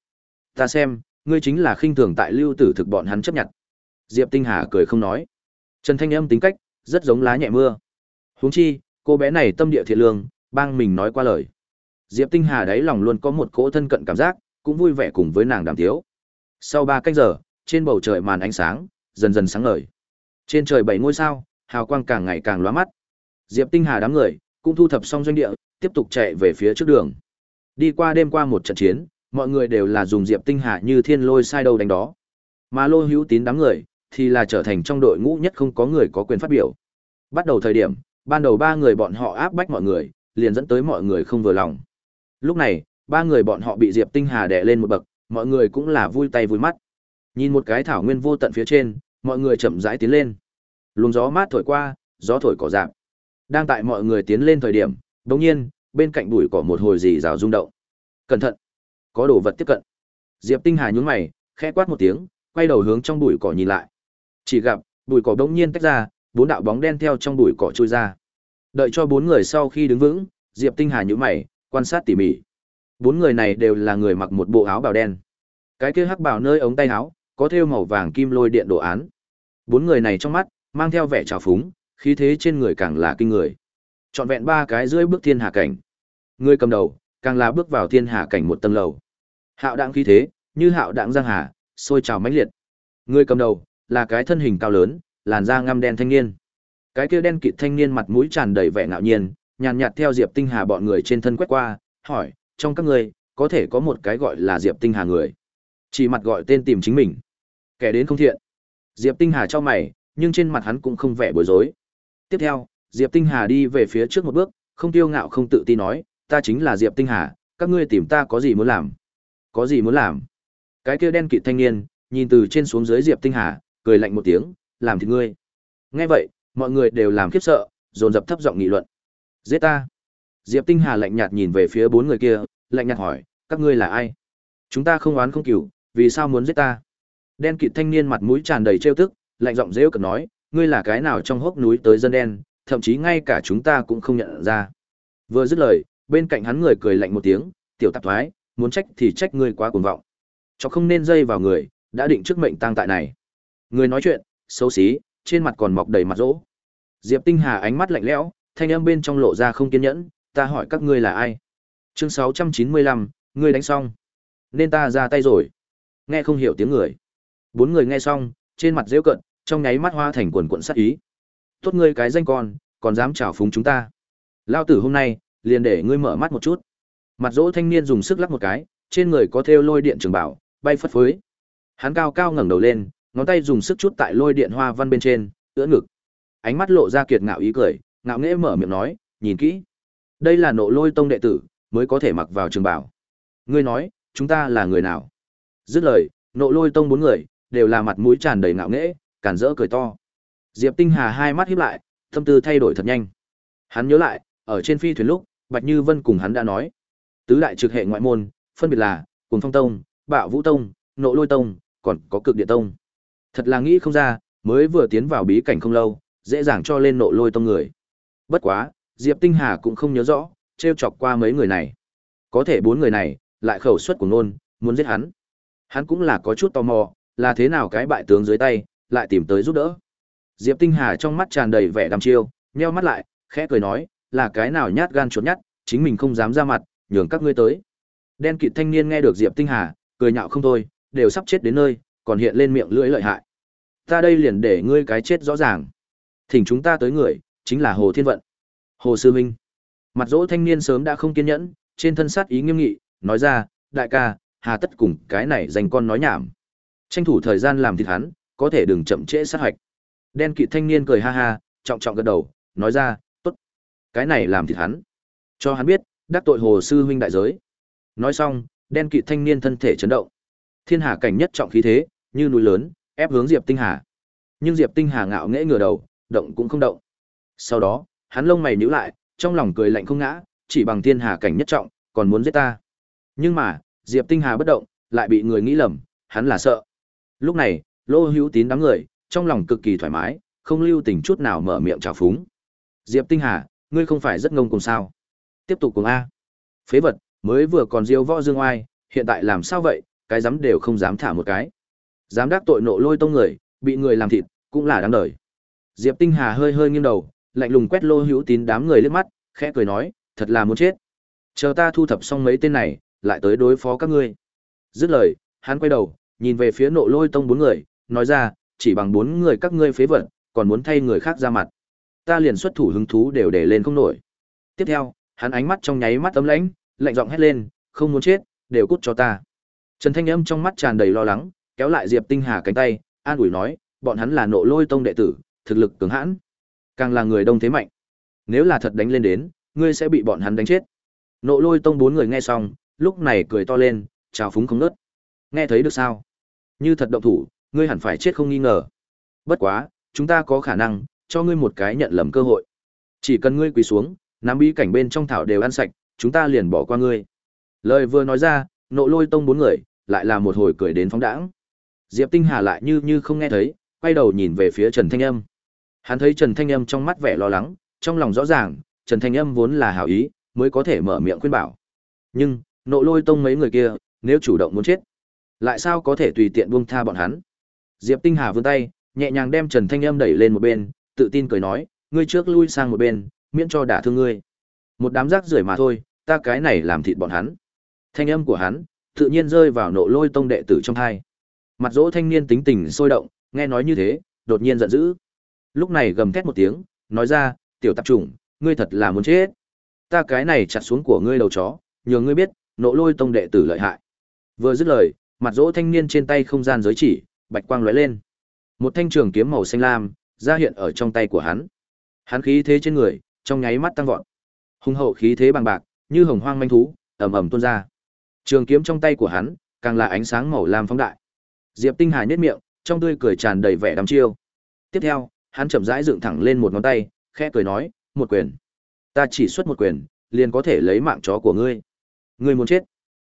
Ta xem, ngươi chính là khinh thường tại lưu tử thực bọn hắn chấp nhận. Diệp Tinh Hà cười không nói. Trần Thanh Âm tính cách, rất giống lá nhẹ mưa. Huống chi, cô bé này tâm địa thiện lương, bang mình nói qua lời. Diệp Tinh Hà đáy lòng luôn có một cỗ thân cận cảm giác, cũng vui vẻ cùng với nàng đàm thiếu. Sau 3 canh giờ, trên bầu trời màn ánh sáng, dần dần sáng ngời. Trên trời bảy ngôi sao, hào quang càng ngày càng lóa mắt. Diệp Tinh Hà đám người, cũng thu thập xong doanh địa, tiếp tục chạy về phía trước đường. Đi qua đêm qua một trận chiến, mọi người đều là dùng Diệp Tinh Hà như thiên lôi sai đầu đánh đó. Mà Lô Hữu Tín đám người thì là trở thành trong đội ngũ nhất không có người có quyền phát biểu. Bắt đầu thời điểm, ban đầu ba người bọn họ áp bách mọi người, liền dẫn tới mọi người không vừa lòng. Lúc này, ba người bọn họ bị Diệp Tinh Hà đè lên một bậc, mọi người cũng là vui tay vui mắt. Nhìn một cái thảo nguyên vô tận phía trên, mọi người chậm rãi tiến lên. Luồng gió mát thổi qua, gió thổi cỏ rạng. Đang tại mọi người tiến lên thời điểm, đột nhiên, bên cạnh bụi cỏ một hồi gì rào rung động. Cẩn thận, có đồ vật tiếp cận. Diệp Tinh Hà nhướng mày, khẽ quát một tiếng, quay đầu hướng trong bụi cỏ nhìn lại. Chỉ gặp, bụi cỏ đột nhiên tách ra, bốn đạo bóng đen theo trong bụi cỏ trôi ra. Đợi cho bốn người sau khi đứng vững, Diệp Tinh Hà nhíu mày, quan sát tỉ mỉ. Bốn người này đều là người mặc một bộ áo bào đen. Cái kia hắc bào nơi ống tay áo có thêu màu vàng kim lôi điện đồ án. Bốn người này trong mắt mang theo vẻ trào phúng, khí thế trên người càng là kinh người. Trọn vẹn ba cái dưới bước thiên hạ cảnh. Người cầm đầu, càng là bước vào thiên hạ cảnh một tầng lầu. Hạo đãng khí thế, như hạo đạn giang hà, sôi trào mãnh liệt. Người cầm đầu, là cái thân hình cao lớn, làn da ngăm đen thanh niên. Cái kia đen kịt thanh niên mặt mũi tràn đầy vẻ ngạo nhiên, nhàn nhạt theo Diệp Tinh Hà bọn người trên thân quét qua, hỏi, trong các người, có thể có một cái gọi là Diệp Tinh Hà người. Chỉ mặt gọi tên tìm chính mình. Kẻ đến không thiện. Diệp Tinh Hà cho mày, nhưng trên mặt hắn cũng không vẻ bối rối. Tiếp theo, Diệp Tinh Hà đi về phía trước một bước, không tiêu ngạo không tự tin nói, ta chính là Diệp Tinh Hà, các ngươi tìm ta có gì muốn làm? Có gì muốn làm? Cái kia đen kịt thanh niên, nhìn từ trên xuống dưới Diệp Tinh Hà, cười lạnh một tiếng, làm thì ngươi. Nghe vậy, mọi người đều làm khiếp sợ, dồn dập thấp giọng nghị luận. Giết ta. Diệp Tinh Hà lạnh nhạt nhìn về phía bốn người kia, lạnh nhạt hỏi, các ngươi là ai? Chúng ta không oán không cừu, vì sao muốn giết ta? Đen kịt thanh niên mặt mũi tràn đầy trêu tức, lạnh giọng rêu cợt nói, ngươi là cái nào trong hốc núi tới dân đen, thậm chí ngay cả chúng ta cũng không nhận ra. Vừa dứt lời, bên cạnh hắn người cười lạnh một tiếng, tiểu tạp thoái, muốn trách thì trách ngươi quá cuồng vọng. Cho không nên dây vào người, đã định trước mệnh tang tại này. Người nói chuyện, xấu xí, trên mặt còn mọc đầy mặt rỗ. Diệp Tinh Hà ánh mắt lạnh lẽo, thanh âm bên trong lộ ra không kiên nhẫn, ta hỏi các ngươi là ai? Chương 695, ngươi đánh xong. Nên ta ra tay rồi. Nghe không hiểu tiếng người. Bốn người nghe xong, trên mặt rêu cận, trong nháy mắt hoa thành quần quận sát ý. Tốt ngươi cái danh con, còn dám chảo phúng chúng ta. Lao tử hôm nay, liền để ngươi mở mắt một chút. Mặt dỗ thanh niên dùng sức lắc một cái, trên người có thêu lôi điện trường bảo, bay phất phới. Hắn cao cao ngẩng đầu lên, ngón tay dùng sức chút tại lôi điện hoa văn bên trên, ưỡn ngực. Ánh mắt lộ ra kiệt ngạo ý cười, ngạo nghễ mở miệng nói, nhìn kỹ. Đây là nộ lôi tông đệ tử, mới có thể mặc vào trường bảo. Ngươi nói, chúng ta là người nào? Dứt lời, nộ lôi tông bốn người, đều là mặt mũi tràn đầy ngạo nghễ, cản rỡ cười to. Diệp Tinh Hà hai mắt híp lại, tâm tư thay đổi thật nhanh. Hắn nhớ lại, ở trên phi thuyền lúc, Bạch Như Vân cùng hắn đã nói, tứ đại trực hệ ngoại môn, phân biệt là Cuồng Phong Tông, Bạo Vũ Tông, Nộ Lôi Tông, còn có Cực Địa Tông. Thật là nghĩ không ra, mới vừa tiến vào bí cảnh không lâu, dễ dàng cho lên Nộ Lôi Tông người. Bất quá, Diệp Tinh Hà cũng không nhớ rõ, trêu chọc qua mấy người này. Có thể bốn người này, lại khẩu suất của nôn, muốn giết hắn. Hắn cũng là có chút tò mò, là thế nào cái bại tướng dưới tay, lại tìm tới giúp đỡ. Diệp Tinh Hà trong mắt tràn đầy vẻ đăm chiêu, nheo mắt lại, khẽ cười nói, là cái nào nhát gan chuột nhát, chính mình không dám ra mặt, nhường các ngươi tới. Đen kịt thanh niên nghe được Diệp Tinh Hà, cười nhạo không thôi, đều sắp chết đến nơi, còn hiện lên miệng lưỡi lợi hại. Ta đây liền để ngươi cái chết rõ ràng. Thỉnh chúng ta tới người, chính là Hồ Thiên Vận. Hồ Sư Minh. Mặt dỗ thanh niên sớm đã không kiên nhẫn, trên thân sát ý nghiêm nghị, nói ra, đại ca, hà tất cùng cái này dành con nói nhảm. Tranh thủ thời gian làm thịt hắn, có thể đừng chậm trễ sát hạch. Đen kịt thanh niên cười ha ha, trọng trọng gật đầu, nói ra, tốt. Cái này làm thịt hắn. Cho hắn biết, đắc tội hồ sư huynh đại giới. Nói xong, đen kịt thanh niên thân thể chấn động. Thiên hà cảnh nhất trọng khí thế, như núi lớn, ép hướng Diệp Tinh Hà. Nhưng Diệp Tinh Hà ngạo nghễ ngửa đầu, động cũng không động. Sau đó, hắn lông mày nhíu lại, trong lòng cười lạnh không ngã, chỉ bằng thiên hà cảnh nhất trọng, còn muốn giết ta. Nhưng mà, Diệp Tinh Hà bất động, lại bị người nghĩ lầm, hắn là sợ. Lúc này, Lô Hữu Tín đám người, trong lòng cực kỳ thoải mái, không lưu tình chút nào mở miệng chào phúng. Diệp Tinh Hà, ngươi không phải rất ngông cùng sao? Tiếp tục cùng A. Phế vật, mới vừa còn diêu võ dương oai, hiện tại làm sao vậy, cái dám đều không dám thả một cái. Dám đắc tội nộ lôi tông người, bị người làm thịt, cũng là đáng đời. Diệp Tinh Hà hơi hơi nghiêng đầu, lạnh lùng quét lô hữu tín đám người liếc mắt, khẽ cười nói, thật là muốn chết. Chờ ta thu thập xong mấy tên này, lại tới đối phó các ngươi. Dứt lời, hắn quay đầu, nhìn về phía nộ lôi tông bốn người, nói ra, chỉ bằng bốn người các ngươi phế vật, còn muốn thay người khác ra mặt. Ta liền xuất thủ hứng thú đều để lên không nổi. Tiếp theo, hắn ánh mắt trong nháy mắt ấm lãnh, lạnh giọng hét lên, không muốn chết, đều cút cho ta. Trần Thanh Âm trong mắt tràn đầy lo lắng, kéo lại Diệp Tinh Hà cánh tay, an ủi nói, bọn hắn là nộ lôi tông đệ tử, thực lực cường hãn, càng là người đông thế mạnh. Nếu là thật đánh lên đến, ngươi sẽ bị bọn hắn đánh chết. Nộ lôi tông bốn người nghe xong, lúc này cười to lên, chào phúng không nớt. Nghe thấy được sao? Như thật động thủ, ngươi hẳn phải chết không nghi ngờ. Bất quá, chúng ta có khả năng cho ngươi một cái nhận lầm cơ hội. Chỉ cần ngươi quỳ xuống, nắm bí cảnh bên trong thảo đều ăn sạch, chúng ta liền bỏ qua ngươi. Lời vừa nói ra, nộ lôi tông bốn người, lại là một hồi cười đến phóng đãng. Diệp Tinh Hà lại như như không nghe thấy, quay đầu nhìn về phía Trần Thanh Âm. Hắn thấy Trần Thanh Âm trong mắt vẻ lo lắng, trong lòng rõ ràng, Trần Thanh Âm vốn là hảo ý, mới có thể mở miệng khuyên bảo. Nhưng, nộ lôi tông mấy người kia, nếu chủ động muốn chết, lại sao có thể tùy tiện buông tha bọn hắn? Diệp Tinh Hà vươn tay, nhẹ nhàng đem Trần Thanh Âm đẩy lên một bên, tự tin cười nói, ngươi trước lui sang một bên, miễn cho đả thương ngươi. Một đám rác rưởi mà thôi, ta cái này làm thịt bọn hắn. Thanh âm của hắn, tự nhiên rơi vào nộ lôi tông đệ tử trong hai. Mặt dỗ thanh niên tính tình sôi động, nghe nói như thế, đột nhiên giận dữ. Lúc này gầm thét một tiếng, nói ra, tiểu tạp chủng, ngươi thật là muốn chết. Ta cái này chặt xuống của ngươi đầu chó, nhờ ngươi biết, nộ lôi tông đệ tử lợi hại. Vừa dứt lời, mặt dỗ thanh niên trên tay không gian giới chỉ, bạch quang lóe lên. Một thanh trường kiếm màu xanh lam ra hiện ở trong tay của hắn. Hắn khí thế trên người, trong nháy mắt tăng vọt. Hùng hậu khí thế bằng bạc, như hồng hoang manh thú, ầm ầm tuôn ra. Trường kiếm trong tay của hắn, càng là ánh sáng màu lam phóng đại. Diệp Tinh Hà nhếch miệng, trong tươi cười tràn đầy vẻ đăm chiêu. Tiếp theo, hắn chậm rãi dựng thẳng lên một ngón tay, khẽ cười nói, "Một quyền. Ta chỉ xuất một quyền, liền có thể lấy mạng chó của ngươi." Ngươi muốn chết.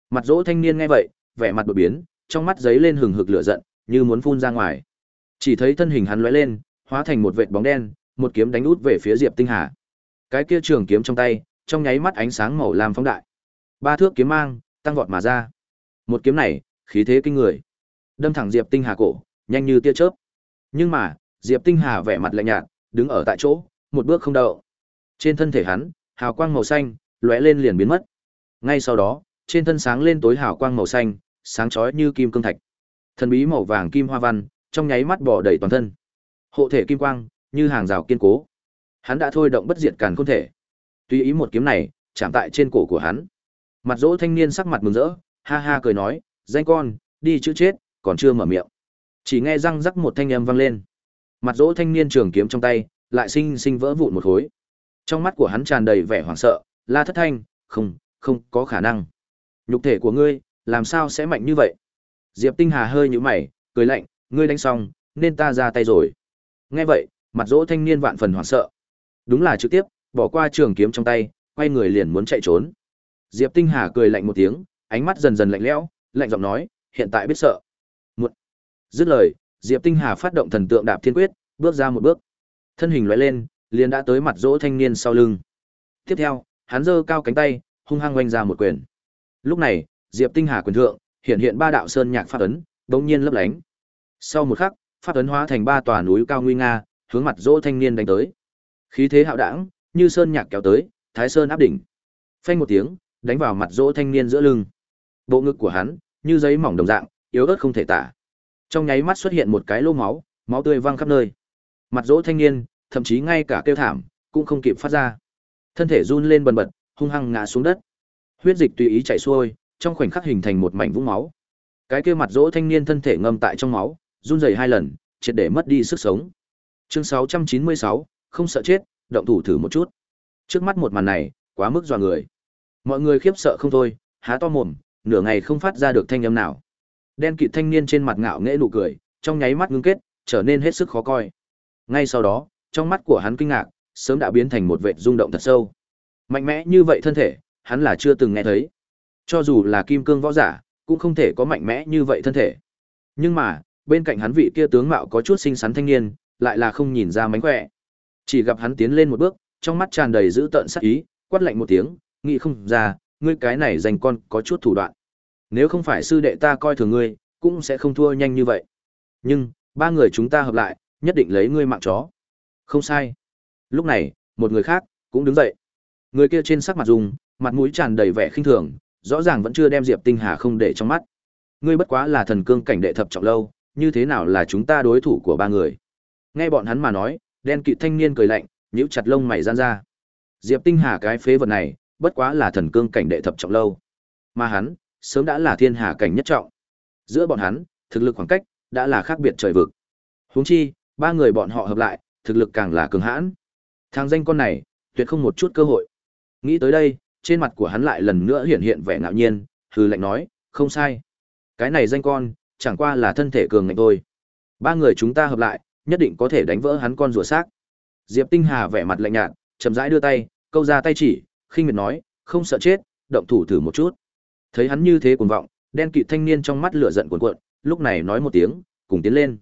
Mặt Dỗ thanh niên nghe vậy, vẻ mặt đột biến, trong mắt giấy lên hừng hực lửa giận, như muốn phun ra ngoài. Chỉ thấy thân hình hắn lóe lên, hóa thành một vệt bóng đen, một kiếm đánh út về phía Diệp Tinh Hà. Cái kia trường kiếm trong tay, trong nháy mắt ánh sáng màu lam phóng đại. Ba thước kiếm mang, tăng vọt mà ra. Một kiếm này, khí thế kinh người. Đâm thẳng Diệp Tinh Hà cổ, nhanh như tia chớp. Nhưng mà, Diệp Tinh Hà vẻ mặt lạnh nhạt, đứng ở tại chỗ, một bước không động. Trên thân thể hắn, hào quang màu xanh lóe lên liền biến mất. Ngay sau đó, trên thân sáng lên tối hào quang màu xanh, sáng chói như kim cương thạch. Thần bí màu vàng kim hoa văn, trong nháy mắt bỏ đầy toàn thân. Hộ thể kim quang, như hàng rào kiên cố. Hắn đã thôi động bất diệt càn khôn thể. Tuy ý một kiếm này, chạm tại trên cổ của hắn. Mặt dỗ thanh niên sắc mặt mừng rỡ, ha ha cười nói, danh con, đi chữ chết, còn chưa mở miệng. Chỉ nghe răng rắc một thanh âm vang lên. Mặt dỗ thanh niên trường kiếm trong tay, lại sinh sinh vỡ vụn một khối. Trong mắt của hắn tràn đầy vẻ hoảng sợ, La Thất Thanh, không, không có khả năng. Nhục thể của ngươi, làm sao sẽ mạnh như vậy? Diệp Tinh Hà hơi nhíu mày, cười lạnh, ngươi đánh xong, nên ta ra tay rồi. Nghe vậy, mặt dỗ thanh niên vạn phần hoảng sợ. Đúng là trực tiếp, bỏ qua trường kiếm trong tay, quay người liền muốn chạy trốn. Diệp Tinh Hà cười lạnh một tiếng, ánh mắt dần dần lạnh lẽo, lạnh giọng nói, hiện tại biết sợ. muộn Dứt lời, Diệp Tinh Hà phát động thần tượng đạp thiên quyết, bước ra một bước. Thân hình lóe lên, liền đã tới mặt dỗ thanh niên sau lưng. Tiếp theo, hắn giơ cao cánh tay, hung hăng oanh ra một quyền. Lúc này, Diệp Tinh Hà quyền thượng, hiện hiện ba đạo sơn nhạc pháp ấn, bỗng nhiên lấp lánh. Sau một khắc, pháp ấn hóa thành ba tòa núi cao nguy nga, hướng mặt dỗ thanh niên đánh tới. Khí thế hạo đảng, như sơn nhạc kéo tới, Thái Sơn áp đỉnh. Phanh một tiếng, đánh vào mặt dỗ thanh niên giữa lưng. Bộ ngực của hắn, như giấy mỏng đồng dạng, yếu ớt không thể tả. Trong nháy mắt xuất hiện một cái lỗ máu, máu tươi văng khắp nơi. Mặt dỗ thanh niên, thậm chí ngay cả kêu thảm, cũng không kịp phát ra. Thân thể run lên bần bật, hung hăng ngã xuống đất. Huyết dịch tùy ý chảy xuôi, trong khoảnh khắc hình thành một mảnh vũng máu. Cái kia mặt dỗ thanh niên thân thể ngâm tại trong máu, run rẩy hai lần, triệt để mất đi sức sống. Chương 696, không sợ chết, động thủ thử một chút. Trước mắt một màn này, quá mức dọa người. Mọi người khiếp sợ không thôi, há to mồm, nửa ngày không phát ra được thanh âm nào. Đen kịt thanh niên trên mặt ngạo nghễ nụ cười, trong nháy mắt ngưng kết, trở nên hết sức khó coi. Ngay sau đó, trong mắt của hắn kinh ngạc, sớm đã biến thành một vệt rung động thật sâu. Mạnh mẽ như vậy thân thể, hắn là chưa từng nghe thấy. Cho dù là kim cương võ giả, cũng không thể có mạnh mẽ như vậy thân thể. Nhưng mà, bên cạnh hắn vị kia tướng mạo có chút xinh xắn thanh niên, lại là không nhìn ra mánh khỏe. Chỉ gặp hắn tiến lên một bước, trong mắt tràn đầy dữ tợn sắc ý, quát lạnh một tiếng, nghĩ không ra, ngươi cái này dành con có chút thủ đoạn. Nếu không phải sư đệ ta coi thường ngươi, cũng sẽ không thua nhanh như vậy. Nhưng, ba người chúng ta hợp lại, nhất định lấy ngươi mạng chó. Không sai. Lúc này, một người khác cũng đứng dậy. Người kia trên sắc mặt dùng, mặt mũi tràn đầy vẻ khinh thường, rõ ràng vẫn chưa đem Diệp Tinh Hà không để trong mắt. Ngươi bất quá là thần cương cảnh đệ thập trọng lâu, như thế nào là chúng ta đối thủ của ba người? Nghe bọn hắn mà nói, đen kịt thanh niên cười lạnh, nhíu chặt lông mày gian ra. Diệp Tinh Hà cái phế vật này, bất quá là thần cương cảnh đệ thập trọng lâu. Mà hắn, sớm đã là thiên hà cảnh nhất trọng. Giữa bọn hắn, thực lực khoảng cách đã là khác biệt trời vực. Huống chi, ba người bọn họ hợp lại, thực lực càng là cường hãn. Thằng danh con này, tuyệt không một chút cơ hội. Nghĩ tới đây, trên mặt của hắn lại lần nữa hiện hiện vẻ ngạo nhiên, hừ lạnh nói, không sai. Cái này danh con, chẳng qua là thân thể cường ngạnh thôi. Ba người chúng ta hợp lại, nhất định có thể đánh vỡ hắn con rùa xác. Diệp Tinh Hà vẻ mặt lạnh nhạt, chậm rãi đưa tay, câu ra tay chỉ, khinh miệt nói, không sợ chết, động thủ thử một chút. Thấy hắn như thế cuồng vọng, đen kịt thanh niên trong mắt lửa giận cuồn cuộn, lúc này nói một tiếng, cùng tiến lên.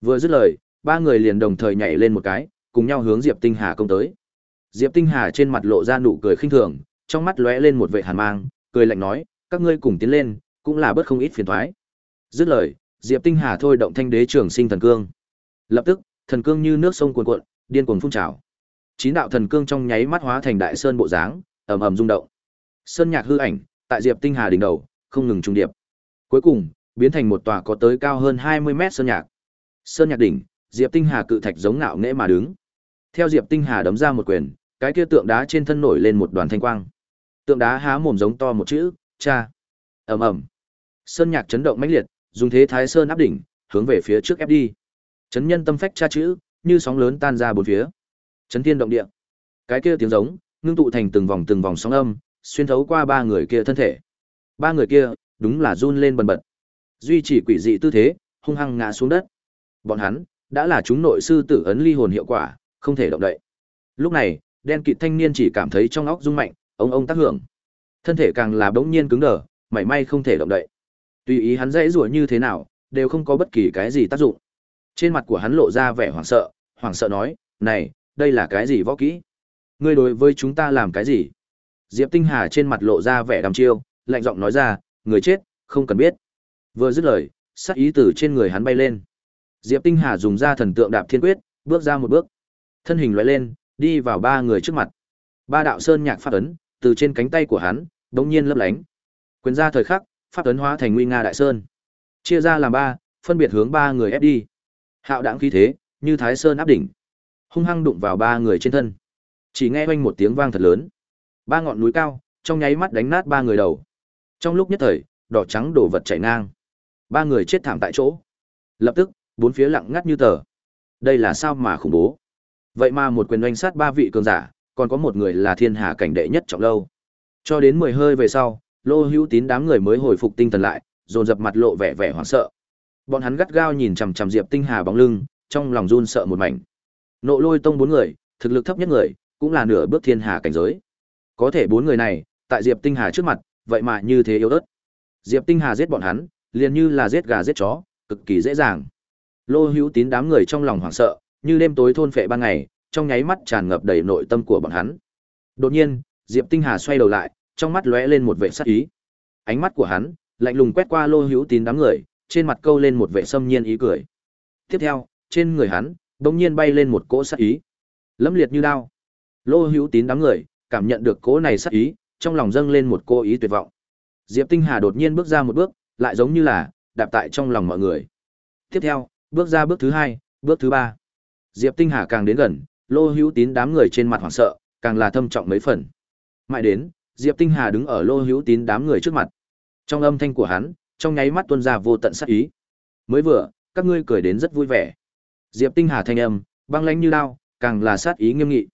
Vừa dứt lời, ba người liền đồng thời nhảy lên một cái, cùng nhau hướng Diệp Tinh Hà công tới. Diệp Tinh Hà trên mặt lộ ra nụ cười khinh thường, trong mắt lóe lên một vẻ hàn mang, cười lạnh nói, các ngươi cùng tiến lên, cũng là bất không ít phiền toái. Dứt lời, Diệp Tinh Hà thôi động thanh đế trường sinh thần cương. Lập tức, thần cương như nước sông cuồn cuộn, điên cuồng phun trào. Chín đạo thần cương trong nháy mắt hóa thành đại sơn bộ dáng, ầm ầm rung động. Sơn nhạc hư ảnh, tại Diệp Tinh Hà đỉnh đầu, không ngừng trung điệp. Cuối cùng, biến thành một tòa có tới cao hơn 20 mét sơn nhạc. Sơn nhạc đỉnh, Diệp Tinh Hà cự thạch giống ngạo nghễ mà đứng. Theo Diệp Tinh Hà đấm ra một quyền, cái kia tượng đá trên thân nổi lên một đoàn thanh quang. Tượng đá há mồm giống to một chữ, "Cha." Ầm ầm. Sơn nhạc chấn động mãnh liệt, dùng thế thái sơn áp đỉnh, hướng về phía trước ép đi. Chấn nhân tâm phách cha chữ, như sóng lớn tan ra bốn phía. Chấn thiên động địa. Cái kia tiếng giống, ngưng tụ thành từng vòng từng vòng sóng âm, xuyên thấu qua ba người kia thân thể. Ba người kia, đúng là run lên bần bật. Duy trì quỷ dị tư thế, hung hăng ngã xuống đất. Bọn hắn, đã là chúng nội sư tử ấn ly hồn hiệu quả, không thể động đậy. Lúc này, đen kịt thanh niên chỉ cảm thấy trong óc rung mạnh, ông ông tác hưởng. Thân thể càng là bỗng nhiên cứng đờ, mảy may không thể động đậy. Tùy ý hắn dãy rủa như thế nào, đều không có bất kỳ cái gì tác dụng. Trên mặt của hắn lộ ra vẻ hoảng sợ, hoảng sợ nói, "Này, đây là cái gì võ kỹ? Ngươi đối với chúng ta làm cái gì?" Diệp Tinh Hà trên mặt lộ ra vẻ đăm chiêu, lạnh giọng nói ra, "Người chết, không cần biết." Vừa dứt lời, sát ý từ trên người hắn bay lên. Diệp Tinh Hà dùng ra thần tượng đạp thiên quyết, bước ra một bước. Thân hình lóe lên, đi vào ba người trước mặt. Ba đạo sơn nhạc pháp ấn từ trên cánh tay của hắn, đống nhiên lấp lánh. Quyền ra thời khắc, pháp ấn hóa thành nguy nga đại sơn. Chia ra làm ba, phân biệt hướng ba người ép đi. Hạo đãng khí thế, như Thái Sơn áp đỉnh, hung hăng đụng vào ba người trên thân. Chỉ nghe oanh một tiếng vang thật lớn. Ba ngọn núi cao, trong nháy mắt đánh nát ba người đầu. Trong lúc nhất thời, đỏ trắng đổ vật chảy ngang. Ba người chết thảm tại chỗ. Lập tức, bốn phía lặng ngắt như tờ. Đây là sao mà khủng bố? Vậy mà một quyền oanh sát ba vị cường giả, còn có một người là thiên hà cảnh đệ nhất trọng lâu. Cho đến mười hơi về sau, Lô Hữu Tín đám người mới hồi phục tinh thần lại, dồn dập mặt lộ vẻ vẻ hoảng sợ. Bọn hắn gắt gao nhìn chằm chằm Diệp Tinh Hà bóng lưng, trong lòng run sợ một mảnh. Nộ Lôi tông bốn người, thực lực thấp nhất người, cũng là nửa bước thiên hà cảnh giới. Có thể bốn người này, tại Diệp Tinh Hà trước mặt, vậy mà như thế yếu ớt. Diệp Tinh Hà giết bọn hắn, liền như là giết gà giết chó, cực kỳ dễ dàng. Lô Hữu Tín đám người trong lòng hoảng sợ, như đêm tối thôn phệ ban ngày, trong nháy mắt tràn ngập đầy nội tâm của bọn hắn. Đột nhiên, Diệp Tinh Hà xoay đầu lại, trong mắt lóe lên một vẻ sắc ý. Ánh mắt của hắn lạnh lùng quét qua Lô Hữu Tín đám người, trên mặt câu lên một vẻ xâm nhiên ý cười. Tiếp theo, trên người hắn bỗng nhiên bay lên một cỗ sát ý, lẫm liệt như đao. Lô Hữu Tín đám người cảm nhận được cố này sát ý, trong lòng dâng lên một cô ý tuyệt vọng. Diệp Tinh Hà đột nhiên bước ra một bước, lại giống như là đạp tại trong lòng mọi người. Tiếp theo, bước ra bước thứ hai, bước thứ ba. Diệp Tinh Hà càng đến gần, Lô Hữu Tín đám người trên mặt hoảng sợ, càng là thâm trọng mấy phần. Mãi đến, Diệp Tinh Hà đứng ở Lô Hữu Tín đám người trước mặt. Trong âm thanh của hắn, trong nháy mắt tuôn ra vô tận sát ý. Mới vừa, các ngươi cười đến rất vui vẻ. Diệp Tinh Hà thanh âm, băng lãnh như lao, càng là sát ý nghiêm nghị.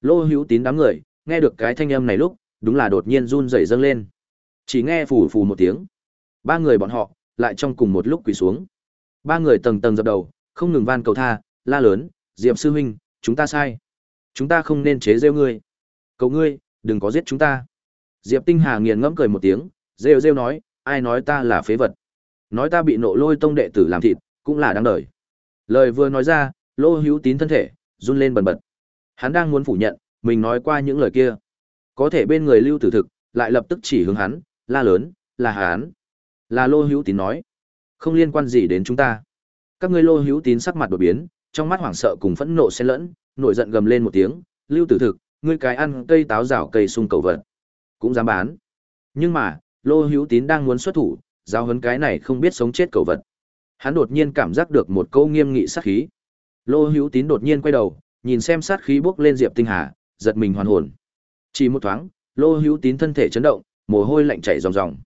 Lô Hữu Tín đám người, nghe được cái thanh âm này lúc, đúng là đột nhiên run rẩy dâng lên. Chỉ nghe phù phù một tiếng, ba người bọn họ lại trong cùng một lúc quỳ xuống. Ba người tầng tầng dập đầu, không ngừng van cầu tha, la lớn, "Diệp sư huynh, chúng ta sai. Chúng ta không nên chế giễu ngươi. Cầu ngươi, đừng có giết chúng ta." Diệp Tinh Hà nghiền ngẫm cười một tiếng, rêu rêu nói, "Ai nói ta là phế vật? Nói ta bị nộ lôi tông đệ tử làm thịt, cũng là đáng đời." Lời vừa nói ra, Lô Hữu Tín thân thể run lên bần bật. Hắn đang muốn phủ nhận, mình nói qua những lời kia. Có thể bên người Lưu Tử Thực lại lập tức chỉ hướng hắn, la lớn, "Là hắn." Là Lô Hữu Tín nói, "Không liên quan gì đến chúng ta." Các ngươi Lô Hữu Tín sắc mặt đột biến, trong mắt hoảng sợ cùng phẫn nộ xen lẫn, nổi giận gầm lên một tiếng, "Lưu Tử Thực, ngươi cái ăn cây táo rào cây sung cầu vật, cũng dám bán." Nhưng mà, Lô Hữu Tín đang muốn xuất thủ, giao hấn cái này không biết sống chết cầu vật. Hắn đột nhiên cảm giác được một câu nghiêm nghị sát khí. Lô Hữu Tín đột nhiên quay đầu, nhìn xem sát khí bốc lên Diệp Tinh Hà, giật mình hoàn hồn. Chỉ một thoáng, Lô Hữu Tín thân thể chấn động, mồ hôi lạnh chảy ròng ròng.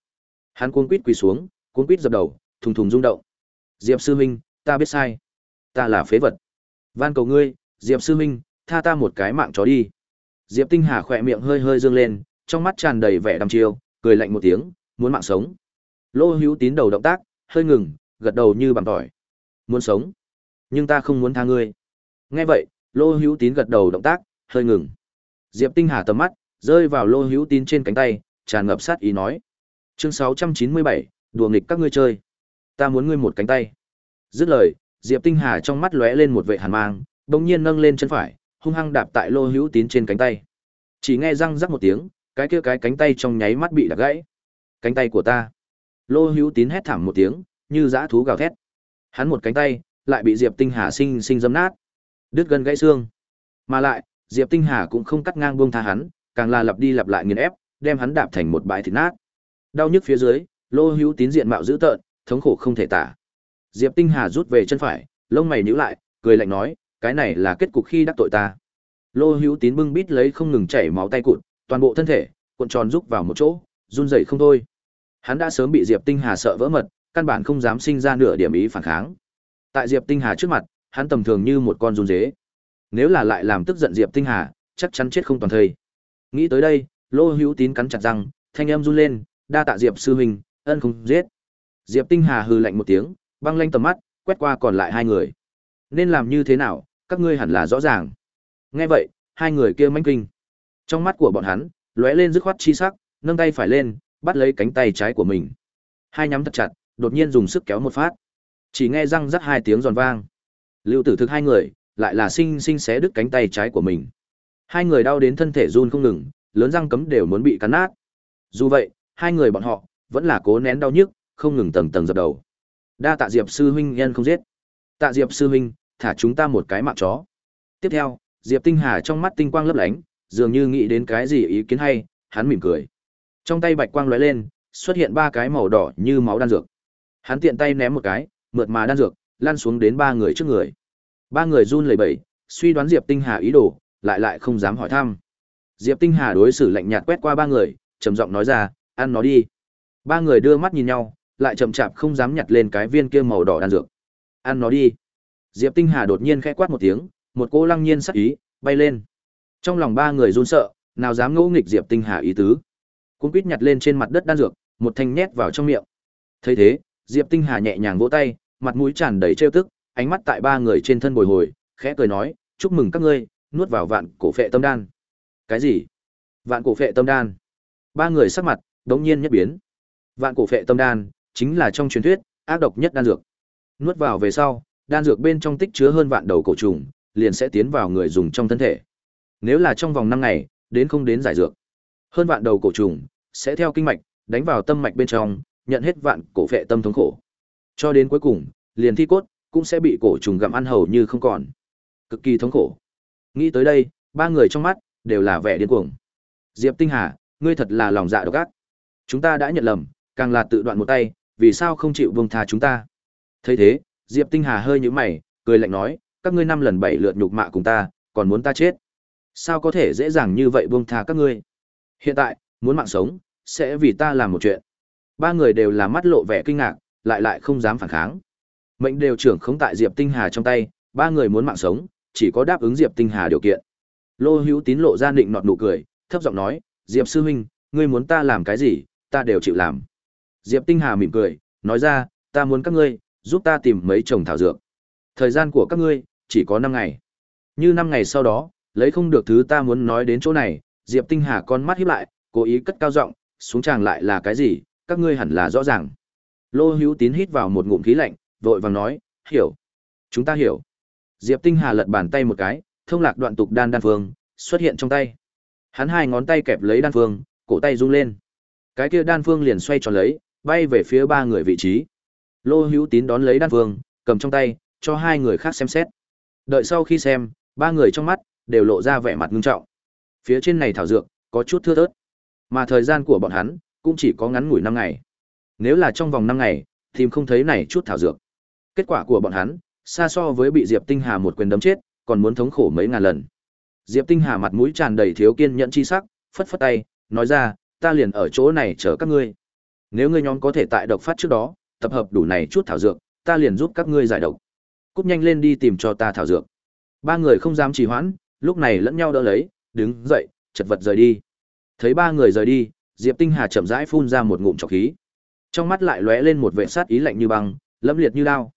Hắn cuống quýt quỳ xuống, cuống quýt dập đầu, thùng thùng rung động. Diệp sư huynh, ta biết sai, ta là phế vật. Van cầu ngươi, Diệp sư huynh, tha ta một cái mạng chó đi. Diệp Tinh Hà khỏe miệng hơi hơi dương lên, trong mắt tràn đầy vẻ đăm chiêu, cười lạnh một tiếng, muốn mạng sống. Lô Hữu Tín đầu động tác, hơi ngừng, gật đầu như bằng tỏi. Muốn sống, nhưng ta không muốn tha ngươi. Nghe vậy, Lô Hữu Tín gật đầu động tác, hơi ngừng. Diệp Tinh Hà tầm mắt rơi vào Lô Hữu Tín trên cánh tay, tràn ngập sát ý nói: "Chương 697, đùa nghịch các ngươi chơi. Ta muốn ngươi một cánh tay." Dứt lời, Diệp Tinh Hà trong mắt lóe lên một vệ hàn mang, bỗng nhiên nâng lên chân phải, hung hăng đạp tại Lô Hữu Tín trên cánh tay. Chỉ nghe răng rắc một tiếng, cái kia cái cánh tay trong nháy mắt bị đập gãy. Cánh tay của ta. Lô Hữu Tín hét thảm một tiếng, như dã thú gào thét. Hắn một cánh tay lại bị Diệp Tinh Hà sinh sinh dâm nát, đứt gân gãy xương. Mà lại, Diệp Tinh Hà cũng không cắt ngang buông tha hắn, càng là lặp đi lặp lại nghiền ép, đem hắn đạp thành một bãi thịt nát. Đau nhức phía dưới, Lô Hữu Tín diện mạo dữ tợn, thống khổ không thể tả. Diệp Tinh Hà rút về chân phải, lông mày nhíu lại, cười lạnh nói, cái này là kết cục khi đắc tội ta. Lô Hữu Tín bưng bít lấy không ngừng chảy máu tay cụt, toàn bộ thân thể cuộn tròn rúc vào một chỗ, run rẩy không thôi. Hắn đã sớm bị Diệp Tinh Hà sợ vỡ mật, căn bản không dám sinh ra nửa điểm ý phản kháng. Tại Diệp Tinh Hà trước mặt, hắn tầm thường như một con run rẩy. Nếu là lại làm tức giận Diệp Tinh Hà, chắc chắn chết không toàn thây. Nghĩ tới đây, Lô Hữu Tín cắn chặt răng, thanh âm run lên, đa tạ Diệp sư huynh, ân không giết. Diệp Tinh Hà hừ lạnh một tiếng, băng lanh tầm mắt, quét qua còn lại hai người. Nên làm như thế nào, các ngươi hẳn là rõ ràng. Nghe vậy, hai người kia manh kinh. Trong mắt của bọn hắn, lóe lên dứt khoát chi sắc, nâng tay phải lên, bắt lấy cánh tay trái của mình. Hai nhắm thật chặt, đột nhiên dùng sức kéo một phát. Chỉ nghe răng rắc hai tiếng giòn vang. Lưu Tử Thực hai người, lại là sinh sinh xé đứt cánh tay trái của mình. Hai người đau đến thân thể run không ngừng, lớn răng cấm đều muốn bị cắn nát. Dù vậy, hai người bọn họ vẫn là cố nén đau nhức, không ngừng tầng tầng dập đầu. Đa tạ Diệp sư huynh nhân không giết. Tạ Diệp sư huynh, thả chúng ta một cái mạng chó. Tiếp theo, Diệp Tinh Hà trong mắt tinh quang lấp lánh, dường như nghĩ đến cái gì ý kiến hay, hắn mỉm cười. Trong tay bạch quang lóe lên, xuất hiện ba cái màu đỏ như máu đan dược. Hắn tiện tay ném một cái, mượt mà đan dược, lăn xuống đến ba người trước người. Ba người run lẩy bẩy, suy đoán Diệp Tinh Hà ý đồ, lại lại không dám hỏi thăm. Diệp Tinh Hà đối xử lạnh nhạt quét qua ba người, trầm giọng nói ra, ăn nó đi. Ba người đưa mắt nhìn nhau, lại chậm chạp không dám nhặt lên cái viên kia màu đỏ đan dược. Ăn nó đi. Diệp Tinh Hà đột nhiên khẽ quát một tiếng, một cỗ lăng nhiên sắc ý bay lên. Trong lòng ba người run sợ, nào dám ngỗ nghịch Diệp Tinh Hà ý tứ. Cũng quýt nhặt lên trên mặt đất đan dược, một thanh nhét vào trong miệng. Thấy thế, Diệp Tinh Hà nhẹ nhàng vỗ tay, mặt mũi tràn đầy trêu tức, ánh mắt tại ba người trên thân bồi hồi, khẽ cười nói, chúc mừng các ngươi, nuốt vào vạn cổ phệ tâm đan. Cái gì? Vạn cổ phệ tâm đan? Ba người sắc mặt đống nhiên nhất biến. Vạn cổ phệ tâm đan chính là trong truyền thuyết ác độc nhất đan dược. Nuốt vào về sau, đan dược bên trong tích chứa hơn vạn đầu cổ trùng, liền sẽ tiến vào người dùng trong thân thể. Nếu là trong vòng 5 ngày, đến không đến giải dược, hơn vạn đầu cổ trùng sẽ theo kinh mạch đánh vào tâm mạch bên trong, nhận hết vạn cổ phệ tâm thống khổ. Cho đến cuối cùng, liền thi cốt cũng sẽ bị cổ trùng gặm ăn hầu như không còn. Cực kỳ thống khổ. Nghĩ tới đây, ba người trong mắt đều là vẻ điên cuồng. Diệp Tinh Hà, ngươi thật là lòng dạ độc ác. Chúng ta đã nhận lầm, càng là tự đoạn một tay, vì sao không chịu buông tha chúng ta? Thấy thế, Diệp Tinh Hà hơi nhíu mày, cười lạnh nói, các ngươi năm lần bảy lượt nhục mạ cùng ta, còn muốn ta chết? Sao có thể dễ dàng như vậy buông tha các ngươi? Hiện tại, muốn mạng sống, sẽ vì ta làm một chuyện. Ba người đều là mắt lộ vẻ kinh ngạc, lại lại không dám phản kháng. Mệnh đều trưởng không tại Diệp Tinh Hà trong tay, ba người muốn mạng sống, chỉ có đáp ứng Diệp Tinh Hà điều kiện. Lô Hữu Tín lộ ra định nọt nụ cười, thấp giọng nói, "Diệp sư huynh, ngươi muốn ta làm cái gì, ta đều chịu làm." Diệp Tinh Hà mỉm cười, nói ra, "Ta muốn các ngươi giúp ta tìm mấy chồng thảo dược. Thời gian của các ngươi chỉ có 5 ngày. Như 5 ngày sau đó, lấy không được thứ ta muốn nói đến chỗ này." Diệp Tinh Hà con mắt híp lại, cố ý cất cao giọng, xuống tràng lại là cái gì, các ngươi hẳn là rõ ràng. Lô Hữu Tín hít vào một ngụm khí lạnh, vội vàng nói, hiểu. Chúng ta hiểu. Diệp Tinh Hà lật bàn tay một cái, thông lạc đoạn tục đan đan phương, xuất hiện trong tay. Hắn hai ngón tay kẹp lấy đan phương, cổ tay rung lên. Cái kia đan phương liền xoay tròn lấy, bay về phía ba người vị trí. Lô Hữu Tín đón lấy đan phương, cầm trong tay, cho hai người khác xem xét. Đợi sau khi xem, ba người trong mắt đều lộ ra vẻ mặt nghiêm trọng. Phía trên này thảo dược có chút thưa thớt, mà thời gian của bọn hắn cũng chỉ có ngắn ngủi năm ngày. Nếu là trong vòng năm ngày, tìm không thấy này chút thảo dược. Kết quả của bọn hắn, xa so với bị Diệp Tinh Hà một quyền đấm chết, còn muốn thống khổ mấy ngàn lần. Diệp Tinh Hà mặt mũi tràn đầy thiếu kiên nhẫn chi sắc, phất phất tay, nói ra, ta liền ở chỗ này chờ các ngươi. Nếu ngươi nhóm có thể tại độc phát trước đó, tập hợp đủ này chút thảo dược, ta liền giúp các ngươi giải độc. Cút nhanh lên đi tìm cho ta thảo dược. Ba người không dám trì hoãn, lúc này lẫn nhau đỡ lấy, đứng dậy, chật vật rời đi. Thấy ba người rời đi, Diệp Tinh Hà chậm rãi phun ra một ngụm trọc khí. Trong mắt lại lóe lên một vẻ sát ý lạnh như băng, lẫm liệt như lao.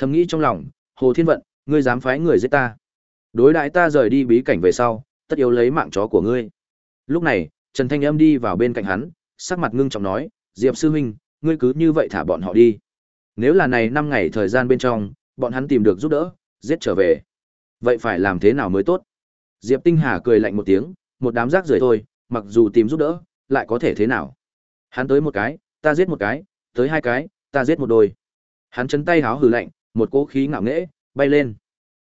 Thầm nghĩ trong lòng, Hồ Thiên Vận, ngươi dám phái người giết ta. Đối đãi ta rời đi bí cảnh về sau, tất yếu lấy mạng chó của ngươi. Lúc này, Trần Thanh Âm đi vào bên cạnh hắn, sắc mặt ngưng trọng nói, Diệp sư huynh, ngươi cứ như vậy thả bọn họ đi. Nếu là này năm ngày thời gian bên trong, bọn hắn tìm được giúp đỡ, giết trở về. Vậy phải làm thế nào mới tốt? Diệp Tinh Hà cười lạnh một tiếng, một đám rác rưởi thôi, mặc dù tìm giúp đỡ, lại có thể thế nào? Hắn tới một cái, ta giết một cái, tới hai cái, ta giết một đôi. Hắn chấn tay háo hừ lạnh, một cỗ khí ngạo nghễ bay lên.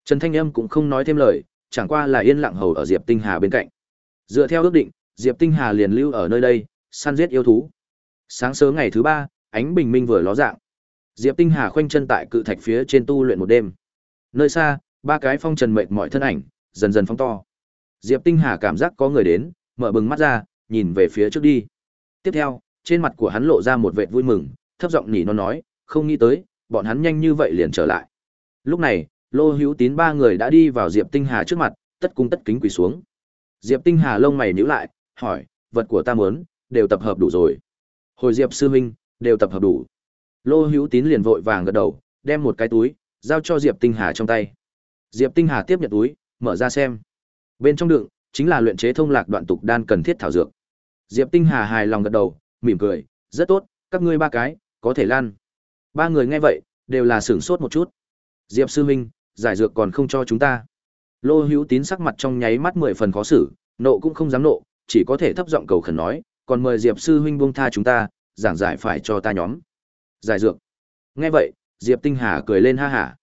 Trần Thanh Âm cũng không nói thêm lời, chẳng qua là yên lặng hầu ở Diệp Tinh Hà bên cạnh. Dựa theo ước định, Diệp Tinh Hà liền lưu ở nơi đây, săn giết yêu thú. Sáng sớm ngày thứ ba, ánh bình minh vừa ló dạng. Diệp Tinh Hà khoanh chân tại cự thạch phía trên tu luyện một đêm. Nơi xa, ba cái phong trần mệt mỏi thân ảnh, dần dần phóng to. Diệp Tinh Hà cảm giác có người đến, mở bừng mắt ra, nhìn về phía trước đi. Tiếp theo, trên mặt của hắn lộ ra một vệt vui mừng, thấp giọng nhỉ nó nói, không nghĩ tới, bọn hắn nhanh như vậy liền trở lại. Lúc này, Lô Hữu Tín ba người đã đi vào Diệp Tinh Hà trước mặt, tất cung tất kính quỳ xuống. Diệp Tinh Hà lông mày nhíu lại, hỏi, vật của ta muốn, đều tập hợp đủ rồi. Hồi Diệp sư huynh, đều tập hợp đủ. Lô Hữu Tín liền vội vàng gật đầu, đem một cái túi, giao cho Diệp Tinh Hà trong tay. Diệp Tinh Hà tiếp nhận túi, mở ra xem. Bên trong đựng chính là luyện chế thông lạc đoạn tục đan cần thiết thảo dược. Diệp Tinh Hà hài lòng gật đầu, mỉm cười, rất tốt, các ngươi ba cái, có thể lan. Ba người nghe vậy, đều là sửng sốt một chút. Diệp sư huynh, giải dược còn không cho chúng ta. Lô Hữu Tín sắc mặt trong nháy mắt mười phần khó xử, nộ cũng không dám nộ, chỉ có thể thấp giọng cầu khẩn nói, còn mời Diệp sư huynh buông tha chúng ta, giảng giải phải cho ta nhóm. Giải dược. Nghe vậy, Diệp Tinh Hà cười lên ha hả.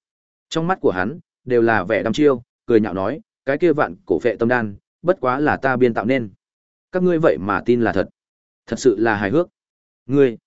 Trong mắt của hắn đều là vẻ đăm chiêu, cười nhạo nói, cái kia vạn cổ phệ tâm đan, bất quá là ta biên tạo nên. Các ngươi vậy mà tin là thật. Thật sự là hài hước. Ngươi,